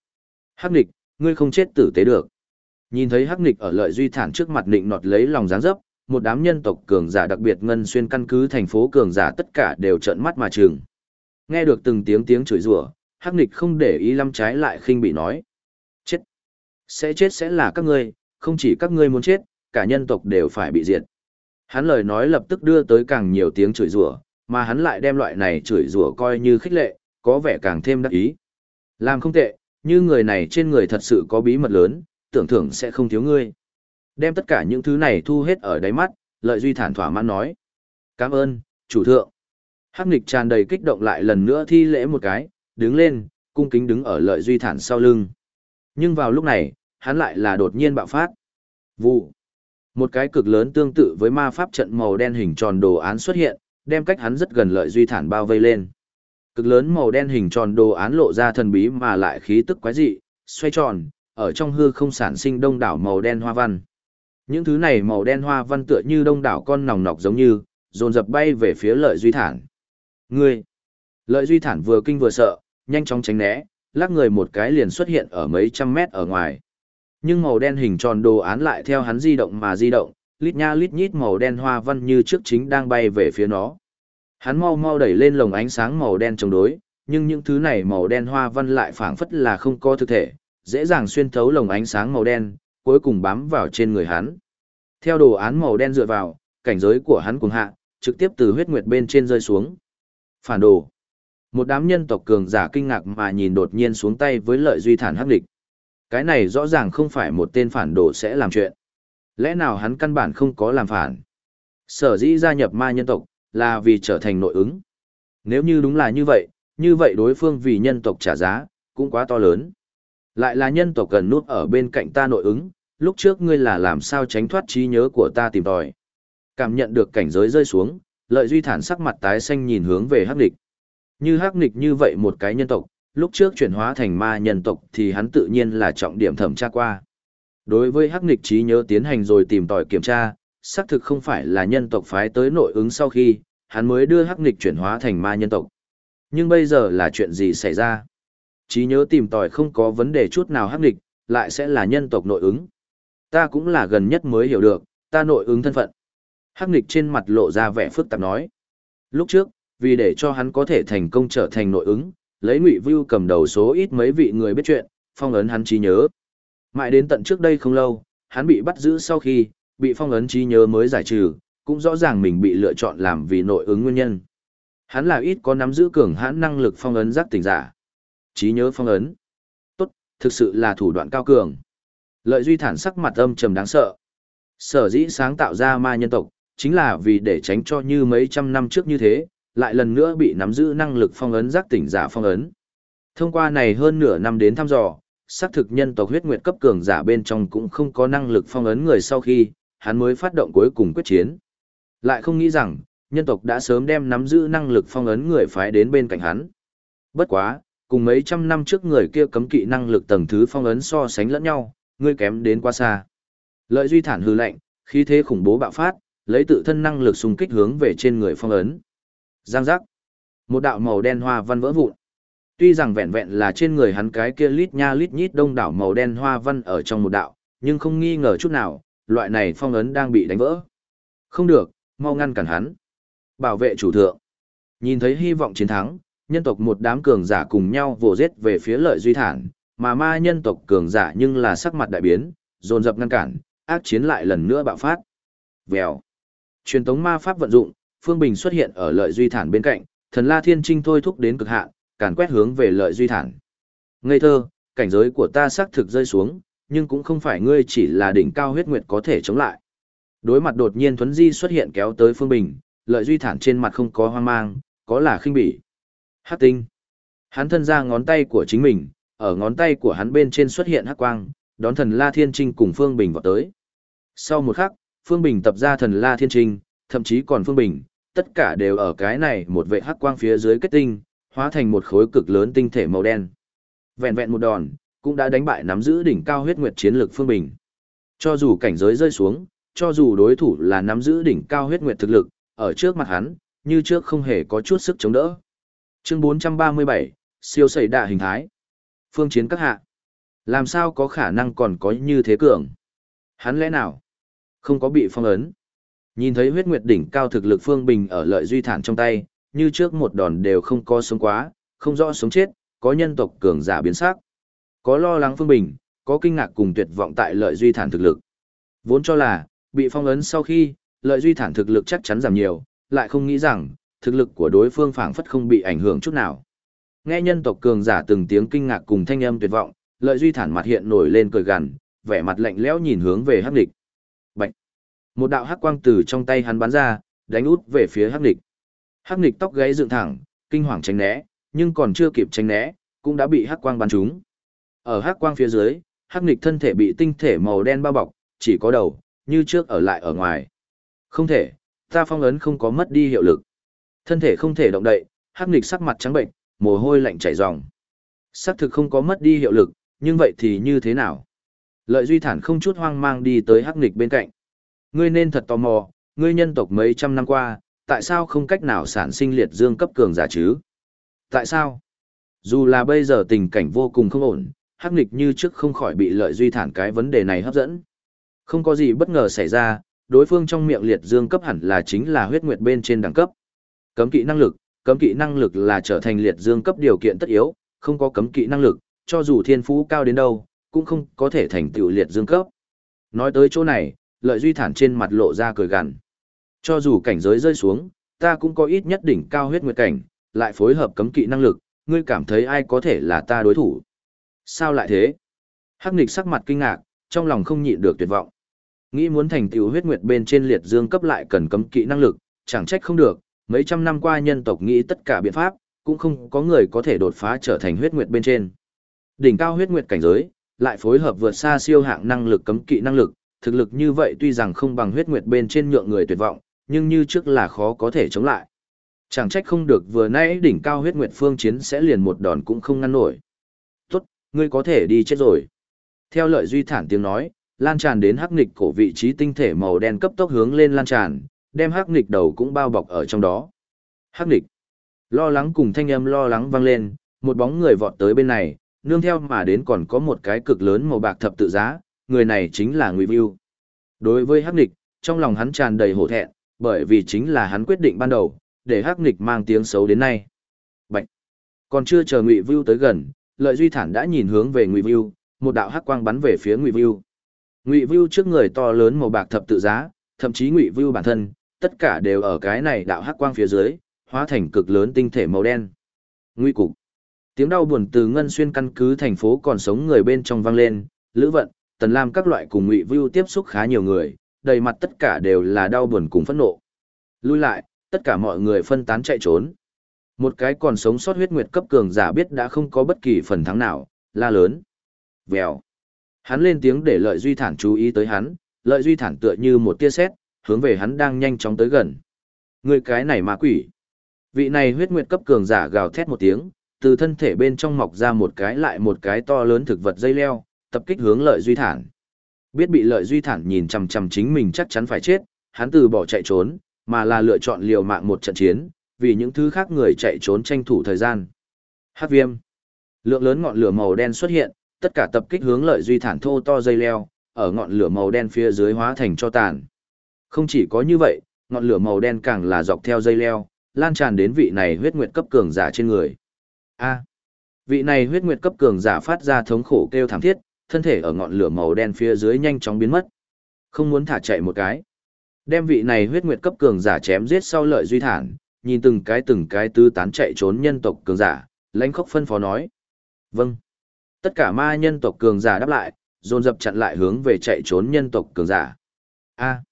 Hắc Nịch, ngươi không chết tử tế được. Nhìn thấy Hắc Nịch ở lợi duy thản trước mặt định nọt lấy lòng dáng dấp, một đám nhân tộc cường giả đặc biệt ngân xuyên căn cứ thành phố cường giả tất cả đều trợn mắt mà trừng. Nghe được từng tiếng tiếng chửi rủa, Hắc Nịch không để ý lắm trái lại khinh bị nói. Chết. Sẽ chết sẽ là các ngươi, không chỉ các ngươi muốn chết, cả nhân tộc đều phải bị diệt. Hắn lời nói lập tức đưa tới càng nhiều tiếng chửi rủa, mà hắn lại đem loại này chửi rủa coi như khích lệ, có vẻ càng thêm đắc ý. Làm không tệ, như người này trên người thật sự có bí mật lớn, tưởng thưởng sẽ không thiếu ngươi. Đem tất cả những thứ này thu hết ở đáy mắt, lợi duy thản thỏa mãn nói. Cảm ơn, chủ thượng. Hắc nghịch tràn đầy kích động lại lần nữa thi lễ một cái, đứng lên, cung kính đứng ở lợi duy thản sau lưng. Nhưng vào lúc này, hắn lại là đột nhiên bạo phát. Vụ. Một cái cực lớn tương tự với ma pháp trận màu đen hình tròn đồ án xuất hiện, đem cách hắn rất gần lợi duy thản bao vây lên. Cực lớn màu đen hình tròn đồ án lộ ra thần bí mà lại khí tức quái dị, xoay tròn, ở trong hư không sản sinh đông đảo màu đen hoa văn. Những thứ này màu đen hoa văn tựa như đông đảo con nòng nọc giống như, dồn dập bay về phía lợi duy thản. Ngươi! Lợi duy thản vừa kinh vừa sợ, nhanh chóng tránh né, lắc người một cái liền xuất hiện ở mấy trăm mét ở ngoài. Nhưng màu đen hình tròn đồ án lại theo hắn di động mà di động, lít nha lít nhít màu đen hoa văn như trước chính đang bay về phía nó. Hắn mau mau đẩy lên lồng ánh sáng màu đen chống đối, nhưng những thứ này màu đen hoa văn lại phảng phất là không có thực thể, dễ dàng xuyên thấu lồng ánh sáng màu đen, cuối cùng bám vào trên người hắn. Theo đồ án màu đen dựa vào, cảnh giới của hắn cùng hạ, trực tiếp từ huyết nguyệt bên trên rơi xuống. Phản đồ. Một đám nhân tộc cường giả kinh ngạc mà nhìn đột nhiên xuống tay với lợi duy thản hắc địch. Cái này rõ ràng không phải một tên phản đồ sẽ làm chuyện. Lẽ nào hắn căn bản không có làm phản? Sở dĩ gia nhập ma nhân tộc, là vì trở thành nội ứng. Nếu như đúng là như vậy, như vậy đối phương vì nhân tộc trả giá, cũng quá to lớn. Lại là nhân tộc cần nút ở bên cạnh ta nội ứng, lúc trước ngươi là làm sao tránh thoát trí nhớ của ta tìm tòi. Cảm nhận được cảnh giới rơi xuống, lợi duy thản sắc mặt tái xanh nhìn hướng về hắc Nịch. Như hắc Nịch như vậy một cái nhân tộc, lúc trước chuyển hóa thành ma nhân tộc thì hắn tự nhiên là trọng điểm thẩm tra qua. Đối với hắc nghịch trí nhớ tiến hành rồi tìm tòi kiểm tra, xác thực không phải là nhân tộc phái tới nội ứng sau khi, hắn mới đưa hắc nghịch chuyển hóa thành ma nhân tộc. Nhưng bây giờ là chuyện gì xảy ra? Chí nhớ tìm tòi không có vấn đề chút nào hắc nghịch, lại sẽ là nhân tộc nội ứng. Ta cũng là gần nhất mới hiểu được, ta nội ứng thân phận. Hắc nghịch trên mặt lộ ra vẻ phức tạp nói. Lúc trước, vì để cho hắn có thể thành công trở thành nội ứng, lấy ngụy vưu cầm đầu số ít mấy vị người biết chuyện, phong ấn hắn trí nhớ. Mãi đến tận trước đây không lâu, hắn bị bắt giữ sau khi, bị phong ấn trí nhớ mới giải trừ, cũng rõ ràng mình bị lựa chọn làm vì nội ứng nguyên nhân. Hắn là ít có nắm giữ cường hãn năng lực phong ấn giác tỉnh giả. Trí nhớ phong ấn. Tốt, thực sự là thủ đoạn cao cường. Lợi duy thản sắc mặt âm trầm đáng sợ. Sở dĩ sáng tạo ra ma nhân tộc, chính là vì để tránh cho như mấy trăm năm trước như thế, lại lần nữa bị nắm giữ năng lực phong ấn giác tỉnh giả phong ấn. Thông qua này hơn nửa năm đến thăm dò, xác thực nhân tộc huyết nguyệt cấp cường giả bên trong cũng không có năng lực phong ấn người sau khi, hắn mới phát động cuối cùng quyết chiến. Lại không nghĩ rằng, nhân tộc đã sớm đem nắm giữ năng lực phong ấn người phái đến bên cạnh hắn. Bất quá, cùng mấy trăm năm trước người kia cấm kỵ năng lực tầng thứ phong ấn so sánh lẫn nhau, ngươi kém đến quá xa. Lợi duy thản hư lạnh, khí thế khủng bố bạo phát, lấy tự thân năng lực xung kích hướng về trên người phong ấn. Giang giác. Một đạo màu đen hoa văn vỡ vụn. Tuy rằng vẹn vẹn là trên người hắn cái kia lít nha lít nhít đông đảo màu đen hoa văn ở trong một đạo, nhưng không nghi ngờ chút nào, loại này phong ấn đang bị đánh vỡ. Không được, mau ngăn cản hắn. Bảo vệ chủ thượng. Nhìn thấy hy vọng chiến thắng, nhân tộc một đám cường giả cùng nhau vồ giết về phía lợi duy thản, mà ma nhân tộc cường giả nhưng là sắc mặt đại biến, dồn dập ngăn cản, ác chiến lại lần nữa bạo phát. Vèo. Truyền tống ma pháp vận dụng, Phương Bình xuất hiện ở lợi duy thản bên cạnh, thần La Thiên Trinh thôi thúc đến cực hạn, càn quét hướng về lợi duy thản. Ngây thơ, cảnh giới của ta xác thực rơi xuống, nhưng cũng không phải ngươi chỉ là đỉnh cao huyết nguyệt có thể chống lại. Đối mặt đột nhiên Thuấn Di xuất hiện kéo tới Phương Bình, lợi duy thản trên mặt không có hoang mang, có là khinh bỉ. Hắc tinh. Hắn thân ra ngón tay của chính mình, ở ngón tay của hắn bên trên xuất hiện hắc quang, đón thần La Thiên Trinh cùng Phương Bình vào tới. Sau một khắc, Phương Bình tập ra thần La Thiên Trinh, thậm chí còn Phương Bình, tất cả đều ở cái này một vệ hắc quang phía dưới kết tinh, hóa thành một khối cực lớn tinh thể màu đen. Vẹn vẹn một đòn, cũng đã đánh bại nắm giữ đỉnh cao huyết nguyệt chiến lược Phương Bình. Cho dù cảnh giới rơi xuống, cho dù đối thủ là nắm giữ đỉnh cao huyết nguyệt thực lực, ở trước mặt hắn, như trước không hề có chút sức chống đỡ. Chương 437, siêu sẩy đạ hình thái. Phương chiến các hạ. Làm sao có khả năng còn có như thế cường? Hắn lẽ nào? Không có bị phong ấn. Nhìn thấy huyết nguyệt đỉnh cao thực lực Phương Bình ở lợi duy thản trong tay, như trước một đòn đều không có sống quá, không rõ sống chết, có nhân tộc cường giả biến sắc. Có lo lắng Phương Bình, có kinh ngạc cùng tuyệt vọng tại lợi duy thản thực lực. Vốn cho là, bị phong ấn sau khi, lợi duy thản thực lực chắc chắn giảm nhiều, lại không nghĩ rằng, thực lực của đối phương phảng phất không bị ảnh hưởng chút nào. Nghe nhân tộc cường giả từng tiếng kinh ngạc cùng thanh âm tuyệt vọng, lợi duy thản mặt hiện nổi lên cười gằn, vẻ mặt lạnh lẽo nhìn hướng về hắc lịch một đạo hắc quang từ trong tay hắn bắn ra, đánh út về phía hắc địch. Hắc địch tóc gáy dựng thẳng, kinh hoàng tránh né, nhưng còn chưa kịp tránh né, cũng đã bị hắc quang bắn trúng. Ở hắc quang phía dưới, hắc địch thân thể bị tinh thể màu đen bao bọc, chỉ có đầu, như trước ở lại ở ngoài. Không thể, ta phong ấn không có mất đi hiệu lực. Thân thể không thể động đậy, hắc nghịch sắc mặt trắng bệnh, mồ hôi lạnh chảy ròng. Sắc thực không có mất đi hiệu lực, nhưng vậy thì như thế nào? Lợi Duy Thản không chút hoang mang đi tới hắc nghịch bên cạnh. Ngươi nên thật tò mò, ngươi nhân tộc mấy trăm năm qua, tại sao không cách nào sản sinh liệt dương cấp cường giả chứ? Tại sao? Dù là bây giờ tình cảnh vô cùng không ổn, hắc nghịch như trước không khỏi bị lợi Duy Thản cái vấn đề này hấp dẫn. Không có gì bất ngờ xảy ra, đối phương trong miệng liệt dương cấp hẳn là chính là huyết nguyệt bên trên đẳng cấp. Cấm kỵ năng lực, cấm kỵ năng lực là trở thành liệt dương cấp điều kiện tất yếu, không có cấm kỵ năng lực, cho dù thiên phú cao đến đâu, cũng không có thể thành tựu liệt dương cấp. Nói tới chỗ này, lợi duy thản trên mặt lộ ra cười gằn. Cho dù cảnh giới rơi xuống, ta cũng có ít nhất đỉnh cao huyết nguyệt cảnh, lại phối hợp cấm kỵ năng lực, ngươi cảm thấy ai có thể là ta đối thủ? Sao lại thế? Hắc Nịch sắc mặt kinh ngạc, trong lòng không nhịn được tuyệt vọng. Nghĩ muốn thành tựu huyết nguyệt bên trên liệt dương cấp lại cần cấm kỵ năng lực, chẳng trách không được, mấy trăm năm qua nhân tộc nghĩ tất cả biện pháp, cũng không có người có thể đột phá trở thành huyết nguyệt bên trên. Đỉnh cao huyết nguyệt cảnh giới, lại phối hợp vượt xa siêu hạng năng lực cấm kỵ năng lực, thực lực như vậy tuy rằng không bằng huyết nguyệt bên trên nhượng người tuyệt vọng, nhưng như trước là khó có thể chống lại. Chẳng trách không được vừa nãy đỉnh cao huyết nguyệt phương chiến sẽ liền một đòn cũng không ngăn nổi. Tốt, ngươi có thể đi chết rồi. Theo lợi duy thản tiếng nói, lan tràn đến hắc nghịch cổ vị trí tinh thể màu đen cấp tốc hướng lên lan tràn, đem hắc nghịch đầu cũng bao bọc ở trong đó. Hắc nghịch. Lo lắng cùng thanh âm lo lắng vang lên, một bóng người vọt tới bên này, nương theo mà đến còn có một cái cực lớn màu bạc thập tự giá, người này chính là Ngụy Vưu. Đối với hắc Nịch, trong lòng hắn tràn đầy hổ thẹn, bởi vì chính là hắn quyết định ban đầu, để hắc Nịch mang tiếng xấu đến nay. Bạch. Còn chưa chờ Ngụy Vưu tới gần, Lợi Duy Thản đã nhìn hướng về Ngụy Vưu, một đạo hắc quang bắn về phía Ngụy Vưu. Ngụy Vưu trước người to lớn màu bạc thập tự giá, thậm chí Ngụy Vưu bản thân, tất cả đều ở cái này đạo hắc quang phía dưới, hóa thành cực lớn tinh thể màu đen. Ngụy cục. Tiếng đau buồn từ ngân xuyên căn cứ thành phố còn sống người bên trong vang lên, Lữ Vận, Tần Lam các loại cùng Ngụy Vưu tiếp xúc khá nhiều người, đầy mặt tất cả đều là đau buồn cùng phẫn nộ. Lui lại, tất cả mọi người phân tán chạy trốn. Một cái còn sống sót huyết nguyệt cấp cường giả biết đã không có bất kỳ phần thắng nào, la lớn. Vèo. Hắn lên tiếng để lợi duy thản chú ý tới hắn, lợi duy thản tựa như một tia sét, hướng về hắn đang nhanh chóng tới gần. Người cái này ma quỷ. Vị này huyết nguyệt cấp cường giả gào thét một tiếng, từ thân thể bên trong mọc ra một cái lại một cái to lớn thực vật dây leo, tập kích hướng lợi duy thản. Biết bị lợi duy thản nhìn chằm chằm chính mình chắc chắn phải chết, hắn từ bỏ chạy trốn, mà là lựa chọn liều mạng một trận chiến, vì những thứ khác người chạy trốn tranh thủ thời gian. Hắc viêm. Lượng lớn ngọn lửa màu đen xuất hiện, tất cả tập kích hướng lợi duy thản thô to dây leo, ở ngọn lửa màu đen phía dưới hóa thành cho tàn. Không chỉ có như vậy, ngọn lửa màu đen càng là dọc theo dây leo, lan tràn đến vị này huyết nguyệt cấp cường giả trên người. A. vị này huyết nguyệt cấp cường giả phát ra thống khổ kêu thảm thiết, thân thể ở ngọn lửa màu đen phía dưới nhanh chóng biến mất. Không muốn thả chạy một cái. Đem vị này huyết nguyệt cấp cường giả chém giết sau lợi duy thản, nhìn từng cái từng cái tứ tán chạy trốn nhân tộc cường giả, lãnh khốc phân phó nói. Vâng. Tất cả ma nhân tộc cường giả đáp lại, dồn dập chặn lại hướng về chạy trốn nhân tộc cường giả. A.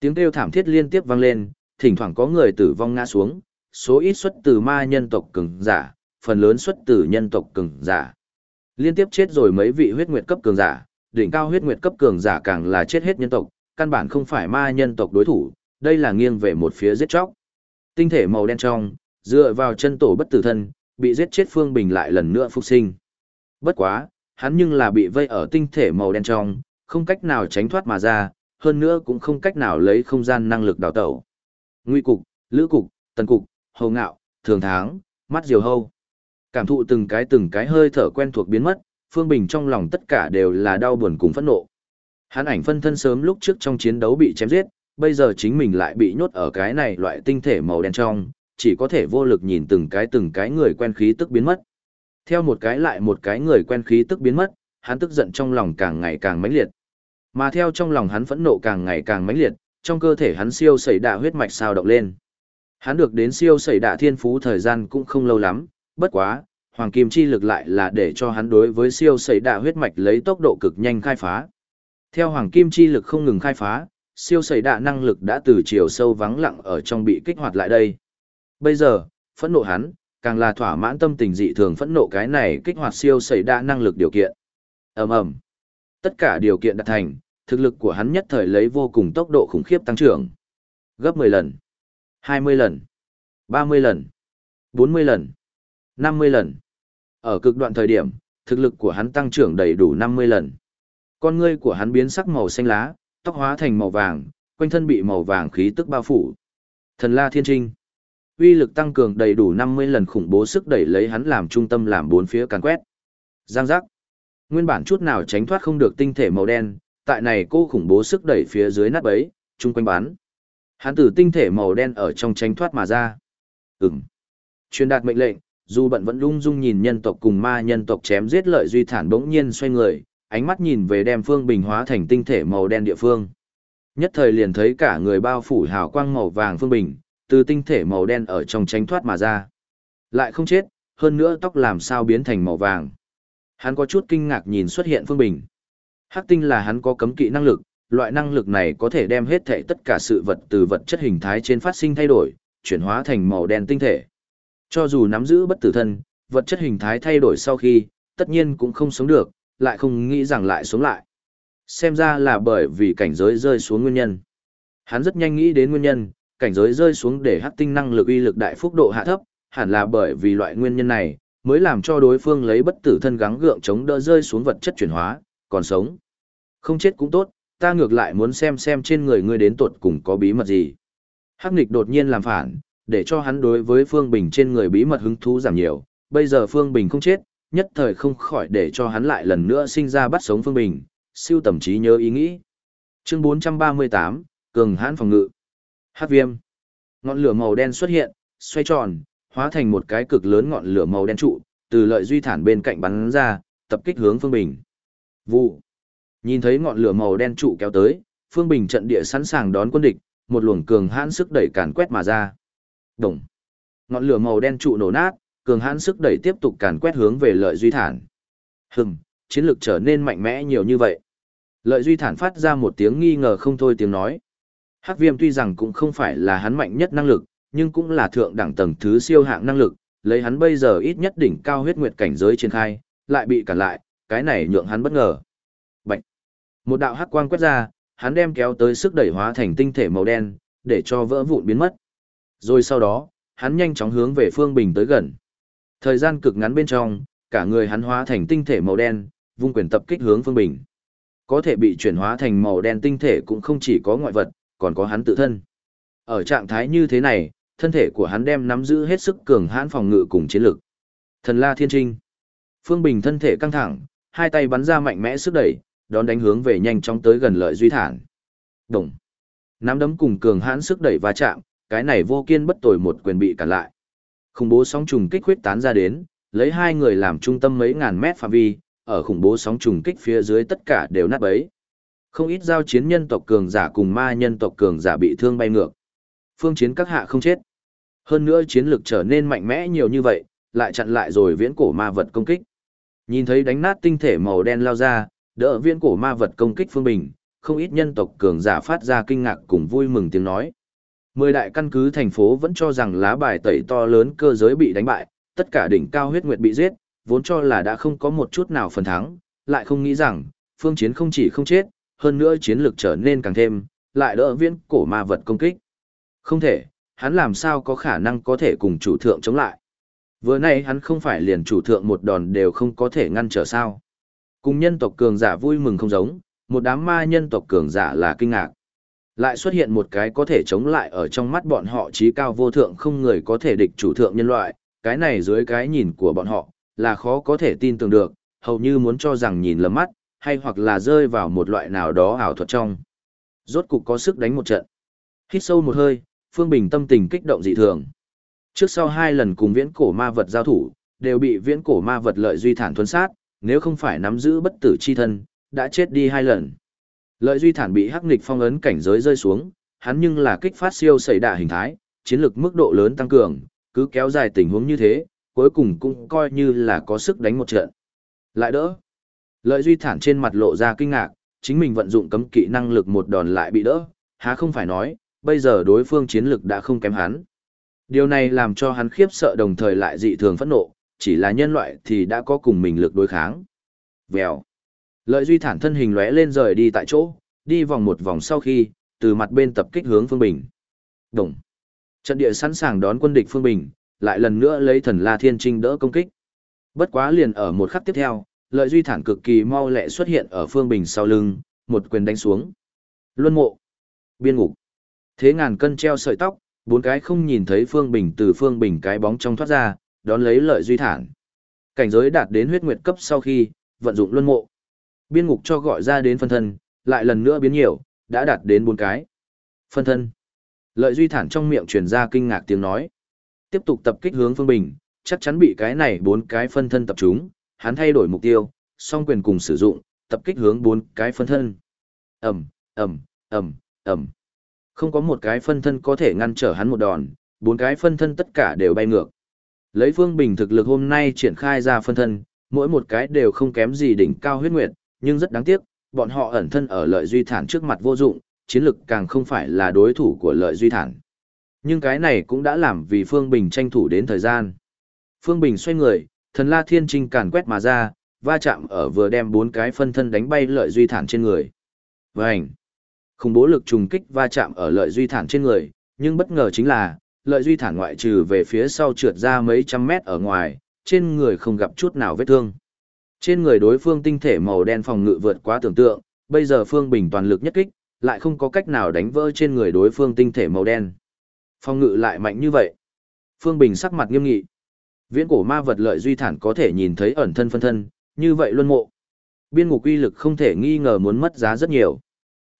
Tiếng kêu thảm thiết liên tiếp vang lên, thỉnh thoảng có người tử vong ngã xuống, số ít xuất từ ma nhân tộc cường giả, phần lớn xuất từ nhân tộc cường giả. Liên tiếp chết rồi mấy vị huyết nguyệt cấp cường giả, đỉnh cao huyết nguyệt cấp cường giả càng là chết hết nhân tộc, căn bản không phải ma nhân tộc đối thủ, đây là nghiêng về một phía giết chóc. Tinh thể màu đen trong, dựa vào chân tổ bất tử thân, bị giết chết Phương Bình lại lần nữa phục sinh. Bất quá, hắn nhưng là bị vây ở tinh thể màu đen trong, không cách nào tránh thoát mà ra, hơn nữa cũng không cách nào lấy không gian năng lực đào tẩu. Nguy cục, lữ cục, tần cục, hầu ngạo, thường tháng, mắt diều hâu. Cảm thụ từng cái từng cái hơi thở quen thuộc biến mất, Phương Bình trong lòng tất cả đều là đau buồn cùng phẫn nộ. Hắn ảnh phân thân sớm lúc trước trong chiến đấu bị chém giết, bây giờ chính mình lại bị nhốt ở cái này loại tinh thể màu đen trong, chỉ có thể vô lực nhìn từng cái từng cái người quen khí tức biến mất. Theo một cái lại một cái người quen khí tức biến mất, hắn tức giận trong lòng càng ngày càng mãnh liệt. Mà theo trong lòng hắn phẫn nộ càng ngày càng mãnh liệt, trong cơ thể hắn siêu sẩy đạ huyết mạch sao động lên. Hắn được đến siêu sẩy đạ thiên phú thời gian cũng không lâu lắm, bất quá, hoàng kim chi lực lại là để cho hắn đối với siêu sẩy đạ huyết mạch lấy tốc độ cực nhanh khai phá. Theo hoàng kim chi lực không ngừng khai phá, siêu sẩy đạ năng lực đã từ chiều sâu vắng lặng ở trong bị kích hoạt lại đây. Bây giờ, phẫn nộ hắn, càng là thỏa mãn tâm tình dị thường phẫn nộ cái này kích hoạt siêu sẩy đạ năng lực điều kiện. ầm ầm, Tất cả điều kiện đạt thành, thực lực của hắn nhất thời lấy vô cùng tốc độ khủng khiếp tăng trưởng. Gấp 10 lần, 20 lần, 30 lần, 40 lần, 50 lần. Ở cực đoạn thời điểm, thực lực của hắn tăng trưởng đầy đủ 50 lần. Con ngươi của hắn biến sắc màu xanh lá, tóc hóa thành màu vàng, quanh thân bị màu vàng khí tức bao phủ. Thần La Thiên Trinh. Uy lực tăng cường đầy đủ 50 lần khủng bố sức đẩy lấy hắn làm trung tâm làm bốn phía càn quét. Giang giác. Nguyên bản chút nào tránh thoát không được tinh thể màu đen, tại này cô khủng bố sức đẩy phía dưới nát bấy, chung quanh bắn. Hắn tử tinh thể màu đen ở trong tránh thoát mà ra. Ừm. Truyền đạt mệnh lệnh, dù bận vẫn lung dung nhìn nhân tộc cùng ma nhân tộc chém giết lợi duy thản bỗng nhiên xoay người, ánh mắt nhìn về đem phương bình hóa thành tinh thể màu đen địa phương. Nhất thời liền thấy cả người bao phủ hào quang màu vàng phương bình, từ tinh thể màu đen ở trong tránh thoát mà ra. Lại không chết, hơn nữa tóc làm sao biến thành màu vàng. Hắn có chút kinh ngạc nhìn xuất hiện phương bình. Hắc tinh là hắn có cấm kỵ năng lực, loại năng lực này có thể đem hết thảy tất cả sự vật từ vật chất hình thái trên phát sinh thay đổi, chuyển hóa thành màu đen tinh thể. Cho dù nắm giữ bất tử thân, vật chất hình thái thay đổi sau khi, tất nhiên cũng không sống được, lại không nghĩ rằng lại sống lại. Xem ra là bởi vì cảnh giới rơi xuống nguyên nhân. Hắn rất nhanh nghĩ đến nguyên nhân, cảnh giới rơi xuống để hắc tinh năng lực uy lực đại phúc độ hạ thấp, hẳn là bởi vì loại nguyên nhân này, mới làm cho đối phương lấy bất tử thân gắng gượng chống đỡ rơi xuống vật chất chuyển hóa, còn sống. Không chết cũng tốt, ta ngược lại muốn xem xem trên người ngươi đến tuột cùng có bí mật gì. Hắc nghịch đột nhiên làm phản, để cho hắn đối với Phương Bình trên người bí mật hứng thú giảm nhiều, bây giờ Phương Bình không chết, nhất thời không khỏi để cho hắn lại lần nữa sinh ra bắt sống Phương Bình, siêu tầm trí nhớ ý nghĩ. Chương 438, Cường hãn phòng ngự. Hát viêm. Ngọn lửa màu đen xuất hiện, xoay tròn, hóa thành một cái cực lớn ngọn lửa màu đen trụ, từ lợi duy thản bên cạnh bắn ra, tập kích hướng Phương Bình. Vụ. Nhìn thấy ngọn lửa màu đen trụ kéo tới, Phương Bình trận địa sẵn sàng đón quân địch, một luồng cường hãn sức đẩy càn quét mà ra. Đồng. Ngọn lửa màu đen trụ nổ nát, cường hãn sức đẩy tiếp tục càn quét hướng về lợi duy thản. Hừm, chiến lực trở nên mạnh mẽ nhiều như vậy. Lợi duy thản phát ra một tiếng nghi ngờ không thôi tiếng nói. Hắc viêm tuy rằng cũng không phải là hắn mạnh nhất năng lực, nhưng cũng là thượng đẳng tầng thứ siêu hạng năng lực, lấy hắn bây giờ ít nhất đỉnh cao huyết nguyệt cảnh giới trên khai, lại bị cản lại, cái này nhượng hắn bất ngờ. Bạch. Một đạo hắc quang quét ra, hắn đem kéo tới sức đẩy hóa thành tinh thể màu đen, để cho vỡ vụn biến mất. Rồi sau đó, hắn nhanh chóng hướng về Phương Bình tới gần. Thời gian cực ngắn bên trong, cả người hắn hóa thành tinh thể màu đen, vung quyền tập kích hướng Phương Bình. Có thể bị chuyển hóa thành màu đen tinh thể cũng không chỉ có ngoại vật, còn có hắn tự thân. Ở trạng thái như thế này, thân thể của hắn đem nắm giữ hết sức cường hãn phòng ngự cùng chiến lực. Thần La Thiên Trinh. Phương Bình thân thể căng thẳng, hai tay bắn ra mạnh mẽ sức đẩy, đón đánh hướng về nhanh chóng tới gần lợi duy thản. Đồng. Nắm đấm cùng cường hãn sức đẩy va chạm, cái này vô kiên bất tồi một quyền bị cản lại. Khủng bố sóng trùng kích huyết tán ra đến, lấy hai người làm trung tâm mấy ngàn mét phạm vi, ở khủng bố sóng trùng kích phía dưới tất cả đều nát bấy. Không ít giao chiến nhân tộc cường giả cùng ma nhân tộc cường giả bị thương bay ngược. Phương chiến các hạ không chết. Hơn nữa chiến lực trở nên mạnh mẽ nhiều như vậy, lại chặn lại rồi viễn cổ ma vật công kích. Nhìn thấy đánh nát tinh thể màu đen lao ra, đỡ viễn cổ ma vật công kích Phương Bình, không ít nhân tộc cường giả phát ra kinh ngạc cùng vui mừng tiếng nói. Mười đại căn cứ thành phố vẫn cho rằng lá bài tẩy to lớn cơ giới bị đánh bại, tất cả đỉnh cao huyết nguyệt bị giết, vốn cho là đã không có một chút nào phần thắng, lại không nghĩ rằng, phương chiến không chỉ không chết, hơn nữa chiến lược trở nên càng thêm, lại đỡ viễn cổ ma vật công kích. Không thể, hắn làm sao có khả năng có thể cùng chủ thượng chống lại. Vừa nay hắn không phải liền chủ thượng một đòn đều không có thể ngăn trở sao. Cùng nhân tộc cường giả vui mừng không giống, một đám ma nhân tộc cường giả là kinh ngạc. Lại xuất hiện một cái có thể chống lại ở trong mắt bọn họ trí cao vô thượng không người có thể địch chủ thượng nhân loại, cái này dưới cái nhìn của bọn họ, là khó có thể tin tưởng được, hầu như muốn cho rằng nhìn lầm mắt, hay hoặc là rơi vào một loại nào đó ảo thuật trong. Rốt cục có sức đánh một trận. Hít sâu một hơi, Phương Bình tâm tình kích động dị thường. Trước sau hai lần cùng viễn cổ ma vật giao thủ, đều bị viễn cổ ma vật lợi duy thản thuấn sát, nếu không phải nắm giữ bất tử chi thân, đã chết đi hai lần. Lợi duy thản bị hắc nghịch phong ấn cảnh giới rơi xuống, hắn nhưng là kích phát siêu xảy đả hình thái, chiến lực mức độ lớn tăng cường, cứ kéo dài tình huống như thế, cuối cùng cũng coi như là có sức đánh một trận. Lại đỡ. Lợi duy thản trên mặt lộ ra kinh ngạc, chính mình vận dụng cấm kỵ năng lực một đòn lại bị đỡ, há không phải nói, bây giờ đối phương chiến lực đã không kém hắn. Điều này làm cho hắn khiếp sợ đồng thời lại dị thường phẫn nộ, chỉ là nhân loại thì đã có cùng mình lực đối kháng. Vèo. Lợi duy thản thân hình lóe lên rời đi tại chỗ, đi vòng một vòng sau khi, từ mặt bên tập kích hướng Phương Bình. Đồng. Trận địa sẵn sàng đón quân địch Phương Bình, lại lần nữa lấy thần La Thiên Trinh đỡ công kích. Bất quá liền ở một khắc tiếp theo, lợi duy thản cực kỳ mau lẹ xuất hiện ở Phương Bình sau lưng, một quyền đánh xuống. Luân mộ. Biên ngục. Thế ngàn cân treo sợi tóc, bốn cái không nhìn thấy Phương Bình từ Phương Bình cái bóng trong thoát ra, đón lấy lợi duy thản. Cảnh giới đạt đến huyết nguyệt cấp sau khi, vận dụng luân mộ. Biên ngục cho gọi ra đến phân thân, lại lần nữa biến nhiều, đã đạt đến bốn cái. Phân thân. Lợi duy thản trong miệng truyền ra kinh ngạc tiếng nói. Tiếp tục tập kích hướng Phương Bình, chắc chắn bị cái này bốn cái phân thân tập trung, hắn thay đổi mục tiêu, song quyền cùng sử dụng, tập kích hướng bốn cái phân thân. Ầm, ầm, ầm, ầm. Không có một cái phân thân có thể ngăn trở hắn một đòn, bốn cái phân thân tất cả đều bay ngược. Lấy Phương Bình thực lực hôm nay triển khai ra phân thân, mỗi một cái đều không kém gì đỉnh cao huyết nguyệt, nhưng rất đáng tiếc, bọn họ ẩn thân ở lợi duy thản trước mặt vô dụng, chiến lực càng không phải là đối thủ của lợi duy thản. Nhưng cái này cũng đã làm vì Phương Bình tranh thủ đến thời gian. Phương Bình xoay người, thần la thiên trinh càn quét mà ra, va chạm ở vừa đem bốn cái phân thân đánh bay lợi duy thản trên người. Vành! Khủng bố lực trùng kích va chạm ở lợi duy thản trên người, nhưng bất ngờ chính là, lợi duy thản ngoại trừ về phía sau trượt ra mấy trăm mét ở ngoài, trên người không gặp chút nào vết thương. Trên người đối phương tinh thể màu đen phòng ngự vượt quá tưởng tượng, bây giờ Phương Bình toàn lực nhất kích, lại không có cách nào đánh vỡ trên người đối phương tinh thể màu đen. phòng ngự lại mạnh như vậy. Phương Bình sắc mặt nghiêm nghị. Viễn cổ ma vật lợi duy thản có thể nhìn thấy ẩn thân phân thân, như vậy luân mộ. Biên ngục uy lực không thể nghi ngờ muốn mất giá rất nhiều.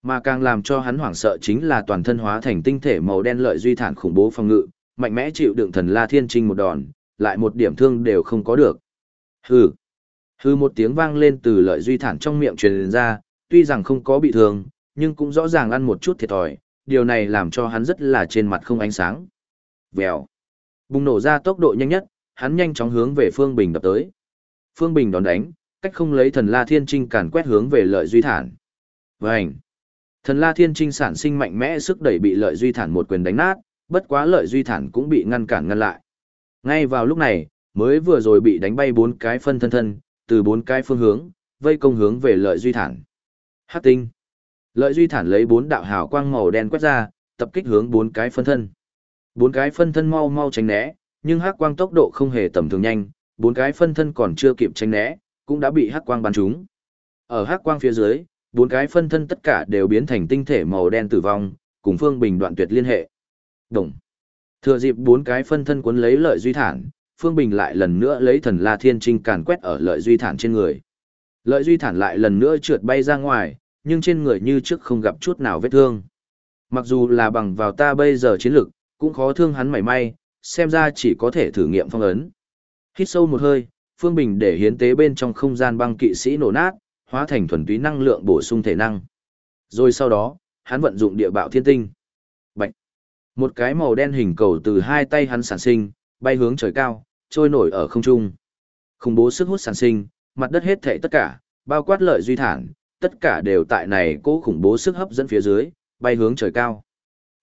Mà càng làm cho hắn hoảng sợ chính là toàn thân hóa thành tinh thể màu đen lợi duy thản khủng bố phòng ngự, mạnh mẽ chịu đựng thần La Thiên Trinh một đòn, lại một điểm thương đều không có được. Hừ. Hừ một tiếng vang lên từ lợi duy thản trong miệng truyền ra, tuy rằng không có bị thương, nhưng cũng rõ ràng ăn một chút thiệt thòi, điều này làm cho hắn rất là trên mặt không ánh sáng. Vèo. Bùng nổ ra tốc độ nhanh nhất, hắn nhanh chóng hướng về Phương Bình đập tới. Phương Bình đón đánh, cách không lấy thần La Thiên Trinh càn quét hướng về lợi duy thản. Vành. Thần La Thiên Trinh sản sinh mạnh mẽ sức đẩy bị lợi duy thản một quyền đánh nát, bất quá lợi duy thản cũng bị ngăn cản ngăn lại. Ngay vào lúc này, mới vừa rồi bị đánh bay bốn cái phân thân thân, từ bốn cái phương hướng, vây công hướng về lợi duy thản. Hắc tinh. Lợi duy thản lấy bốn đạo hào quang màu đen quét ra, tập kích hướng bốn cái phân thân. Bốn cái phân thân mau mau tránh né, nhưng hắc quang tốc độ không hề tầm thường nhanh, bốn cái phân thân còn chưa kịp tránh né, cũng đã bị hắc quang bắn trúng. Ở hắc quang phía dưới, bốn cái phân thân tất cả đều biến thành tinh thể màu đen tử vong, cùng Phương Bình đoạn tuyệt liên hệ. Đồng. Thừa dịp bốn cái phân thân cuốn lấy lợi duy thản, Phương Bình lại lần nữa lấy thần La Thiên Trinh càn quét ở lợi duy thản trên người. Lợi duy thản lại lần nữa trượt bay ra ngoài, nhưng trên người như trước không gặp chút nào vết thương. Mặc dù là bằng vào ta bây giờ chiến lực, cũng khó thương hắn mảy may, xem ra chỉ có thể thử nghiệm phong ấn. Hít sâu một hơi, Phương Bình để hiến tế bên trong không gian băng kỵ sĩ nổ nát, hóa thành thuần túy năng lượng bổ sung thể năng. Rồi sau đó, hắn vận dụng địa bạo thiên tinh. Bạch. Một cái màu đen hình cầu từ hai tay hắn sản sinh, bay hướng trời cao, trôi nổi ở không trung. Khủng bố sức hút sản sinh, mặt đất hết thảy tất cả, bao quát lợi duy thản, tất cả đều tại này cố khủng bố sức hấp dẫn phía dưới, bay hướng trời cao.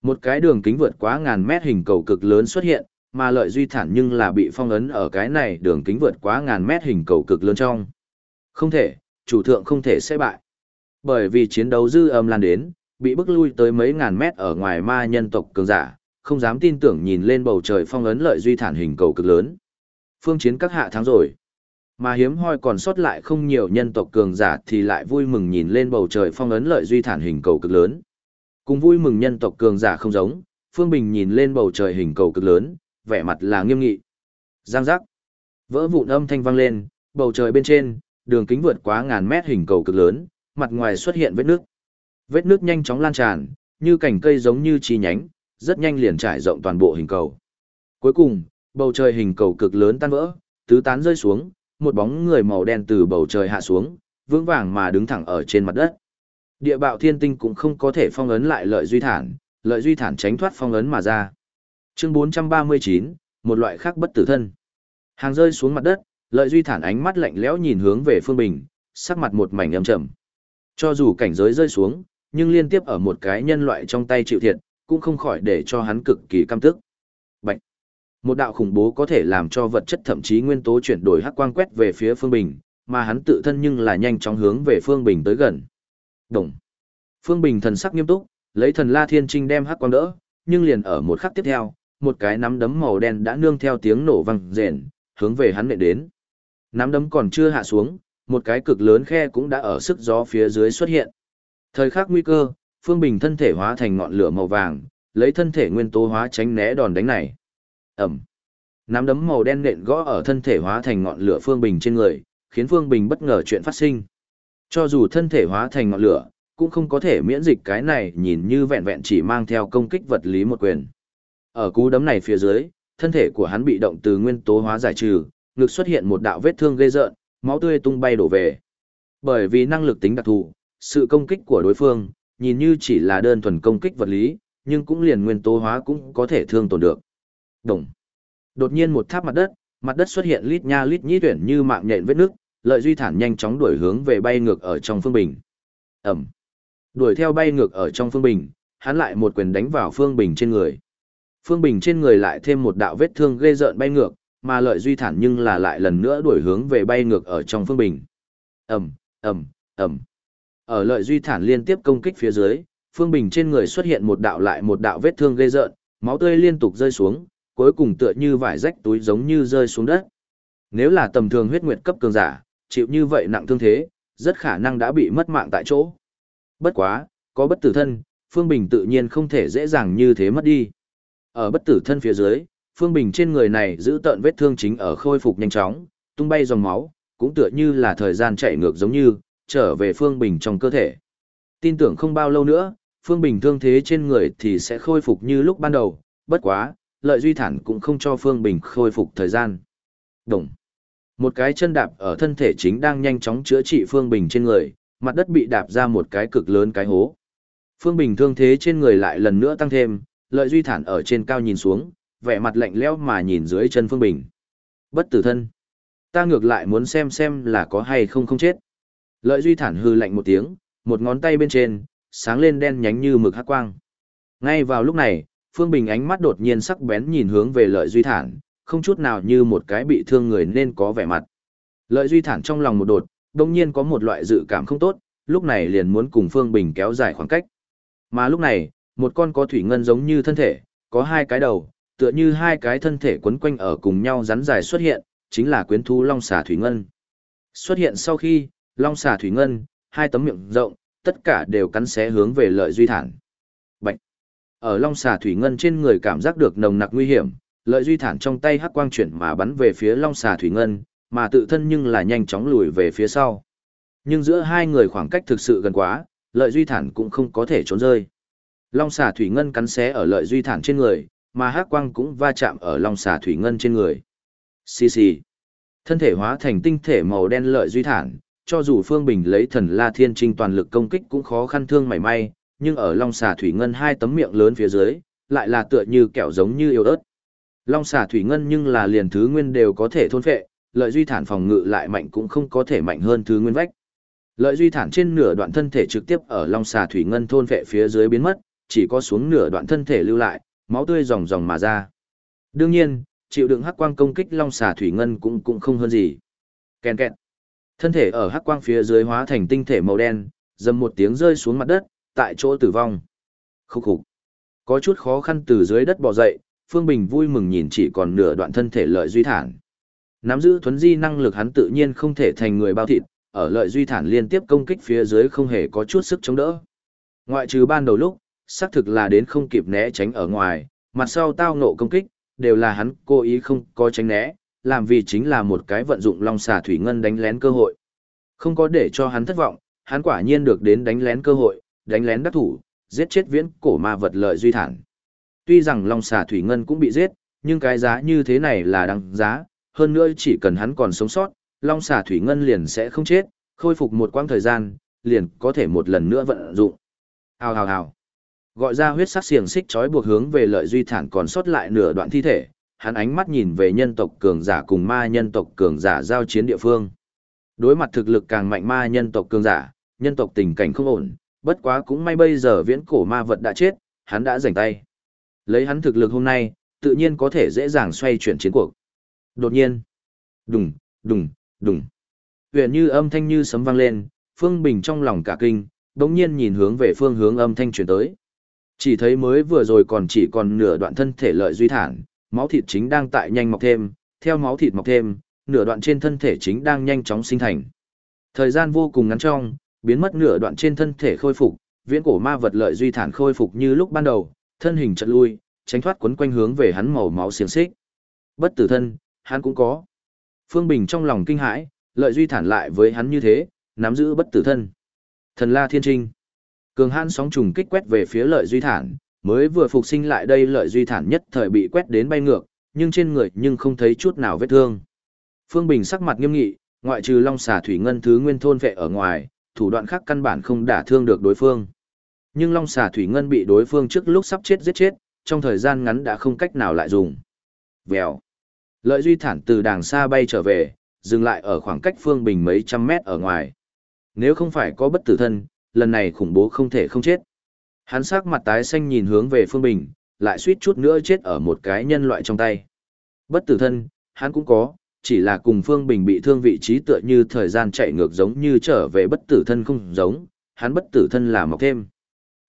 Một cái đường kính vượt quá ngàn mét hình cầu cực lớn xuất hiện, mà lợi duy thản nhưng là bị phong ấn ở cái này đường kính vượt quá ngàn mét hình cầu cực lớn trong. Không thể, chủ thượng không thể sẽ bại. Bởi vì chiến đấu dư âm lan đến, bị bức lui tới mấy ngàn mét ở ngoài ma nhân tộc cường giả, không dám tin tưởng nhìn lên bầu trời phong ấn lợi duy thản hình cầu cực lớn. Phương chiến các hạ thắng rồi. Mà hiếm hoi còn sót lại không nhiều nhân tộc cường giả thì lại vui mừng nhìn lên bầu trời phong ấn lợi duy thản hình cầu cực lớn. Cùng vui mừng nhân tộc cường giả không giống, Phương Bình nhìn lên bầu trời hình cầu cực lớn, vẻ mặt là nghiêm nghị. Giang giác. Vỡ vụn âm thanh vang lên, bầu trời bên trên, đường kính vượt quá ngàn mét hình cầu cực lớn, mặt ngoài xuất hiện vết nước. Vết nước nhanh chóng lan tràn, như cành cây giống như chi nhánh, rất nhanh liền trải rộng toàn bộ hình cầu. Cuối cùng, bầu trời hình cầu cực lớn tan vỡ, tứ tán rơi xuống, một bóng người màu đen từ bầu trời hạ xuống, vững vàng mà đứng thẳng ở trên mặt đất. Địa bạo thiên tinh cũng không có thể phong ấn lại lợi duy thản, lợi duy thản tránh thoát phong ấn mà ra. Chương 439, một loại khác bất tử thân. Hàng rơi xuống mặt đất, lợi duy thản ánh mắt lạnh lẽo nhìn hướng về Phương Bình, sắc mặt một mảnh âm trầm. Cho dù cảnh giới rơi xuống, nhưng liên tiếp ở một cái nhân loại trong tay chịu thiệt, cũng không khỏi để cho hắn cực kỳ căm tức. Bạch. Một đạo khủng bố có thể làm cho vật chất thậm chí nguyên tố chuyển đổi hắc quang quét về phía Phương Bình, mà hắn tự thân nhưng là nhanh chóng hướng về Phương Bình tới gần. Đồng. Phương Bình thần sắc nghiêm túc, lấy thần La Thiên Trinh đem hắc quang đỡ, nhưng liền ở một khắc tiếp theo, một cái nắm đấm màu đen đã nương theo tiếng nổ vang rền, hướng về hắn lại đến. Nắm đấm còn chưa hạ xuống, một cái cực lớn khe cũng đã ở sức gió phía dưới xuất hiện. Thời khắc nguy cơ, Phương Bình thân thể hóa thành ngọn lửa màu vàng, lấy thân thể nguyên tố hóa tránh né đòn đánh này. Ẩm. Nắm đấm màu đen nện gõ ở thân thể hóa thành ngọn lửa Phương Bình trên người, khiến Phương Bình bất ngờ chuyện phát sinh. Cho dù thân thể hóa thành ngọn lửa, cũng không có thể miễn dịch cái này nhìn như vẹn vẹn chỉ mang theo công kích vật lý một quyền. Ở cú đấm này phía dưới, thân thể của hắn bị động từ nguyên tố hóa giải trừ, ngực xuất hiện một đạo vết thương gây rợn, máu tươi tung bay đổ về. Bởi vì năng lực tính đặc thù, sự công kích của đối phương, nhìn như chỉ là đơn thuần công kích vật lý, nhưng cũng liền nguyên tố hóa cũng có thể thương tổn được. Đồng. Đột nhiên một tháp mặt đất, mặt đất xuất hiện lít nha lít nhĩ tuyển như mạng nhện vết nước, lợi duy thản nhanh chóng đuổi hướng về bay ngược ở trong phương bình. Ẩm. Đuổi theo bay ngược ở trong phương bình, hắn lại một quyền đánh vào phương bình trên người. Phương bình trên người lại thêm một đạo vết thương ghê rợn bay ngược, mà lợi duy thản nhưng là lại lần nữa đuổi hướng về bay ngược ở trong phương bình. Ẩm, Ẩm, Ẩm. Ở lợi duy thản liên tiếp công kích phía dưới, phương bình trên người xuất hiện một đạo lại một đạo vết thương gây rợn, máu tươi liên tục rơi xuống, cuối cùng tựa như vải rách túi giống như rơi xuống đất. Nếu là tầm thường huyết nguyệt cấp cường giả, chịu như vậy nặng thương thế, rất khả năng đã bị mất mạng tại chỗ, Bất quá, có bất tử thân, Phương Bình tự nhiên không thể dễ dàng như thế mất đi. Ở bất tử thân phía dưới, Phương Bình trên người này giữ tận vết thương chính ở khôi phục nhanh chóng, tung bay dòng máu, cũng tựa như là thời gian chạy ngược giống như, trở về Phương Bình trong cơ thể. Tin tưởng không bao lâu nữa, Phương Bình thương thế trên người thì sẽ khôi phục như lúc ban đầu, bất quá, lợi duy thản cũng không cho Phương Bình khôi phục thời gian. Đồng. Một cái chân đạp ở thân thể chính đang nhanh chóng chữa trị Phương Bình trên người, mặt đất bị đạp ra một cái cực lớn cái hố. Phương Bình thương thế trên người lại lần nữa tăng thêm, lợi duy thản ở trên cao nhìn xuống, vẻ mặt lạnh lẽo mà nhìn dưới chân Phương Bình. Bất tử thân. Ta ngược lại muốn xem xem là có hay không không chết. Lợi duy thản hư lạnh một tiếng, một ngón tay bên trên, sáng lên đen nhánh như mực hắc quang. Ngay vào lúc này, Phương Bình ánh mắt đột nhiên sắc bén nhìn hướng về lợi duy thản, không chút nào như một cái bị thương người nên có vẻ mặt. Lợi duy thản trong lòng một đột, đồng nhiên có một loại dự cảm không tốt, lúc này liền muốn cùng Phương Bình kéo dài khoảng cách. Mà lúc này, một con có thủy ngân giống như thân thể, có hai cái đầu, tựa như hai cái thân thể quấn quanh ở cùng nhau rắn dài xuất hiện, chính là quyến thú long xà thủy ngân. Xuất hiện sau khi, long xà thủy ngân, hai tấm miệng rộng, tất cả đều cắn xé hướng về lợi duy thản. Bạch. Ở long xà thủy ngân trên người cảm giác được nồng nặc nguy hiểm, lợi duy thản trong tay hắc quang chuyển mà bắn về phía long xà thủy ngân, mà tự thân nhưng là nhanh chóng lùi về phía sau. Nhưng giữa hai người khoảng cách thực sự gần quá, lợi duy thản cũng không có thể trốn rơi. Long xà thủy ngân cắn xé ở lợi duy thản trên người, mà hắc quang cũng va chạm ở long xà thủy ngân trên người. Xì xì. Thân thể hóa thành tinh thể màu đen lợi duy thản, cho dù Phương Bình lấy thần La Thiên Trinh toàn lực công kích cũng khó khăn thương mảy may, nhưng ở Long Xà Thủy Ngân hai tấm miệng lớn phía dưới, lại là tựa như kẹo giống như yêu ớt. Long Xà Thủy Ngân nhưng là liền thứ nguyên đều có thể thôn phệ, lợi duy thản phòng ngự lại mạnh cũng không có thể mạnh hơn thứ nguyên vách. Lợi duy thản trên nửa đoạn thân thể trực tiếp ở Long Xà Thủy Ngân thôn phệ phía dưới biến mất, chỉ có xuống nửa đoạn thân thể lưu lại, máu tươi ròng ròng mà ra. Đương nhiên, chịu đựng hắc quang công kích Long Xà Thủy Ngân cũng cũng không hơn gì. Kèn kẹt. Thân thể ở hắc quang phía dưới hóa thành tinh thể màu đen, dầm một tiếng rơi xuống mặt đất, tại chỗ tử vong. Khúc khục. Có chút khó khăn từ dưới đất bò dậy, Phương Bình vui mừng nhìn chỉ còn nửa đoạn thân thể lợi duy thản. Nắm giữ thuấn di năng lực hắn tự nhiên không thể thành người bao thịt, ở lợi duy thản liên tiếp công kích phía dưới không hề có chút sức chống đỡ. Ngoại trừ ban đầu lúc, xác thực là đến không kịp né tránh ở ngoài, mặt sau tao ngộ công kích, đều là hắn cố ý không có tránh né, làm vì chính là một cái vận dụng long xà thủy ngân đánh lén cơ hội. Không có để cho hắn thất vọng, hắn quả nhiên được đến đánh lén cơ hội, đánh lén đắc thủ, giết chết viễn cổ ma vật lợi duy thản. Tuy rằng long xà thủy ngân cũng bị giết, nhưng cái giá như thế này là đáng giá, hơn nữa chỉ cần hắn còn sống sót, long xà thủy ngân liền sẽ không chết, khôi phục một quãng thời gian, liền có thể một lần nữa vận dụng. Hào hào hào. Gọi ra huyết sắc xiềng xích trói buộc hướng về lợi duy thản còn sót lại nửa đoạn thi thể, hắn ánh mắt nhìn về nhân tộc cường giả cùng ma nhân tộc cường giả giao chiến địa phương. Đối mặt thực lực càng mạnh ma nhân tộc cường giả, nhân tộc tình cảnh không ổn, bất quá cũng may bây giờ viễn cổ ma vật đã chết, hắn đã rảnh tay. Lấy hắn thực lực hôm nay, tự nhiên có thể dễ dàng xoay chuyển chiến cuộc. Đột nhiên, đùng, đùng, đùng. Huyền như âm thanh như sấm vang lên, Phương Bình trong lòng cả kinh, đống nhiên nhìn hướng về phương hướng âm thanh chuyển tới. Chỉ thấy mới vừa rồi còn chỉ còn nửa đoạn thân thể lợi duy thản, máu thịt chính đang tại nhanh mọc thêm, theo máu thịt mọc thêm, nửa đoạn trên thân thể chính đang nhanh chóng sinh thành. Thời gian vô cùng ngắn trong, biến mất nửa đoạn trên thân thể khôi phục, viễn cổ ma vật lợi duy thản khôi phục như lúc ban đầu, thân hình chợt lui, tránh thoát quấn quanh hướng về hắn màu máu xiềng xích. Bất tử thân, hắn cũng có. Phương Bình trong lòng kinh hãi, lợi duy thản lại với hắn như thế, nắm giữ bất tử thân. Thần La Thiên Trinh. Cường hãn sóng trùng kích quét về phía lợi duy thản, mới vừa phục sinh lại đây lợi duy thản nhất thời bị quét đến bay ngược, nhưng trên người nhưng không thấy chút nào vết thương. Phương Bình sắc mặt nghiêm nghị, ngoại trừ long xà thủy ngân thứ nguyên thôn vệ ở ngoài, thủ đoạn khác căn bản không đả thương được đối phương. Nhưng long xà thủy ngân bị đối phương trước lúc sắp chết giết chết, trong thời gian ngắn đã không cách nào lại dùng. Vèo. Lợi duy thản từ đàng xa bay trở về, dừng lại ở khoảng cách Phương Bình mấy trăm mét ở ngoài. Nếu không phải có bất tử thân, lần này khủng bố không thể không chết. Hắn sắc mặt tái xanh nhìn hướng về Phương Bình, lại suýt chút nữa chết ở một cái nhân loại trong tay. Bất tử thân, hắn cũng có, chỉ là cùng Phương Bình bị thương vị trí tựa như thời gian chạy ngược giống như trở về bất tử thân không giống, hắn bất tử thân là mọc thêm.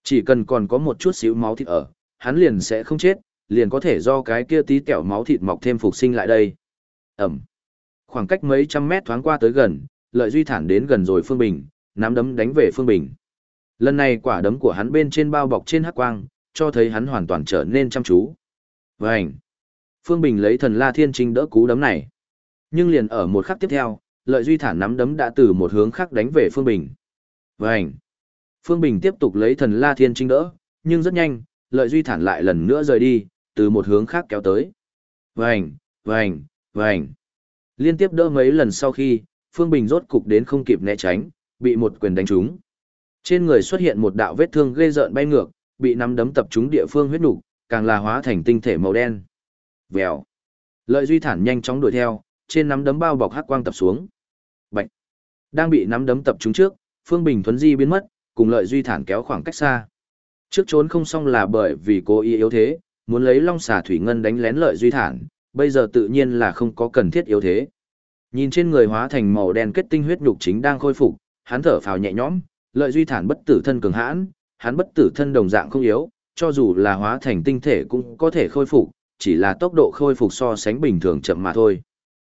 Chỉ cần còn có một chút xíu máu thịt ở, hắn liền sẽ không chết, liền có thể do cái kia tí kẹo máu thịt mọc thêm phục sinh lại đây. Ẩm. Khoảng cách mấy trăm mét thoáng qua tới gần, lợi duy thản đến gần rồi Phương Bình, nắm đấm đánh về Phương Bình. Lần này quả đấm của hắn bên trên bao bọc trên hắc quang, cho thấy hắn hoàn toàn trở nên chăm chú. Vành! Phương Bình lấy thần La Thiên Trinh đỡ cú đấm này. Nhưng liền ở một khắc tiếp theo, lợi duy thản nắm đấm đã từ một hướng khác đánh về Phương Bình. Vành! Phương Bình tiếp tục lấy thần La Thiên Trinh đỡ, nhưng rất nhanh, lợi duy thản lại lần nữa rời đi, từ một hướng khác kéo tới. Vành! Vành! Vành! Liên tiếp đỡ mấy lần sau khi, Phương Bình rốt cục đến không kịp né tránh, bị một quyền đánh trúng. Trên người xuất hiện một đạo vết thương ghê rợn bay ngược, bị nắm đấm tập trúng địa phương huyết nục, càng là hóa thành tinh thể màu đen. Vèo. Lợi Duy Thản nhanh chóng đuổi theo, trên nắm đấm bao bọc hắc quang tập xuống. Bạch. Đang bị nắm đấm tập trúng trước, Phương Bình thuấn di biến mất, cùng Lợi Duy Thản kéo khoảng cách xa. Trước trốn không xong là bởi vì cố ý yếu thế, muốn lấy Long Xà Thủy Ngân đánh lén Lợi Duy Thản, bây giờ tự nhiên là không có cần thiết yếu thế. Nhìn trên người hóa thành màu đen kết tinh huyết nhục chính đang khôi phục, hắn thở phào nhẹ nhõm, lợi duy thản bất tử thân cường hãn, hắn bất tử thân đồng dạng không yếu, cho dù là hóa thành tinh thể cũng có thể khôi phục, chỉ là tốc độ khôi phục so sánh bình thường chậm mà thôi.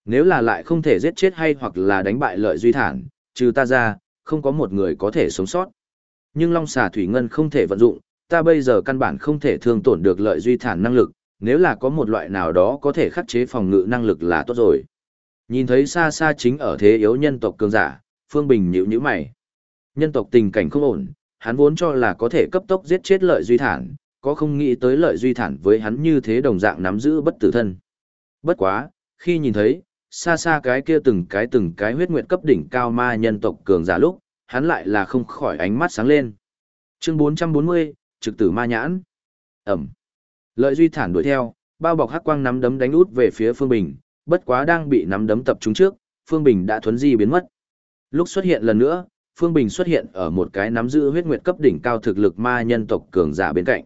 Nếu là lại không thể giết chết hay hoặc là đánh bại lợi duy thản, trừ ta ra, không có một người có thể sống sót. Nhưng Long xà thủy ngân không thể vận dụng, ta bây giờ căn bản không thể thương tổn được lợi duy thản năng lực, nếu là có một loại nào đó có thể khắc chế phòng ngự năng lực là tốt rồi. Nhìn thấy xa xa chính ở thế yếu nhân tộc cường giả, Phương Bình nhíu nhíu mày. Nhân tộc tình cảnh không ổn, hắn vốn cho là có thể cấp tốc giết chết lợi duy thản, có không nghĩ tới lợi duy thản với hắn như thế đồng dạng nắm giữ bất tử thân. Bất quá, khi nhìn thấy, xa xa cái kia từng cái từng cái huyết nguyệt cấp đỉnh cao ma nhân tộc cường giả lúc, hắn lại là không khỏi ánh mắt sáng lên. Chương 440, trực tử ma nhãn. Ẩm. Lợi duy thản đuổi theo, bao bọc hắc quang nắm đấm đánh út về phía Phương Bình, bất quá đang bị nắm đấm tập trung trước, Phương Bình đã thuấn di biến mất. Lúc xuất hiện lần nữa, Phương Bình xuất hiện ở một cái nắm giữ huyết nguyệt cấp đỉnh cao thực lực ma nhân tộc cường giả bên cạnh.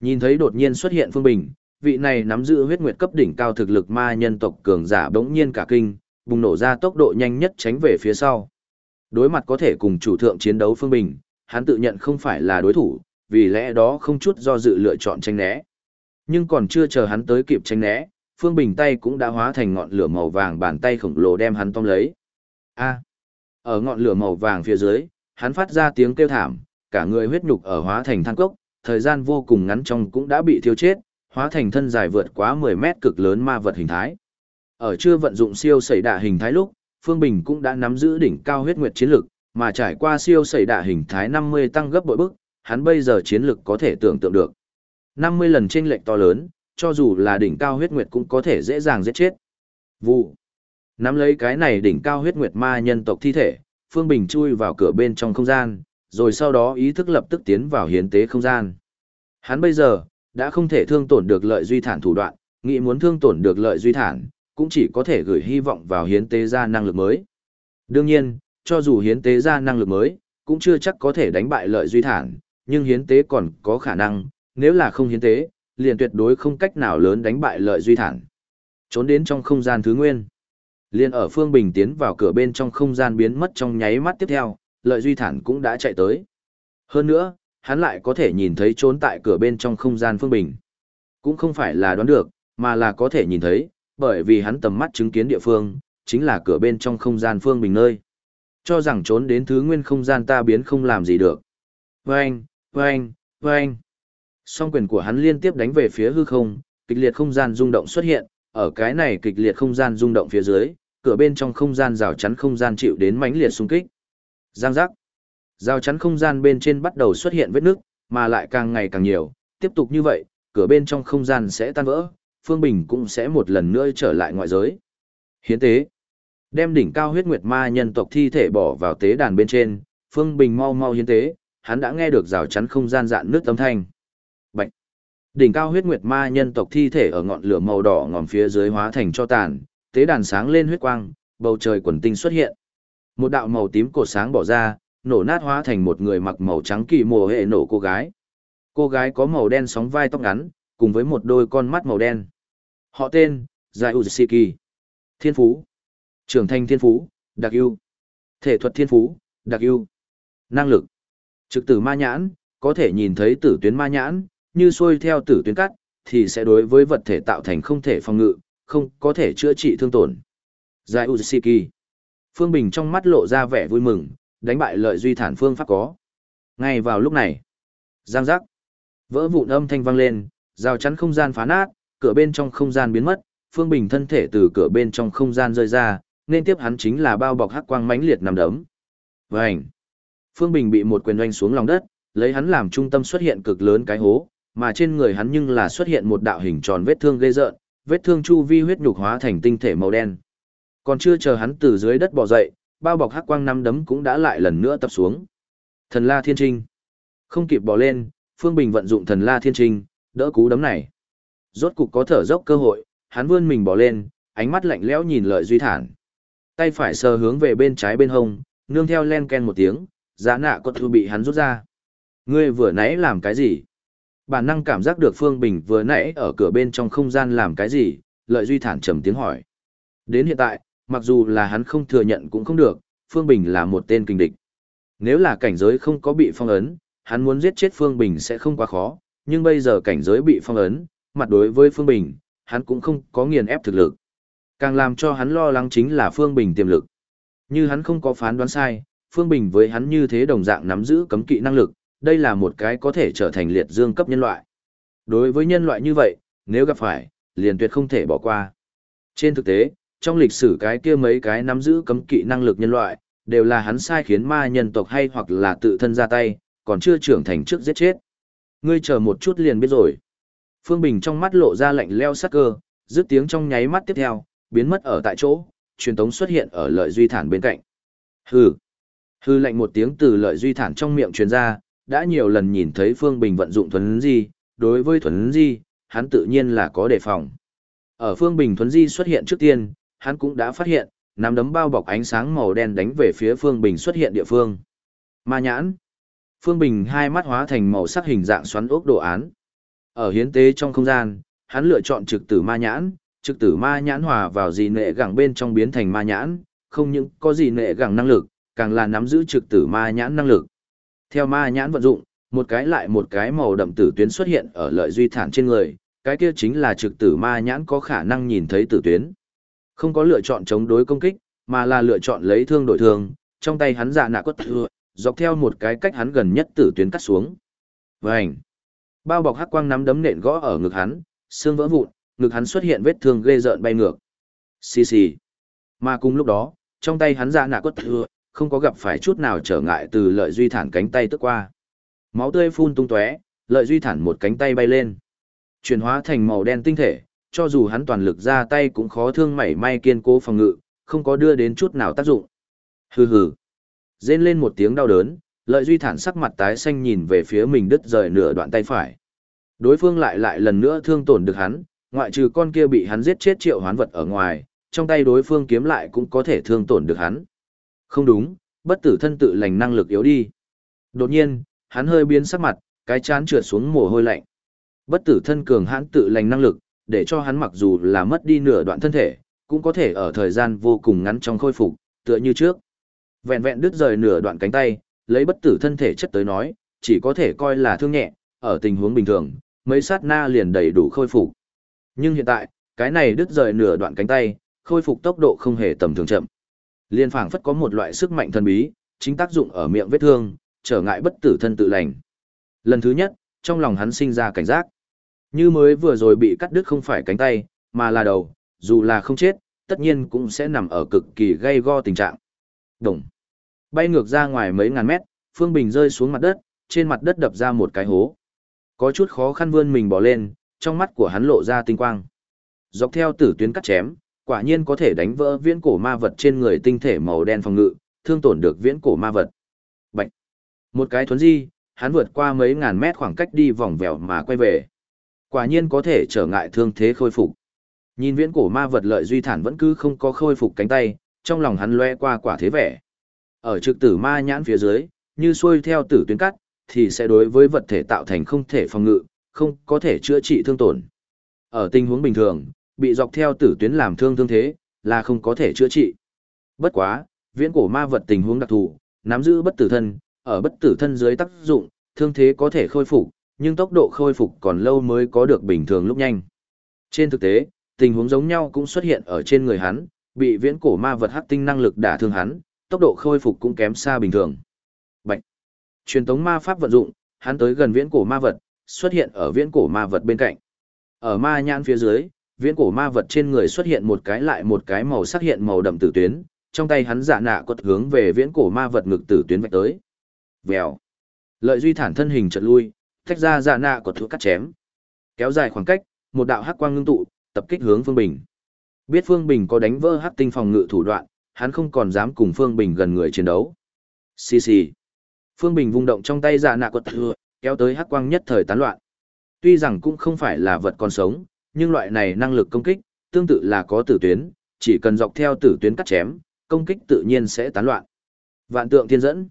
Nhìn thấy đột nhiên xuất hiện Phương Bình, vị này nắm giữ huyết nguyệt cấp đỉnh cao thực lực ma nhân tộc cường giả bỗng nhiên cả kinh, bùng nổ ra tốc độ nhanh nhất tránh về phía sau. Đối mặt có thể cùng chủ thượng chiến đấu Phương Bình, hắn tự nhận không phải là đối thủ, vì lẽ đó không chút do dự lựa chọn tranh né. Nhưng còn chưa chờ hắn tới kịp tranh né, Phương Bình tay cũng đã hóa thành ngọn lửa màu vàng bàn tay khổng lồ đem hắn tóm lấy. A. Ở ngọn lửa màu vàng phía dưới, hắn phát ra tiếng kêu thảm, cả người huyết nhục ở hóa thành than cốc, thời gian vô cùng ngắn trong cũng đã bị thiêu chết, hóa thành thân dài vượt quá 10 mét cực lớn ma vật hình thái. Ở chưa vận dụng siêu sẩy đả hình thái lúc, Phương Bình cũng đã nắm giữ đỉnh cao huyết nguyệt chiến lực, mà trải qua siêu sẩy đả hình thái 50 tăng gấp bội bức, hắn bây giờ chiến lực có thể tưởng tượng được. 50 lần chênh lệch to lớn, cho dù là đỉnh cao huyết nguyệt cũng có thể dễ dàng giết chết. Vụ. Nắm lấy cái này đỉnh cao huyết nguyệt ma nhân tộc thi thể, Phương Bình chui vào cửa bên trong không gian, rồi sau đó ý thức lập tức tiến vào hiến tế không gian. Hắn bây giờ, đã không thể thương tổn được lợi duy thản thủ đoạn, nghĩ muốn thương tổn được lợi duy thản, cũng chỉ có thể gửi hy vọng vào hiến tế ra năng lực mới. Đương nhiên, cho dù hiến tế ra năng lực mới, cũng chưa chắc có thể đánh bại lợi duy thản, nhưng hiến tế còn có khả năng, nếu là không hiến tế, liền tuyệt đối không cách nào lớn đánh bại lợi duy thản. Trốn đến trong không gian thứ nguyên. Liên ở Phương Bình tiến vào cửa bên trong không gian biến mất trong nháy mắt tiếp theo, lợi duy thản cũng đã chạy tới. Hơn nữa, hắn lại có thể nhìn thấy trốn tại cửa bên trong không gian Phương Bình. Cũng không phải là đoán được, mà là có thể nhìn thấy, bởi vì hắn tầm mắt chứng kiến địa phương, chính là cửa bên trong không gian Phương Bình nơi. Cho rằng trốn đến thứ nguyên không gian ta biến không làm gì được. Vâng, vâng, vâng. Song quyền của hắn liên tiếp đánh về phía hư không, kịch liệt không gian rung động xuất hiện, ở cái này kịch liệt không gian rung động phía dưới, cửa bên trong không gian rào chắn không gian chịu đến mãnh liệt xung kích. Giang giác. Rào chắn không gian bên trên bắt đầu xuất hiện vết nước, mà lại càng ngày càng nhiều, tiếp tục như vậy, cửa bên trong không gian sẽ tan vỡ, Phương Bình cũng sẽ một lần nữa trở lại ngoại giới. Hiến tế. Đem đỉnh cao huyết nguyệt ma nhân tộc thi thể bỏ vào tế đàn bên trên, Phương Bình mau mau hiến tế, hắn đã nghe được rào chắn không gian dạn nước âm thanh. Bạch. Đỉnh cao huyết nguyệt ma nhân tộc thi thể ở ngọn lửa màu đỏ ngòm phía dưới hóa thành cho tàn, tế đàn sáng lên huyết quang, bầu trời quần tinh xuất hiện. Một đạo màu tím cột sáng bỏ ra, nổ nát hóa thành một người mặc màu trắng kỳ mùa hệ nổ cô gái. Cô gái có màu đen sóng vai tóc ngắn, cùng với một đôi con mắt màu đen. Họ tên, Zai Uziki. Thiên Phú. Trưởng thành Thiên Phú, đặc ưu. Thể thuật Thiên Phú, đặc ưu. Năng lực. Trực tử ma nhãn, có thể nhìn thấy tử tuyến ma nhãn, như xuôi theo tử tuyến cắt, thì sẽ đối với vật thể tạo thành không thể phòng ngự, không có thể chữa trị thương tổn. Giải Uziki. Phương Bình trong mắt lộ ra vẻ vui mừng, đánh bại lợi duy thản phương pháp có. Ngay vào lúc này, giang giác, vỡ vụn âm thanh vang lên, rào chắn không gian phá nát, cửa bên trong không gian biến mất, Phương Bình thân thể từ cửa bên trong không gian rơi ra, nên tiếp hắn chính là bao bọc hắc quang mãnh liệt nằm đấm. Vành. Phương Bình bị một quyền oanh xuống lòng đất, lấy hắn làm trung tâm xuất hiện cực lớn cái hố, mà trên người hắn nhưng là xuất hiện một đạo hình tròn vết thương gây rợn, vết thương chu vi huyết nhục hóa thành tinh thể màu đen. Còn chưa chờ hắn từ dưới đất bò dậy, bao bọc hắc quang năm đấm cũng đã lại lần nữa tập xuống. Thần La Thiên Trinh. Không kịp bò lên, Phương Bình vận dụng Thần La Thiên Trinh, đỡ cú đấm này. Rốt cục có thở dốc cơ hội, hắn vươn mình bò lên, ánh mắt lạnh lẽo nhìn Lợi Duy Thản. Tay phải sờ hướng về bên trái bên hông, nương theo len ken một tiếng, giá nạ có thư bị hắn rút ra. Ngươi vừa nãy làm cái gì? Bản năng cảm giác được Phương Bình vừa nãy ở cửa bên trong không gian làm cái gì, Lợi Duy Thản trầm tiếng hỏi. Đến hiện tại, mặc dù là hắn không thừa nhận cũng không được, Phương Bình là một tên kinh địch. Nếu là cảnh giới không có bị phong ấn, hắn muốn giết chết Phương Bình sẽ không quá khó, nhưng bây giờ cảnh giới bị phong ấn, mặt đối với Phương Bình, hắn cũng không có nghiền ép thực lực. Càng làm cho hắn lo lắng chính là Phương Bình tiềm lực. Như hắn không có phán đoán sai, Phương Bình với hắn như thế đồng dạng nắm giữ cấm kỵ năng lực, đây là một cái có thể trở thành liệt dương cấp nhân loại. Đối với nhân loại như vậy, nếu gặp phải, liền tuyệt không thể bỏ qua. Trên thực tế, trong lịch sử cái kia mấy cái nắm giữ cấm kỵ năng lực nhân loại, đều là hắn sai khiến ma nhân tộc hay hoặc là tự thân ra tay, còn chưa trưởng thành trước giết chết. Ngươi chờ một chút liền biết rồi. Phương Bình trong mắt lộ ra lạnh leo sắc cơ, dứt tiếng trong nháy mắt tiếp theo, biến mất ở tại chỗ, truyền tống xuất hiện ở lợi duy thản bên cạnh. Hừ. Hừ lạnh một tiếng từ lợi duy thản trong miệng truyền ra, đã nhiều lần nhìn thấy Phương Bình vận dụng thuấn di, đối với thuấn di, hắn tự nhiên là có đề phòng. Ở Phương Bình thuấn di xuất hiện trước tiên, hắn cũng đã phát hiện, nắm đấm bao bọc ánh sáng màu đen đánh về phía Phương Bình xuất hiện địa phương. Ma nhãn. Phương Bình hai mắt hóa thành màu sắc hình dạng xoắn ốc đồ án. Ở hiến tế trong không gian, hắn lựa chọn trực tử ma nhãn, trực tử ma nhãn hòa vào dị nệ gẳng bên trong biến thành ma nhãn, không những có dị nệ gẳng năng lực, càng là nắm giữ trực tử ma nhãn năng lực. Theo ma nhãn vận dụng, một cái lại một cái màu đậm tử tuyến xuất hiện ở lợi duy thản trên người, cái kia chính là trực tử ma nhãn có khả năng nhìn thấy tử tuyến. Không có lựa chọn chống đối công kích, mà là lựa chọn lấy thương đổi thương, trong tay hắn dạ nạ quất thừa, dọc theo một cái cách hắn gần nhất tử tuyến cắt xuống. Vành! Bao bọc hắc quang nắm đấm nện gõ ở ngực hắn, xương vỡ vụn, ngực hắn xuất hiện vết thương ghê rợn bay ngược. Xì xì. Mà cùng lúc đó, trong tay hắn dạ nạ quất thừa, không có gặp phải chút nào trở ngại từ lợi duy thản cánh tay tức qua. Máu tươi phun tung tóe, lợi duy thản một cánh tay bay lên. Chuyển hóa thành màu đen tinh thể, cho dù hắn toàn lực ra tay cũng khó thương mảy may kiên cố phòng ngự, không có đưa đến chút nào tác dụng. Hừ hừ. Rên lên một tiếng đau đớn, lợi duy thản sắc mặt tái xanh nhìn về phía mình đứt rời nửa đoạn tay phải. Đối phương lại lại lần nữa thương tổn được hắn, ngoại trừ con kia bị hắn giết chết triệu hoán vật ở ngoài, trong tay đối phương kiếm lại cũng có thể thương tổn được hắn. Không đúng, bất tử thân tự lành năng lực yếu đi. Đột nhiên, hắn hơi biến sắc mặt, cái chán trượt xuống mồ hôi lạnh. Bất tử thân cường hãn tự lành năng lực, để cho hắn mặc dù là mất đi nửa đoạn thân thể, cũng có thể ở thời gian vô cùng ngắn trong khôi phục, tựa như trước. Vẹn vẹn đứt rời nửa đoạn cánh tay, lấy bất tử thân thể chất tới nói, chỉ có thể coi là thương nhẹ, ở tình huống bình thường, mấy sát na liền đầy đủ khôi phục. Nhưng hiện tại, cái này đứt rời nửa đoạn cánh tay, khôi phục tốc độ không hề tầm thường chậm. Liên phảng phất có một loại sức mạnh thần bí, chính tác dụng ở miệng vết thương, trở ngại bất tử thân tự lành. Lần thứ nhất, trong lòng hắn sinh ra cảnh giác. Như mới vừa rồi bị cắt đứt không phải cánh tay, mà là đầu, dù là không chết, tất nhiên cũng sẽ nằm ở cực kỳ gây go tình trạng. Đồng. Bay ngược ra ngoài mấy ngàn mét, Phương Bình rơi xuống mặt đất, trên mặt đất đập ra một cái hố. Có chút khó khăn vươn mình bỏ lên, trong mắt của hắn lộ ra tinh quang. Dọc theo tử tuyến cắt chém, quả nhiên có thể đánh vỡ viễn cổ ma vật trên người tinh thể màu đen phòng ngự, thương tổn được viễn cổ ma vật. Bạch. Một cái thuấn di, hắn vượt qua mấy ngàn mét khoảng cách đi vòng vèo mà quay về. Quả nhiên có thể trở ngại thương thế khôi phục. Nhìn viễn cổ ma vật lợi duy thản vẫn cứ không có khôi phục cánh tay, trong lòng hắn loe qua quả thế vẻ. Ở trực tử ma nhãn phía dưới, như xuôi theo tử tuyến cắt, thì sẽ đối với vật thể tạo thành không thể phòng ngự, không có thể chữa trị thương tổn. Ở tình huống bình thường, bị dọc theo tử tuyến làm thương thương thế, là không có thể chữa trị. Bất quá, viễn cổ ma vật tình huống đặc thù, nắm giữ bất tử thân, ở bất tử thân dưới tác dụng, thương thế có thể khôi phục, nhưng tốc độ khôi phục còn lâu mới có được bình thường lúc nhanh. Trên thực tế, tình huống giống nhau cũng xuất hiện ở trên người hắn, bị viễn cổ ma vật hắc tinh năng lực đả thương hắn, tốc độ khôi phục cũng kém xa bình thường. Bạch. Truyền tống ma pháp vận dụng, hắn tới gần viễn cổ ma vật, xuất hiện ở viễn cổ ma vật bên cạnh. Ở ma nhãn phía dưới, viễn cổ ma vật trên người xuất hiện một cái lại một cái màu sắc hiện màu đậm tử tuyến, trong tay hắn giả nạ quật hướng về viễn cổ ma vật ngực tử tuyến vạch tới. Vèo. Lợi duy thản thân hình chợt lui, tách ra giả nạ quật thuốc cắt chém. Kéo dài khoảng cách, một đạo hắc quang ngưng tụ, tập kích hướng Phương Bình. Biết Phương Bình có đánh vỡ hắc tinh phòng ngự thủ đoạn, hắn không còn dám cùng Phương Bình gần người chiến đấu. Xì xì. Phương Bình vung động trong tay giả nạ quật thừa, kéo tới hắc quang nhất thời tán loạn. Tuy rằng cũng không phải là vật còn sống, nhưng loại này năng lực công kích, tương tự là có tử tuyến, chỉ cần dọc theo tử tuyến cắt chém, công kích tự nhiên sẽ tán loạn. Vạn tượng thiên dẫn.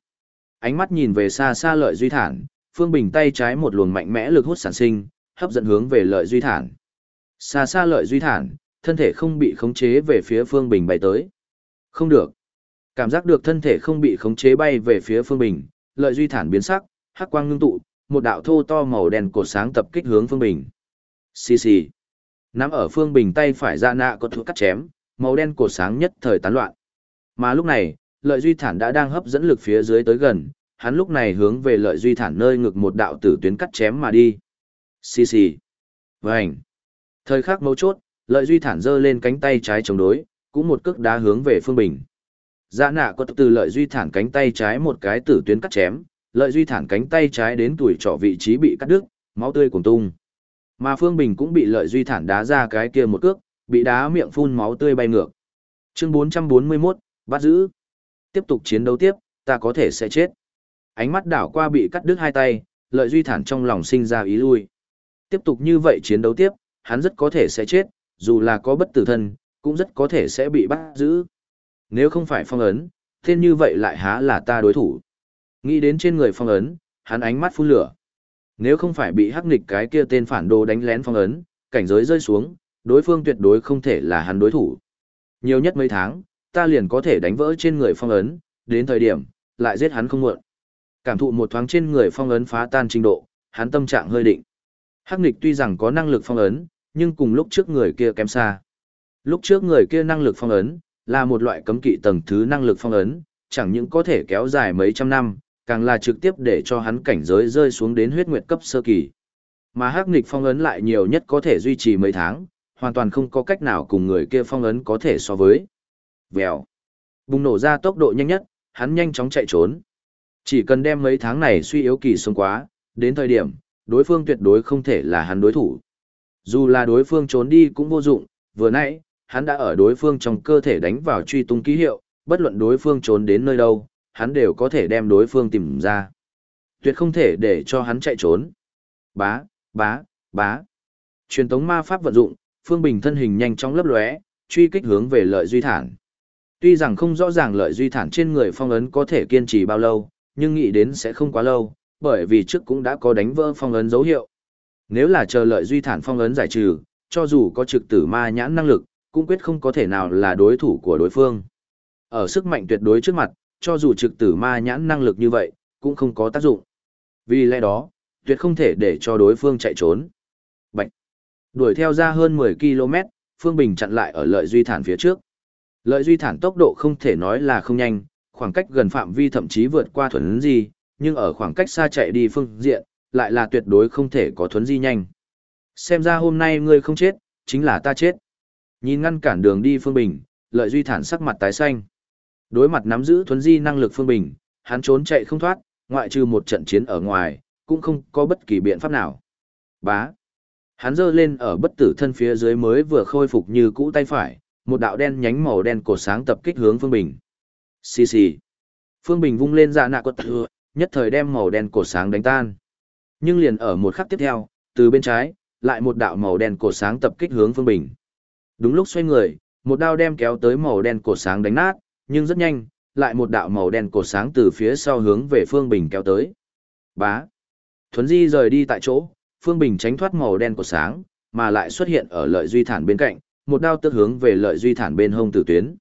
Ánh mắt nhìn về xa xa lợi duy thản, Phương Bình tay trái một luồng mạnh mẽ lực hút sản sinh, hấp dẫn hướng về lợi duy thản. Xa xa lợi duy thản, thân thể không bị khống chế về phía Phương Bình bay tới. Không được. Cảm giác được thân thể không bị khống chế bay về phía Phương Bình, lợi duy thản biến sắc, hắc quang ngưng tụ, một đạo thô to màu đen cột sáng tập kích hướng Phương Bình. Xì xì. Nắm ở Phương Bình tay phải ra nạ có thuốc cắt chém, màu đen cột sáng nhất thời tán loạn. Mà lúc này, lợi duy thản đã đang hấp dẫn lực phía dưới tới gần, hắn lúc này hướng về lợi duy thản nơi ngực một đạo tử tuyến cắt chém mà đi. Xì xì. vảnh Thời khắc mấu chốt, lợi duy thản giơ lên cánh tay trái chống đối, cũng một cước đá hướng về Phương Bình. Dạ nạ có từ lợi duy thản cánh tay trái một cái tử tuyến cắt chém, lợi duy thản cánh tay trái đến tuổi trỏ vị trí bị cắt đứt, máu tươi cùng tung. Mà Phương Bình cũng bị lợi duy thản đá ra cái kia một cước, bị đá miệng phun máu tươi bay ngược. Chương 441, bắt giữ. Tiếp tục chiến đấu tiếp, ta có thể sẽ chết. Ánh mắt đảo qua bị cắt đứt hai tay, lợi duy thản trong lòng sinh ra ý lui. Tiếp tục như vậy chiến đấu tiếp, hắn rất có thể sẽ chết, dù là có bất tử thân, cũng rất có thể sẽ bị bắt giữ. Nếu không phải phong ấn, tên như vậy lại há là ta đối thủ. Nghĩ đến trên người phong ấn, hắn ánh mắt phun lửa. Nếu không phải bị hắc nghịch cái kia tên phản đồ đánh lén phong ấn, cảnh giới rơi xuống, đối phương tuyệt đối không thể là hắn đối thủ. Nhiều nhất mấy tháng, ta liền có thể đánh vỡ trên người phong ấn, đến thời điểm, lại giết hắn không muộn. Cảm thụ một thoáng trên người phong ấn phá tan trình độ, hắn tâm trạng hơi định. Hắc nghịch tuy rằng có năng lực phong ấn, nhưng cùng lúc trước người kia kém xa. Lúc trước người kia năng lực phong ấn, là một loại cấm kỵ tầng thứ năng lực phong ấn, chẳng những có thể kéo dài mấy trăm năm, càng là trực tiếp để cho hắn cảnh giới rơi xuống đến huyết nguyệt cấp sơ kỳ. Mà hắc nghịch phong ấn lại nhiều nhất có thể duy trì mấy tháng, hoàn toàn không có cách nào cùng người kia phong ấn có thể so với. Vèo. Bùng nổ ra tốc độ nhanh nhất, hắn nhanh chóng chạy trốn. Chỉ cần đem mấy tháng này suy yếu kỳ xuống quá, đến thời điểm, đối phương tuyệt đối không thể là hắn đối thủ. Dù là đối phương trốn đi cũng vô dụng, vừa nãy, hắn đã ở đối phương trong cơ thể đánh vào truy tung ký hiệu, bất luận đối phương trốn đến nơi đâu, hắn đều có thể đem đối phương tìm ra. Tuyệt không thể để cho hắn chạy trốn. Bá, bá, bá. Truyền tống ma pháp vận dụng, Phương Bình thân hình nhanh chóng lấp lóe, truy kích hướng về lợi duy thản. Tuy rằng không rõ ràng lợi duy thản trên người phong ấn có thể kiên trì bao lâu, nhưng nghĩ đến sẽ không quá lâu, bởi vì trước cũng đã có đánh vỡ phong ấn dấu hiệu. Nếu là chờ lợi duy thản phong ấn giải trừ, cho dù có trực tử ma nhãn năng lực, cũng quyết không có thể nào là đối thủ của đối phương. Ở sức mạnh tuyệt đối trước mặt, cho dù trực tử ma nhãn năng lực như vậy, cũng không có tác dụng. Vì lẽ đó, tuyệt không thể để cho đối phương chạy trốn. Bạch. Đuổi theo ra hơn 10 km, Phương Bình chặn lại ở lợi duy thản phía trước. Lợi duy thản tốc độ không thể nói là không nhanh, khoảng cách gần phạm vi thậm chí vượt qua thuần gì, nhưng ở khoảng cách xa chạy đi phương diện, lại là tuyệt đối không thể có thuấn di nhanh. Xem ra hôm nay ngươi không chết, chính là ta chết. Nhìn ngăn cản đường đi Phương Bình, lợi duy thản sắc mặt tái xanh. Đối mặt nắm giữ thuấn di năng lực Phương Bình, hắn trốn chạy không thoát, ngoại trừ một trận chiến ở ngoài, cũng không có bất kỳ biện pháp nào. Bá. Hắn giơ lên ở bất tử thân phía dưới mới vừa khôi phục như cũ tay phải, một đạo đen nhánh màu đen cột sáng tập kích hướng Phương Bình. Xì xì. Phương Bình vung lên dạ nạ quật thừa, nhất thời đem màu đen cột sáng đánh tan. Nhưng liền ở một khắc tiếp theo, từ bên trái, lại một đạo màu đen cột sáng tập kích hướng Phương Bình. Đúng lúc xoay người, một đao đem kéo tới màu đen cột sáng đánh nát, nhưng rất nhanh, lại một đạo màu đen cột sáng từ phía sau hướng về Phương Bình kéo tới. Bá. Thuấn Di rời đi tại chỗ, Phương Bình tránh thoát màu đen cột sáng, mà lại xuất hiện ở lợi duy thản bên cạnh, một đao tức hướng về lợi duy thản bên hông tử tuyến.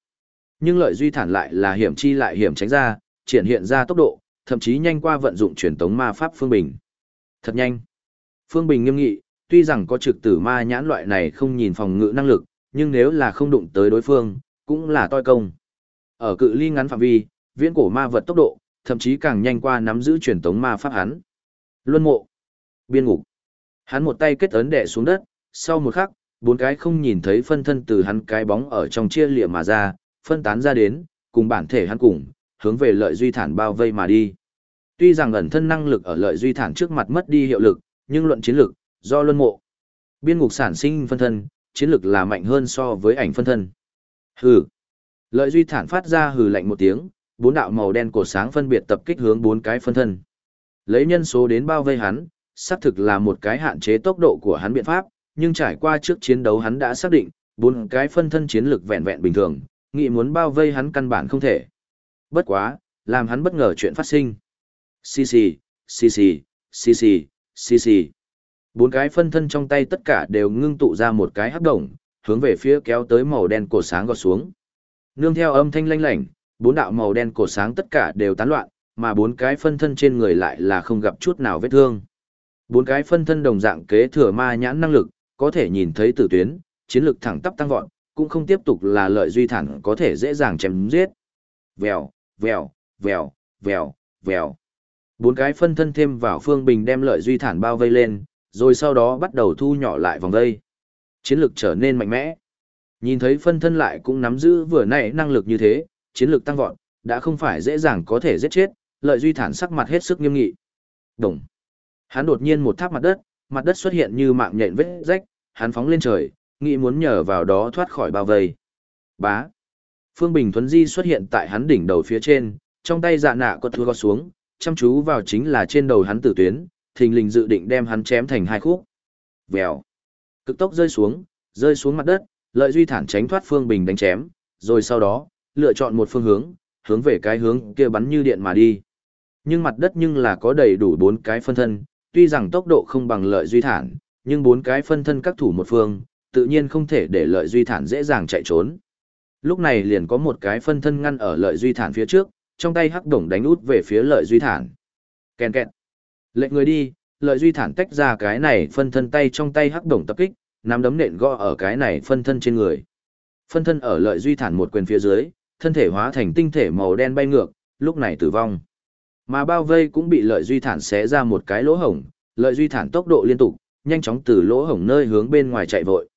Nhưng lợi duy thản lại là hiểm chi lại hiểm tránh ra, triển hiện ra tốc độ, thậm chí nhanh qua vận dụng truyền tống ma pháp Phương Bình. Thật nhanh. Phương Bình nghiêm nghị, tuy rằng có trực tử ma nhãn loại này không nhìn phòng ngự năng lực, nhưng nếu là không đụng tới đối phương, cũng là toi công. Ở cự ly ngắn phạm vi, viễn cổ ma vật tốc độ, thậm chí càng nhanh qua nắm giữ truyền tống ma pháp hắn. Luân mộ, biên ngục. Hắn một tay kết ấn đè xuống đất, sau một khắc, bốn cái không nhìn thấy phân thân từ hắn cái bóng ở trong chia liệm mà ra, phân tán ra đến, cùng bản thể hắn cùng, hướng về lợi duy thản bao vây mà đi. Tuy rằng ẩn thân năng lực ở lợi duy thản trước mặt mất đi hiệu lực, nhưng luận chiến lực, do luân mộ, biên ngục sản sinh phân thân, chiến lực là mạnh hơn so với ảnh phân thân. Hừ. Lợi duy thản phát ra hừ lạnh một tiếng, bốn đạo màu đen cổ sáng phân biệt tập kích hướng bốn cái phân thân. Lấy nhân số đến bao vây hắn, xác thực là một cái hạn chế tốc độ của hắn biện pháp, nhưng trải qua trước chiến đấu hắn đã xác định, bốn cái phân thân chiến lực vẹn vẹn bình thường, nghĩ muốn bao vây hắn căn bản không thể. Bất quá, làm hắn bất ngờ chuyện phát sinh. Xì xì, xì xì, xì xì, xì xì. Bốn cái phân thân trong tay tất cả đều ngưng tụ ra một cái hắc động, hướng về phía kéo tới màu đen cổ sáng gọt xuống. Nương theo âm thanh lanh lảnh, bốn đạo màu đen cổ sáng tất cả đều tán loạn, mà bốn cái phân thân trên người lại là không gặp chút nào vết thương. Bốn cái phân thân đồng dạng kế thừa ma nhãn năng lực, có thể nhìn thấy tử tuyến, chiến lực thẳng tắp tăng vọt, cũng không tiếp tục là lợi duy thẳng có thể dễ dàng chém giết. Vèo, vèo, vèo, vèo, vèo. Bốn cái phân thân thêm vào phương bình đem lợi duy thản bao vây lên, rồi sau đó bắt đầu thu nhỏ lại vòng vây. Chiến lực trở nên mạnh mẽ. Nhìn thấy phân thân lại cũng nắm giữ vừa nãy năng lực như thế, chiến lược tăng vọt, đã không phải dễ dàng có thể giết chết, lợi duy thản sắc mặt hết sức nghiêm nghị. Đồng. Hắn đột nhiên một tháp mặt đất, mặt đất xuất hiện như mạng nhện vết rách, hắn phóng lên trời, nghĩ muốn nhờ vào đó thoát khỏi bao vây. Bá. Phương Bình Thuấn Di xuất hiện tại hắn đỉnh đầu phía trên, trong tay dạ nạ có thua gọt xuống, chăm chú vào chính là trên đầu hắn tử tuyến, thình lình dự định đem hắn chém thành hai khúc. Vèo. Cực tốc rơi xuống, rơi xuống mặt đất, lợi duy thản tránh thoát Phương Bình đánh chém, rồi sau đó, lựa chọn một phương hướng, hướng về cái hướng kia bắn như điện mà đi. Nhưng mặt đất nhưng là có đầy đủ bốn cái phân thân, tuy rằng tốc độ không bằng lợi duy thản, nhưng bốn cái phân thân các thủ một phương, tự nhiên không thể để lợi duy thản dễ dàng chạy trốn. Lúc này liền có một cái phân thân ngăn ở lợi duy thản phía trước, trong tay hắc đồng đánh út về phía lợi duy thản. Kèn kẹt. Lệnh người đi, lợi duy thản tách ra cái này phân thân tay trong tay hắc đồng tập kích, nắm đấm nện gõ ở cái này phân thân trên người. Phân thân ở lợi duy thản một quyền phía dưới, thân thể hóa thành tinh thể màu đen bay ngược, lúc này tử vong. Mà bao vây cũng bị lợi duy thản xé ra một cái lỗ hổng, lợi duy thản tốc độ liên tục, nhanh chóng từ lỗ hổng nơi hướng bên ngoài chạy vội.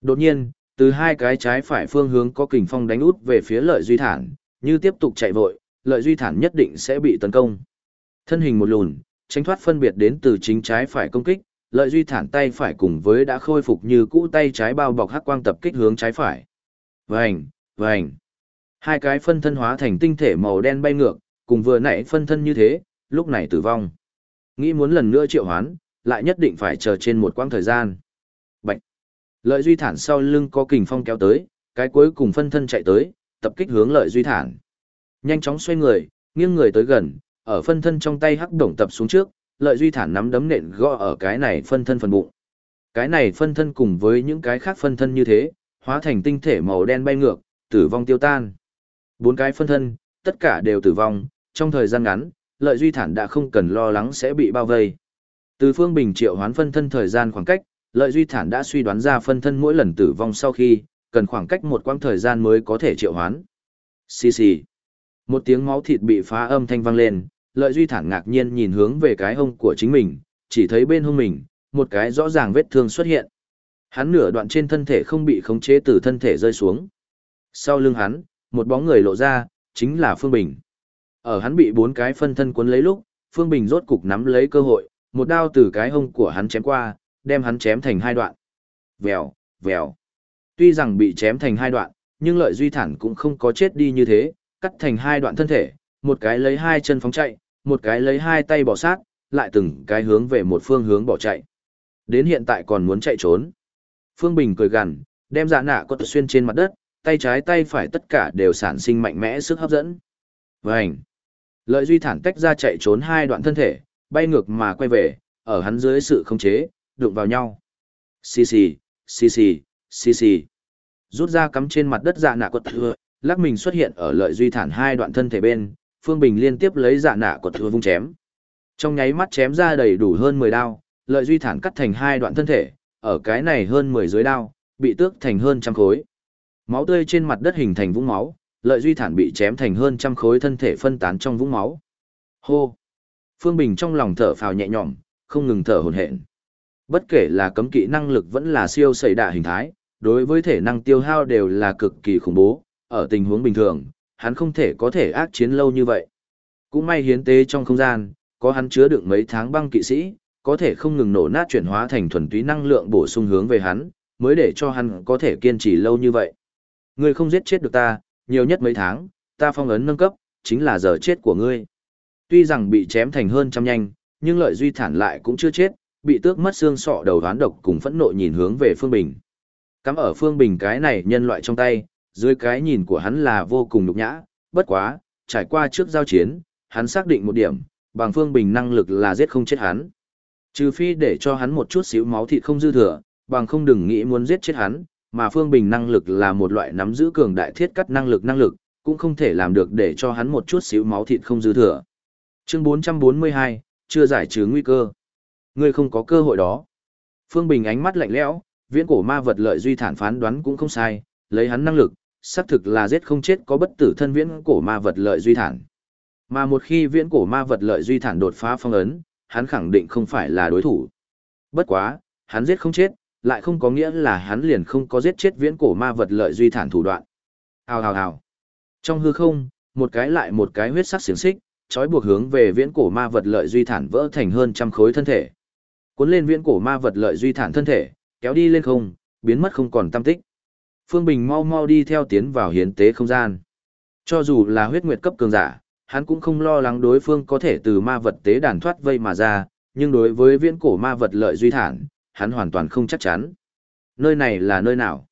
Đột nhiên, từ hai cái trái phải phương hướng có kình phong đánh út về phía lợi duy thản, như tiếp tục chạy vội, lợi duy thản nhất định sẽ bị tấn công. Thân hình một lùn, tránh thoát phân biệt đến từ chính trái phải công kích, lợi duy thản tay phải cùng với đã khôi phục như cũ tay trái bao bọc hắc quang tập kích hướng trái phải. Vành, vành. Hai cái phân thân hóa thành tinh thể màu đen bay ngược, cùng vừa nãy phân thân như thế, lúc này tử vong. Nghĩ muốn lần nữa triệu hoán, lại nhất định phải chờ trên một quãng thời gian. Bạch. Lợi duy thản sau lưng có kình phong kéo tới, cái cuối cùng phân thân chạy tới, tập kích hướng lợi duy thản. Nhanh chóng xoay người, nghiêng người tới gần, ở phân thân trong tay hắc đồng tập xuống trước, lợi duy thản nắm đấm nện gõ ở cái này phân thân phần bụng. Cái này phân thân cùng với những cái khác phân thân như thế, hóa thành tinh thể màu đen bay ngược, tử vong tiêu tan. Bốn cái phân thân, tất cả đều tử vong, trong thời gian ngắn, lợi duy thản đã không cần lo lắng sẽ bị bao vây. Từ phương bình triệu hoán phân thân thời gian khoảng cách, lợi duy thản đã suy đoán ra phân thân mỗi lần tử vong sau khi, cần khoảng cách một quãng thời gian mới có thể triệu hoán. Xì xì. Một tiếng máu thịt bị phá âm thanh vang lên, lợi duy thản ngạc nhiên nhìn hướng về cái hông của chính mình, chỉ thấy bên hông mình, một cái rõ ràng vết thương xuất hiện. Hắn nửa đoạn trên thân thể không bị khống chế từ thân thể rơi xuống. Sau lưng hắn, một bóng người lộ ra, chính là Phương Bình. Ở hắn bị bốn cái phân thân cuốn lấy lúc, Phương Bình rốt cục nắm lấy cơ hội, một đao từ cái hông của hắn chém qua, đem hắn chém thành hai đoạn. Vèo, vèo. Tuy rằng bị chém thành hai đoạn, nhưng lợi duy thản cũng không có chết đi như thế, cắt thành hai đoạn thân thể, một cái lấy hai chân phóng chạy, một cái lấy hai tay bỏ sát, lại từng cái hướng về một phương hướng bỏ chạy. Đến hiện tại còn muốn chạy trốn. Phương Bình cười gằn, đem dạ nạ có xuyên trên mặt đất, tay trái tay phải tất cả đều sản sinh mạnh mẽ sức hấp dẫn. Vành. Lợi duy thản tách ra chạy trốn hai đoạn thân thể, bay ngược mà quay về, ở hắn dưới sự khống chế, đụng vào nhau. Xì xì, xì xì, xì xì. Rút ra cắm trên mặt đất dạ nạ quật thừa, lắc mình xuất hiện ở lợi duy thản hai đoạn thân thể bên, Phương Bình liên tiếp lấy dạ nạ quật thừa vung chém. Trong nháy mắt chém ra đầy đủ hơn 10 đao, lợi duy thản cắt thành hai đoạn thân thể, ở cái này hơn 10 dưới đao, bị tước thành hơn trăm khối. Máu tươi trên mặt đất hình thành vũng máu, lợi duy thản bị chém thành hơn trăm khối thân thể phân tán trong vũng máu. Hô! Phương Bình trong lòng thở phào nhẹ nhõm, không ngừng thở hổn hển. Bất kể là cấm kỵ năng lực vẫn là siêu sẩy đạ hình thái, đối với thể năng tiêu hao đều là cực kỳ khủng bố, ở tình huống bình thường, hắn không thể có thể ác chiến lâu như vậy. Cũng may hiến tế trong không gian, có hắn chứa đựng mấy tháng băng kỵ sĩ, có thể không ngừng nổ nát chuyển hóa thành thuần túy năng lượng bổ sung hướng về hắn, mới để cho hắn có thể kiên trì lâu như vậy. Ngươi không giết chết được ta, nhiều nhất mấy tháng, ta phong ấn nâng cấp, chính là giờ chết của ngươi. Tuy rằng bị chém thành hơn trăm nhanh, nhưng lợi duy thản lại cũng chưa chết, bị tước mất xương sọ đầu đoán độc cùng phẫn nộ nhìn hướng về Phương Bình. Cắm ở Phương Bình cái này nhân loại trong tay, dưới cái nhìn của hắn là vô cùng nhục nhã, bất quá, trải qua trước giao chiến, hắn xác định một điểm, bằng Phương Bình năng lực là giết không chết hắn. Trừ phi để cho hắn một chút xíu máu thịt không dư thừa, bằng không đừng nghĩ muốn giết chết hắn, mà Phương Bình năng lực là một loại nắm giữ cường đại thiết cắt năng lực năng lực, cũng không thể làm được để cho hắn một chút xíu máu thịt không dư thừa. Chương 442, chưa giải trừ nguy cơ. Ngươi không có cơ hội đó. Phương Bình ánh mắt lạnh lẽo, viễn cổ ma vật lợi duy thản phán đoán cũng không sai, lấy hắn năng lực, xác thực là giết không chết có bất tử thân viễn cổ ma vật lợi duy thản. Mà một khi viễn cổ ma vật lợi duy thản đột phá phong ấn, hắn khẳng định không phải là đối thủ. Bất quá, hắn giết không chết, lại không có nghĩa là hắn liền không có giết chết viễn cổ ma vật lợi duy thản thủ đoạn. Hào hào hào. Trong hư không, một cái lại một cái huyết sắc xiềng xích, trói buộc hướng về viễn cổ ma vật lợi duy thản vỡ thành hơn trăm khối thân thể. Cuốn lên viễn cổ ma vật lợi duy thản thân thể, kéo đi lên không, biến mất không còn tâm tích. Phương Bình mau mau đi theo tiến vào hiến tế không gian. Cho dù là huyết nguyệt cấp cường giả, hắn cũng không lo lắng đối phương có thể từ ma vật tế đàn thoát vây mà ra, nhưng đối với viễn cổ ma vật lợi duy thản, hắn hoàn toàn không chắc chắn. Nơi này là nơi nào?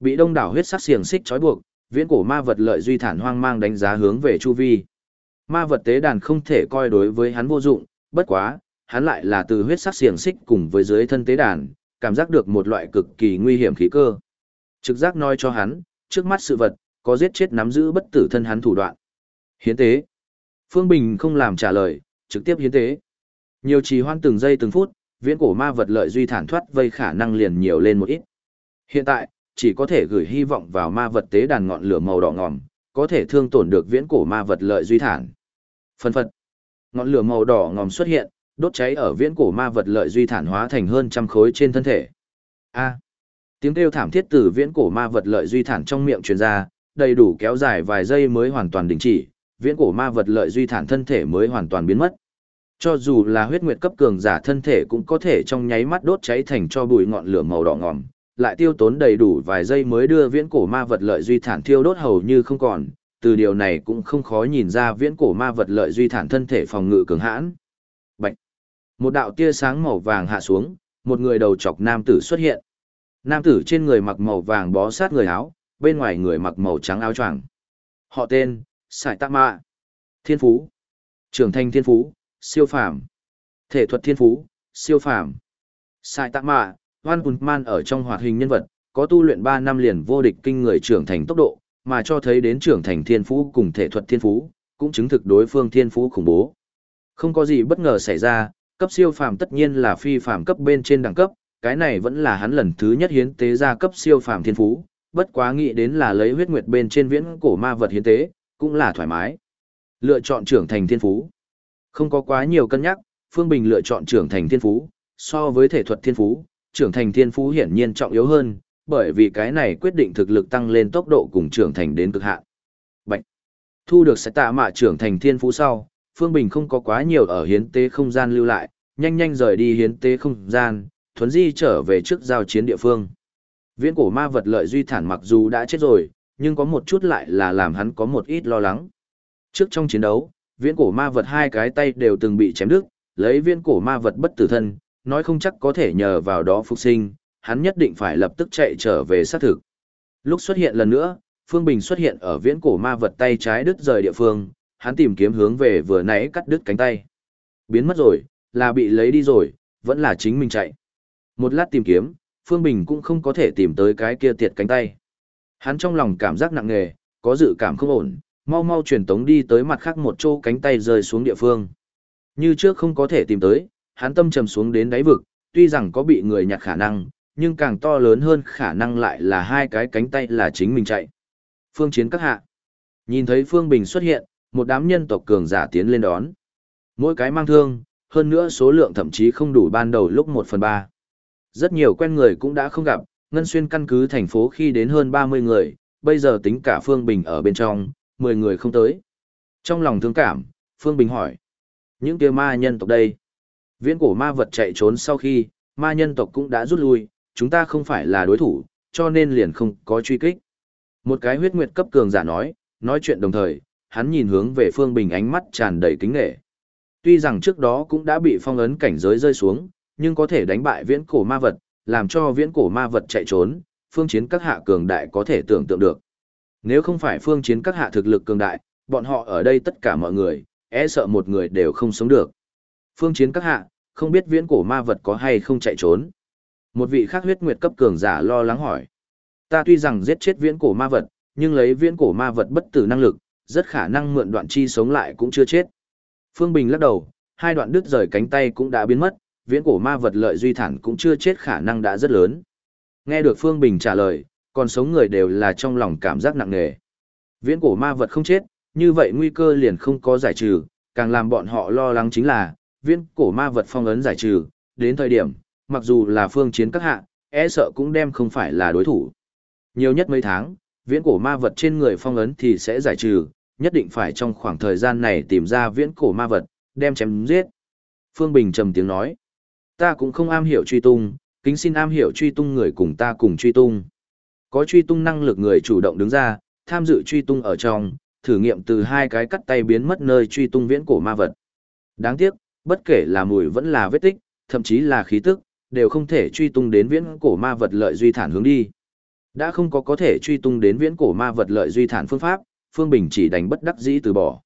Bị đông đảo huyết sắc xiềng xích trói buộc, viễn cổ ma vật lợi duy thản hoang mang đánh giá hướng về chu vi. Ma vật tế đàn không thể coi đối với hắn vô dụng, bất quá, hắn lại là từ huyết sắc xiềng xích cùng với dưới thân tế đàn, cảm giác được một loại cực kỳ nguy hiểm khí cơ. Trực giác nói cho hắn, trước mắt sự vật, có giết chết nắm giữ bất tử thân hắn thủ đoạn. Hiến tế. Phương Bình không làm trả lời, trực tiếp hiến tế. Nhiều trì hoan từng giây từng phút, viễn cổ ma vật lợi duy thản thoát vây khả năng liền nhiều lên một ít. Hiện tại, chỉ có thể gửi hy vọng vào ma vật tế đàn ngọn lửa màu đỏ ngòm, có thể thương tổn được viễn cổ ma vật lợi duy thản. Phân phật. Ngọn lửa màu đỏ ngòm xuất hiện, đốt cháy ở viễn cổ ma vật lợi duy thản hóa thành hơn trăm khối trên thân thể. A. Tiếng kêu thảm thiết từ viễn cổ ma vật lợi duy thản trong miệng truyền ra, đầy đủ kéo dài vài giây mới hoàn toàn đình chỉ, viễn cổ ma vật lợi duy thản thân thể mới hoàn toàn biến mất. Cho dù là huyết nguyệt cấp cường giả thân thể cũng có thể trong nháy mắt đốt cháy thành cho bụi ngọn lửa màu đỏ ngòm, lại tiêu tốn đầy đủ vài giây mới đưa viễn cổ ma vật lợi duy thản thiêu đốt hầu như không còn, từ điều này cũng không khó nhìn ra viễn cổ ma vật lợi duy thản thân thể phòng ngự cường hãn. Bạch. Một đạo tia sáng màu vàng hạ xuống, một người đầu chọc nam tử xuất hiện. Nam tử trên người mặc màu vàng bó sát người áo, bên ngoài người mặc màu trắng áo choàng. Họ tên, Sải Tạ Mạ. Thiên Phú. Trưởng thành Thiên Phú, siêu phàm. Thể thuật Thiên Phú, siêu phàm. Sải Tạ Mạ, Hoan Hùn Man ở trong hoạt hình nhân vật, có tu luyện 3 năm liền vô địch kinh người trưởng thành tốc độ, mà cho thấy đến trưởng thành Thiên Phú cùng thể thuật Thiên Phú, cũng chứng thực đối phương Thiên Phú khủng bố. Không có gì bất ngờ xảy ra, cấp siêu phàm tất nhiên là phi phàm cấp bên trên đẳng cấp, cái này vẫn là hắn lần thứ nhất hiến tế ra cấp siêu phàm thiên phú, bất quá nghĩ đến là lấy huyết nguyệt bên trên viễn cổ ma vật hiến tế, cũng là thoải mái. Lựa chọn trưởng thành thiên phú. Không có quá nhiều cân nhắc, Phương Bình lựa chọn trưởng thành thiên phú, so với thể thuật thiên phú, trưởng thành thiên phú hiển nhiên trọng yếu hơn, bởi vì cái này quyết định thực lực tăng lên tốc độ cùng trưởng thành đến cực hạn. bệnh. Thu được sẽ tạ mạ trưởng thành thiên phú sau, Phương Bình không có quá nhiều ở hiến tế không gian lưu lại, nhanh nhanh rời đi hiến tế không gian, thuấn di trở về trước giao chiến địa phương. Viễn cổ ma vật lợi duy thản mặc dù đã chết rồi, nhưng có một chút lại là làm hắn có một ít lo lắng. Trước trong chiến đấu, viễn cổ ma vật hai cái tay đều từng bị chém đứt, lấy viễn cổ ma vật bất tử thân, nói không chắc có thể nhờ vào đó phục sinh, hắn nhất định phải lập tức chạy trở về xác thực. Lúc xuất hiện lần nữa, Phương Bình xuất hiện ở viễn cổ ma vật tay trái đứt rời địa phương, hắn tìm kiếm hướng về vừa nãy cắt đứt cánh tay. Biến mất rồi, là bị lấy đi rồi, vẫn là chính mình chạy. Một lát tìm kiếm, Phương Bình cũng không có thể tìm tới cái kia tiệt cánh tay. Hắn trong lòng cảm giác nặng nề, có dự cảm không ổn, mau mau truyền tống đi tới mặt khác một chỗ cánh tay rơi xuống địa phương. Như trước không có thể tìm tới, hắn tâm trầm xuống đến đáy vực, tuy rằng có bị người nhặt khả năng, nhưng càng to lớn hơn khả năng lại là hai cái cánh tay là chính mình chạy. Phương chiến các hạ. Nhìn thấy Phương Bình xuất hiện, một đám nhân tộc cường giả tiến lên đón. Mỗi cái mang thương, hơn nữa số lượng thậm chí không đủ ban đầu lúc 1 phần 3. Rất nhiều quen người cũng đã không gặp, Ngân Xuyên căn cứ thành phố khi đến hơn 30 người, bây giờ tính cả Phương Bình ở bên trong, 10 người không tới. Trong lòng thương cảm, Phương Bình hỏi. Những kia ma nhân tộc đây. Viễn cổ ma vật chạy trốn sau khi, ma nhân tộc cũng đã rút lui, chúng ta không phải là đối thủ, cho nên liền không có truy kích. Một cái huyết nguyệt cấp cường giả nói, nói chuyện đồng thời, hắn nhìn hướng về Phương Bình ánh mắt tràn đầy kính nghệ. Tuy rằng trước đó cũng đã bị phong ấn cảnh giới rơi xuống, nhưng có thể đánh bại viễn cổ ma vật, làm cho viễn cổ ma vật chạy trốn, phương chiến các hạ cường đại có thể tưởng tượng được. Nếu không phải phương chiến các hạ thực lực cường đại, bọn họ ở đây tất cả mọi người, e sợ một người đều không sống được. Phương chiến các hạ, không biết viễn cổ ma vật có hay không chạy trốn. Một vị khác huyết nguyệt cấp cường giả lo lắng hỏi. Ta tuy rằng giết chết viễn cổ ma vật, nhưng lấy viễn cổ ma vật bất tử năng lực, rất khả năng mượn đoạn chi sống lại cũng chưa chết. Phương Bình lắc đầu, hai đoạn đứt rời cánh tay cũng đã biến mất, viễn cổ ma vật lợi duy thản cũng chưa chết khả năng đã rất lớn. Nghe được Phương Bình trả lời, còn sống người đều là trong lòng cảm giác nặng nề. Viễn cổ ma vật không chết, như vậy nguy cơ liền không có giải trừ, càng làm bọn họ lo lắng chính là, viễn cổ ma vật phong ấn giải trừ, đến thời điểm, mặc dù là phương chiến các hạ, e sợ cũng đem không phải là đối thủ. Nhiều nhất mấy tháng, viễn cổ ma vật trên người phong ấn thì sẽ giải trừ, nhất định phải trong khoảng thời gian này tìm ra viễn cổ ma vật, đem chém giết. Phương Bình trầm tiếng nói, ta cũng không am hiểu truy tung, kính xin am hiểu truy tung người cùng ta cùng truy tung. Có truy tung năng lực người chủ động đứng ra, tham dự truy tung ở trong, thử nghiệm từ hai cái cắt tay biến mất nơi truy tung viễn cổ ma vật. Đáng tiếc, bất kể là mùi vẫn là vết tích, thậm chí là khí tức, đều không thể truy tung đến viễn cổ ma vật lợi duy thản hướng đi. Đã không có có thể truy tung đến viễn cổ ma vật lợi duy thản phương pháp, Phương Bình chỉ đánh bất đắc dĩ từ bỏ.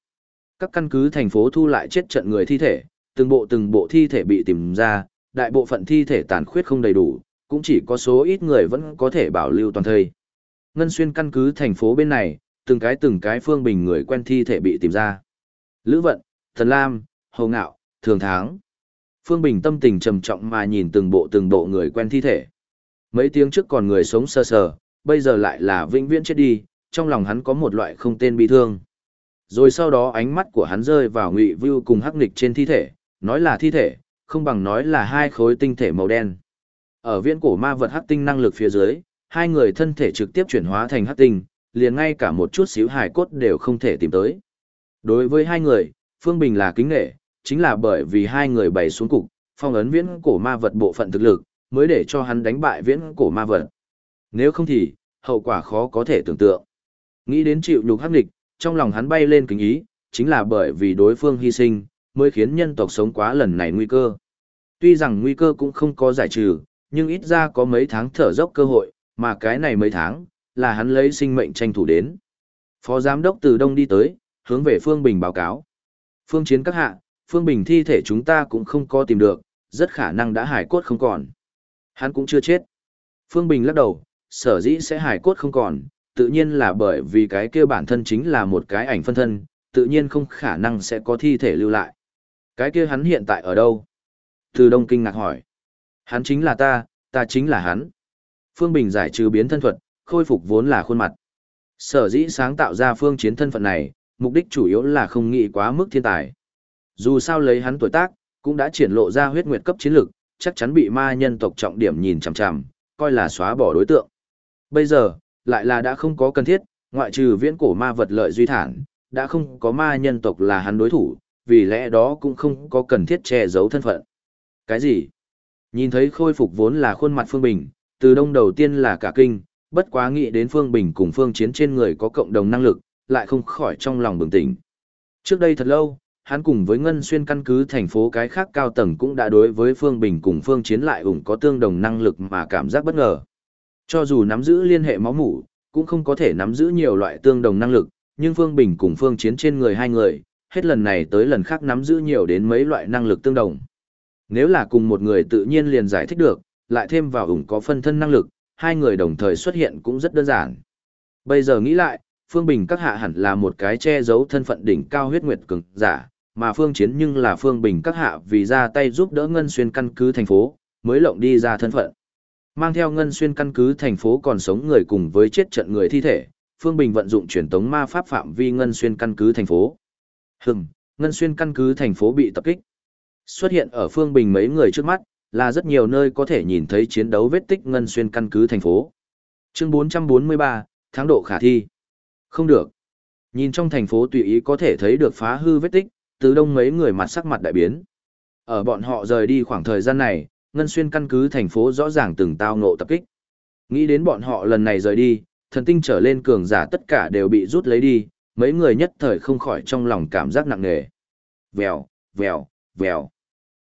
Các căn cứ thành phố thu lại chết trận người thi thể, từng bộ từng bộ thi thể bị tìm ra, đại bộ phận thi thể tàn khuyết không đầy đủ, cũng chỉ có số ít người vẫn có thể bảo lưu toàn thây. Ngân xuyên căn cứ thành phố bên này, từng cái từng cái Phương Bình người quen thi thể bị tìm ra. Lữ Vận, Thần Lam, Hầu Ngạo, Thường Tháng. Phương Bình tâm tình trầm trọng mà nhìn từng bộ từng bộ người quen thi thể. Mấy tiếng trước còn người sống sơ sờ, bây giờ lại là vĩnh viễn chết đi, trong lòng hắn có một loại không tên bi thương. Rồi sau đó ánh mắt của hắn rơi vào Ngụy Vưu cùng Hắc Nịch trên thi thể, nói là thi thể, không bằng nói là hai khối tinh thể màu đen. Ở viễn cổ ma vật hắc tinh năng lực phía dưới, hai người thân thể trực tiếp chuyển hóa thành hắc tinh, liền ngay cả một chút xíu hài cốt đều không thể tìm tới. Đối với hai người, Phương Bình là kính nghệ, chính là bởi vì hai người bày xuống cục, phong ấn viễn cổ ma vật bộ phận thực lực, mới để cho hắn đánh bại viễn cổ ma vật. Nếu không thì, hậu quả khó có thể tưởng tượng. Nghĩ đến chịu nhục hắc địch, trong lòng hắn bay lên kính ý, chính là bởi vì đối phương hy sinh, mới khiến nhân tộc sống quá lần này nguy cơ. Tuy rằng nguy cơ cũng không có giải trừ, nhưng ít ra có mấy tháng thở dốc cơ hội, mà cái này mấy tháng, là hắn lấy sinh mệnh tranh thủ đến. Phó giám đốc từ đông đi tới, hướng về Phương Bình báo cáo. Phương chiến các hạ, Phương Bình thi thể chúng ta cũng không có tìm được, rất khả năng đã hải cốt không còn. Hắn cũng chưa chết. Phương Bình lắc đầu, sở dĩ sẽ hải cốt không còn, tự nhiên là bởi vì cái kia bản thân chính là một cái ảnh phân thân, tự nhiên không khả năng sẽ có thi thể lưu lại. Cái kia hắn hiện tại ở đâu? Từ Đông kinh ngạc hỏi. Hắn chính là ta, ta chính là hắn. Phương Bình giải trừ biến thân thuật, khôi phục vốn là khuôn mặt. Sở dĩ sáng tạo ra phương chiến thân phận này, mục đích chủ yếu là không nghĩ quá mức thiên tài. Dù sao lấy hắn tuổi tác, cũng đã triển lộ ra huyết nguyệt cấp chiến lực, chắc chắn bị ma nhân tộc trọng điểm nhìn chằm chằm, coi là xóa bỏ đối tượng. Bây giờ, lại là đã không có cần thiết, ngoại trừ viễn cổ ma vật lợi duy thản, đã không có ma nhân tộc là hắn đối thủ, vì lẽ đó cũng không có cần thiết che giấu thân phận. Cái gì? Nhìn thấy khôi phục vốn là khuôn mặt Phương Bình, từ đông đầu tiên là cả kinh, bất quá nghĩ đến Phương Bình cùng Phương Chiến trên người có cộng đồng năng lực, lại không khỏi trong lòng bừng tỉnh. Trước đây thật lâu, hắn cùng với Ngân Xuyên căn cứ thành phố cái khác cao tầng cũng đã đối với Phương Bình cùng Phương Chiến lại ủng có tương đồng năng lực mà cảm giác bất ngờ. Cho dù nắm giữ liên hệ máu mủ, cũng không có thể nắm giữ nhiều loại tương đồng năng lực, nhưng Phương Bình cùng Phương Chiến trên người hai người, hết lần này tới lần khác nắm giữ nhiều đến mấy loại năng lực tương đồng. Nếu là cùng một người tự nhiên liền giải thích được, lại thêm vào ủng có phân thân năng lực, hai người đồng thời xuất hiện cũng rất đơn giản. Bây giờ nghĩ lại, Phương Bình các hạ hẳn là một cái che giấu thân phận đỉnh cao huyết nguyệt cường giả, mà Phương Chiến nhưng là Phương Bình các hạ vì ra tay giúp đỡ Ngân Xuyên căn cứ thành phố, mới lộng đi ra thân phận. Mang theo Ngân Xuyên căn cứ thành phố còn sống người cùng với chết trận người thi thể, Phương Bình vận dụng truyền tống ma pháp phạm vi Ngân Xuyên căn cứ thành phố. Hừm, Ngân Xuyên căn cứ thành phố bị tập kích. Xuất hiện ở phương bình mấy người trước mắt, là rất nhiều nơi có thể nhìn thấy chiến đấu vết tích Ngân Xuyên căn cứ thành phố. Chương 443, tháng độ khả thi. Không được. Nhìn trong thành phố tùy ý có thể thấy được phá hư vết tích, từ đông mấy người mặt sắc mặt đại biến. Ở bọn họ rời đi khoảng thời gian này, Ngân Xuyên căn cứ thành phố rõ ràng từng tao ngộ tập kích. Nghĩ đến bọn họ lần này rời đi, thần tinh trở lên cường giả tất cả đều bị rút lấy đi, mấy người nhất thời không khỏi trong lòng cảm giác nặng nề. Vèo, vèo, vèo.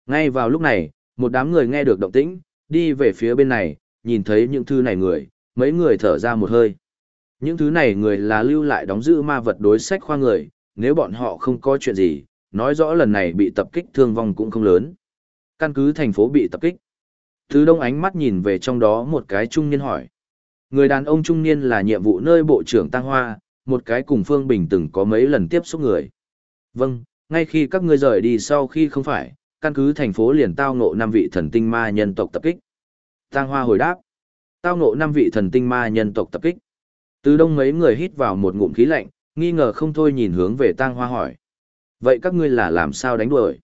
Ngay vào lúc này, một đám người nghe được động tĩnh, đi về phía bên này, nhìn thấy những thứ này người, mấy người thở ra một hơi. Những thứ này người là lưu lại đóng giữ ma vật đối sách khoa người, nếu bọn họ không có chuyện gì, nói rõ lần này bị tập kích thương vong cũng không lớn. Căn cứ thành phố bị tập kích. Thứ đông ánh mắt nhìn về trong đó một cái trung niên hỏi. Người đàn ông trung niên là nhiệm vụ nơi bộ trưởng Tăng Hoa, một cái cùng Phương Bình từng có mấy lần tiếp xúc người. Vâng, ngay khi các ngươi rời đi sau khi không phải, căn cứ thành phố liền tao ngộ năm vị thần tinh ma nhân tộc tập kích. tang Hoa hồi đáp. Tao ngộ năm vị thần tinh ma nhân tộc tập kích. Từ đông mấy người hít vào một ngụm khí lạnh, nghi ngờ không thôi nhìn hướng về tang Hoa hỏi. Vậy các ngươi là làm sao đánh đuổi?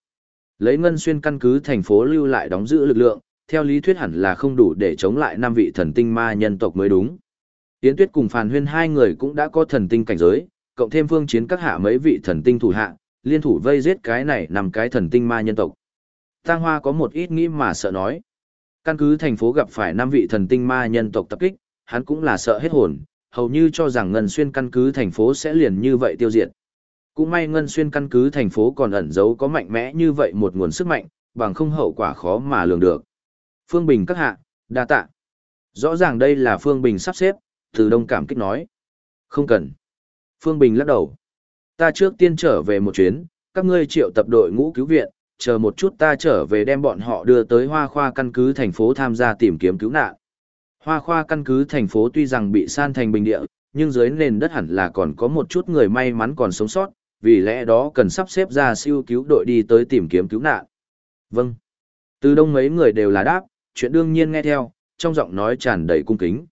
Lấy ngân xuyên căn cứ thành phố lưu lại đóng giữ lực lượng, theo lý thuyết hẳn là không đủ để chống lại năm vị thần tinh ma nhân tộc mới đúng. Yến Tuyết cùng Phàn Huyên hai người cũng đã có thần tinh cảnh giới, cộng thêm phương chiến các hạ mấy vị thần tinh thủ hạ, liên thủ vây giết cái này nằm cái thần tinh ma nhân tộc. Tang Hoa có một ít nghĩ mà sợ nói. Căn cứ thành phố gặp phải năm vị thần tinh ma nhân tộc tập kích, hắn cũng là sợ hết hồn, hầu như cho rằng Ngân Xuyên căn cứ thành phố sẽ liền như vậy tiêu diệt. Cũng may Ngân Xuyên căn cứ thành phố còn ẩn giấu có mạnh mẽ như vậy một nguồn sức mạnh, bằng không hậu quả khó mà lường được. Phương Bình các hạ, đa tạ. Rõ ràng đây là Phương Bình sắp xếp, từ đông cảm kích nói. Không cần. Phương Bình lắc đầu. Ta trước tiên trở về một chuyến, các ngươi triệu tập đội ngũ cứu viện, chờ một chút ta trở về đem bọn họ đưa tới hoa khoa căn cứ thành phố tham gia tìm kiếm cứu nạn. Hoa khoa căn cứ thành phố tuy rằng bị san thành bình địa, nhưng dưới nền đất hẳn là còn có một chút người may mắn còn sống sót, vì lẽ đó cần sắp xếp ra siêu cứu đội đi tới tìm kiếm cứu nạn. Vâng. Từ đông mấy người đều là đáp, chuyện đương nhiên nghe theo, trong giọng nói tràn đầy cung kính.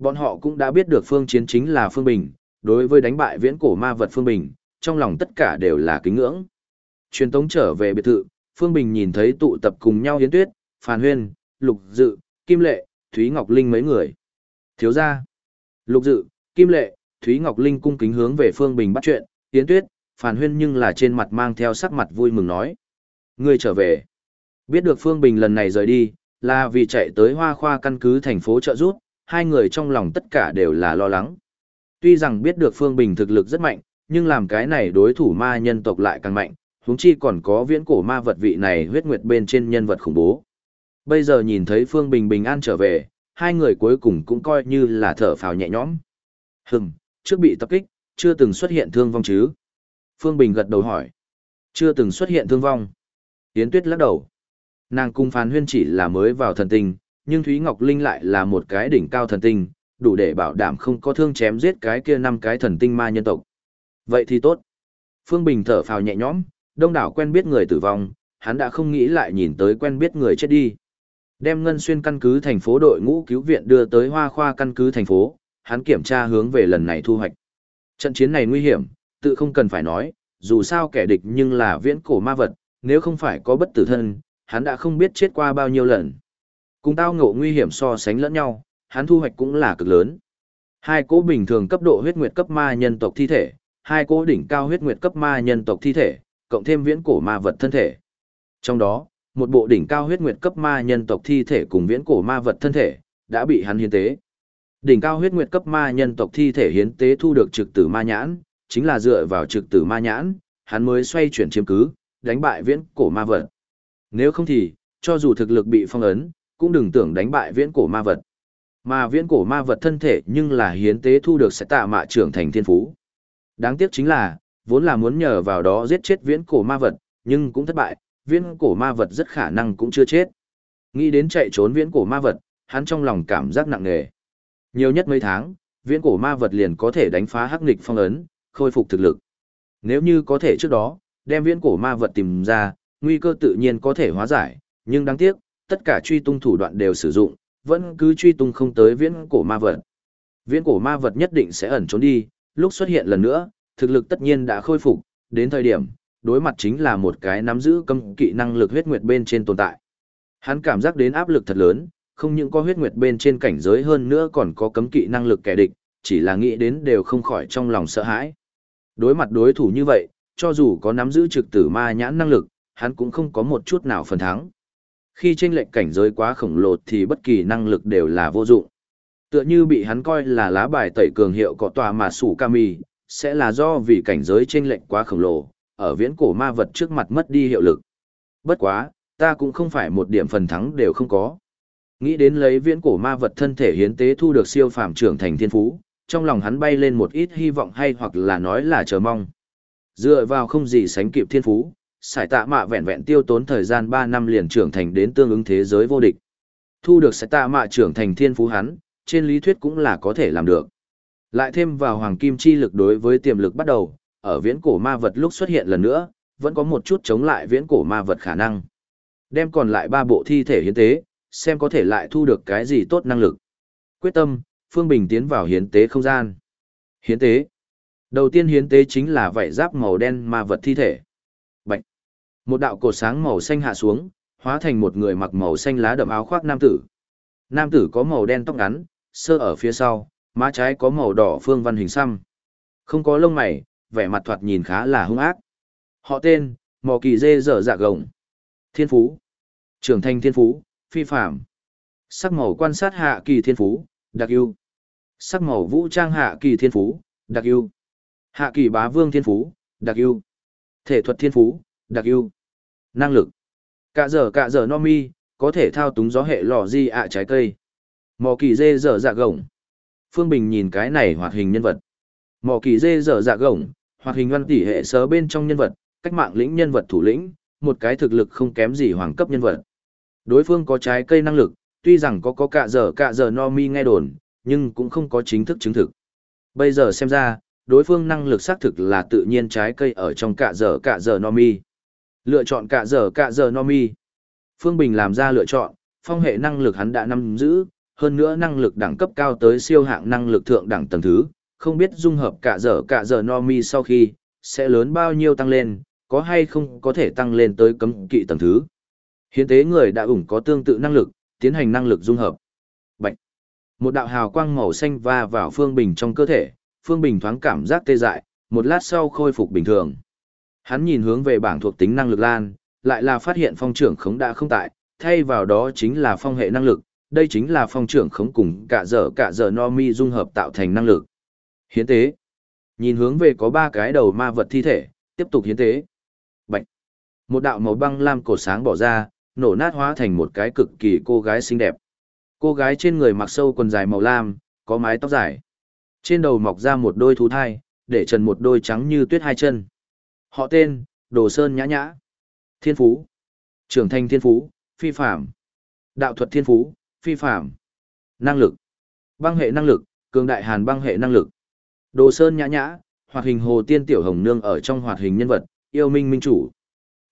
Bọn họ cũng đã biết được phương chiến chính là Phương Bình, đối với đánh bại viễn cổ ma vật Phương Bình, trong lòng tất cả đều là kính ngưỡng. Truyền tống trở về biệt thự, Phương Bình nhìn thấy tụ tập cùng nhau Yến Tuyết, phàn Huyên, Lục Dự, Kim Lệ, Thúy Ngọc Linh mấy người. Thiếu gia, Lục Dự, Kim Lệ, Thúy Ngọc Linh cung kính hướng về Phương Bình bắt chuyện, Yến Tuyết, phàn Huyên nhưng là trên mặt mang theo sắc mặt vui mừng nói. Người trở về. Biết được Phương Bình lần này rời đi, là vì chạy tới hoa khoa căn cứ thành phố trợ rút, hai người trong lòng tất cả đều là lo lắng. Tuy rằng biết được Phương Bình thực lực rất mạnh, nhưng làm cái này đối thủ ma nhân tộc lại càng mạnh, huống chi còn có viễn cổ ma vật vị này huyết nguyệt bên trên nhân vật khủng bố. Bây giờ nhìn thấy Phương Bình bình an trở về, hai người cuối cùng cũng coi như là thở phào nhẹ nhõm. Hừm, trước bị tập kích, chưa từng xuất hiện thương vong chứ? Phương Bình gật đầu hỏi. Chưa từng xuất hiện thương vong. Yến Tuyết lắc đầu. Nàng cung phán huyên chỉ là mới vào thần tình nhưng Thúy Ngọc Linh lại là một cái đỉnh cao thần tinh, đủ để bảo đảm không có thương chém giết cái kia năm cái thần tinh ma nhân tộc. Vậy thì tốt. Phương Bình thở phào nhẹ nhõm, đông đảo quen biết người tử vong, hắn đã không nghĩ lại nhìn tới quen biết người chết đi. Đem ngân xuyên căn cứ thành phố đội ngũ cứu viện đưa tới hoa khoa căn cứ thành phố, hắn kiểm tra hướng về lần này thu hoạch. Trận chiến này nguy hiểm, tự không cần phải nói, dù sao kẻ địch nhưng là viễn cổ ma vật, nếu không phải có bất tử thân, hắn đã không biết chết qua bao nhiêu lần. Cùng tao ngộ nguy hiểm so sánh lẫn nhau, hắn thu hoạch cũng là cực lớn. Hai cỗ bình thường cấp độ huyết nguyệt cấp ma nhân tộc thi thể, hai cỗ đỉnh cao huyết nguyệt cấp ma nhân tộc thi thể, cộng thêm viễn cổ ma vật thân thể. Trong đó, một bộ đỉnh cao huyết nguyệt cấp ma nhân tộc thi thể cùng viễn cổ ma vật thân thể đã bị hắn hiến tế. Đỉnh cao huyết nguyệt cấp ma nhân tộc thi thể hiến tế thu được trực tử ma nhãn, chính là dựa vào trực tử ma nhãn, hắn mới xoay chuyển chiếm cứ, đánh bại viễn cổ ma vật. Nếu không thì, cho dù thực lực bị phong ấn, cũng đừng tưởng đánh bại viễn cổ ma vật. Mà viễn cổ ma vật thân thể nhưng là hiến tế thu được sẽ tạ mạ trưởng thành thiên phú. Đáng tiếc chính là, vốn là muốn nhờ vào đó giết chết viễn cổ ma vật, nhưng cũng thất bại, viễn cổ ma vật rất khả năng cũng chưa chết. Nghĩ đến chạy trốn viễn cổ ma vật, hắn trong lòng cảm giác nặng nề. Nhiều nhất mấy tháng, viễn cổ ma vật liền có thể đánh phá hắc nghịch phong ấn, khôi phục thực lực. Nếu như có thể trước đó, đem viễn cổ ma vật tìm ra, nguy cơ tự nhiên có thể hóa giải, nhưng đáng tiếc, tất cả truy tung thủ đoạn đều sử dụng, vẫn cứ truy tung không tới viễn cổ ma vật. Viễn cổ ma vật nhất định sẽ ẩn trốn đi, lúc xuất hiện lần nữa, thực lực tất nhiên đã khôi phục, đến thời điểm, đối mặt chính là một cái nắm giữ cấm kỵ năng lực huyết nguyệt bên trên tồn tại. Hắn cảm giác đến áp lực thật lớn, không những có huyết nguyệt bên trên cảnh giới hơn nữa còn có cấm kỵ năng lực kẻ địch, chỉ là nghĩ đến đều không khỏi trong lòng sợ hãi. Đối mặt đối thủ như vậy, cho dù có nắm giữ trực tử ma nhãn năng lực, hắn cũng không có một chút nào phần thắng. Khi tranh lệch cảnh giới quá khổng lồ thì bất kỳ năng lực đều là vô dụng. Tựa như bị hắn coi là lá bài tẩy cường hiệu có tòa mà sủ kami, sẽ là do vì cảnh giới tranh lệch quá khổng lồ, ở viễn cổ ma vật trước mặt mất đi hiệu lực. Bất quá, ta cũng không phải một điểm phần thắng đều không có. Nghĩ đến lấy viễn cổ ma vật thân thể hiến tế thu được siêu phàm trưởng thành thiên phú, trong lòng hắn bay lên một ít hy vọng hay hoặc là nói là chờ mong. Dựa vào không gì sánh kịp thiên phú, sải tạ mạ vẹn vẹn tiêu tốn thời gian 3 năm liền trưởng thành đến tương ứng thế giới vô địch. Thu được sải tạ mạ trưởng thành thiên phú hắn, trên lý thuyết cũng là có thể làm được. Lại thêm vào hoàng kim chi lực đối với tiềm lực bắt đầu, ở viễn cổ ma vật lúc xuất hiện lần nữa, vẫn có một chút chống lại viễn cổ ma vật khả năng. Đem còn lại ba bộ thi thể hiến tế, xem có thể lại thu được cái gì tốt năng lực. Quyết tâm, Phương Bình tiến vào hiến tế không gian. Hiến tế. Đầu tiên hiến tế chính là vảy giáp màu đen ma vật thi thể. Một đạo cột sáng màu xanh hạ xuống, hóa thành một người mặc màu xanh lá đậm áo khoác nam tử. Nam tử có màu đen tóc ngắn, sơ ở phía sau, má trái có màu đỏ phương văn hình xăm. Không có lông mày, vẻ mặt thoạt nhìn khá là hung ác. Họ tên, mò kỳ dê dở dạ gồng. Thiên phú. Trưởng thành thiên phú, phi phạm. Sắc màu quan sát hạ kỳ thiên phú, đặc ưu. Sắc màu vũ trang hạ kỳ thiên phú, đặc ưu. Hạ kỳ bá vương thiên phú, đặc ưu. Thể thuật thiên phú, đặc ưu. Năng lực. Cả dở cả dở no mi, có thể thao túng gió hệ lò di ạ trái cây. Mò kỳ dê dở dạ gồng. Phương Bình nhìn cái này hoạt hình nhân vật. Mò kỳ dê dở dạ gồng, hoạt hình văn tỷ hệ sớ bên trong nhân vật, cách mạng lĩnh nhân vật thủ lĩnh, một cái thực lực không kém gì hoàng cấp nhân vật. Đối phương có trái cây năng lực, tuy rằng có có cả dở cả dở no mi nghe đồn, nhưng cũng không có chính thức chứng thực. Bây giờ xem ra, đối phương năng lực xác thực là tự nhiên trái cây ở trong cả dở cả dở no mi. Lựa chọn cả giờ cả giờ no mi. Phương Bình làm ra lựa chọn, phong hệ năng lực hắn đã nắm giữ, hơn nữa năng lực đẳng cấp cao tới siêu hạng năng lực thượng đẳng tầng thứ, không biết dung hợp cả giờ cả giờ no mi sau khi, sẽ lớn bao nhiêu tăng lên, có hay không có thể tăng lên tới cấm kỵ tầng thứ. Hiến tế người đã ủng có tương tự năng lực, tiến hành năng lực dung hợp. Bạch. Một đạo hào quang màu xanh va vào Phương Bình trong cơ thể, Phương Bình thoáng cảm giác tê dại, một lát sau khôi phục bình thường. Hắn nhìn hướng về bảng thuộc tính năng lực lan, lại là phát hiện phong trưởng khống đã không tại, thay vào đó chính là phong hệ năng lực, đây chính là phong trưởng khống cùng cả giờ cả giờ no mi dung hợp tạo thành năng lực. Hiến tế. Nhìn hướng về có ba cái đầu ma vật thi thể, tiếp tục hiến tế. Bạch. Một đạo màu băng lam cổ sáng bỏ ra, nổ nát hóa thành một cái cực kỳ cô gái xinh đẹp. Cô gái trên người mặc sâu quần dài màu lam, có mái tóc dài. Trên đầu mọc ra một đôi thú thai, để trần một đôi trắng như tuyết hai chân. Họ tên, Đồ Sơn Nhã Nhã. Thiên Phú. Trưởng thành Thiên Phú, phi phạm. Đạo thuật Thiên Phú, phi phạm. Năng lực. Băng hệ năng lực, cường đại hàn băng hệ năng lực. Đồ Sơn Nhã Nhã, hoạt hình Hồ Tiên Tiểu Hồng Nương ở trong hoạt hình nhân vật, yêu minh minh chủ.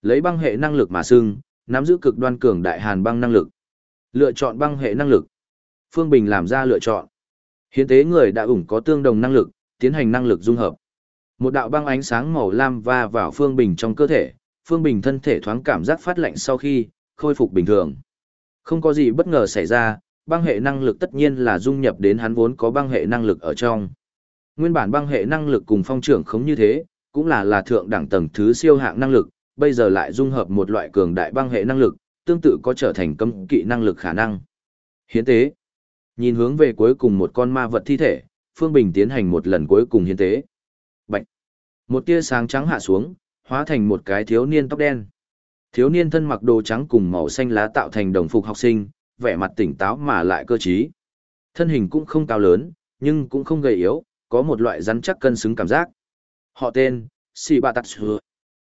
Lấy băng hệ năng lực mà xưng, nắm giữ cực đoan cường đại hàn băng năng lực. Lựa chọn băng hệ năng lực. Phương Bình làm ra lựa chọn. Hiến tế người đã ủng có tương đồng năng lực, tiến hành năng lực dung hợp. Một đạo băng ánh sáng màu lam va vào Phương Bình trong cơ thể, Phương Bình thân thể thoáng cảm giác phát lạnh sau khi khôi phục bình thường. Không có gì bất ngờ xảy ra, băng hệ năng lực tất nhiên là dung nhập đến hắn vốn có băng hệ năng lực ở trong. Nguyên bản băng hệ năng lực cùng phong trưởng không như thế, cũng là là thượng đẳng tầng thứ siêu hạng năng lực, bây giờ lại dung hợp một loại cường đại băng hệ năng lực, tương tự có trở thành cấm kỵ năng lực khả năng. Hiến tế. Nhìn hướng về cuối cùng một con ma vật thi thể, Phương Bình tiến hành một lần cuối cùng hiến tế. Một tia sáng trắng hạ xuống, hóa thành một cái thiếu niên tóc đen. Thiếu niên thân mặc đồ trắng cùng màu xanh lá tạo thành đồng phục học sinh, vẻ mặt tỉnh táo mà lại cơ trí. Thân hình cũng không cao lớn, nhưng cũng không gầy yếu, có một loại rắn chắc cân xứng cảm giác. Họ tên, Si Ba Tạc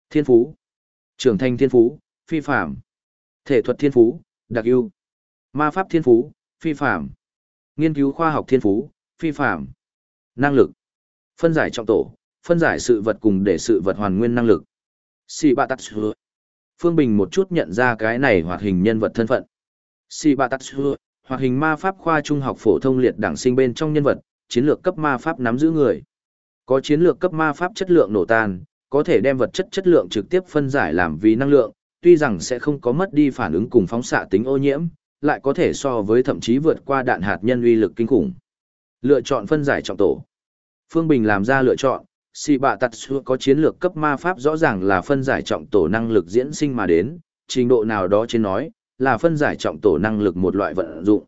Thiên Phú. Trưởng thành Thiên Phú, phi phạm. Thể thuật Thiên Phú, đặc ưu. Ma pháp Thiên Phú, phi phạm. Nghiên cứu khoa học Thiên Phú, phi phạm. Năng lực. Phân giải trọng tổ, phân giải sự vật cùng để sự vật hoàn nguyên năng lực. Si Bạ Tạc Phương Bình một chút nhận ra cái này hoạt hình nhân vật thân phận. Si Bạ Tạc hoạt hình ma pháp khoa trung học phổ thông liệt đảng sinh bên trong nhân vật, chiến lược cấp ma pháp nắm giữ người. Có chiến lược cấp ma pháp chất lượng nổ tan, có thể đem vật chất chất lượng trực tiếp phân giải làm vì năng lượng, tuy rằng sẽ không có mất đi phản ứng cùng phóng xạ tính ô nhiễm, lại có thể so với thậm chí vượt qua đạn hạt nhân uy lực kinh khủng. Lựa chọn phân giải trọng tổ. Phương Bình làm ra lựa chọn, Sì bạ tạt xua có chiến lược cấp ma pháp rõ ràng là phân giải trọng tổ năng lực diễn sinh mà đến, trình độ nào đó trên nói, là phân giải trọng tổ năng lực một loại vận dụng.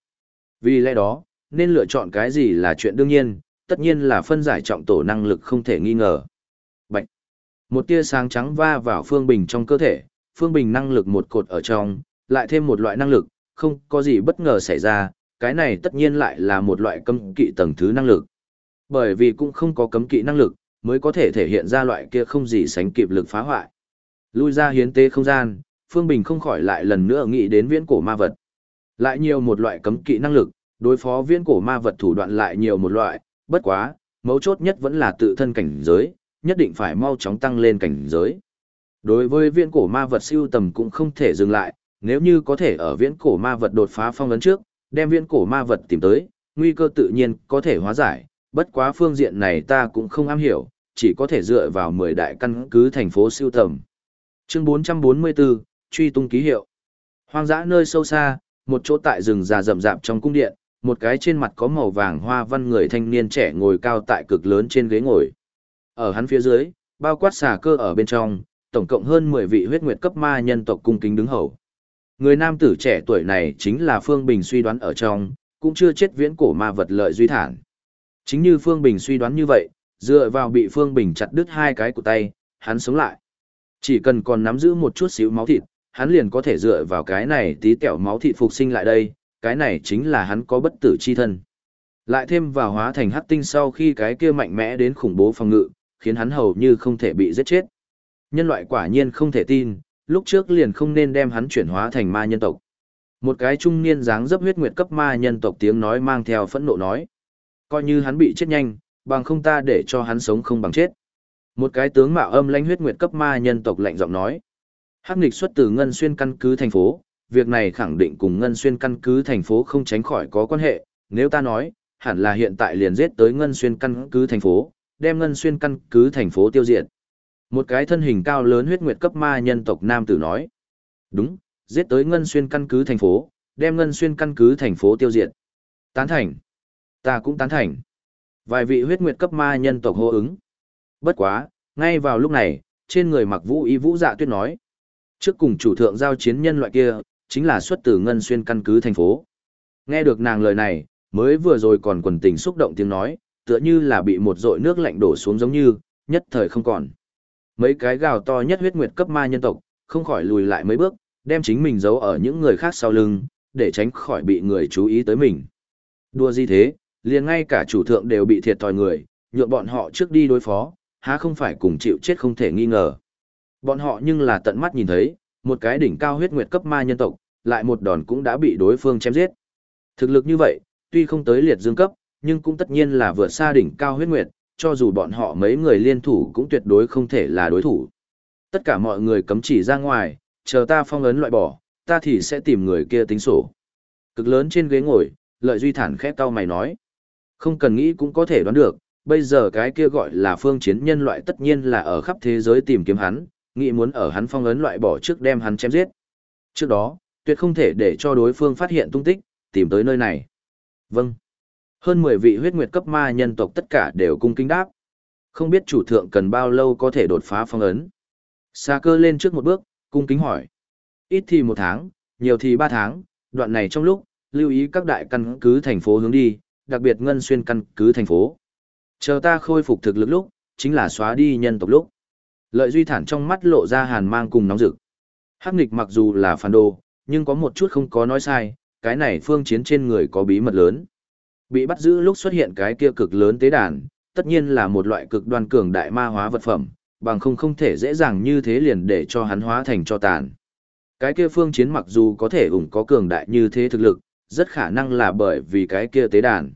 Vì lẽ đó, nên lựa chọn cái gì là chuyện đương nhiên, tất nhiên là phân giải trọng tổ năng lực không thể nghi ngờ. Bạch. Một tia sáng trắng va vào Phương Bình trong cơ thể, Phương Bình năng lực một cột ở trong, lại thêm một loại năng lực, không có gì bất ngờ xảy ra, cái này tất nhiên lại là một loại cấm kỵ tầng thứ năng lực. Bởi vì cũng không có cấm kỵ năng lực, mới có thể thể hiện ra loại kia không gì sánh kịp lực phá hoại. Lui ra hiến tế không gian, Phương Bình không khỏi lại lần nữa nghĩ đến viễn cổ ma vật. Lại nhiều một loại cấm kỵ năng lực, đối phó viễn cổ ma vật thủ đoạn lại nhiều một loại, bất quá, mấu chốt nhất vẫn là tự thân cảnh giới, nhất định phải mau chóng tăng lên cảnh giới. Đối với viễn cổ ma vật siêu tầm cũng không thể dừng lại, nếu như có thể ở viễn cổ ma vật đột phá phong ấn trước, đem viễn cổ ma vật tìm tới, nguy cơ tự nhiên có thể hóa giải, bất quá phương diện này ta cũng không am hiểu, chỉ có thể dựa vào 10 đại căn cứ thành phố siêu tầm. Chương 444, truy tung ký hiệu. Hoang dã nơi sâu xa, một chỗ tại rừng già rậm rạp trong cung điện, một cái trên mặt có màu vàng hoa văn người thanh niên trẻ ngồi cao tại cực lớn trên ghế ngồi. Ở hắn phía dưới, bao quát xà cơ ở bên trong, tổng cộng hơn 10 vị huyết nguyệt cấp ma nhân tộc cung kính đứng hầu. Người nam tử trẻ tuổi này chính là Phương Bình suy đoán ở trong, cũng chưa chết viễn cổ ma vật lợi duy thản. Chính như Phương Bình suy đoán như vậy, dựa vào bị Phương Bình chặt đứt hai cái của tay, hắn sống lại. Chỉ cần còn nắm giữ một chút xíu máu thịt, hắn liền có thể dựa vào cái này tí tẹo máu thịt phục sinh lại đây, cái này chính là hắn có bất tử chi thân. Lại thêm vào hóa thành hắc tinh sau khi cái kia mạnh mẽ đến khủng bố phòng ngự, khiến hắn hầu như không thể bị giết chết. Nhân loại quả nhiên không thể tin, lúc trước liền không nên đem hắn chuyển hóa thành ma nhân tộc. Một cái trung niên dáng dấp huyết nguyệt cấp ma nhân tộc tiếng nói mang theo phẫn nộ nói. Coi như hắn bị chết nhanh, bằng không ta để cho hắn sống không bằng chết. Một cái tướng mạo âm lãnh huyết nguyệt cấp ma nhân tộc lạnh giọng nói. Hắc nghịch xuất từ Ngân Xuyên căn cứ thành phố, việc này khẳng định cùng Ngân Xuyên căn cứ thành phố không tránh khỏi có quan hệ, nếu ta nói, hẳn là hiện tại liền giết tới Ngân Xuyên căn cứ thành phố, đem Ngân Xuyên căn cứ thành phố tiêu diệt. Một cái thân hình cao lớn huyết nguyệt cấp ma nhân tộc nam tử nói. Đúng, giết tới Ngân Xuyên căn cứ thành phố, đem Ngân Xuyên căn cứ thành phố tiêu diệt. Tán thành. Ta cũng tán thành. Vài vị huyết nguyệt cấp ma nhân tộc hô ứng. Bất quá, ngay vào lúc này, trên người mặc vũ y vũ dạ tuyết nói. Trước cùng chủ thượng giao chiến nhân loại kia, chính là xuất từ Ngân Xuyên căn cứ thành phố. Nghe được nàng lời này, mới vừa rồi còn quần tình xúc động tiếng nói, tựa như là bị một dội nước lạnh đổ xuống giống như, nhất thời không còn. Mấy cái gào to nhất huyết nguyệt cấp ma nhân tộc, không khỏi lùi lại mấy bước, đem chính mình giấu ở những người khác sau lưng, để tránh khỏi bị người chú ý tới mình. Đua gì thế, liền ngay cả chủ thượng đều bị thiệt thòi người, nhượng bọn họ trước đi đối phó, há không phải cùng chịu chết không thể nghi ngờ. Bọn họ nhưng là tận mắt nhìn thấy, một cái đỉnh cao huyết nguyệt cấp ma nhân tộc, lại một đòn cũng đã bị đối phương chém giết. Thực lực như vậy, tuy không tới liệt dương cấp, nhưng cũng tất nhiên là vượt xa đỉnh cao huyết nguyệt, cho dù bọn họ mấy người liên thủ cũng tuyệt đối không thể là đối thủ. Tất cả mọi người cấm chỉ ra ngoài, chờ ta phong ấn loại bỏ, ta thì sẽ tìm người kia tính sổ. Cực lớn trên ghế ngồi, lợi duy thản khép tao mày nói. Không cần nghĩ cũng có thể đoán được, bây giờ cái kia gọi là phương chiến nhân loại tất nhiên là ở khắp thế giới tìm kiếm hắn, nghĩ muốn ở hắn phong ấn loại bỏ trước đem hắn chém giết. Trước đó, tuyệt không thể để cho đối phương phát hiện tung tích, tìm tới nơi này. Vâng. Hơn 10 vị huyết nguyệt cấp ma nhân tộc tất cả đều cung kính đáp. Không biết chủ thượng cần bao lâu có thể đột phá phong ấn. Sa cơ lên trước một bước, cung kính hỏi. Ít thì một tháng, nhiều thì ba tháng, đoạn này trong lúc, lưu ý các đại căn cứ thành phố hướng đi, đặc biệt ngân xuyên căn cứ thành phố. Chờ ta khôi phục thực lực lúc, chính là xóa đi nhân tộc lúc. Lợi duy thản trong mắt lộ ra hàn mang cùng nóng rực. Hắc nghịch mặc dù là phản đồ, nhưng có một chút không có nói sai, cái này phương chiến trên người có bí mật lớn. Bị bắt giữ lúc xuất hiện cái kia cực lớn tế đàn, tất nhiên là một loại cực đoan cường đại ma hóa vật phẩm, bằng không không thể dễ dàng như thế liền để cho hắn hóa thành cho tàn. Cái kia phương chiến mặc dù có thể ủng có cường đại như thế thực lực, rất khả năng là bởi vì cái kia tế đàn.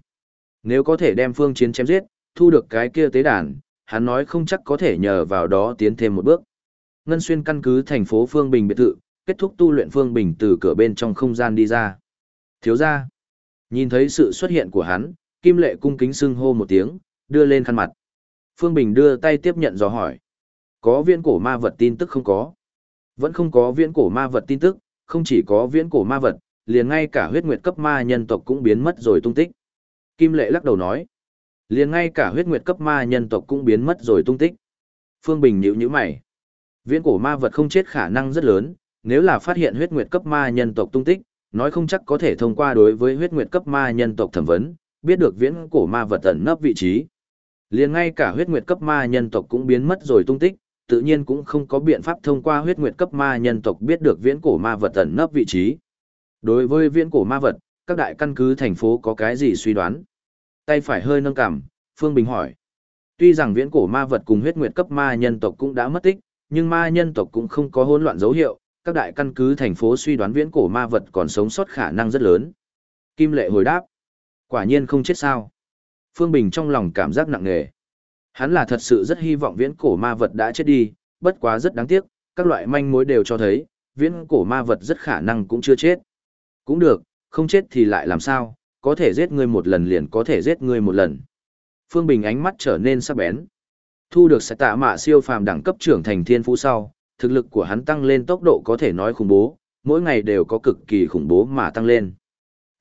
Nếu có thể đem phương chiến chém giết, thu được cái kia tế đàn, hắn nói không chắc có thể nhờ vào đó tiến thêm một bước. Ngân xuyên căn cứ thành phố Phương Bình biệt thự, kết thúc tu luyện Phương Bình từ cửa bên trong không gian đi ra. Thiếu ra, nhìn thấy sự xuất hiện của hắn, Kim Lệ cung kính xưng hô một tiếng, đưa lên khăn mặt. Phương Bình đưa tay tiếp nhận dò hỏi. Có viễn cổ ma vật tin tức không có. Vẫn không có viễn cổ ma vật tin tức, không chỉ có viễn cổ ma vật, liền ngay cả huyết nguyệt cấp ma nhân tộc cũng biến mất rồi tung tích. Kim Lệ lắc đầu nói, liền ngay cả huyết nguyệt cấp ma nhân tộc cũng biến mất rồi tung tích. Phương Bình nhíu nhíu mày. Viễn cổ ma vật không chết khả năng rất lớn, nếu là phát hiện huyết nguyệt cấp ma nhân tộc tung tích, nói không chắc có thể thông qua đối với huyết nguyệt cấp ma nhân tộc thẩm vấn, biết được viễn cổ ma vật ẩn nấp vị trí. Liền ngay cả huyết nguyệt cấp ma nhân tộc cũng biến mất rồi tung tích, tự nhiên cũng không có biện pháp thông qua huyết nguyệt cấp ma nhân tộc biết được viễn cổ ma vật ẩn nấp vị trí. Đối với viễn cổ ma vật, các đại căn cứ thành phố có cái gì suy đoán? Tay phải hơi nâng cằm, Phương Bình hỏi. Tuy rằng viễn cổ ma vật cùng huyết nguyệt cấp ma nhân tộc cũng đã mất tích, nhưng ma nhân tộc cũng không có hỗn loạn dấu hiệu, các đại căn cứ thành phố suy đoán viễn cổ ma vật còn sống sót khả năng rất lớn. Kim Lệ hồi đáp. Quả nhiên không chết sao. Phương Bình trong lòng cảm giác nặng nề. Hắn là thật sự rất hy vọng viễn cổ ma vật đã chết đi, bất quá rất đáng tiếc, các loại manh mối đều cho thấy, viễn cổ ma vật rất khả năng cũng chưa chết. Cũng được, không chết thì lại làm sao, có thể giết ngươi một lần liền có thể giết ngươi một lần. Phương Bình ánh mắt trở nên sắc bén. Thu được sẽ tạ mạ siêu phàm đẳng cấp trưởng thành thiên phú sau, thực lực của hắn tăng lên tốc độ có thể nói khủng bố, mỗi ngày đều có cực kỳ khủng bố mà tăng lên.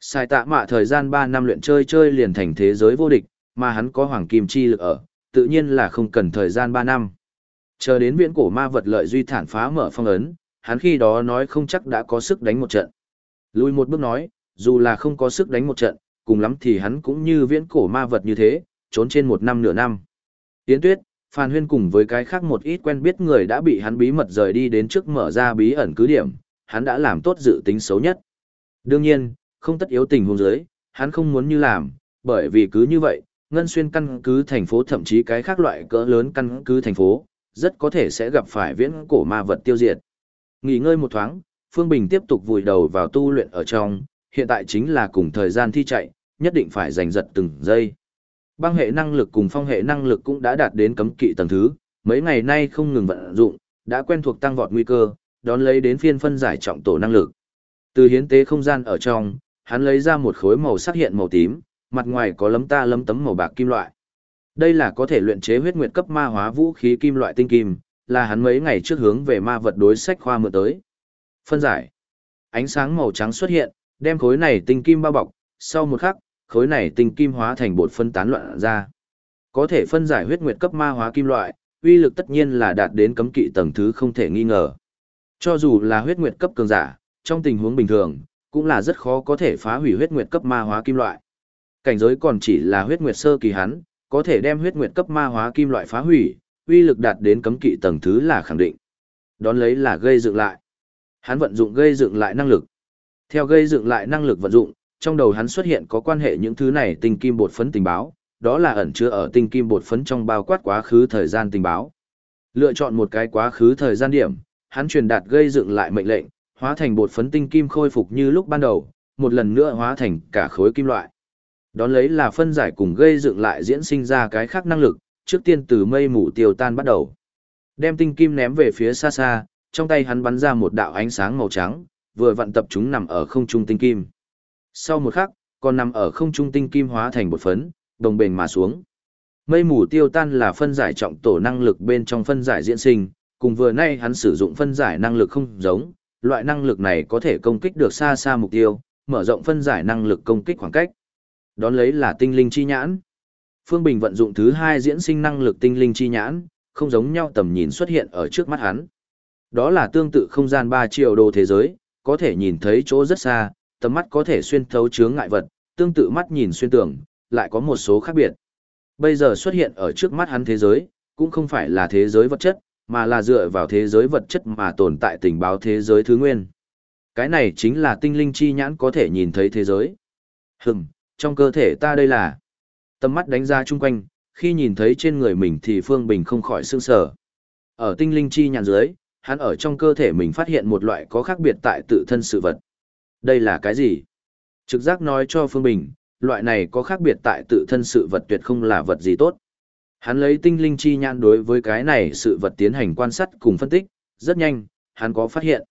Sai tạ mạ thời gian 3 năm luyện chơi chơi liền thành thế giới vô địch, mà hắn có hoàng kim chi lực ở, tự nhiên là không cần thời gian 3 năm. Chờ đến viễn cổ ma vật lợi duy thản phá mở phong ấn, hắn khi đó nói không chắc đã có sức đánh một trận. Lùi một bước nói, dù là không có sức đánh một trận, cùng lắm thì hắn cũng như viễn cổ ma vật như thế, trốn trên một năm nửa năm. Tiến tuyết, Phan Huyên cùng với cái khác một ít quen biết người đã bị hắn bí mật rời đi đến trước mở ra bí ẩn cứ điểm, hắn đã làm tốt dự tính xấu nhất. Đương nhiên, không tất yếu tình huống dưới, hắn không muốn như làm, bởi vì cứ như vậy, ngân xuyên căn cứ thành phố thậm chí cái khác loại cỡ lớn căn cứ thành phố, rất có thể sẽ gặp phải viễn cổ ma vật tiêu diệt. Nghỉ ngơi một thoáng, Phương Bình tiếp tục vùi đầu vào tu luyện ở trong, hiện tại chính là cùng thời gian thi chạy, nhất định phải giành giật từng giây. Băng hệ năng lực cùng phong hệ năng lực cũng đã đạt đến cấm kỵ tầng thứ, mấy ngày nay không ngừng vận dụng, đã quen thuộc tăng vọt nguy cơ, đón lấy đến phiên phân giải trọng tổ năng lực. Từ hiến tế không gian ở trong, hắn lấy ra một khối màu sắc hiện màu tím, mặt ngoài có lấm ta lấm tấm màu bạc kim loại. Đây là có thể luyện chế huyết nguyệt cấp ma hóa vũ khí kim loại tinh kim, là hắn mấy ngày trước hướng về ma vật đối sách khoa mượn tới. Phân giải. Ánh sáng màu trắng xuất hiện, đem khối này tinh kim bao bọc, sau một khắc, khối này tinh kim hóa thành bột phân tán loạn ra. Có thể phân giải huyết nguyệt cấp ma hóa kim loại, uy lực tất nhiên là đạt đến cấm kỵ tầng thứ không thể nghi ngờ. Cho dù là huyết nguyệt cấp cường giả, trong tình huống bình thường, cũng là rất khó có thể phá hủy huyết nguyệt cấp ma hóa kim loại. Cảnh giới còn chỉ là huyết nguyệt sơ kỳ hắn, có thể đem huyết nguyệt cấp ma hóa kim loại phá hủy, uy lực đạt đến cấm kỵ tầng thứ là khẳng định. Đón lấy là gây dựng lại. Hắn vận dụng gây dựng lại năng lực. Theo gây dựng lại năng lực vận dụng, trong đầu hắn xuất hiện có quan hệ những thứ này tinh kim bột phấn tình báo, đó là ẩn chứa ở tinh kim bột phấn trong bao quát quá khứ thời gian tình báo. Lựa chọn một cái quá khứ thời gian điểm, hắn truyền đạt gây dựng lại mệnh lệnh, hóa thành bột phấn tinh kim khôi phục như lúc ban đầu, một lần nữa hóa thành cả khối kim loại. Đón lấy là phân giải cùng gây dựng lại diễn sinh ra cái khác năng lực, trước tiên từ mây mù tiêu tan bắt đầu. Đem tinh kim ném về phía xa xa, trong tay hắn bắn ra một đạo ánh sáng màu trắng, vừa vận tập chúng nằm ở không trung tinh kim. Sau một khắc, còn nằm ở không trung tinh kim hóa thành bột phấn, đồng bền mà xuống. Mây mù tiêu tan là phân giải trọng tổ năng lực bên trong phân giải diễn sinh, cùng vừa nay hắn sử dụng phân giải năng lực không giống, loại năng lực này có thể công kích được xa xa mục tiêu, mở rộng phân giải năng lực công kích khoảng cách. Đón lấy là tinh linh chi nhãn. Phương Bình vận dụng thứ hai diễn sinh năng lực tinh linh chi nhãn, không giống nhau tầm nhìn xuất hiện ở trước mắt hắn. Đó là tương tự không gian 3 triệu đồ thế giới, có thể nhìn thấy chỗ rất xa, tầm mắt có thể xuyên thấu chướng ngại vật, tương tự mắt nhìn xuyên tường, lại có một số khác biệt. Bây giờ xuất hiện ở trước mắt hắn thế giới, cũng không phải là thế giới vật chất, mà là dựa vào thế giới vật chất mà tồn tại tình báo thế giới thứ nguyên. Cái này chính là tinh linh chi nhãn có thể nhìn thấy thế giới. Hừm, trong cơ thể ta đây là... Tầm mắt đánh ra chung quanh, khi nhìn thấy trên người mình thì Phương Bình không khỏi sương sở. Ở tinh linh chi nhãn dưới, hắn ở trong cơ thể mình phát hiện một loại có khác biệt tại tự thân sự vật. Đây là cái gì? Trực giác nói cho Phương Bình, loại này có khác biệt tại tự thân sự vật tuyệt không là vật gì tốt. Hắn lấy tinh linh chi nhãn đối với cái này sự vật tiến hành quan sát cùng phân tích, rất nhanh, hắn có phát hiện.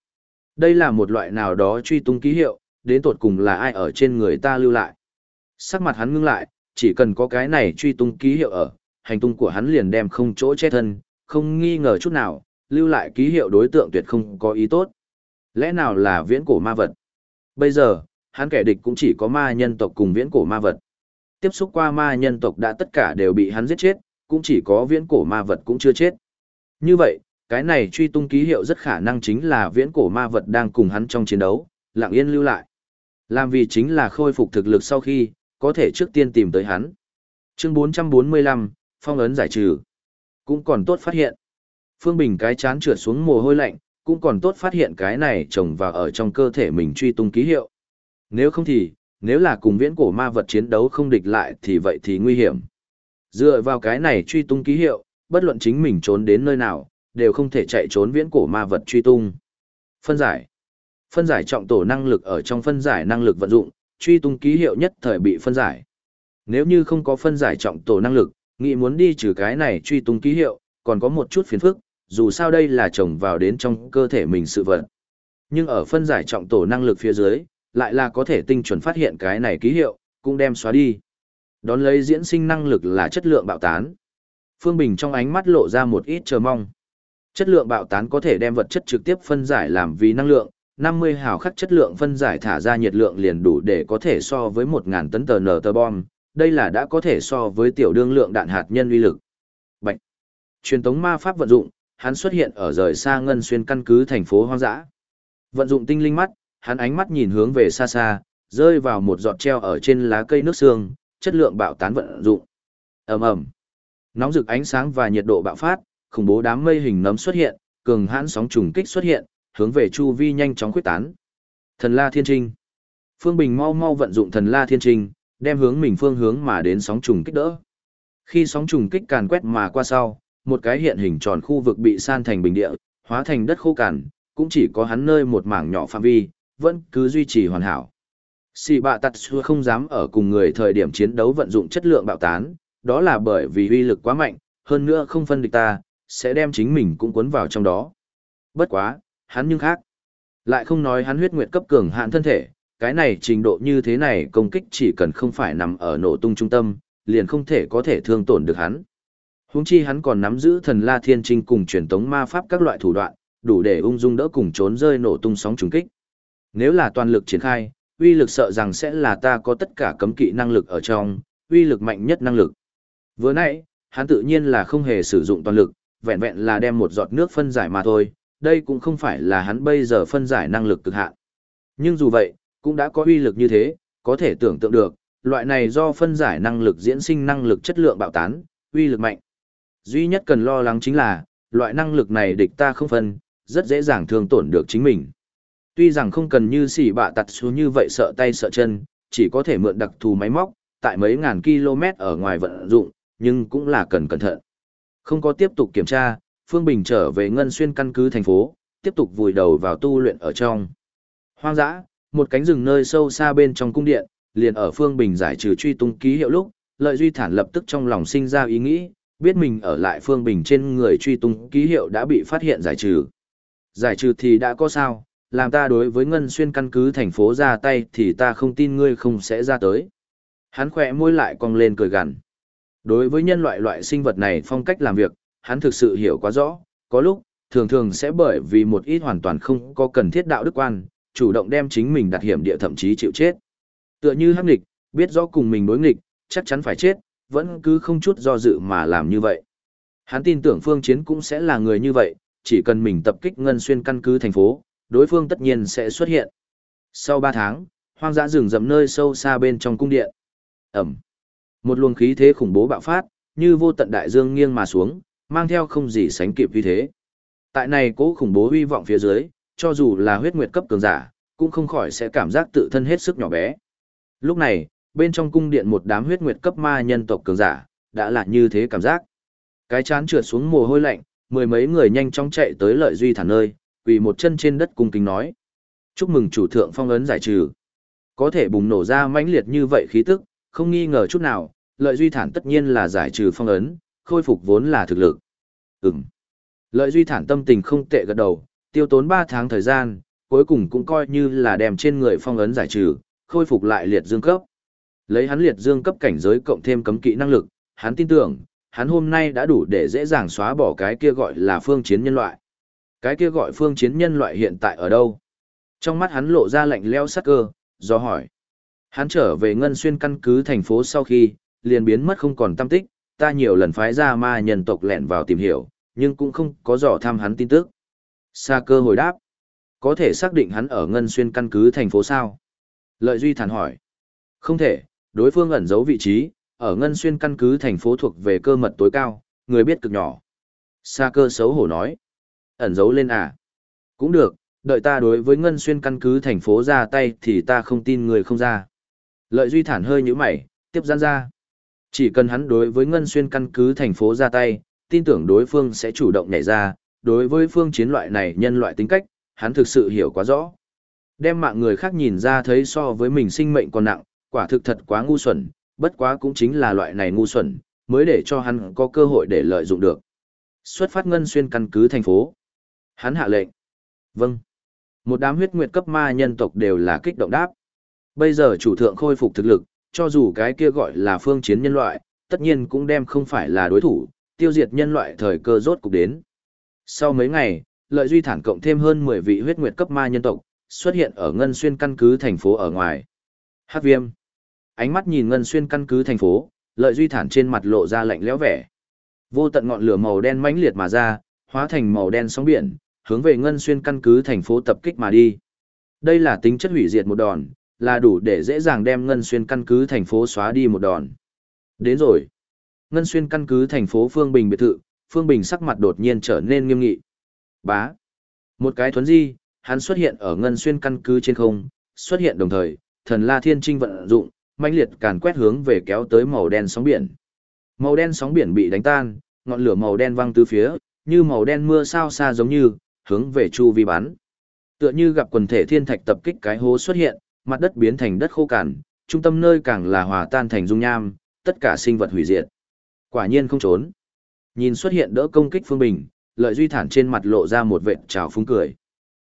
Đây là một loại nào đó truy tung ký hiệu, đến tột cùng là ai ở trên người ta lưu lại. Sắc mặt hắn ngưng lại, chỉ cần có cái này truy tung ký hiệu ở, hành tung của hắn liền đem không chỗ che thân, không nghi ngờ chút nào, lưu lại ký hiệu đối tượng tuyệt không có ý tốt. Lẽ nào là viễn cổ ma vật? Bây giờ, hắn kẻ địch cũng chỉ có ma nhân tộc cùng viễn cổ ma vật. Tiếp xúc qua ma nhân tộc đã tất cả đều bị hắn giết chết, cũng chỉ có viễn cổ ma vật cũng chưa chết. Như vậy, cái này truy tung ký hiệu rất khả năng chính là viễn cổ ma vật đang cùng hắn trong chiến đấu, lặng yên lưu lại. Làm vì chính là khôi phục thực lực sau khi, có thể trước tiên tìm tới hắn. Chương 445, phong ấn giải trừ. Cũng còn tốt phát hiện. Phương Bình cái chán trượt xuống mồ hôi lạnh, cũng còn tốt phát hiện cái này trồng vào ở trong cơ thể mình truy tung ký hiệu. Nếu không thì, nếu là cùng viễn cổ ma vật chiến đấu không địch lại thì vậy thì nguy hiểm. Dựa vào cái này truy tung ký hiệu, bất luận chính mình trốn đến nơi nào, đều không thể chạy trốn viễn cổ ma vật truy tung. Phân giải. Phân giải trọng tổ năng lực ở trong phân giải năng lực vận dụng, truy tung ký hiệu nhất thời bị phân giải. Nếu như không có phân giải trọng tổ năng lực, nghĩ muốn đi trừ cái này truy tung ký hiệu, còn có một chút phiền phức, dù sao đây là trồng vào đến trong cơ thể mình sự vật. Nhưng ở phân giải trọng tổ năng lực phía dưới, lại là có thể tinh chuẩn phát hiện cái này ký hiệu, cũng đem xóa đi. Đón lấy diễn sinh năng lực là chất lượng bạo tán. Phương Bình trong ánh mắt lộ ra một ít chờ mong. Chất lượng bạo tán có thể đem vật chất trực tiếp phân giải làm vì năng lượng, 50 hào khắc chất lượng phân giải thả ra nhiệt lượng liền đủ để có thể so với 1000 tấn tờ nở tờ bom, đây là đã có thể so với tiểu đương lượng đạn hạt nhân uy lực. Bạch. Truyền tống ma pháp vận dụng, hắn xuất hiện ở rời xa ngân xuyên căn cứ thành phố hoang dã. Vận dụng tinh linh mắt, hắn ánh mắt nhìn hướng về xa xa, rơi vào một giọt treo ở trên lá cây nước xương, chất lượng bạo tán vận dụng. Ầm ầm. Nóng rực ánh sáng và nhiệt độ bạo phát, khủng bố đám mây hình nấm xuất hiện, cường hãn sóng trùng kích xuất hiện, hướng về chu vi nhanh chóng khuếch tán. Thần La Thiên Trinh. Phương Bình mau mau vận dụng Thần La Thiên Trinh, đem hướng mình phương hướng mà đến sóng trùng kích đỡ. Khi sóng trùng kích càn quét mà qua sau, một cái hiện hình tròn khu vực bị san thành bình địa, hóa thành đất khô cằn, cũng chỉ có hắn nơi một mảng nhỏ phạm vi, vẫn cứ duy trì hoàn hảo. Sĩ bạ tặt xưa không dám ở cùng người thời điểm chiến đấu vận dụng chất lượng bạo tán, đó là bởi vì uy lực quá mạnh, hơn nữa không phân địch ta, sẽ đem chính mình cũng cuốn vào trong đó. Bất quá, hắn nhưng khác. Lại không nói hắn huyết nguyệt cấp cường hạn thân thể, cái này trình độ như thế này công kích chỉ cần không phải nằm ở nổ tung trung tâm, liền không thể có thể thương tổn được hắn. Huống chi hắn còn nắm giữ thần La Thiên Trinh cùng truyền tống ma pháp các loại thủ đoạn, đủ để ung dung đỡ cùng trốn rơi nổ tung sóng trùng kích. Nếu là toàn lực triển khai, uy lực sợ rằng sẽ là ta có tất cả cấm kỵ năng lực ở trong, uy lực mạnh nhất năng lực. Vừa nãy, hắn tự nhiên là không hề sử dụng toàn lực, vẹn vẹn là đem một giọt nước phân giải mà thôi, đây cũng không phải là hắn bây giờ phân giải năng lực cực hạn. Nhưng dù vậy, cũng đã có uy lực như thế, có thể tưởng tượng được, loại này do phân giải năng lực diễn sinh năng lực chất lượng bạo tán, uy lực mạnh. Duy nhất cần lo lắng chính là, loại năng lực này địch ta không phân, rất dễ dàng thương tổn được chính mình. Tuy rằng không cần như xỉ bạ tặt xuống như vậy sợ tay sợ chân, chỉ có thể mượn đặc thù máy móc, tại mấy ngàn km ở ngoài vận dụng, nhưng cũng là cần cẩn thận. Không có tiếp tục kiểm tra, Phương Bình trở về Ngân Xuyên căn cứ thành phố, tiếp tục vùi đầu vào tu luyện ở trong. Hoang dã, một cánh rừng nơi sâu xa bên trong cung điện, liền ở Phương Bình giải trừ truy tung ký hiệu lúc, Lợi Duy Thản lập tức trong lòng sinh ra ý nghĩ, biết mình ở lại Phương Bình trên người truy tung ký hiệu đã bị phát hiện giải trừ. Giải trừ thì đã có sao, làm ta đối với Ngân Xuyên căn cứ thành phố ra tay thì ta không tin ngươi không sẽ ra tới. Hắn khỏe môi lại cong lên cười gằn. Đối với nhân loại loại sinh vật này phong cách làm việc, hắn thực sự hiểu quá rõ, có lúc, thường thường sẽ bởi vì một ít hoàn toàn không có cần thiết đạo đức quan, chủ động đem chính mình đặt hiểm địa thậm chí chịu chết. Tựa như hắc nghịch, biết rõ cùng mình đối nghịch, chắc chắn phải chết, vẫn cứ không chút do dự mà làm như vậy. Hắn tin tưởng phương chiến cũng sẽ là người như vậy, chỉ cần mình tập kích ngân xuyên căn cứ thành phố, đối phương tất nhiên sẽ xuất hiện. Sau 3 tháng, hoang dã rừng rậm nơi sâu xa bên trong cung điện. Ẩm. Một luồng khí thế khủng bố bạo phát, như vô tận đại dương nghiêng mà xuống, mang theo không gì sánh kịp vì thế. Tại này cố khủng bố uy vọng phía dưới, cho dù là huyết nguyệt cấp cường giả, cũng không khỏi sẽ cảm giác tự thân hết sức nhỏ bé. Lúc này, bên trong cung điện một đám huyết nguyệt cấp ma nhân tộc cường giả, đã là như thế cảm giác. Cái chán trượt xuống mồ hôi lạnh, mười mấy người nhanh chóng chạy tới lợi duy thản nơi, quỳ một chân trên đất cung kính nói. Chúc mừng chủ thượng phong ấn giải trừ. Có thể bùng nổ ra mãnh liệt như vậy khí tức, không nghi ngờ chút nào, lợi duy thản tất nhiên là giải trừ phong ấn, khôi phục vốn là thực lực. Ừm. Lợi duy thản tâm tình không tệ gật đầu, tiêu tốn 3 tháng thời gian, cuối cùng cũng coi như là đem trên người phong ấn giải trừ, khôi phục lại liệt dương cấp. Lấy hắn liệt dương cấp cảnh giới cộng thêm cấm kỵ năng lực, hắn tin tưởng, hắn hôm nay đã đủ để dễ dàng xóa bỏ cái kia gọi là phương chiến nhân loại. Cái kia gọi phương chiến nhân loại hiện tại ở đâu? Trong mắt hắn lộ ra lạnh leo sắc cơ, do hỏi. Hắn trở về Ngân Xuyên căn cứ thành phố sau khi, liền biến mất không còn tâm tích, ta nhiều lần phái ra ma nhân tộc lẹn vào tìm hiểu, nhưng cũng không có dò thăm hắn tin tức. Sa cơ hồi đáp. Có thể xác định hắn ở Ngân Xuyên căn cứ thành phố sao? Lợi Duy thản hỏi. Không thể, đối phương ẩn giấu vị trí, ở Ngân Xuyên căn cứ thành phố thuộc về cơ mật tối cao, người biết cực nhỏ. Sa cơ xấu hổ nói. Ẩn giấu lên à? Cũng được, đợi ta đối với Ngân Xuyên căn cứ thành phố ra tay thì ta không tin người không ra. Lợi Duy thản hơi như mày, tiếp gian ra. Chỉ cần hắn đối với Ngân Xuyên căn cứ thành phố ra tay, tin tưởng đối phương sẽ chủ động nhảy ra, đối với phương chiến loại này nhân loại tính cách, hắn thực sự hiểu quá rõ. Đem mạng người khác nhìn ra thấy so với mình sinh mệnh còn nặng, quả thực thật quá ngu xuẩn, bất quá cũng chính là loại này ngu xuẩn, mới để cho hắn có cơ hội để lợi dụng được. Xuất phát ngân xuyên căn cứ thành phố. Hắn hạ lệnh. Vâng. Một đám huyết nguyệt cấp ma nhân tộc đều là kích động đáp. Bây giờ chủ thượng khôi phục thực lực, cho dù cái kia gọi là phương chiến nhân loại, tất nhiên cũng đem không phải là đối thủ, tiêu diệt nhân loại thời cơ rốt cục đến. Sau mấy ngày, lợi duy thản cộng thêm hơn 10 vị huyết nguyệt cấp ma nhân tộc, xuất hiện ở Ngân Xuyên căn cứ thành phố ở ngoài. Hát viêm. Ánh mắt nhìn Ngân Xuyên căn cứ thành phố, lợi duy thản trên mặt lộ ra lạnh lẽo vẻ. Vô tận ngọn lửa màu đen mãnh liệt mà ra, hóa thành màu đen sóng biển, hướng về Ngân Xuyên căn cứ thành phố tập kích mà đi. Đây là tính chất hủy diệt một đòn, là đủ để dễ dàng đem Ngân Xuyên căn cứ thành phố xóa đi một đòn. Đến rồi. Ngân Xuyên căn cứ thành phố Phương Bình biệt thự, Phương Bình sắc mặt đột nhiên trở nên nghiêm nghị. Bá. Một cái thuấn di, hắn xuất hiện ở Ngân Xuyên căn cứ trên không, xuất hiện đồng thời, thần La Thiên Trinh vận dụng, mãnh liệt càn quét hướng về kéo tới màu đen sóng biển. Màu đen sóng biển bị đánh tan, ngọn lửa màu đen văng tứ phía, như màu đen mưa sao xa giống như, hướng về chu vi bắn. Tựa như gặp quần thể thiên thạch tập kích cái hố xuất hiện, mặt đất biến thành đất khô cằn, trung tâm nơi càng là hòa tan thành dung nham, tất cả sinh vật hủy diệt. Quả nhiên không trốn. Nhìn xuất hiện đỡ công kích Phương Bình, Lợi Duy Thản trên mặt lộ ra một vệt trào phúng cười.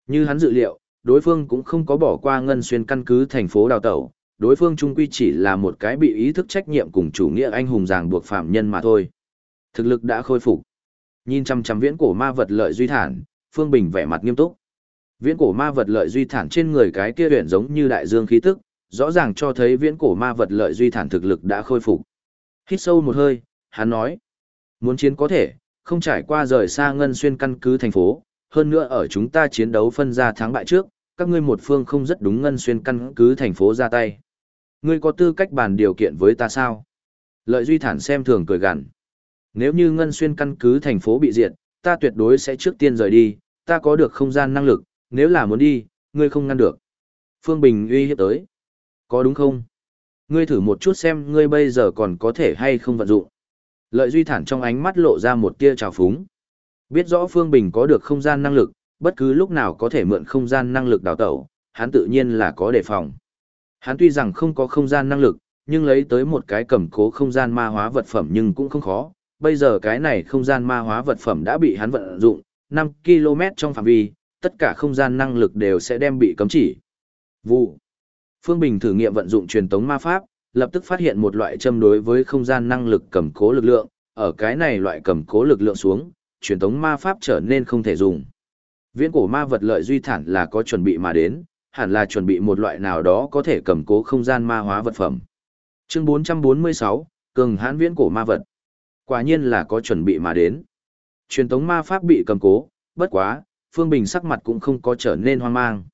Như hắn dự liệu, đối phương cũng không có bỏ qua ngân xuyên căn cứ thành phố đào tẩu, đối phương trung quy chỉ là một cái bị ý thức trách nhiệm cùng chủ nghĩa anh hùng ràng buộc phạm nhân mà thôi. Thực lực đã khôi phục. Nhìn chăm chăm viễn cổ ma vật Lợi Duy Thản, Phương Bình vẻ mặt nghiêm túc. Viễn cổ ma vật Lợi Duy Thản trên người cái kia huyền giống như đại dương khí tức, rõ ràng cho thấy viễn cổ ma vật Lợi Duy Thản thực lực đã khôi phục. Hít sâu một hơi, hắn nói. Muốn chiến có thể, không trải qua rời xa ngân xuyên căn cứ thành phố, hơn nữa ở chúng ta chiến đấu phân ra thắng bại trước, các ngươi một phương không rất đúng ngân xuyên căn cứ thành phố ra tay. Ngươi có tư cách bàn điều kiện với ta sao? Lợi Duy Thản xem thường cười gằn. Nếu như ngân xuyên căn cứ thành phố bị diệt, ta tuyệt đối sẽ trước tiên rời đi, ta có được không gian năng lực, nếu là muốn đi, ngươi không ngăn được. Phương Bình uy hiếp tới. Có đúng không? Ngươi thử một chút xem ngươi bây giờ còn có thể hay không vận dụng. Lợi Duy Thản trong ánh mắt lộ ra một tia trào phúng. Biết rõ Phương Bình có được không gian năng lực, bất cứ lúc nào có thể mượn không gian năng lực đào tẩu, hắn tự nhiên là có đề phòng. Hắn tuy rằng không có không gian năng lực, nhưng lấy tới một cái cầm cố không gian ma hóa vật phẩm nhưng cũng không khó. Bây giờ cái này không gian ma hóa vật phẩm đã bị hắn vận dụng, 5 km trong phạm vi, tất cả không gian năng lực đều sẽ đem bị cấm chỉ. Vụ. Phương Bình thử nghiệm vận dụng truyền tống ma pháp, lập tức phát hiện một loại châm đối với không gian năng lực cầm cố lực lượng, ở cái này loại cầm cố lực lượng xuống, truyền tống ma pháp trở nên không thể dùng. Viễn cổ ma vật lợi duy thản là có chuẩn bị mà đến, hẳn là chuẩn bị một loại nào đó có thể cầm cố không gian ma hóa vật phẩm. Chương 446, cường hãn viễn cổ ma vật. Quả nhiên là có chuẩn bị mà đến. Truyền tống ma pháp bị cầm cố, bất quá, Phương Bình sắc mặt cũng không có trở nên hoang mang.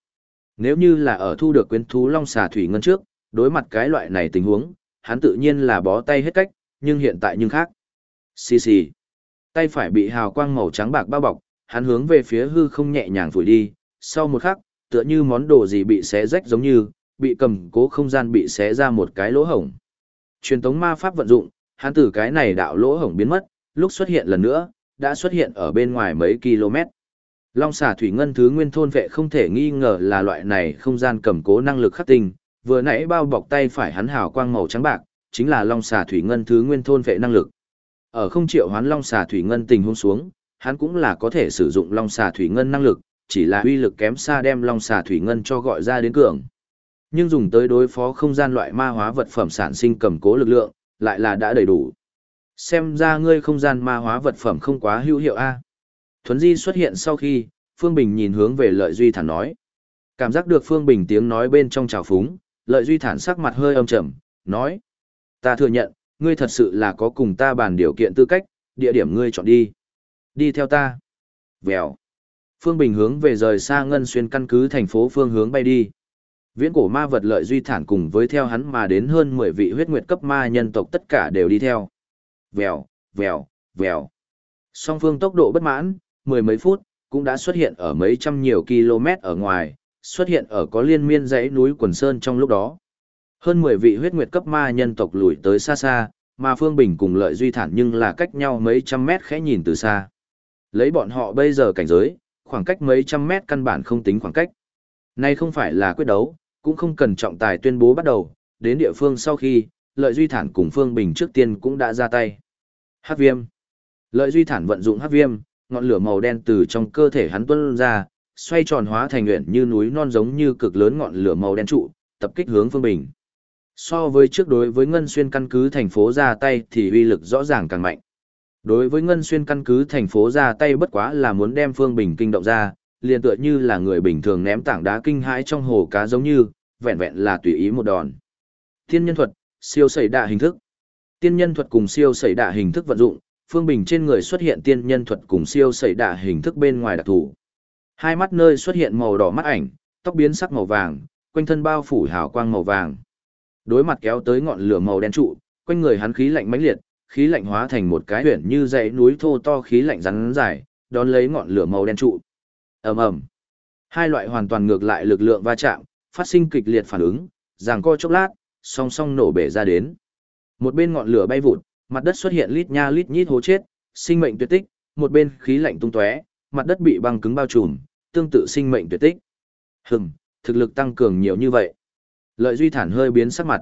Nếu như là ở thu được quyến thú long xà thủy ngân trước, đối mặt cái loại này tình huống, hắn tự nhiên là bó tay hết cách, nhưng hiện tại nhưng khác. Xì xì. Tay phải bị hào quang màu trắng bạc bao bọc, hắn hướng về phía hư không nhẹ nhàng phủi đi, sau một khắc, tựa như món đồ gì bị xé rách giống như, bị cầm cố không gian bị xé ra một cái lỗ hổng. Truyền tống ma pháp vận dụng, hắn từ cái này đạo lỗ hổng biến mất, lúc xuất hiện lần nữa, đã xuất hiện ở bên ngoài mấy km. Long xà thủy ngân thứ nguyên thôn vệ không thể nghi ngờ là loại này không gian cầm cố năng lực khắc tinh, vừa nãy bao bọc tay phải hắn hào quang màu trắng bạc, chính là long xà thủy ngân thứ nguyên thôn vệ năng lực. Ở không triệu hoán long xà thủy ngân tình huống xuống, hắn cũng là có thể sử dụng long xà thủy ngân năng lực, chỉ là uy lực kém xa đem long xà thủy ngân cho gọi ra đến cường. Nhưng dùng tới đối phó không gian loại ma hóa vật phẩm sản sinh cầm cố lực lượng, lại là đã đầy đủ. Xem ra ngươi không gian ma hóa vật phẩm không quá hữu hiệu a. Thuấn Di xuất hiện sau khi, Phương Bình nhìn hướng về Lợi Duy Thản nói. Cảm giác được Phương Bình tiếng nói bên trong trào phúng, Lợi Duy Thản sắc mặt hơi âm trầm, nói. Ta thừa nhận, ngươi thật sự là có cùng ta bàn điều kiện tư cách, địa điểm ngươi chọn đi. Đi theo ta. Vèo. Phương Bình hướng về rời xa Ngân Xuyên căn cứ thành phố phương hướng bay đi. Viễn cổ ma vật lợi duy thản cùng với theo hắn mà đến hơn 10 vị huyết nguyệt cấp ma nhân tộc tất cả đều đi theo. Vèo, vèo, vèo. Song phương tốc độ bất mãn, mười mấy phút, cũng đã xuất hiện ở mấy trăm nhiều km ở ngoài, xuất hiện ở có liên miên dãy núi quần sơn trong lúc đó. Hơn 10 vị huyết nguyệt cấp ma nhân tộc lùi tới xa xa, mà Phương Bình cùng lợi duy thản nhưng là cách nhau mấy trăm mét khẽ nhìn từ xa. Lấy bọn họ bây giờ cảnh giới, khoảng cách mấy trăm mét căn bản không tính khoảng cách. Này không phải là quyết đấu, cũng không cần trọng tài tuyên bố bắt đầu, đến địa phương sau khi, lợi duy thản cùng Phương Bình trước tiên cũng đã ra tay. Hắc viêm. Lợi duy thản vận dụng hắc viêm, ngọn lửa màu đen từ trong cơ thể hắn tuôn ra, xoay tròn hóa thành nguyện như núi non giống như cực lớn ngọn lửa màu đen trụ, tập kích hướng Phương Bình. So với trước đối với Ngân Xuyên căn cứ thành phố ra tay thì uy lực rõ ràng càng mạnh. Đối với Ngân Xuyên căn cứ thành phố ra tay bất quá là muốn đem Phương Bình kinh động ra, liền tựa như là người bình thường ném tảng đá kinh hãi trong hồ cá giống như, vẹn vẹn là tùy ý một đòn. thiên nhân thuật, siêu sẩy đạ hình thức. Tiên nhân thuật cùng siêu sẩy đạ hình thức vận dụng, Phương Bình trên người xuất hiện tiên nhân thuật cùng siêu sẩy đạ hình thức bên ngoài đặc thù. Hai mắt nơi xuất hiện màu đỏ mắt ảnh, tóc biến sắc màu vàng, quanh thân bao phủ hào quang màu vàng. Đối mặt kéo tới ngọn lửa màu đen trụ, quanh người hắn khí lạnh mãnh liệt, khí lạnh hóa thành một cái huyền như dãy núi thô to khí lạnh rắn dài, đón lấy ngọn lửa màu đen trụ. Ầm ầm. Hai loại hoàn toàn ngược lại lực lượng va chạm, phát sinh kịch liệt phản ứng, giằng co chốc lát, song song nổ bể ra đến. Một bên ngọn lửa bay vụt, mặt đất xuất hiện lít nha lít nhít hố chết, sinh mệnh tuyệt tích, một bên khí lạnh tung tóe, mặt đất bị băng cứng bao trùm, tương tự sinh mệnh tuyệt tích. Hừm, thực lực tăng cường nhiều như vậy. Lợi Duy Thản hơi biến sắc mặt.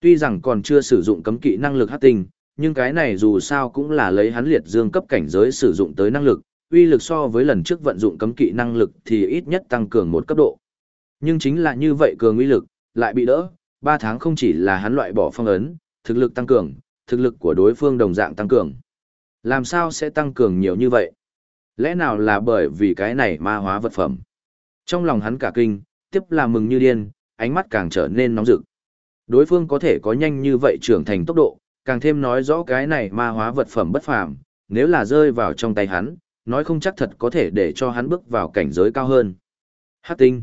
Tuy rằng còn chưa sử dụng cấm kỵ năng lực hắc tinh, nhưng cái này dù sao cũng là lấy hắn liệt dương cấp cảnh giới sử dụng tới năng lực, uy lực so với lần trước vận dụng cấm kỵ năng lực thì ít nhất tăng cường một cấp độ. Nhưng chính là như vậy cường uy lực, lại bị đỡ, 3 tháng không chỉ là hắn loại bỏ phong ấn, thực lực tăng cường, thực lực của đối phương đồng dạng tăng cường. Làm sao sẽ tăng cường nhiều như vậy? Lẽ nào là bởi vì cái này ma hóa vật phẩm? Trong lòng hắn cả kinh, tiếp là mừng như điên, ánh mắt càng trở nên nóng rực. Đối phương có thể có nhanh như vậy trưởng thành tốc độ, càng thêm nói rõ cái này ma hóa vật phẩm bất phàm, nếu là rơi vào trong tay hắn, nói không chắc thật có thể để cho hắn bước vào cảnh giới cao hơn. Hắc tinh.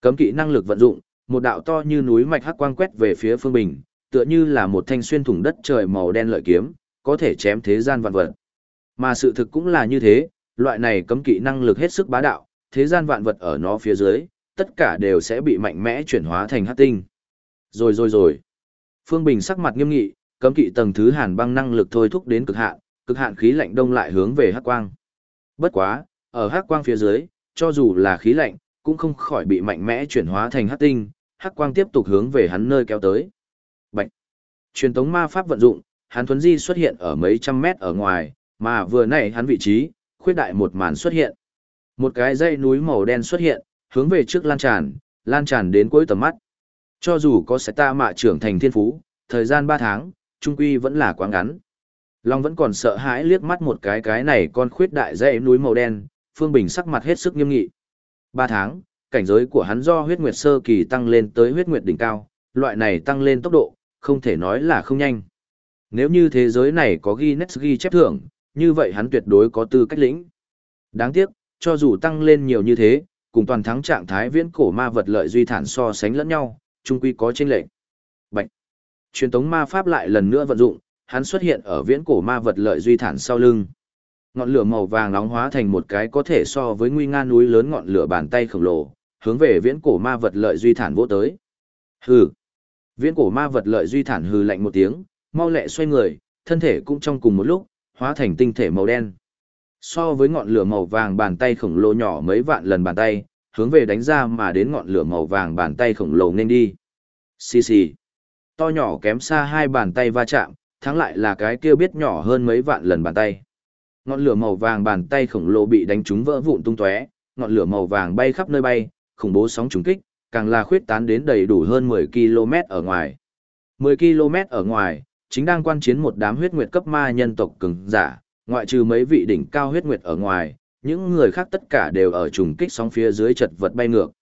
Cấm kỵ năng lực vận dụng, một đạo to như núi mạch hắc quang quét về phía Phương Bình, tựa như là một thanh xuyên thủng đất trời màu đen lợi kiếm, có thể chém thế gian vạn vật. Mà sự thực cũng là như thế, loại này cấm kỵ năng lực hết sức bá đạo, thế gian vạn vật ở nó phía dưới, tất cả đều sẽ bị mạnh mẽ chuyển hóa thành hắc tinh. Rồi rồi rồi. Phương Bình sắc mặt nghiêm nghị, cấm kỵ tầng thứ hàn băng năng lực thôi thúc đến cực hạn, cực hạn khí lạnh đông lại hướng về hắc quang. Bất quá, ở hắc quang phía dưới, cho dù là khí lạnh, cũng không khỏi bị mạnh mẽ chuyển hóa thành hắc tinh, hắc quang tiếp tục hướng về hắn nơi kéo tới. Bạch. Truyền tống ma pháp vận dụng, hắn thuấn di xuất hiện ở mấy trăm mét ở ngoài, mà vừa nãy hắn vị trí, khuyết đại một màn xuất hiện. Một cái dây núi màu đen xuất hiện, hướng về trước lan tràn, lan tràn đến cuối tầm mắt. Cho dù có sẽ ta mạ trưởng thành thiên phú, thời gian 3 tháng, trung quy vẫn là quá ngắn. Long vẫn còn sợ hãi liếc mắt một cái cái này con khuyết đại dãy núi màu đen, Phương Bình sắc mặt hết sức nghiêm nghị. Ba tháng, cảnh giới của hắn do huyết nguyệt sơ kỳ tăng lên tới huyết nguyệt đỉnh cao, loại này tăng lên tốc độ, không thể nói là không nhanh. Nếu như thế giới này có Guinness ghi chép thưởng, như vậy hắn tuyệt đối có tư cách lĩnh. Đáng tiếc, cho dù tăng lên nhiều như thế, cùng toàn thắng trạng thái viễn cổ ma vật lợi duy thản so sánh lẫn nhau, chung quy có chênh lệch. Truyền tống ma pháp lại lần nữa vận dụng, hắn xuất hiện ở viễn cổ ma vật lợi duy thản sau lưng. Ngọn lửa màu vàng nóng hóa thành một cái có thể so với nguy nga núi lớn ngọn lửa bàn tay khổng lồ, hướng về viễn cổ ma vật lợi duy thản vỗ tới. Hừ. Viễn cổ ma vật lợi duy thản hừ lạnh một tiếng, mau lẹ xoay người, thân thể cũng trong cùng một lúc, hóa thành tinh thể màu đen. So với ngọn lửa màu vàng bàn tay khổng lồ nhỏ mấy vạn lần bàn tay, hướng về đánh ra mà đến ngọn lửa màu vàng bàn tay khổng lồ nên đi. Xì xì. To nhỏ kém xa hai bàn tay va chạm, thắng lại là cái kia biết nhỏ hơn mấy vạn lần bàn tay. Ngọn lửa màu vàng bàn tay khổng lồ bị đánh trúng vỡ vụn tung tóe, ngọn lửa màu vàng bay khắp nơi bay, khủng bố sóng trùng kích, càng là khuyết tán đến đầy đủ hơn 10 km ở ngoài. 10 km ở ngoài, chính đang quan chiến một đám huyết nguyệt cấp ma nhân tộc cường giả, ngoại trừ mấy vị đỉnh cao huyết nguyệt ở ngoài, những người khác tất cả đều ở trùng kích sóng phía dưới chật vật bay ngược.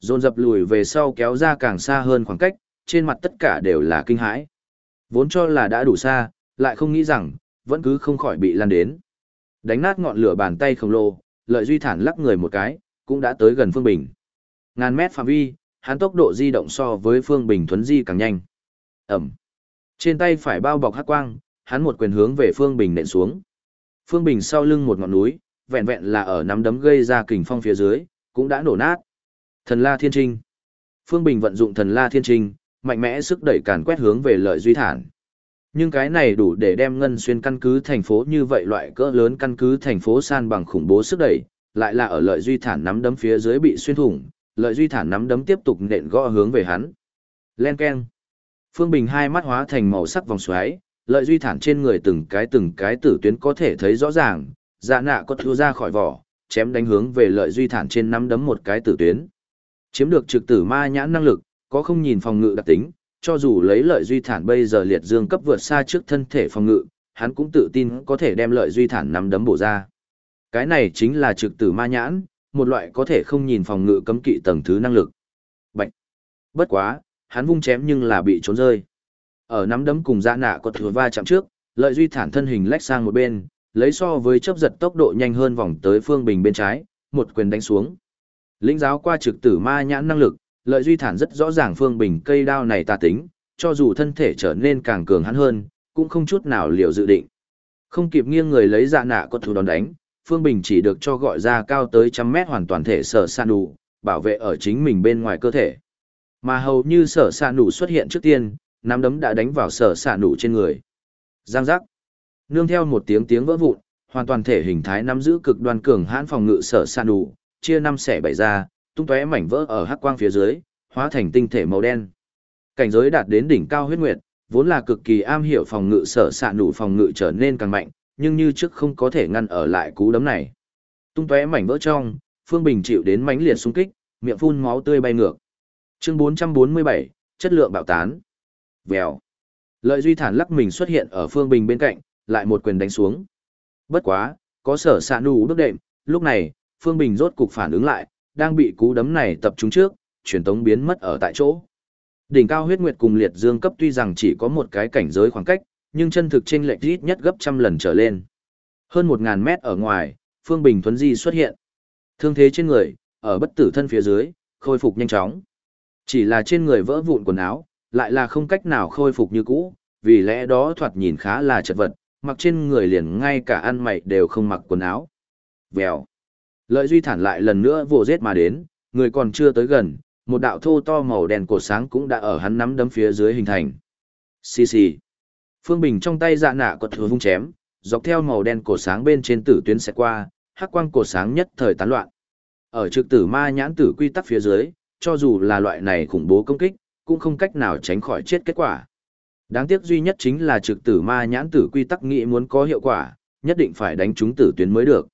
Dồn dập lùi về sau kéo ra càng xa hơn khoảng cách, trên mặt tất cả đều là kinh hãi. Vốn cho là đã đủ xa, lại không nghĩ rằng, vẫn cứ không khỏi bị lan đến. Đánh nát ngọn lửa bàn tay khổng lồ, lợi duy thản lắc người một cái, cũng đã tới gần Phương Bình. Ngàn mét phạm vi, hắn tốc độ di động so với Phương Bình thuấn di càng nhanh. Ẩm. Trên tay phải bao bọc hắc quang, hắn một quyền hướng về Phương Bình nện xuống. Phương Bình sau lưng một ngọn núi, vẹn vẹn là ở nắm đấm gây ra kình phong phía dưới, cũng đã nổ nát. Thần La Thiên Trinh. Phương Bình vận dụng Thần La Thiên Trinh, mạnh mẽ sức đẩy càn quét hướng về lợi duy thản. Nhưng cái này đủ để đem ngân xuyên căn cứ thành phố như vậy loại cỡ lớn căn cứ thành phố san bằng khủng bố sức đẩy, lại là ở lợi duy thản nắm đấm phía dưới bị xuyên thủng, lợi duy thản nắm đấm tiếp tục nện gõ hướng về hắn. Len keng. Phương Bình hai mắt hóa thành màu sắc vòng xoáy, lợi duy thản trên người từng cái từng cái tử tuyến có thể thấy rõ ràng, dạ nạ có thua ra khỏi vỏ, chém đánh hướng về lợi duy thản trên nắm đấm một cái tử tuyến. Chiếm được trực tử ma nhãn năng lực, có không nhìn phòng ngự đặc tính, cho dù lấy lợi duy thản bây giờ liệt dương cấp vượt xa trước thân thể phòng ngự, hắn cũng tự tin có thể đem lợi duy thản nắm đấm bổ ra. Cái này chính là trực tử ma nhãn, một loại có thể không nhìn phòng ngự cấm kỵ tầng thứ năng lực. Bạch! Bất quá, hắn vung chém nhưng là bị trốn rơi. Ở nắm đấm cùng dạ nạ có thừa va chạm trước, lợi duy thản thân hình lách sang một bên, lấy so với chấp giật tốc độ nhanh hơn vòng tới phương bình bên trái, một quyền đánh xuống. Lĩnh giáo qua trực tử ma nhãn năng lực, lợi duy thản rất rõ ràng phương bình cây đao này ta tính, cho dù thân thể trở nên càng cường hắn hơn, cũng không chút nào liều dự định. Không kịp nghiêng người lấy dạ nạ có thủ đòn đánh, phương bình chỉ được cho gọi ra cao tới trăm mét hoàn toàn thể sở san đủ, bảo vệ ở chính mình bên ngoài cơ thể. Mà hầu như sở san đủ xuất hiện trước tiên, nắm đấm đã đánh vào sở san đủ trên người. Giang giác. Nương theo một tiếng tiếng vỡ vụn, hoàn toàn thể hình thái nắm giữ cực đoan cường hãn phòng ngự sở san đủ, chia năm xẻ bảy ra, tung tóe mảnh vỡ ở hắc quang phía dưới, hóa thành tinh thể màu đen. Cảnh giới đạt đến đỉnh cao huyết nguyệt, vốn là cực kỳ am hiểu phòng ngự sở xạ nụ phòng ngự trở nên càng mạnh, nhưng như trước không có thể ngăn ở lại cú đấm này. Tung tóe mảnh vỡ trong, Phương Bình chịu đến mãnh liệt xung kích, miệng phun máu tươi bay ngược. Chương 447, chất lượng bạo tán. Vèo. Lợi Duy Thản lắc mình xuất hiện ở Phương Bình bên cạnh, lại một quyền đánh xuống. Bất quá, có sở xạ nụ bước đệm, lúc này, Phương Bình rốt cục phản ứng lại, đang bị cú đấm này tập trung trước, truyền tống biến mất ở tại chỗ. Đỉnh cao huyết nguyệt cùng liệt dương cấp tuy rằng chỉ có một cái cảnh giới khoảng cách, nhưng chân thực chênh lệch ít nhất gấp trăm lần trở lên. Hơn 1000 mét ở ngoài, Phương Bình Thuấn Di xuất hiện. Thương thế trên người, ở bất tử thân phía dưới, khôi phục nhanh chóng. Chỉ là trên người vỡ vụn quần áo, lại là không cách nào khôi phục như cũ, vì lẽ đó thoạt nhìn khá là chật vật, mặc trên người liền ngay cả ăn mày đều không mặc quần áo. Vèo. Lợi duy thản lại lần nữa vồ rết mà đến, người còn chưa tới gần, một đạo thô to màu đen cổ sáng cũng đã ở hắn nắm đấm phía dưới hình thành. Xì xì. Phương Bình trong tay dạ nạ cột thừa vung chém, dọc theo màu đen cổ sáng bên trên tử tuyến sẽ qua, hắc quang cổ sáng nhất thời tán loạn. Ở trực tử ma nhãn tử quy tắc phía dưới, cho dù là loại này khủng bố công kích, cũng không cách nào tránh khỏi chết kết quả. Đáng tiếc duy nhất chính là trực tử ma nhãn tử quy tắc nghĩ muốn có hiệu quả, nhất định phải đánh trúng tử tuyến mới được.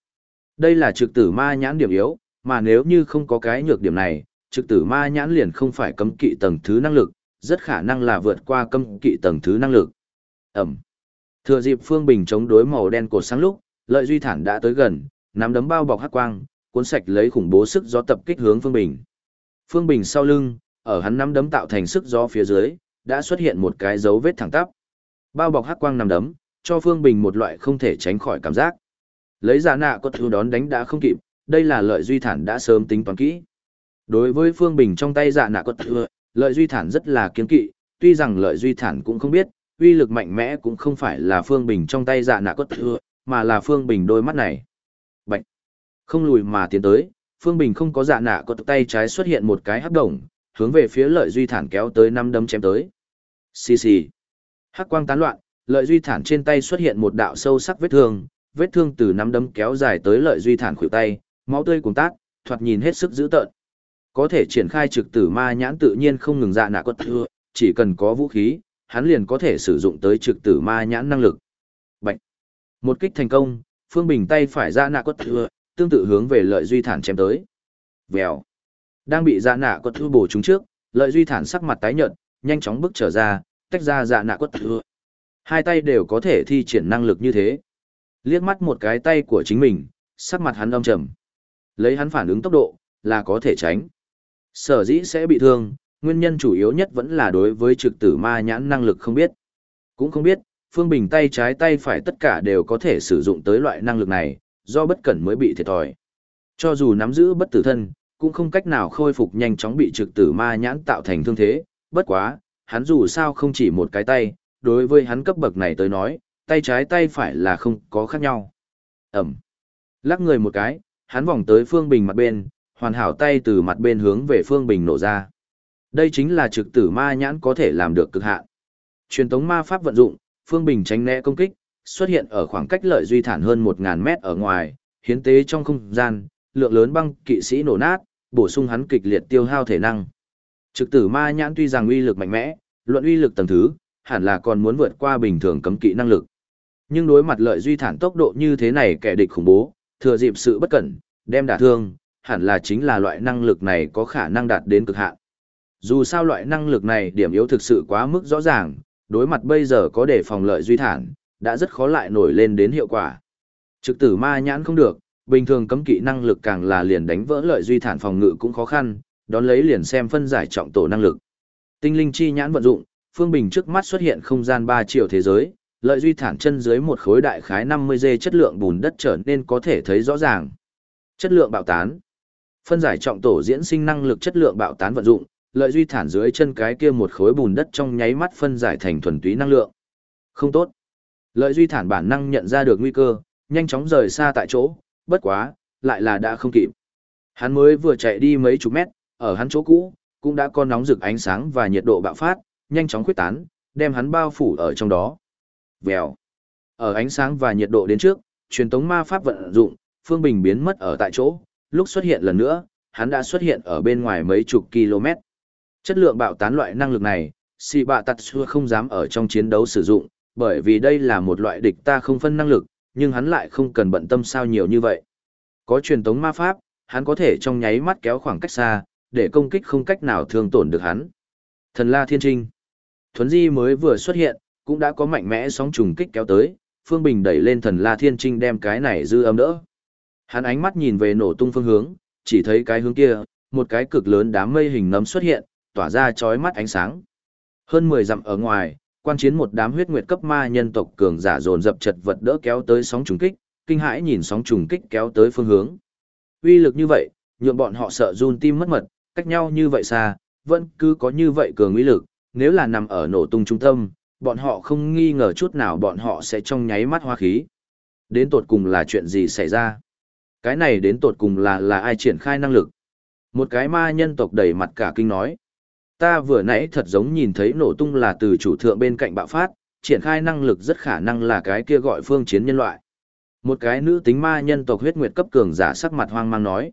Đây là trực tử ma nhãn điểm yếu, mà nếu như không có cái nhược điểm này, trực tử ma nhãn liền không phải cấm kỵ tầng thứ năng lực, rất khả năng là vượt qua cấm kỵ tầng thứ năng lực. Ẩm. Thừa dịp Phương Bình chống đối màu đen cột sáng lúc, lợi duy thản đã tới gần, nắm đấm bao bọc hắc quang, cuốn sạch lấy khủng bố sức gió tập kích hướng Phương Bình. Phương Bình sau lưng, ở hắn nắm đấm tạo thành sức gió phía dưới, đã xuất hiện một cái dấu vết thẳng tắp. Bao bọc hắc quang nắm đấm, cho Phương Bình một loại không thể tránh khỏi cảm giác. Lấy giả nạ có thứ đón đánh đã không kịp, đây là lợi duy thản đã sớm tính toán kỹ. Đối với Phương Bình trong tay giả nạ có thứ, lợi duy thản rất là kiên kỵ, tuy rằng lợi duy thản cũng không biết, uy lực mạnh mẽ cũng không phải là Phương Bình trong tay giả nạ có thứ, mà là Phương Bình đôi mắt này. Bạch! Không lùi mà tiến tới, Phương Bình không có giả nạ có tay trái xuất hiện một cái hấp đồng, hướng về phía lợi duy thản kéo tới năm đấm chém tới. Xì xì! Hắc quang tán loạn, lợi duy thản trên tay xuất hiện một đạo sâu sắc vết thương, vết thương từ nắm đấm kéo dài tới lợi duy thản khuỷu tay, máu tươi cùng tát, thoạt nhìn hết sức dữ tợn. Có thể triển khai trực tử ma nhãn tự nhiên không ngừng dạ nạ quất thưa, chỉ cần có vũ khí, hắn liền có thể sử dụng tới trực tử ma nhãn năng lực. Bạch. Một kích thành công, Phương Bình tay phải dạ nạ quất thưa, tương tự hướng về lợi duy thản chém tới. Vèo. Đang bị dạ nạ quất thưa bổ trúng trước, lợi duy thản sắc mặt tái nhợt, nhanh chóng bước trở ra, tách ra dạ nạ quất thưa. Hai tay đều có thể thi triển năng lực như thế. Liếc mắt một cái tay của chính mình, sắc mặt hắn âm trầm. Lấy hắn phản ứng tốc độ, là có thể tránh. Sở dĩ sẽ bị thương, nguyên nhân chủ yếu nhất vẫn là đối với trực tử ma nhãn năng lực không biết. Cũng không biết, Phương Bình tay trái tay phải tất cả đều có thể sử dụng tới loại năng lực này, do bất cẩn mới bị thiệt thòi. Cho dù nắm giữ bất tử thân, cũng không cách nào khôi phục nhanh chóng bị trực tử ma nhãn tạo thành thương thế, bất quá, hắn dù sao không chỉ một cái tay, đối với hắn cấp bậc này tới nói, tay trái tay phải là không có khác nhau. Ẩm. Lắc người một cái, hắn vòng tới Phương Bình mặt bên, hoàn hảo tay từ mặt bên hướng về Phương Bình nổ ra. Đây chính là trực tử ma nhãn có thể làm được cực hạn. Truyền tống ma pháp vận dụng, Phương Bình tránh né công kích, xuất hiện ở khoảng cách lợi duy thản hơn 1000 mét ở ngoài, hiến tế trong không gian, lượng lớn băng kỵ sĩ nổ nát, bổ sung hắn kịch liệt tiêu hao thể năng. Trực tử ma nhãn tuy rằng uy lực mạnh mẽ, luận uy lực tầng thứ, hẳn là còn muốn vượt qua bình thường cấm kỵ năng lực. Nhưng đối mặt lợi duy thản tốc độ như thế này kẻ địch khủng bố, thừa dịp sự bất cẩn, đem đả thương, hẳn là chính là loại năng lực này có khả năng đạt đến cực hạn. Dù sao loại năng lực này điểm yếu thực sự quá mức rõ ràng, đối mặt bây giờ có để phòng lợi duy thản, đã rất khó lại nổi lên đến hiệu quả. Trực tử ma nhãn không được, bình thường cấm kỵ năng lực càng là liền đánh vỡ lợi duy thản phòng ngự cũng khó khăn, đón lấy liền xem phân giải trọng tổ năng lực. Tinh linh chi nhãn vận dụng, Phương Bình trước mắt xuất hiện không gian ba triệu thế giới, lợi duy thản chân dưới một khối đại khái 50 dê chất lượng bùn đất trở nên có thể thấy rõ ràng. Chất lượng bạo tán. Phân giải trọng tổ diễn sinh năng lực chất lượng bạo tán vận dụng, lợi duy thản dưới chân cái kia một khối bùn đất trong nháy mắt phân giải thành thuần túy năng lượng. Không tốt. Lợi duy thản bản năng nhận ra được nguy cơ, nhanh chóng rời xa tại chỗ, bất quá, lại là đã không kịp. Hắn mới vừa chạy đi mấy chục mét, ở hắn chỗ cũ, cũng đã có nóng rực ánh sáng và nhiệt độ bạo phát, nhanh chóng khuyết tán, đem hắn bao phủ ở trong đó. Vèo. Ở ánh sáng và nhiệt độ đến trước, truyền tống ma pháp vận dụng, Phương Bình biến mất ở tại chỗ, lúc xuất hiện lần nữa, hắn đã xuất hiện ở bên ngoài mấy chục km. Chất lượng bạo tán loại năng lực này, si bạ tạt xưa không dám ở trong chiến đấu sử dụng, bởi vì đây là một loại địch ta không phân năng lực, nhưng hắn lại không cần bận tâm sao nhiều như vậy. Có truyền tống ma pháp, hắn có thể trong nháy mắt kéo khoảng cách xa, để công kích không cách nào thương tổn được hắn. Thần La Thiên Trinh Thuấn Di mới vừa xuất hiện, cũng đã có mạnh mẽ sóng trùng kích kéo tới, Phương Bình đẩy lên Thần La Thiên Trinh đem cái này dư âm đỡ. Hắn ánh mắt nhìn về nổ tung phương hướng, chỉ thấy cái hướng kia, một cái cực lớn đám mây hình nấm xuất hiện, tỏa ra chói mắt ánh sáng. Hơn 10 dặm ở ngoài, quan chiến một đám huyết nguyệt cấp ma nhân tộc cường giả dồn dập chật vật đỡ kéo tới sóng trùng kích, kinh hãi nhìn sóng trùng kích kéo tới phương hướng. Uy lực như vậy, nhượng bọn họ sợ run tim mất mật, cách nhau như vậy xa, vẫn cứ có như vậy cường uy lực, nếu là nằm ở nổ tung trung tâm, bọn họ không nghi ngờ chút nào bọn họ sẽ trong nháy mắt hoa khí. Đến tột cùng là chuyện gì xảy ra? Cái này đến tột cùng là là ai triển khai năng lực? Một cái ma nhân tộc đầy mặt cả kinh nói. Ta vừa nãy thật giống nhìn thấy nổ tung là từ chủ thượng bên cạnh bạo phát, triển khai năng lực rất khả năng là cái kia gọi phương chiến nhân loại. Một cái nữ tính ma nhân tộc huyết nguyệt cấp cường giả sắc mặt hoang mang nói.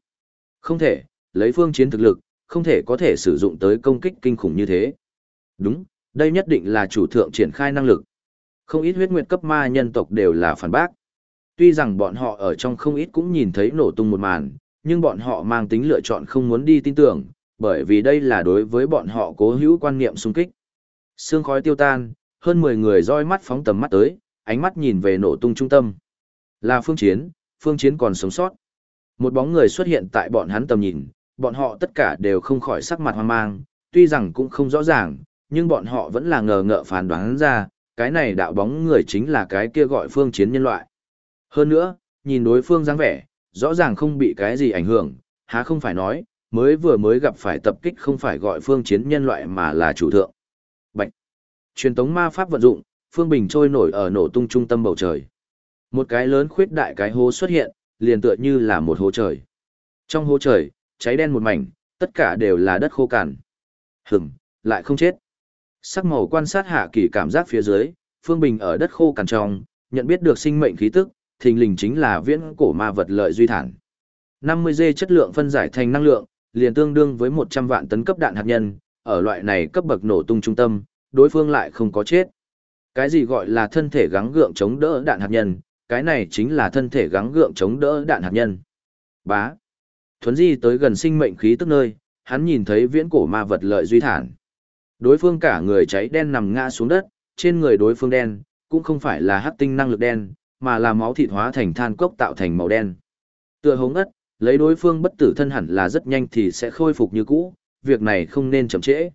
Không thể, lấy phương chiến thực lực, không thể có thể sử dụng tới công kích kinh khủng như thế. Đúng, đây nhất định là chủ thượng triển khai năng lực. Không ít huyết nguyệt cấp ma nhân tộc đều là phản bác. Tuy rằng bọn họ ở trong không ít cũng nhìn thấy nổ tung một màn, nhưng bọn họ mang tính lựa chọn không muốn đi tin tưởng, bởi vì đây là đối với bọn họ cố hữu quan niệm xung kích. Sương khói tiêu tan, hơn 10 người roi mắt phóng tầm mắt tới, ánh mắt nhìn về nổ tung trung tâm. Là phương chiến, phương chiến còn sống sót. Một bóng người xuất hiện tại bọn hắn tầm nhìn, bọn họ tất cả đều không khỏi sắc mặt hoang mang, tuy rằng cũng không rõ ràng, nhưng bọn họ vẫn là ngờ ngợ phán đoán ra, cái này đạo bóng người chính là cái kia gọi phương chiến nhân loại. Hơn nữa, nhìn đối phương dáng vẻ, rõ ràng không bị cái gì ảnh hưởng, há không phải nói, mới vừa mới gặp phải tập kích không phải gọi phương chiến nhân loại mà là chủ thượng. Bạch. Truyền tống ma pháp vận dụng, phương bình trôi nổi ở nổ tung trung tâm bầu trời. Một cái lớn khuyết đại cái hố xuất hiện, liền tựa như là một hố trời. Trong hố trời, cháy đen một mảnh, tất cả đều là đất khô cằn. Hửm, lại không chết. Sắc màu quan sát hạ kỳ cảm giác phía dưới, Phương Bình ở đất khô cằn trong, nhận biết được sinh mệnh khí tức, thình lình chính là viễn cổ ma vật lợi duy thản. 50G chất lượng phân giải thành năng lượng, liền tương đương với 100 vạn tấn cấp đạn hạt nhân, ở loại này cấp bậc nổ tung trung tâm, đối phương lại không có chết. Cái gì gọi là thân thể gắng gượng chống đỡ đạn hạt nhân, cái này chính là thân thể gắng gượng chống đỡ đạn hạt nhân. Bá. Thuấn di tới gần sinh mệnh khí tức nơi, hắn nhìn thấy viễn cổ ma vật lợi duy thản. Đối phương cả người cháy đen nằm ngã xuống đất, trên người đối phương đen, cũng không phải là hắc tinh năng lực đen, mà là máu thịt hóa thành than cốc tạo thành màu đen. Tựa hống ất, lấy đối phương bất tử thân hẳn là rất nhanh thì sẽ khôi phục như cũ, việc này không nên chậm trễ.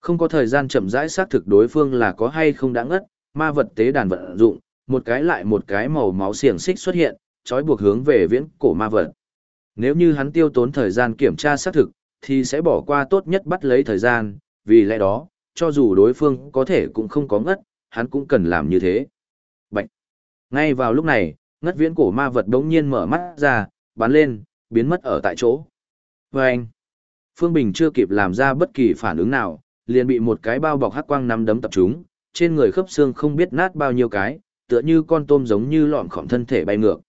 Không có thời gian chậm rãi xác thực đối phương là có hay không đã ngất, ma vật tế đàn vận dụng, một cái lại một cái màu máu xiềng xích xuất hiện, trói buộc hướng về viễn cổ ma vật. Nếu như hắn tiêu tốn thời gian kiểm tra xác thực, thì sẽ bỏ qua tốt nhất bắt lấy thời gian, vì lẽ đó, cho dù đối phương có thể cũng không có ngất, hắn cũng cần làm như thế. Bạch! Ngay vào lúc này, ngất viễn cổ ma vật đống nhiên mở mắt ra, bắn lên, biến mất ở tại chỗ. Vâng! anh! Phương Bình chưa kịp làm ra bất kỳ phản ứng nào, liền bị một cái bao bọc hắc quang nắm đấm tập trúng, trên người khớp xương không biết nát bao nhiêu cái, tựa như con tôm giống như lọn khỏm thân thể bay ngược.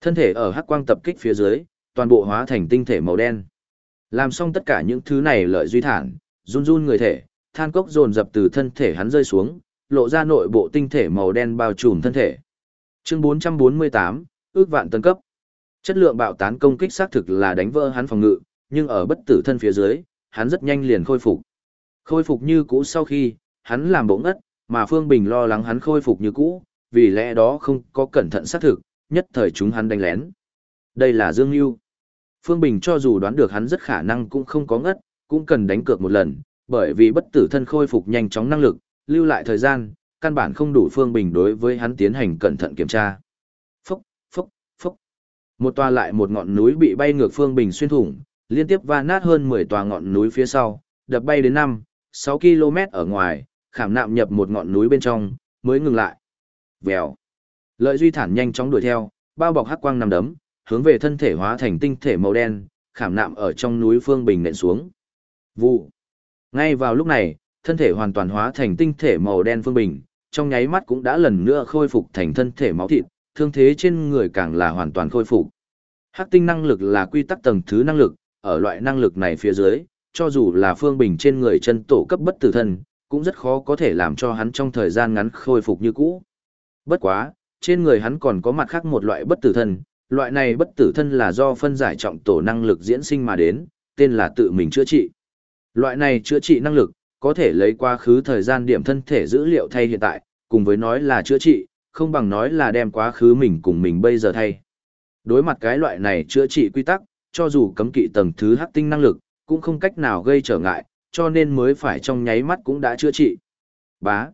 Thân thể ở hắc quang tập kích phía dưới, toàn bộ hóa thành tinh thể màu đen. Làm xong tất cả những thứ này lợi duy thản, run run người thể, than cốc dồn dập từ thân thể hắn rơi xuống, lộ ra nội bộ tinh thể màu đen bao trùm thân thể. Chương 448, ước vạn tân cấp. Chất lượng bạo tán công kích xác thực là đánh vỡ hắn phòng ngự, nhưng ở bất tử thân phía dưới, hắn rất nhanh liền khôi phục. Khôi phục như cũ sau khi, hắn làm bộ ngất, mà Phương Bình lo lắng hắn khôi phục như cũ, vì lẽ đó không có cẩn thận xác thực, nhất thời chúng hắn đánh lén. Đây là Dương Nhu. Phương Bình cho dù đoán được hắn rất khả năng cũng không có ngất, cũng cần đánh cược một lần, bởi vì bất tử thân khôi phục nhanh chóng năng lực, lưu lại thời gian, căn bản không đủ Phương Bình đối với hắn tiến hành cẩn thận kiểm tra. Phúc, phúc, phúc. Một tòa lại một ngọn núi bị bay ngược Phương Bình xuyên thủng, liên tiếp va nát hơn 10 tòa ngọn núi phía sau, đập bay đến 5, 6 km ở ngoài, khảm nạm nhập một ngọn núi bên trong, mới ngừng lại. Vèo. Lợi duy thản nhanh chóng đuổi theo, bao bọc hắc quang nằm đấm, hướng về thân thể hóa thành tinh thể màu đen, khảm nạm ở trong núi Phương Bình nện xuống. Vụ. Ngay vào lúc này, thân thể hoàn toàn hóa thành tinh thể màu đen Phương Bình, trong nháy mắt cũng đã lần nữa khôi phục thành thân thể máu thịt, thương thế trên người càng là hoàn toàn khôi phục. Hắc tinh năng lực là quy tắc tầng thứ năng lực, ở loại năng lực này phía dưới, cho dù là Phương Bình trên người chân tổ cấp bất tử thân, cũng rất khó có thể làm cho hắn trong thời gian ngắn khôi phục như cũ. Bất quá, trên người hắn còn có mặt khác một loại bất tử thân, loại này bất tử thân là do phân giải trọng tổ năng lực diễn sinh mà đến, tên là tự mình chữa trị. Loại này chữa trị năng lực, có thể lấy quá khứ thời gian điểm thân thể dữ liệu thay hiện tại, cùng với nói là chữa trị, không bằng nói là đem quá khứ mình cùng mình bây giờ thay. Đối mặt cái loại này chữa trị quy tắc, cho dù cấm kỵ tầng thứ hắc tinh năng lực, cũng không cách nào gây trở ngại, cho nên mới phải trong nháy mắt cũng đã chữa trị. Bá.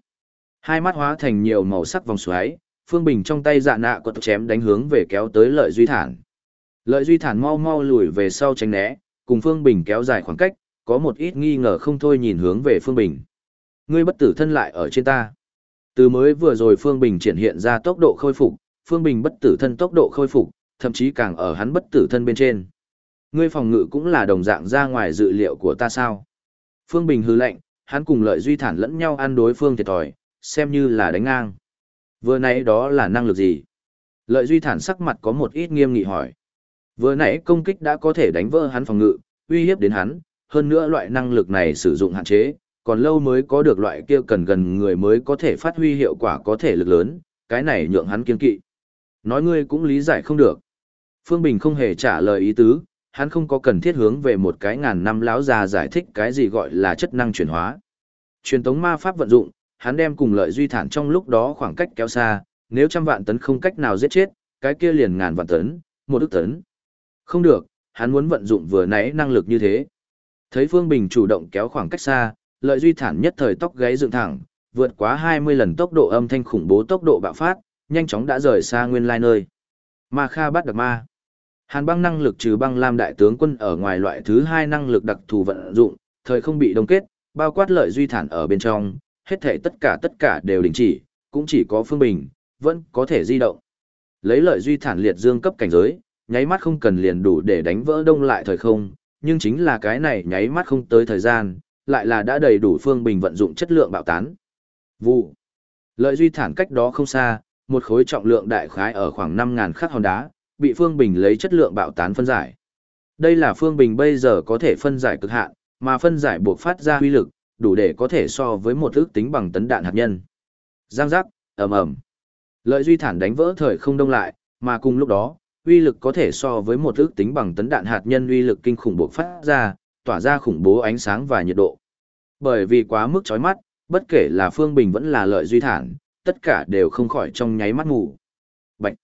Hai mắt hóa thành nhiều màu sắc vòng xoáy, Phương Bình trong tay dạ nạ quật chém đánh hướng về kéo tới lợi duy thản. Lợi duy thản mau mau lùi về sau tránh né, cùng Phương Bình kéo dài khoảng cách, có một ít nghi ngờ không thôi nhìn hướng về Phương Bình. Ngươi bất tử thân lại ở trên ta. Từ mới vừa rồi Phương Bình triển hiện ra tốc độ khôi phục, Phương Bình bất tử thân tốc độ khôi phục, thậm chí càng ở hắn bất tử thân bên trên. Ngươi phòng ngự cũng là đồng dạng ra ngoài dự liệu của ta sao? Phương Bình hừ lạnh hắn cùng lợi duy thản lẫn nhau ăn đối phương thiệt thòi, xem như là đánh ngang. Vừa nãy đó là năng lực gì? Lợi duy thản sắc mặt có một ít nghiêm nghị hỏi. Vừa nãy công kích đã có thể đánh vỡ hắn phòng ngự, uy hiếp đến hắn, hơn nữa loại năng lực này sử dụng hạn chế, còn lâu mới có được loại kia cần gần người mới có thể phát huy hiệu quả có thể lực lớn, cái này nhượng hắn kiên kỵ. Nói ngươi cũng lý giải không được. Phương Bình không hề trả lời ý tứ, hắn không có cần thiết hướng về một cái ngàn năm lão già giải thích cái gì gọi là chất năng chuyển hóa. Truyền tống ma pháp vận dụng, hắn đem cùng lợi duy thản trong lúc đó khoảng cách kéo xa, nếu trăm vạn tấn không cách nào giết chết, cái kia liền ngàn vạn tấn, một ức tấn. Không được, hắn muốn vận dụng vừa nãy năng lực như thế. Thấy Phương Bình chủ động kéo khoảng cách xa, lợi duy thản nhất thời tóc gáy dựng thẳng, vượt quá 20 lần tốc độ âm thanh khủng bố tốc độ bạo phát, nhanh chóng đã rời xa nguyên lai nơi. Ma Kha bắt được ma. Hàn băng năng lực trừ băng lam đại tướng quân ở ngoài loại thứ hai năng lực đặc thù vận dụng, thời không bị đông kết, bao quát lợi duy thản ở bên trong, hết thể tất cả tất cả đều đình chỉ, cũng chỉ có Phương Bình, vẫn có thể di động. Lấy lợi duy thản liệt dương cấp cảnh giới, nháy mắt không cần liền đủ để đánh vỡ đông lại thời không, nhưng chính là cái này nháy mắt không tới thời gian, lại là đã đầy đủ Phương Bình vận dụng chất lượng bạo tán. Vụ. Lợi duy thản cách đó không xa, một khối trọng lượng đại khái ở khoảng 5.000 khắc hòn đá, bị Phương Bình lấy chất lượng bạo tán phân giải. Đây là Phương Bình bây giờ có thể phân giải cực hạn, mà phân giải buộc phát ra huy lực, đủ để có thể so với một ước tính bằng tấn đạn hạt nhân. Giang giác, ầm ầm. Lợi duy thản đánh vỡ thời không đông lại, mà cùng lúc đó, uy lực có thể so với một ước tính bằng tấn đạn hạt nhân uy lực kinh khủng buộc phát ra, tỏa ra khủng bố ánh sáng và nhiệt độ. Bởi vì quá mức chói mắt, bất kể là Phương Bình vẫn là lợi duy thản, tất cả đều không khỏi trong nháy mắt ngủ. Bạch.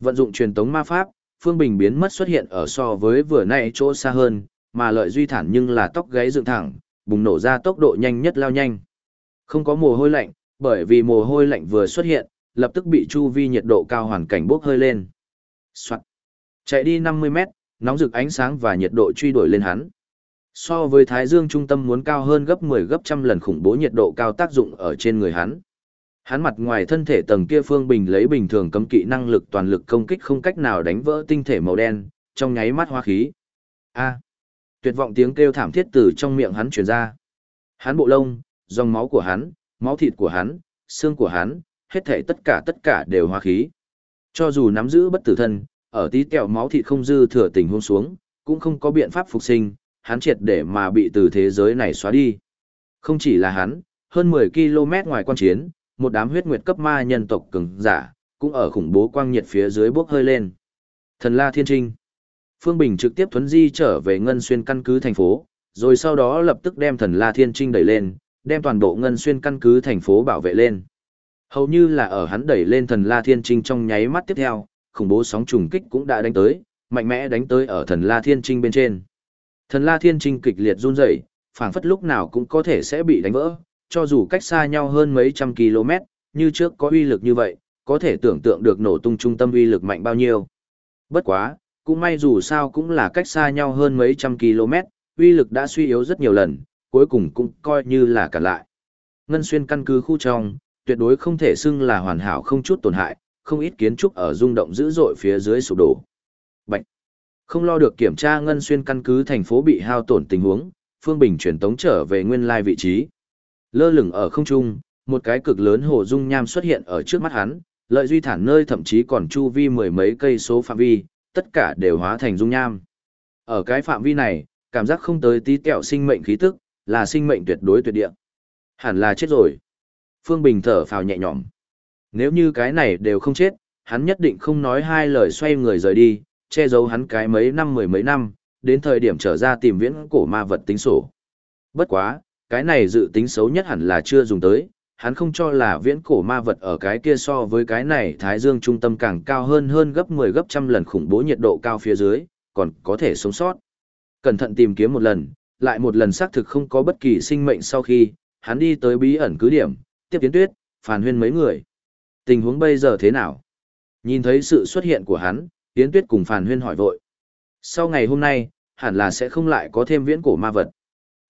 Vận dụng truyền tống ma pháp, Phương Bình biến mất xuất hiện ở so với vừa nãy chỗ xa hơn, mà lợi duy thản nhưng là tóc gáy dựng thẳng, bùng nổ ra tốc độ nhanh nhất lao nhanh. Không có mồ hôi lạnh, bởi vì mồ hôi lạnh vừa xuất hiện, lập tức bị chu vi nhiệt độ cao hoàn cảnh bốc hơi lên. Soạn. Chạy đi 50 mét, nóng rực ánh sáng và nhiệt độ truy đuổi lên hắn. So với Thái Dương trung tâm muốn cao hơn gấp 10 gấp trăm lần khủng bố nhiệt độ cao tác dụng ở trên người hắn. Hắn mặt ngoài thân thể tầng kia phương bình lấy bình thường cấm kỵ năng lực toàn lực công kích không cách nào đánh vỡ tinh thể màu đen, trong nháy mắt hoa khí. A. Tuyệt vọng tiếng kêu thảm thiết từ trong miệng hắn truyền ra. Hắn bộ lông, dòng máu của hắn, máu thịt của hắn, xương của hắn, hết thảy tất cả tất cả đều hoa khí. Cho dù nắm giữ bất tử thân, ở tí kẹo máu thịt không dư thừa tình huống xuống, cũng không có biện pháp phục sinh, hắn triệt để mà bị từ thế giới này xóa đi. Không chỉ là hắn, hơn 10 km ngoài quan chiến, một đám huyết nguyệt cấp ma nhân tộc cường giả, cũng ở khủng bố quang nhiệt phía dưới bốc hơi lên. Thần La Thiên Trinh Phương Bình trực tiếp thuấn di trở về Ngân Xuyên căn cứ thành phố, rồi sau đó lập tức đem Thần La Thiên Trinh đẩy lên, đem toàn bộ Ngân Xuyên căn cứ thành phố bảo vệ lên. Hầu như là ở hắn đẩy lên Thần La Thiên Trinh trong nháy mắt tiếp theo, khủng bố sóng trùng kích cũng đã đánh tới, mạnh mẽ đánh tới ở Thần La Thiên Trinh bên trên. Thần La Thiên Trinh kịch liệt run rẩy, phảng phất lúc nào cũng có thể sẽ bị đánh vỡ, cho dù cách xa nhau hơn mấy trăm km, như trước có uy lực như vậy, có thể tưởng tượng được nổ tung trung tâm uy lực mạnh bao nhiêu. Bất quá, cũng may dù sao cũng là cách xa nhau hơn mấy trăm km, uy lực đã suy yếu rất nhiều lần, cuối cùng cũng coi như là cả lại. Ngân xuyên căn cứ khu trong, tuyệt đối không thể xưng là hoàn hảo không chút tổn hại, không ít kiến trúc ở rung động dữ dội phía dưới sụp đổ. Bạch. Không lo được kiểm tra ngân xuyên căn cứ thành phố bị hao tổn tình huống, Phương Bình chuyển tống trở về nguyên lai vị trí. Lơ lửng ở không trung, một cái cực lớn hồ dung nham xuất hiện ở trước mắt hắn, lợi duy thản nơi thậm chí còn chu vi mười mấy cây số phạm vi, tất cả đều hóa thành dung nham. Ở cái phạm vi này, cảm giác không tới tí kẹo sinh mệnh khí tức, là sinh mệnh tuyệt đối tuyệt địa. Hẳn là chết rồi. Phương Bình thở phào nhẹ nhõm. Nếu như cái này đều không chết, hắn nhất định không nói hai lời xoay người rời đi, che giấu hắn cái mấy năm mười mấy năm, đến thời điểm trở ra tìm viễn cổ ma vật tính sổ. Bất quá, cái này dự tính xấu nhất hẳn là chưa dùng tới, hắn không cho là viễn cổ ma vật ở cái kia so với cái này Thái Dương trung tâm càng cao hơn hơn gấp 10 gấp trăm lần khủng bố nhiệt độ cao phía dưới, còn có thể sống sót. Cẩn thận tìm kiếm một lần, lại một lần xác thực không có bất kỳ sinh mệnh sau khi, hắn đi tới bí ẩn cứ điểm, tiếp tiến tuyết, phản huyên mấy người. Tình huống bây giờ thế nào? Nhìn thấy sự xuất hiện của hắn, Tiến Tuyết cùng Phàn Huyên hỏi vội. Sau ngày hôm nay, hẳn là sẽ không lại có thêm viễn cổ ma vật.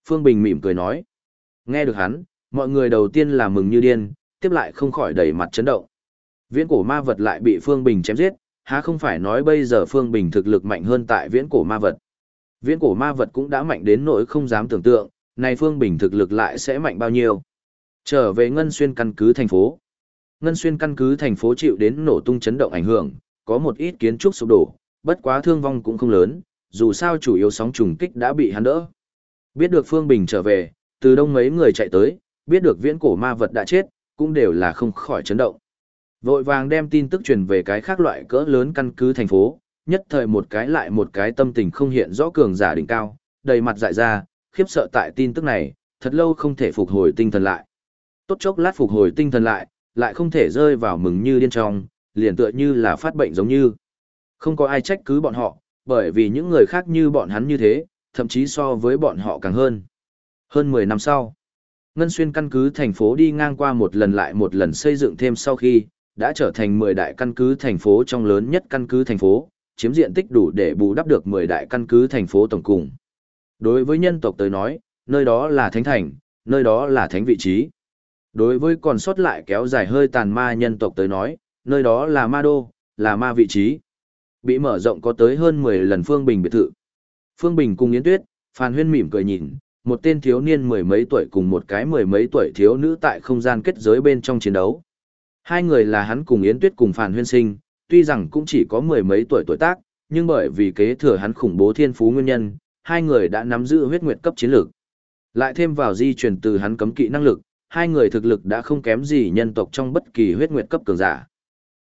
Phương Bình mỉm cười nói. Nghe được hắn, mọi người đầu tiên là mừng như điên, tiếp lại không khỏi đầy mặt chấn động. Viễn cổ ma vật lại bị Phương Bình chém giết, há không phải nói bây giờ Phương Bình thực lực mạnh hơn tại viễn cổ ma vật. Viễn cổ ma vật cũng đã mạnh đến nỗi không dám tưởng tượng, này Phương Bình thực lực lại sẽ mạnh bao nhiêu. Trở về Ngân Xuyên căn cứ thành phố. Ngân Xuyên căn cứ thành phố chịu đến nổ tung chấn động ảnh hưởng, có một ít kiến trúc sụp đổ, bất quá thương vong cũng không lớn, dù sao chủ yếu sóng trùng kích đã bị hắn đỡ. Biết được Phương Bình trở về, từ đông mấy người chạy tới, biết được viễn cổ ma vật đã chết, cũng đều là không khỏi chấn động. Vội vàng đem tin tức truyền về cái khác loại cỡ lớn căn cứ thành phố, nhất thời một cái lại một cái tâm tình không hiện rõ cường giả đỉnh cao, đầy mặt dại ra, khiếp sợ tại tin tức này, thật lâu không thể phục hồi tinh thần lại. Tốt chốc lát phục hồi tinh thần lại, lại không thể rơi vào mừng như điên trong, liền tựa như là phát bệnh giống như. Không có ai trách cứ bọn họ, bởi vì những người khác như bọn hắn như thế, thậm chí so với bọn họ càng hơn. Hơn 10 năm sau, Ngân Xuyên căn cứ thành phố đi ngang qua một lần lại một lần xây dựng thêm sau khi, đã trở thành 10 đại căn cứ thành phố trong lớn nhất căn cứ thành phố, chiếm diện tích đủ để bù đắp được 10 đại căn cứ thành phố tổng cùng. Đối với nhân tộc tới nói, nơi đó là thánh thành, nơi đó là thánh vị trí. Đối với còn sót lại kéo dài hơi tàn ma nhân tộc tới nói, nơi đó là ma đô, là ma vị trí. Bị mở rộng có tới hơn 10 lần Phương Bình biệt thự. Phương Bình cùng Yến Tuyết, Phan Huyên mỉm cười nhìn, một tên thiếu niên mười mấy tuổi cùng một cái mười mấy tuổi thiếu nữ tại không gian kết giới bên trong chiến đấu. Hai người là hắn cùng Yến Tuyết cùng Phan Huyên sinh, tuy rằng cũng chỉ có mười mấy tuổi tuổi tác, nhưng bởi vì kế thừa hắn khủng bố thiên phú nguyên nhân, hai người đã nắm giữ huyết nguyệt cấp chiến lược. Lại thêm vào di truyền từ hắn cấm kỵ năng lực, hai người thực lực đã không kém gì nhân tộc trong bất kỳ huyết nguyệt cấp cường giả.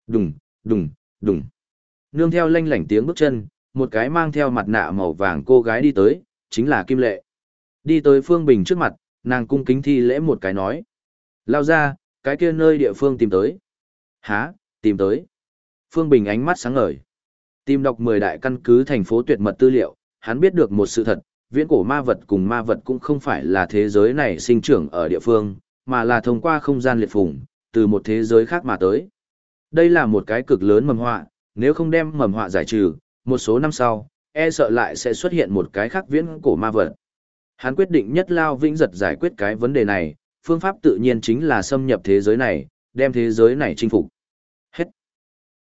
Đùng, đùng, đùng. Nương theo lanh lảnh tiếng bước chân, một cái mang theo mặt nạ màu vàng cô gái đi tới, chính là Kim Lệ. Đi tới Phương Bình trước mặt, nàng cung kính thi lễ một cái nói. Lao ra, cái kia nơi địa phương tìm tới. Hả, tìm tới. Phương Bình ánh mắt sáng ngời. Tìm đọc 10 đại căn cứ thành phố tuyệt mật tư liệu, hắn biết được một sự thật, viễn cổ ma vật cùng ma vật cũng không phải là thế giới này sinh trưởng ở địa phương, mà là thông qua không gian liệt phùng, từ một thế giới khác mà tới. Đây là một cái cực lớn mầm họa, nếu không đem mầm họa giải trừ, một số năm sau, e sợ lại sẽ xuất hiện một cái khác viễn cổ ma vật. Hắn quyết định nhất lao vĩnh giật giải quyết cái vấn đề này, phương pháp tự nhiên chính là xâm nhập thế giới này, đem thế giới này chinh phục.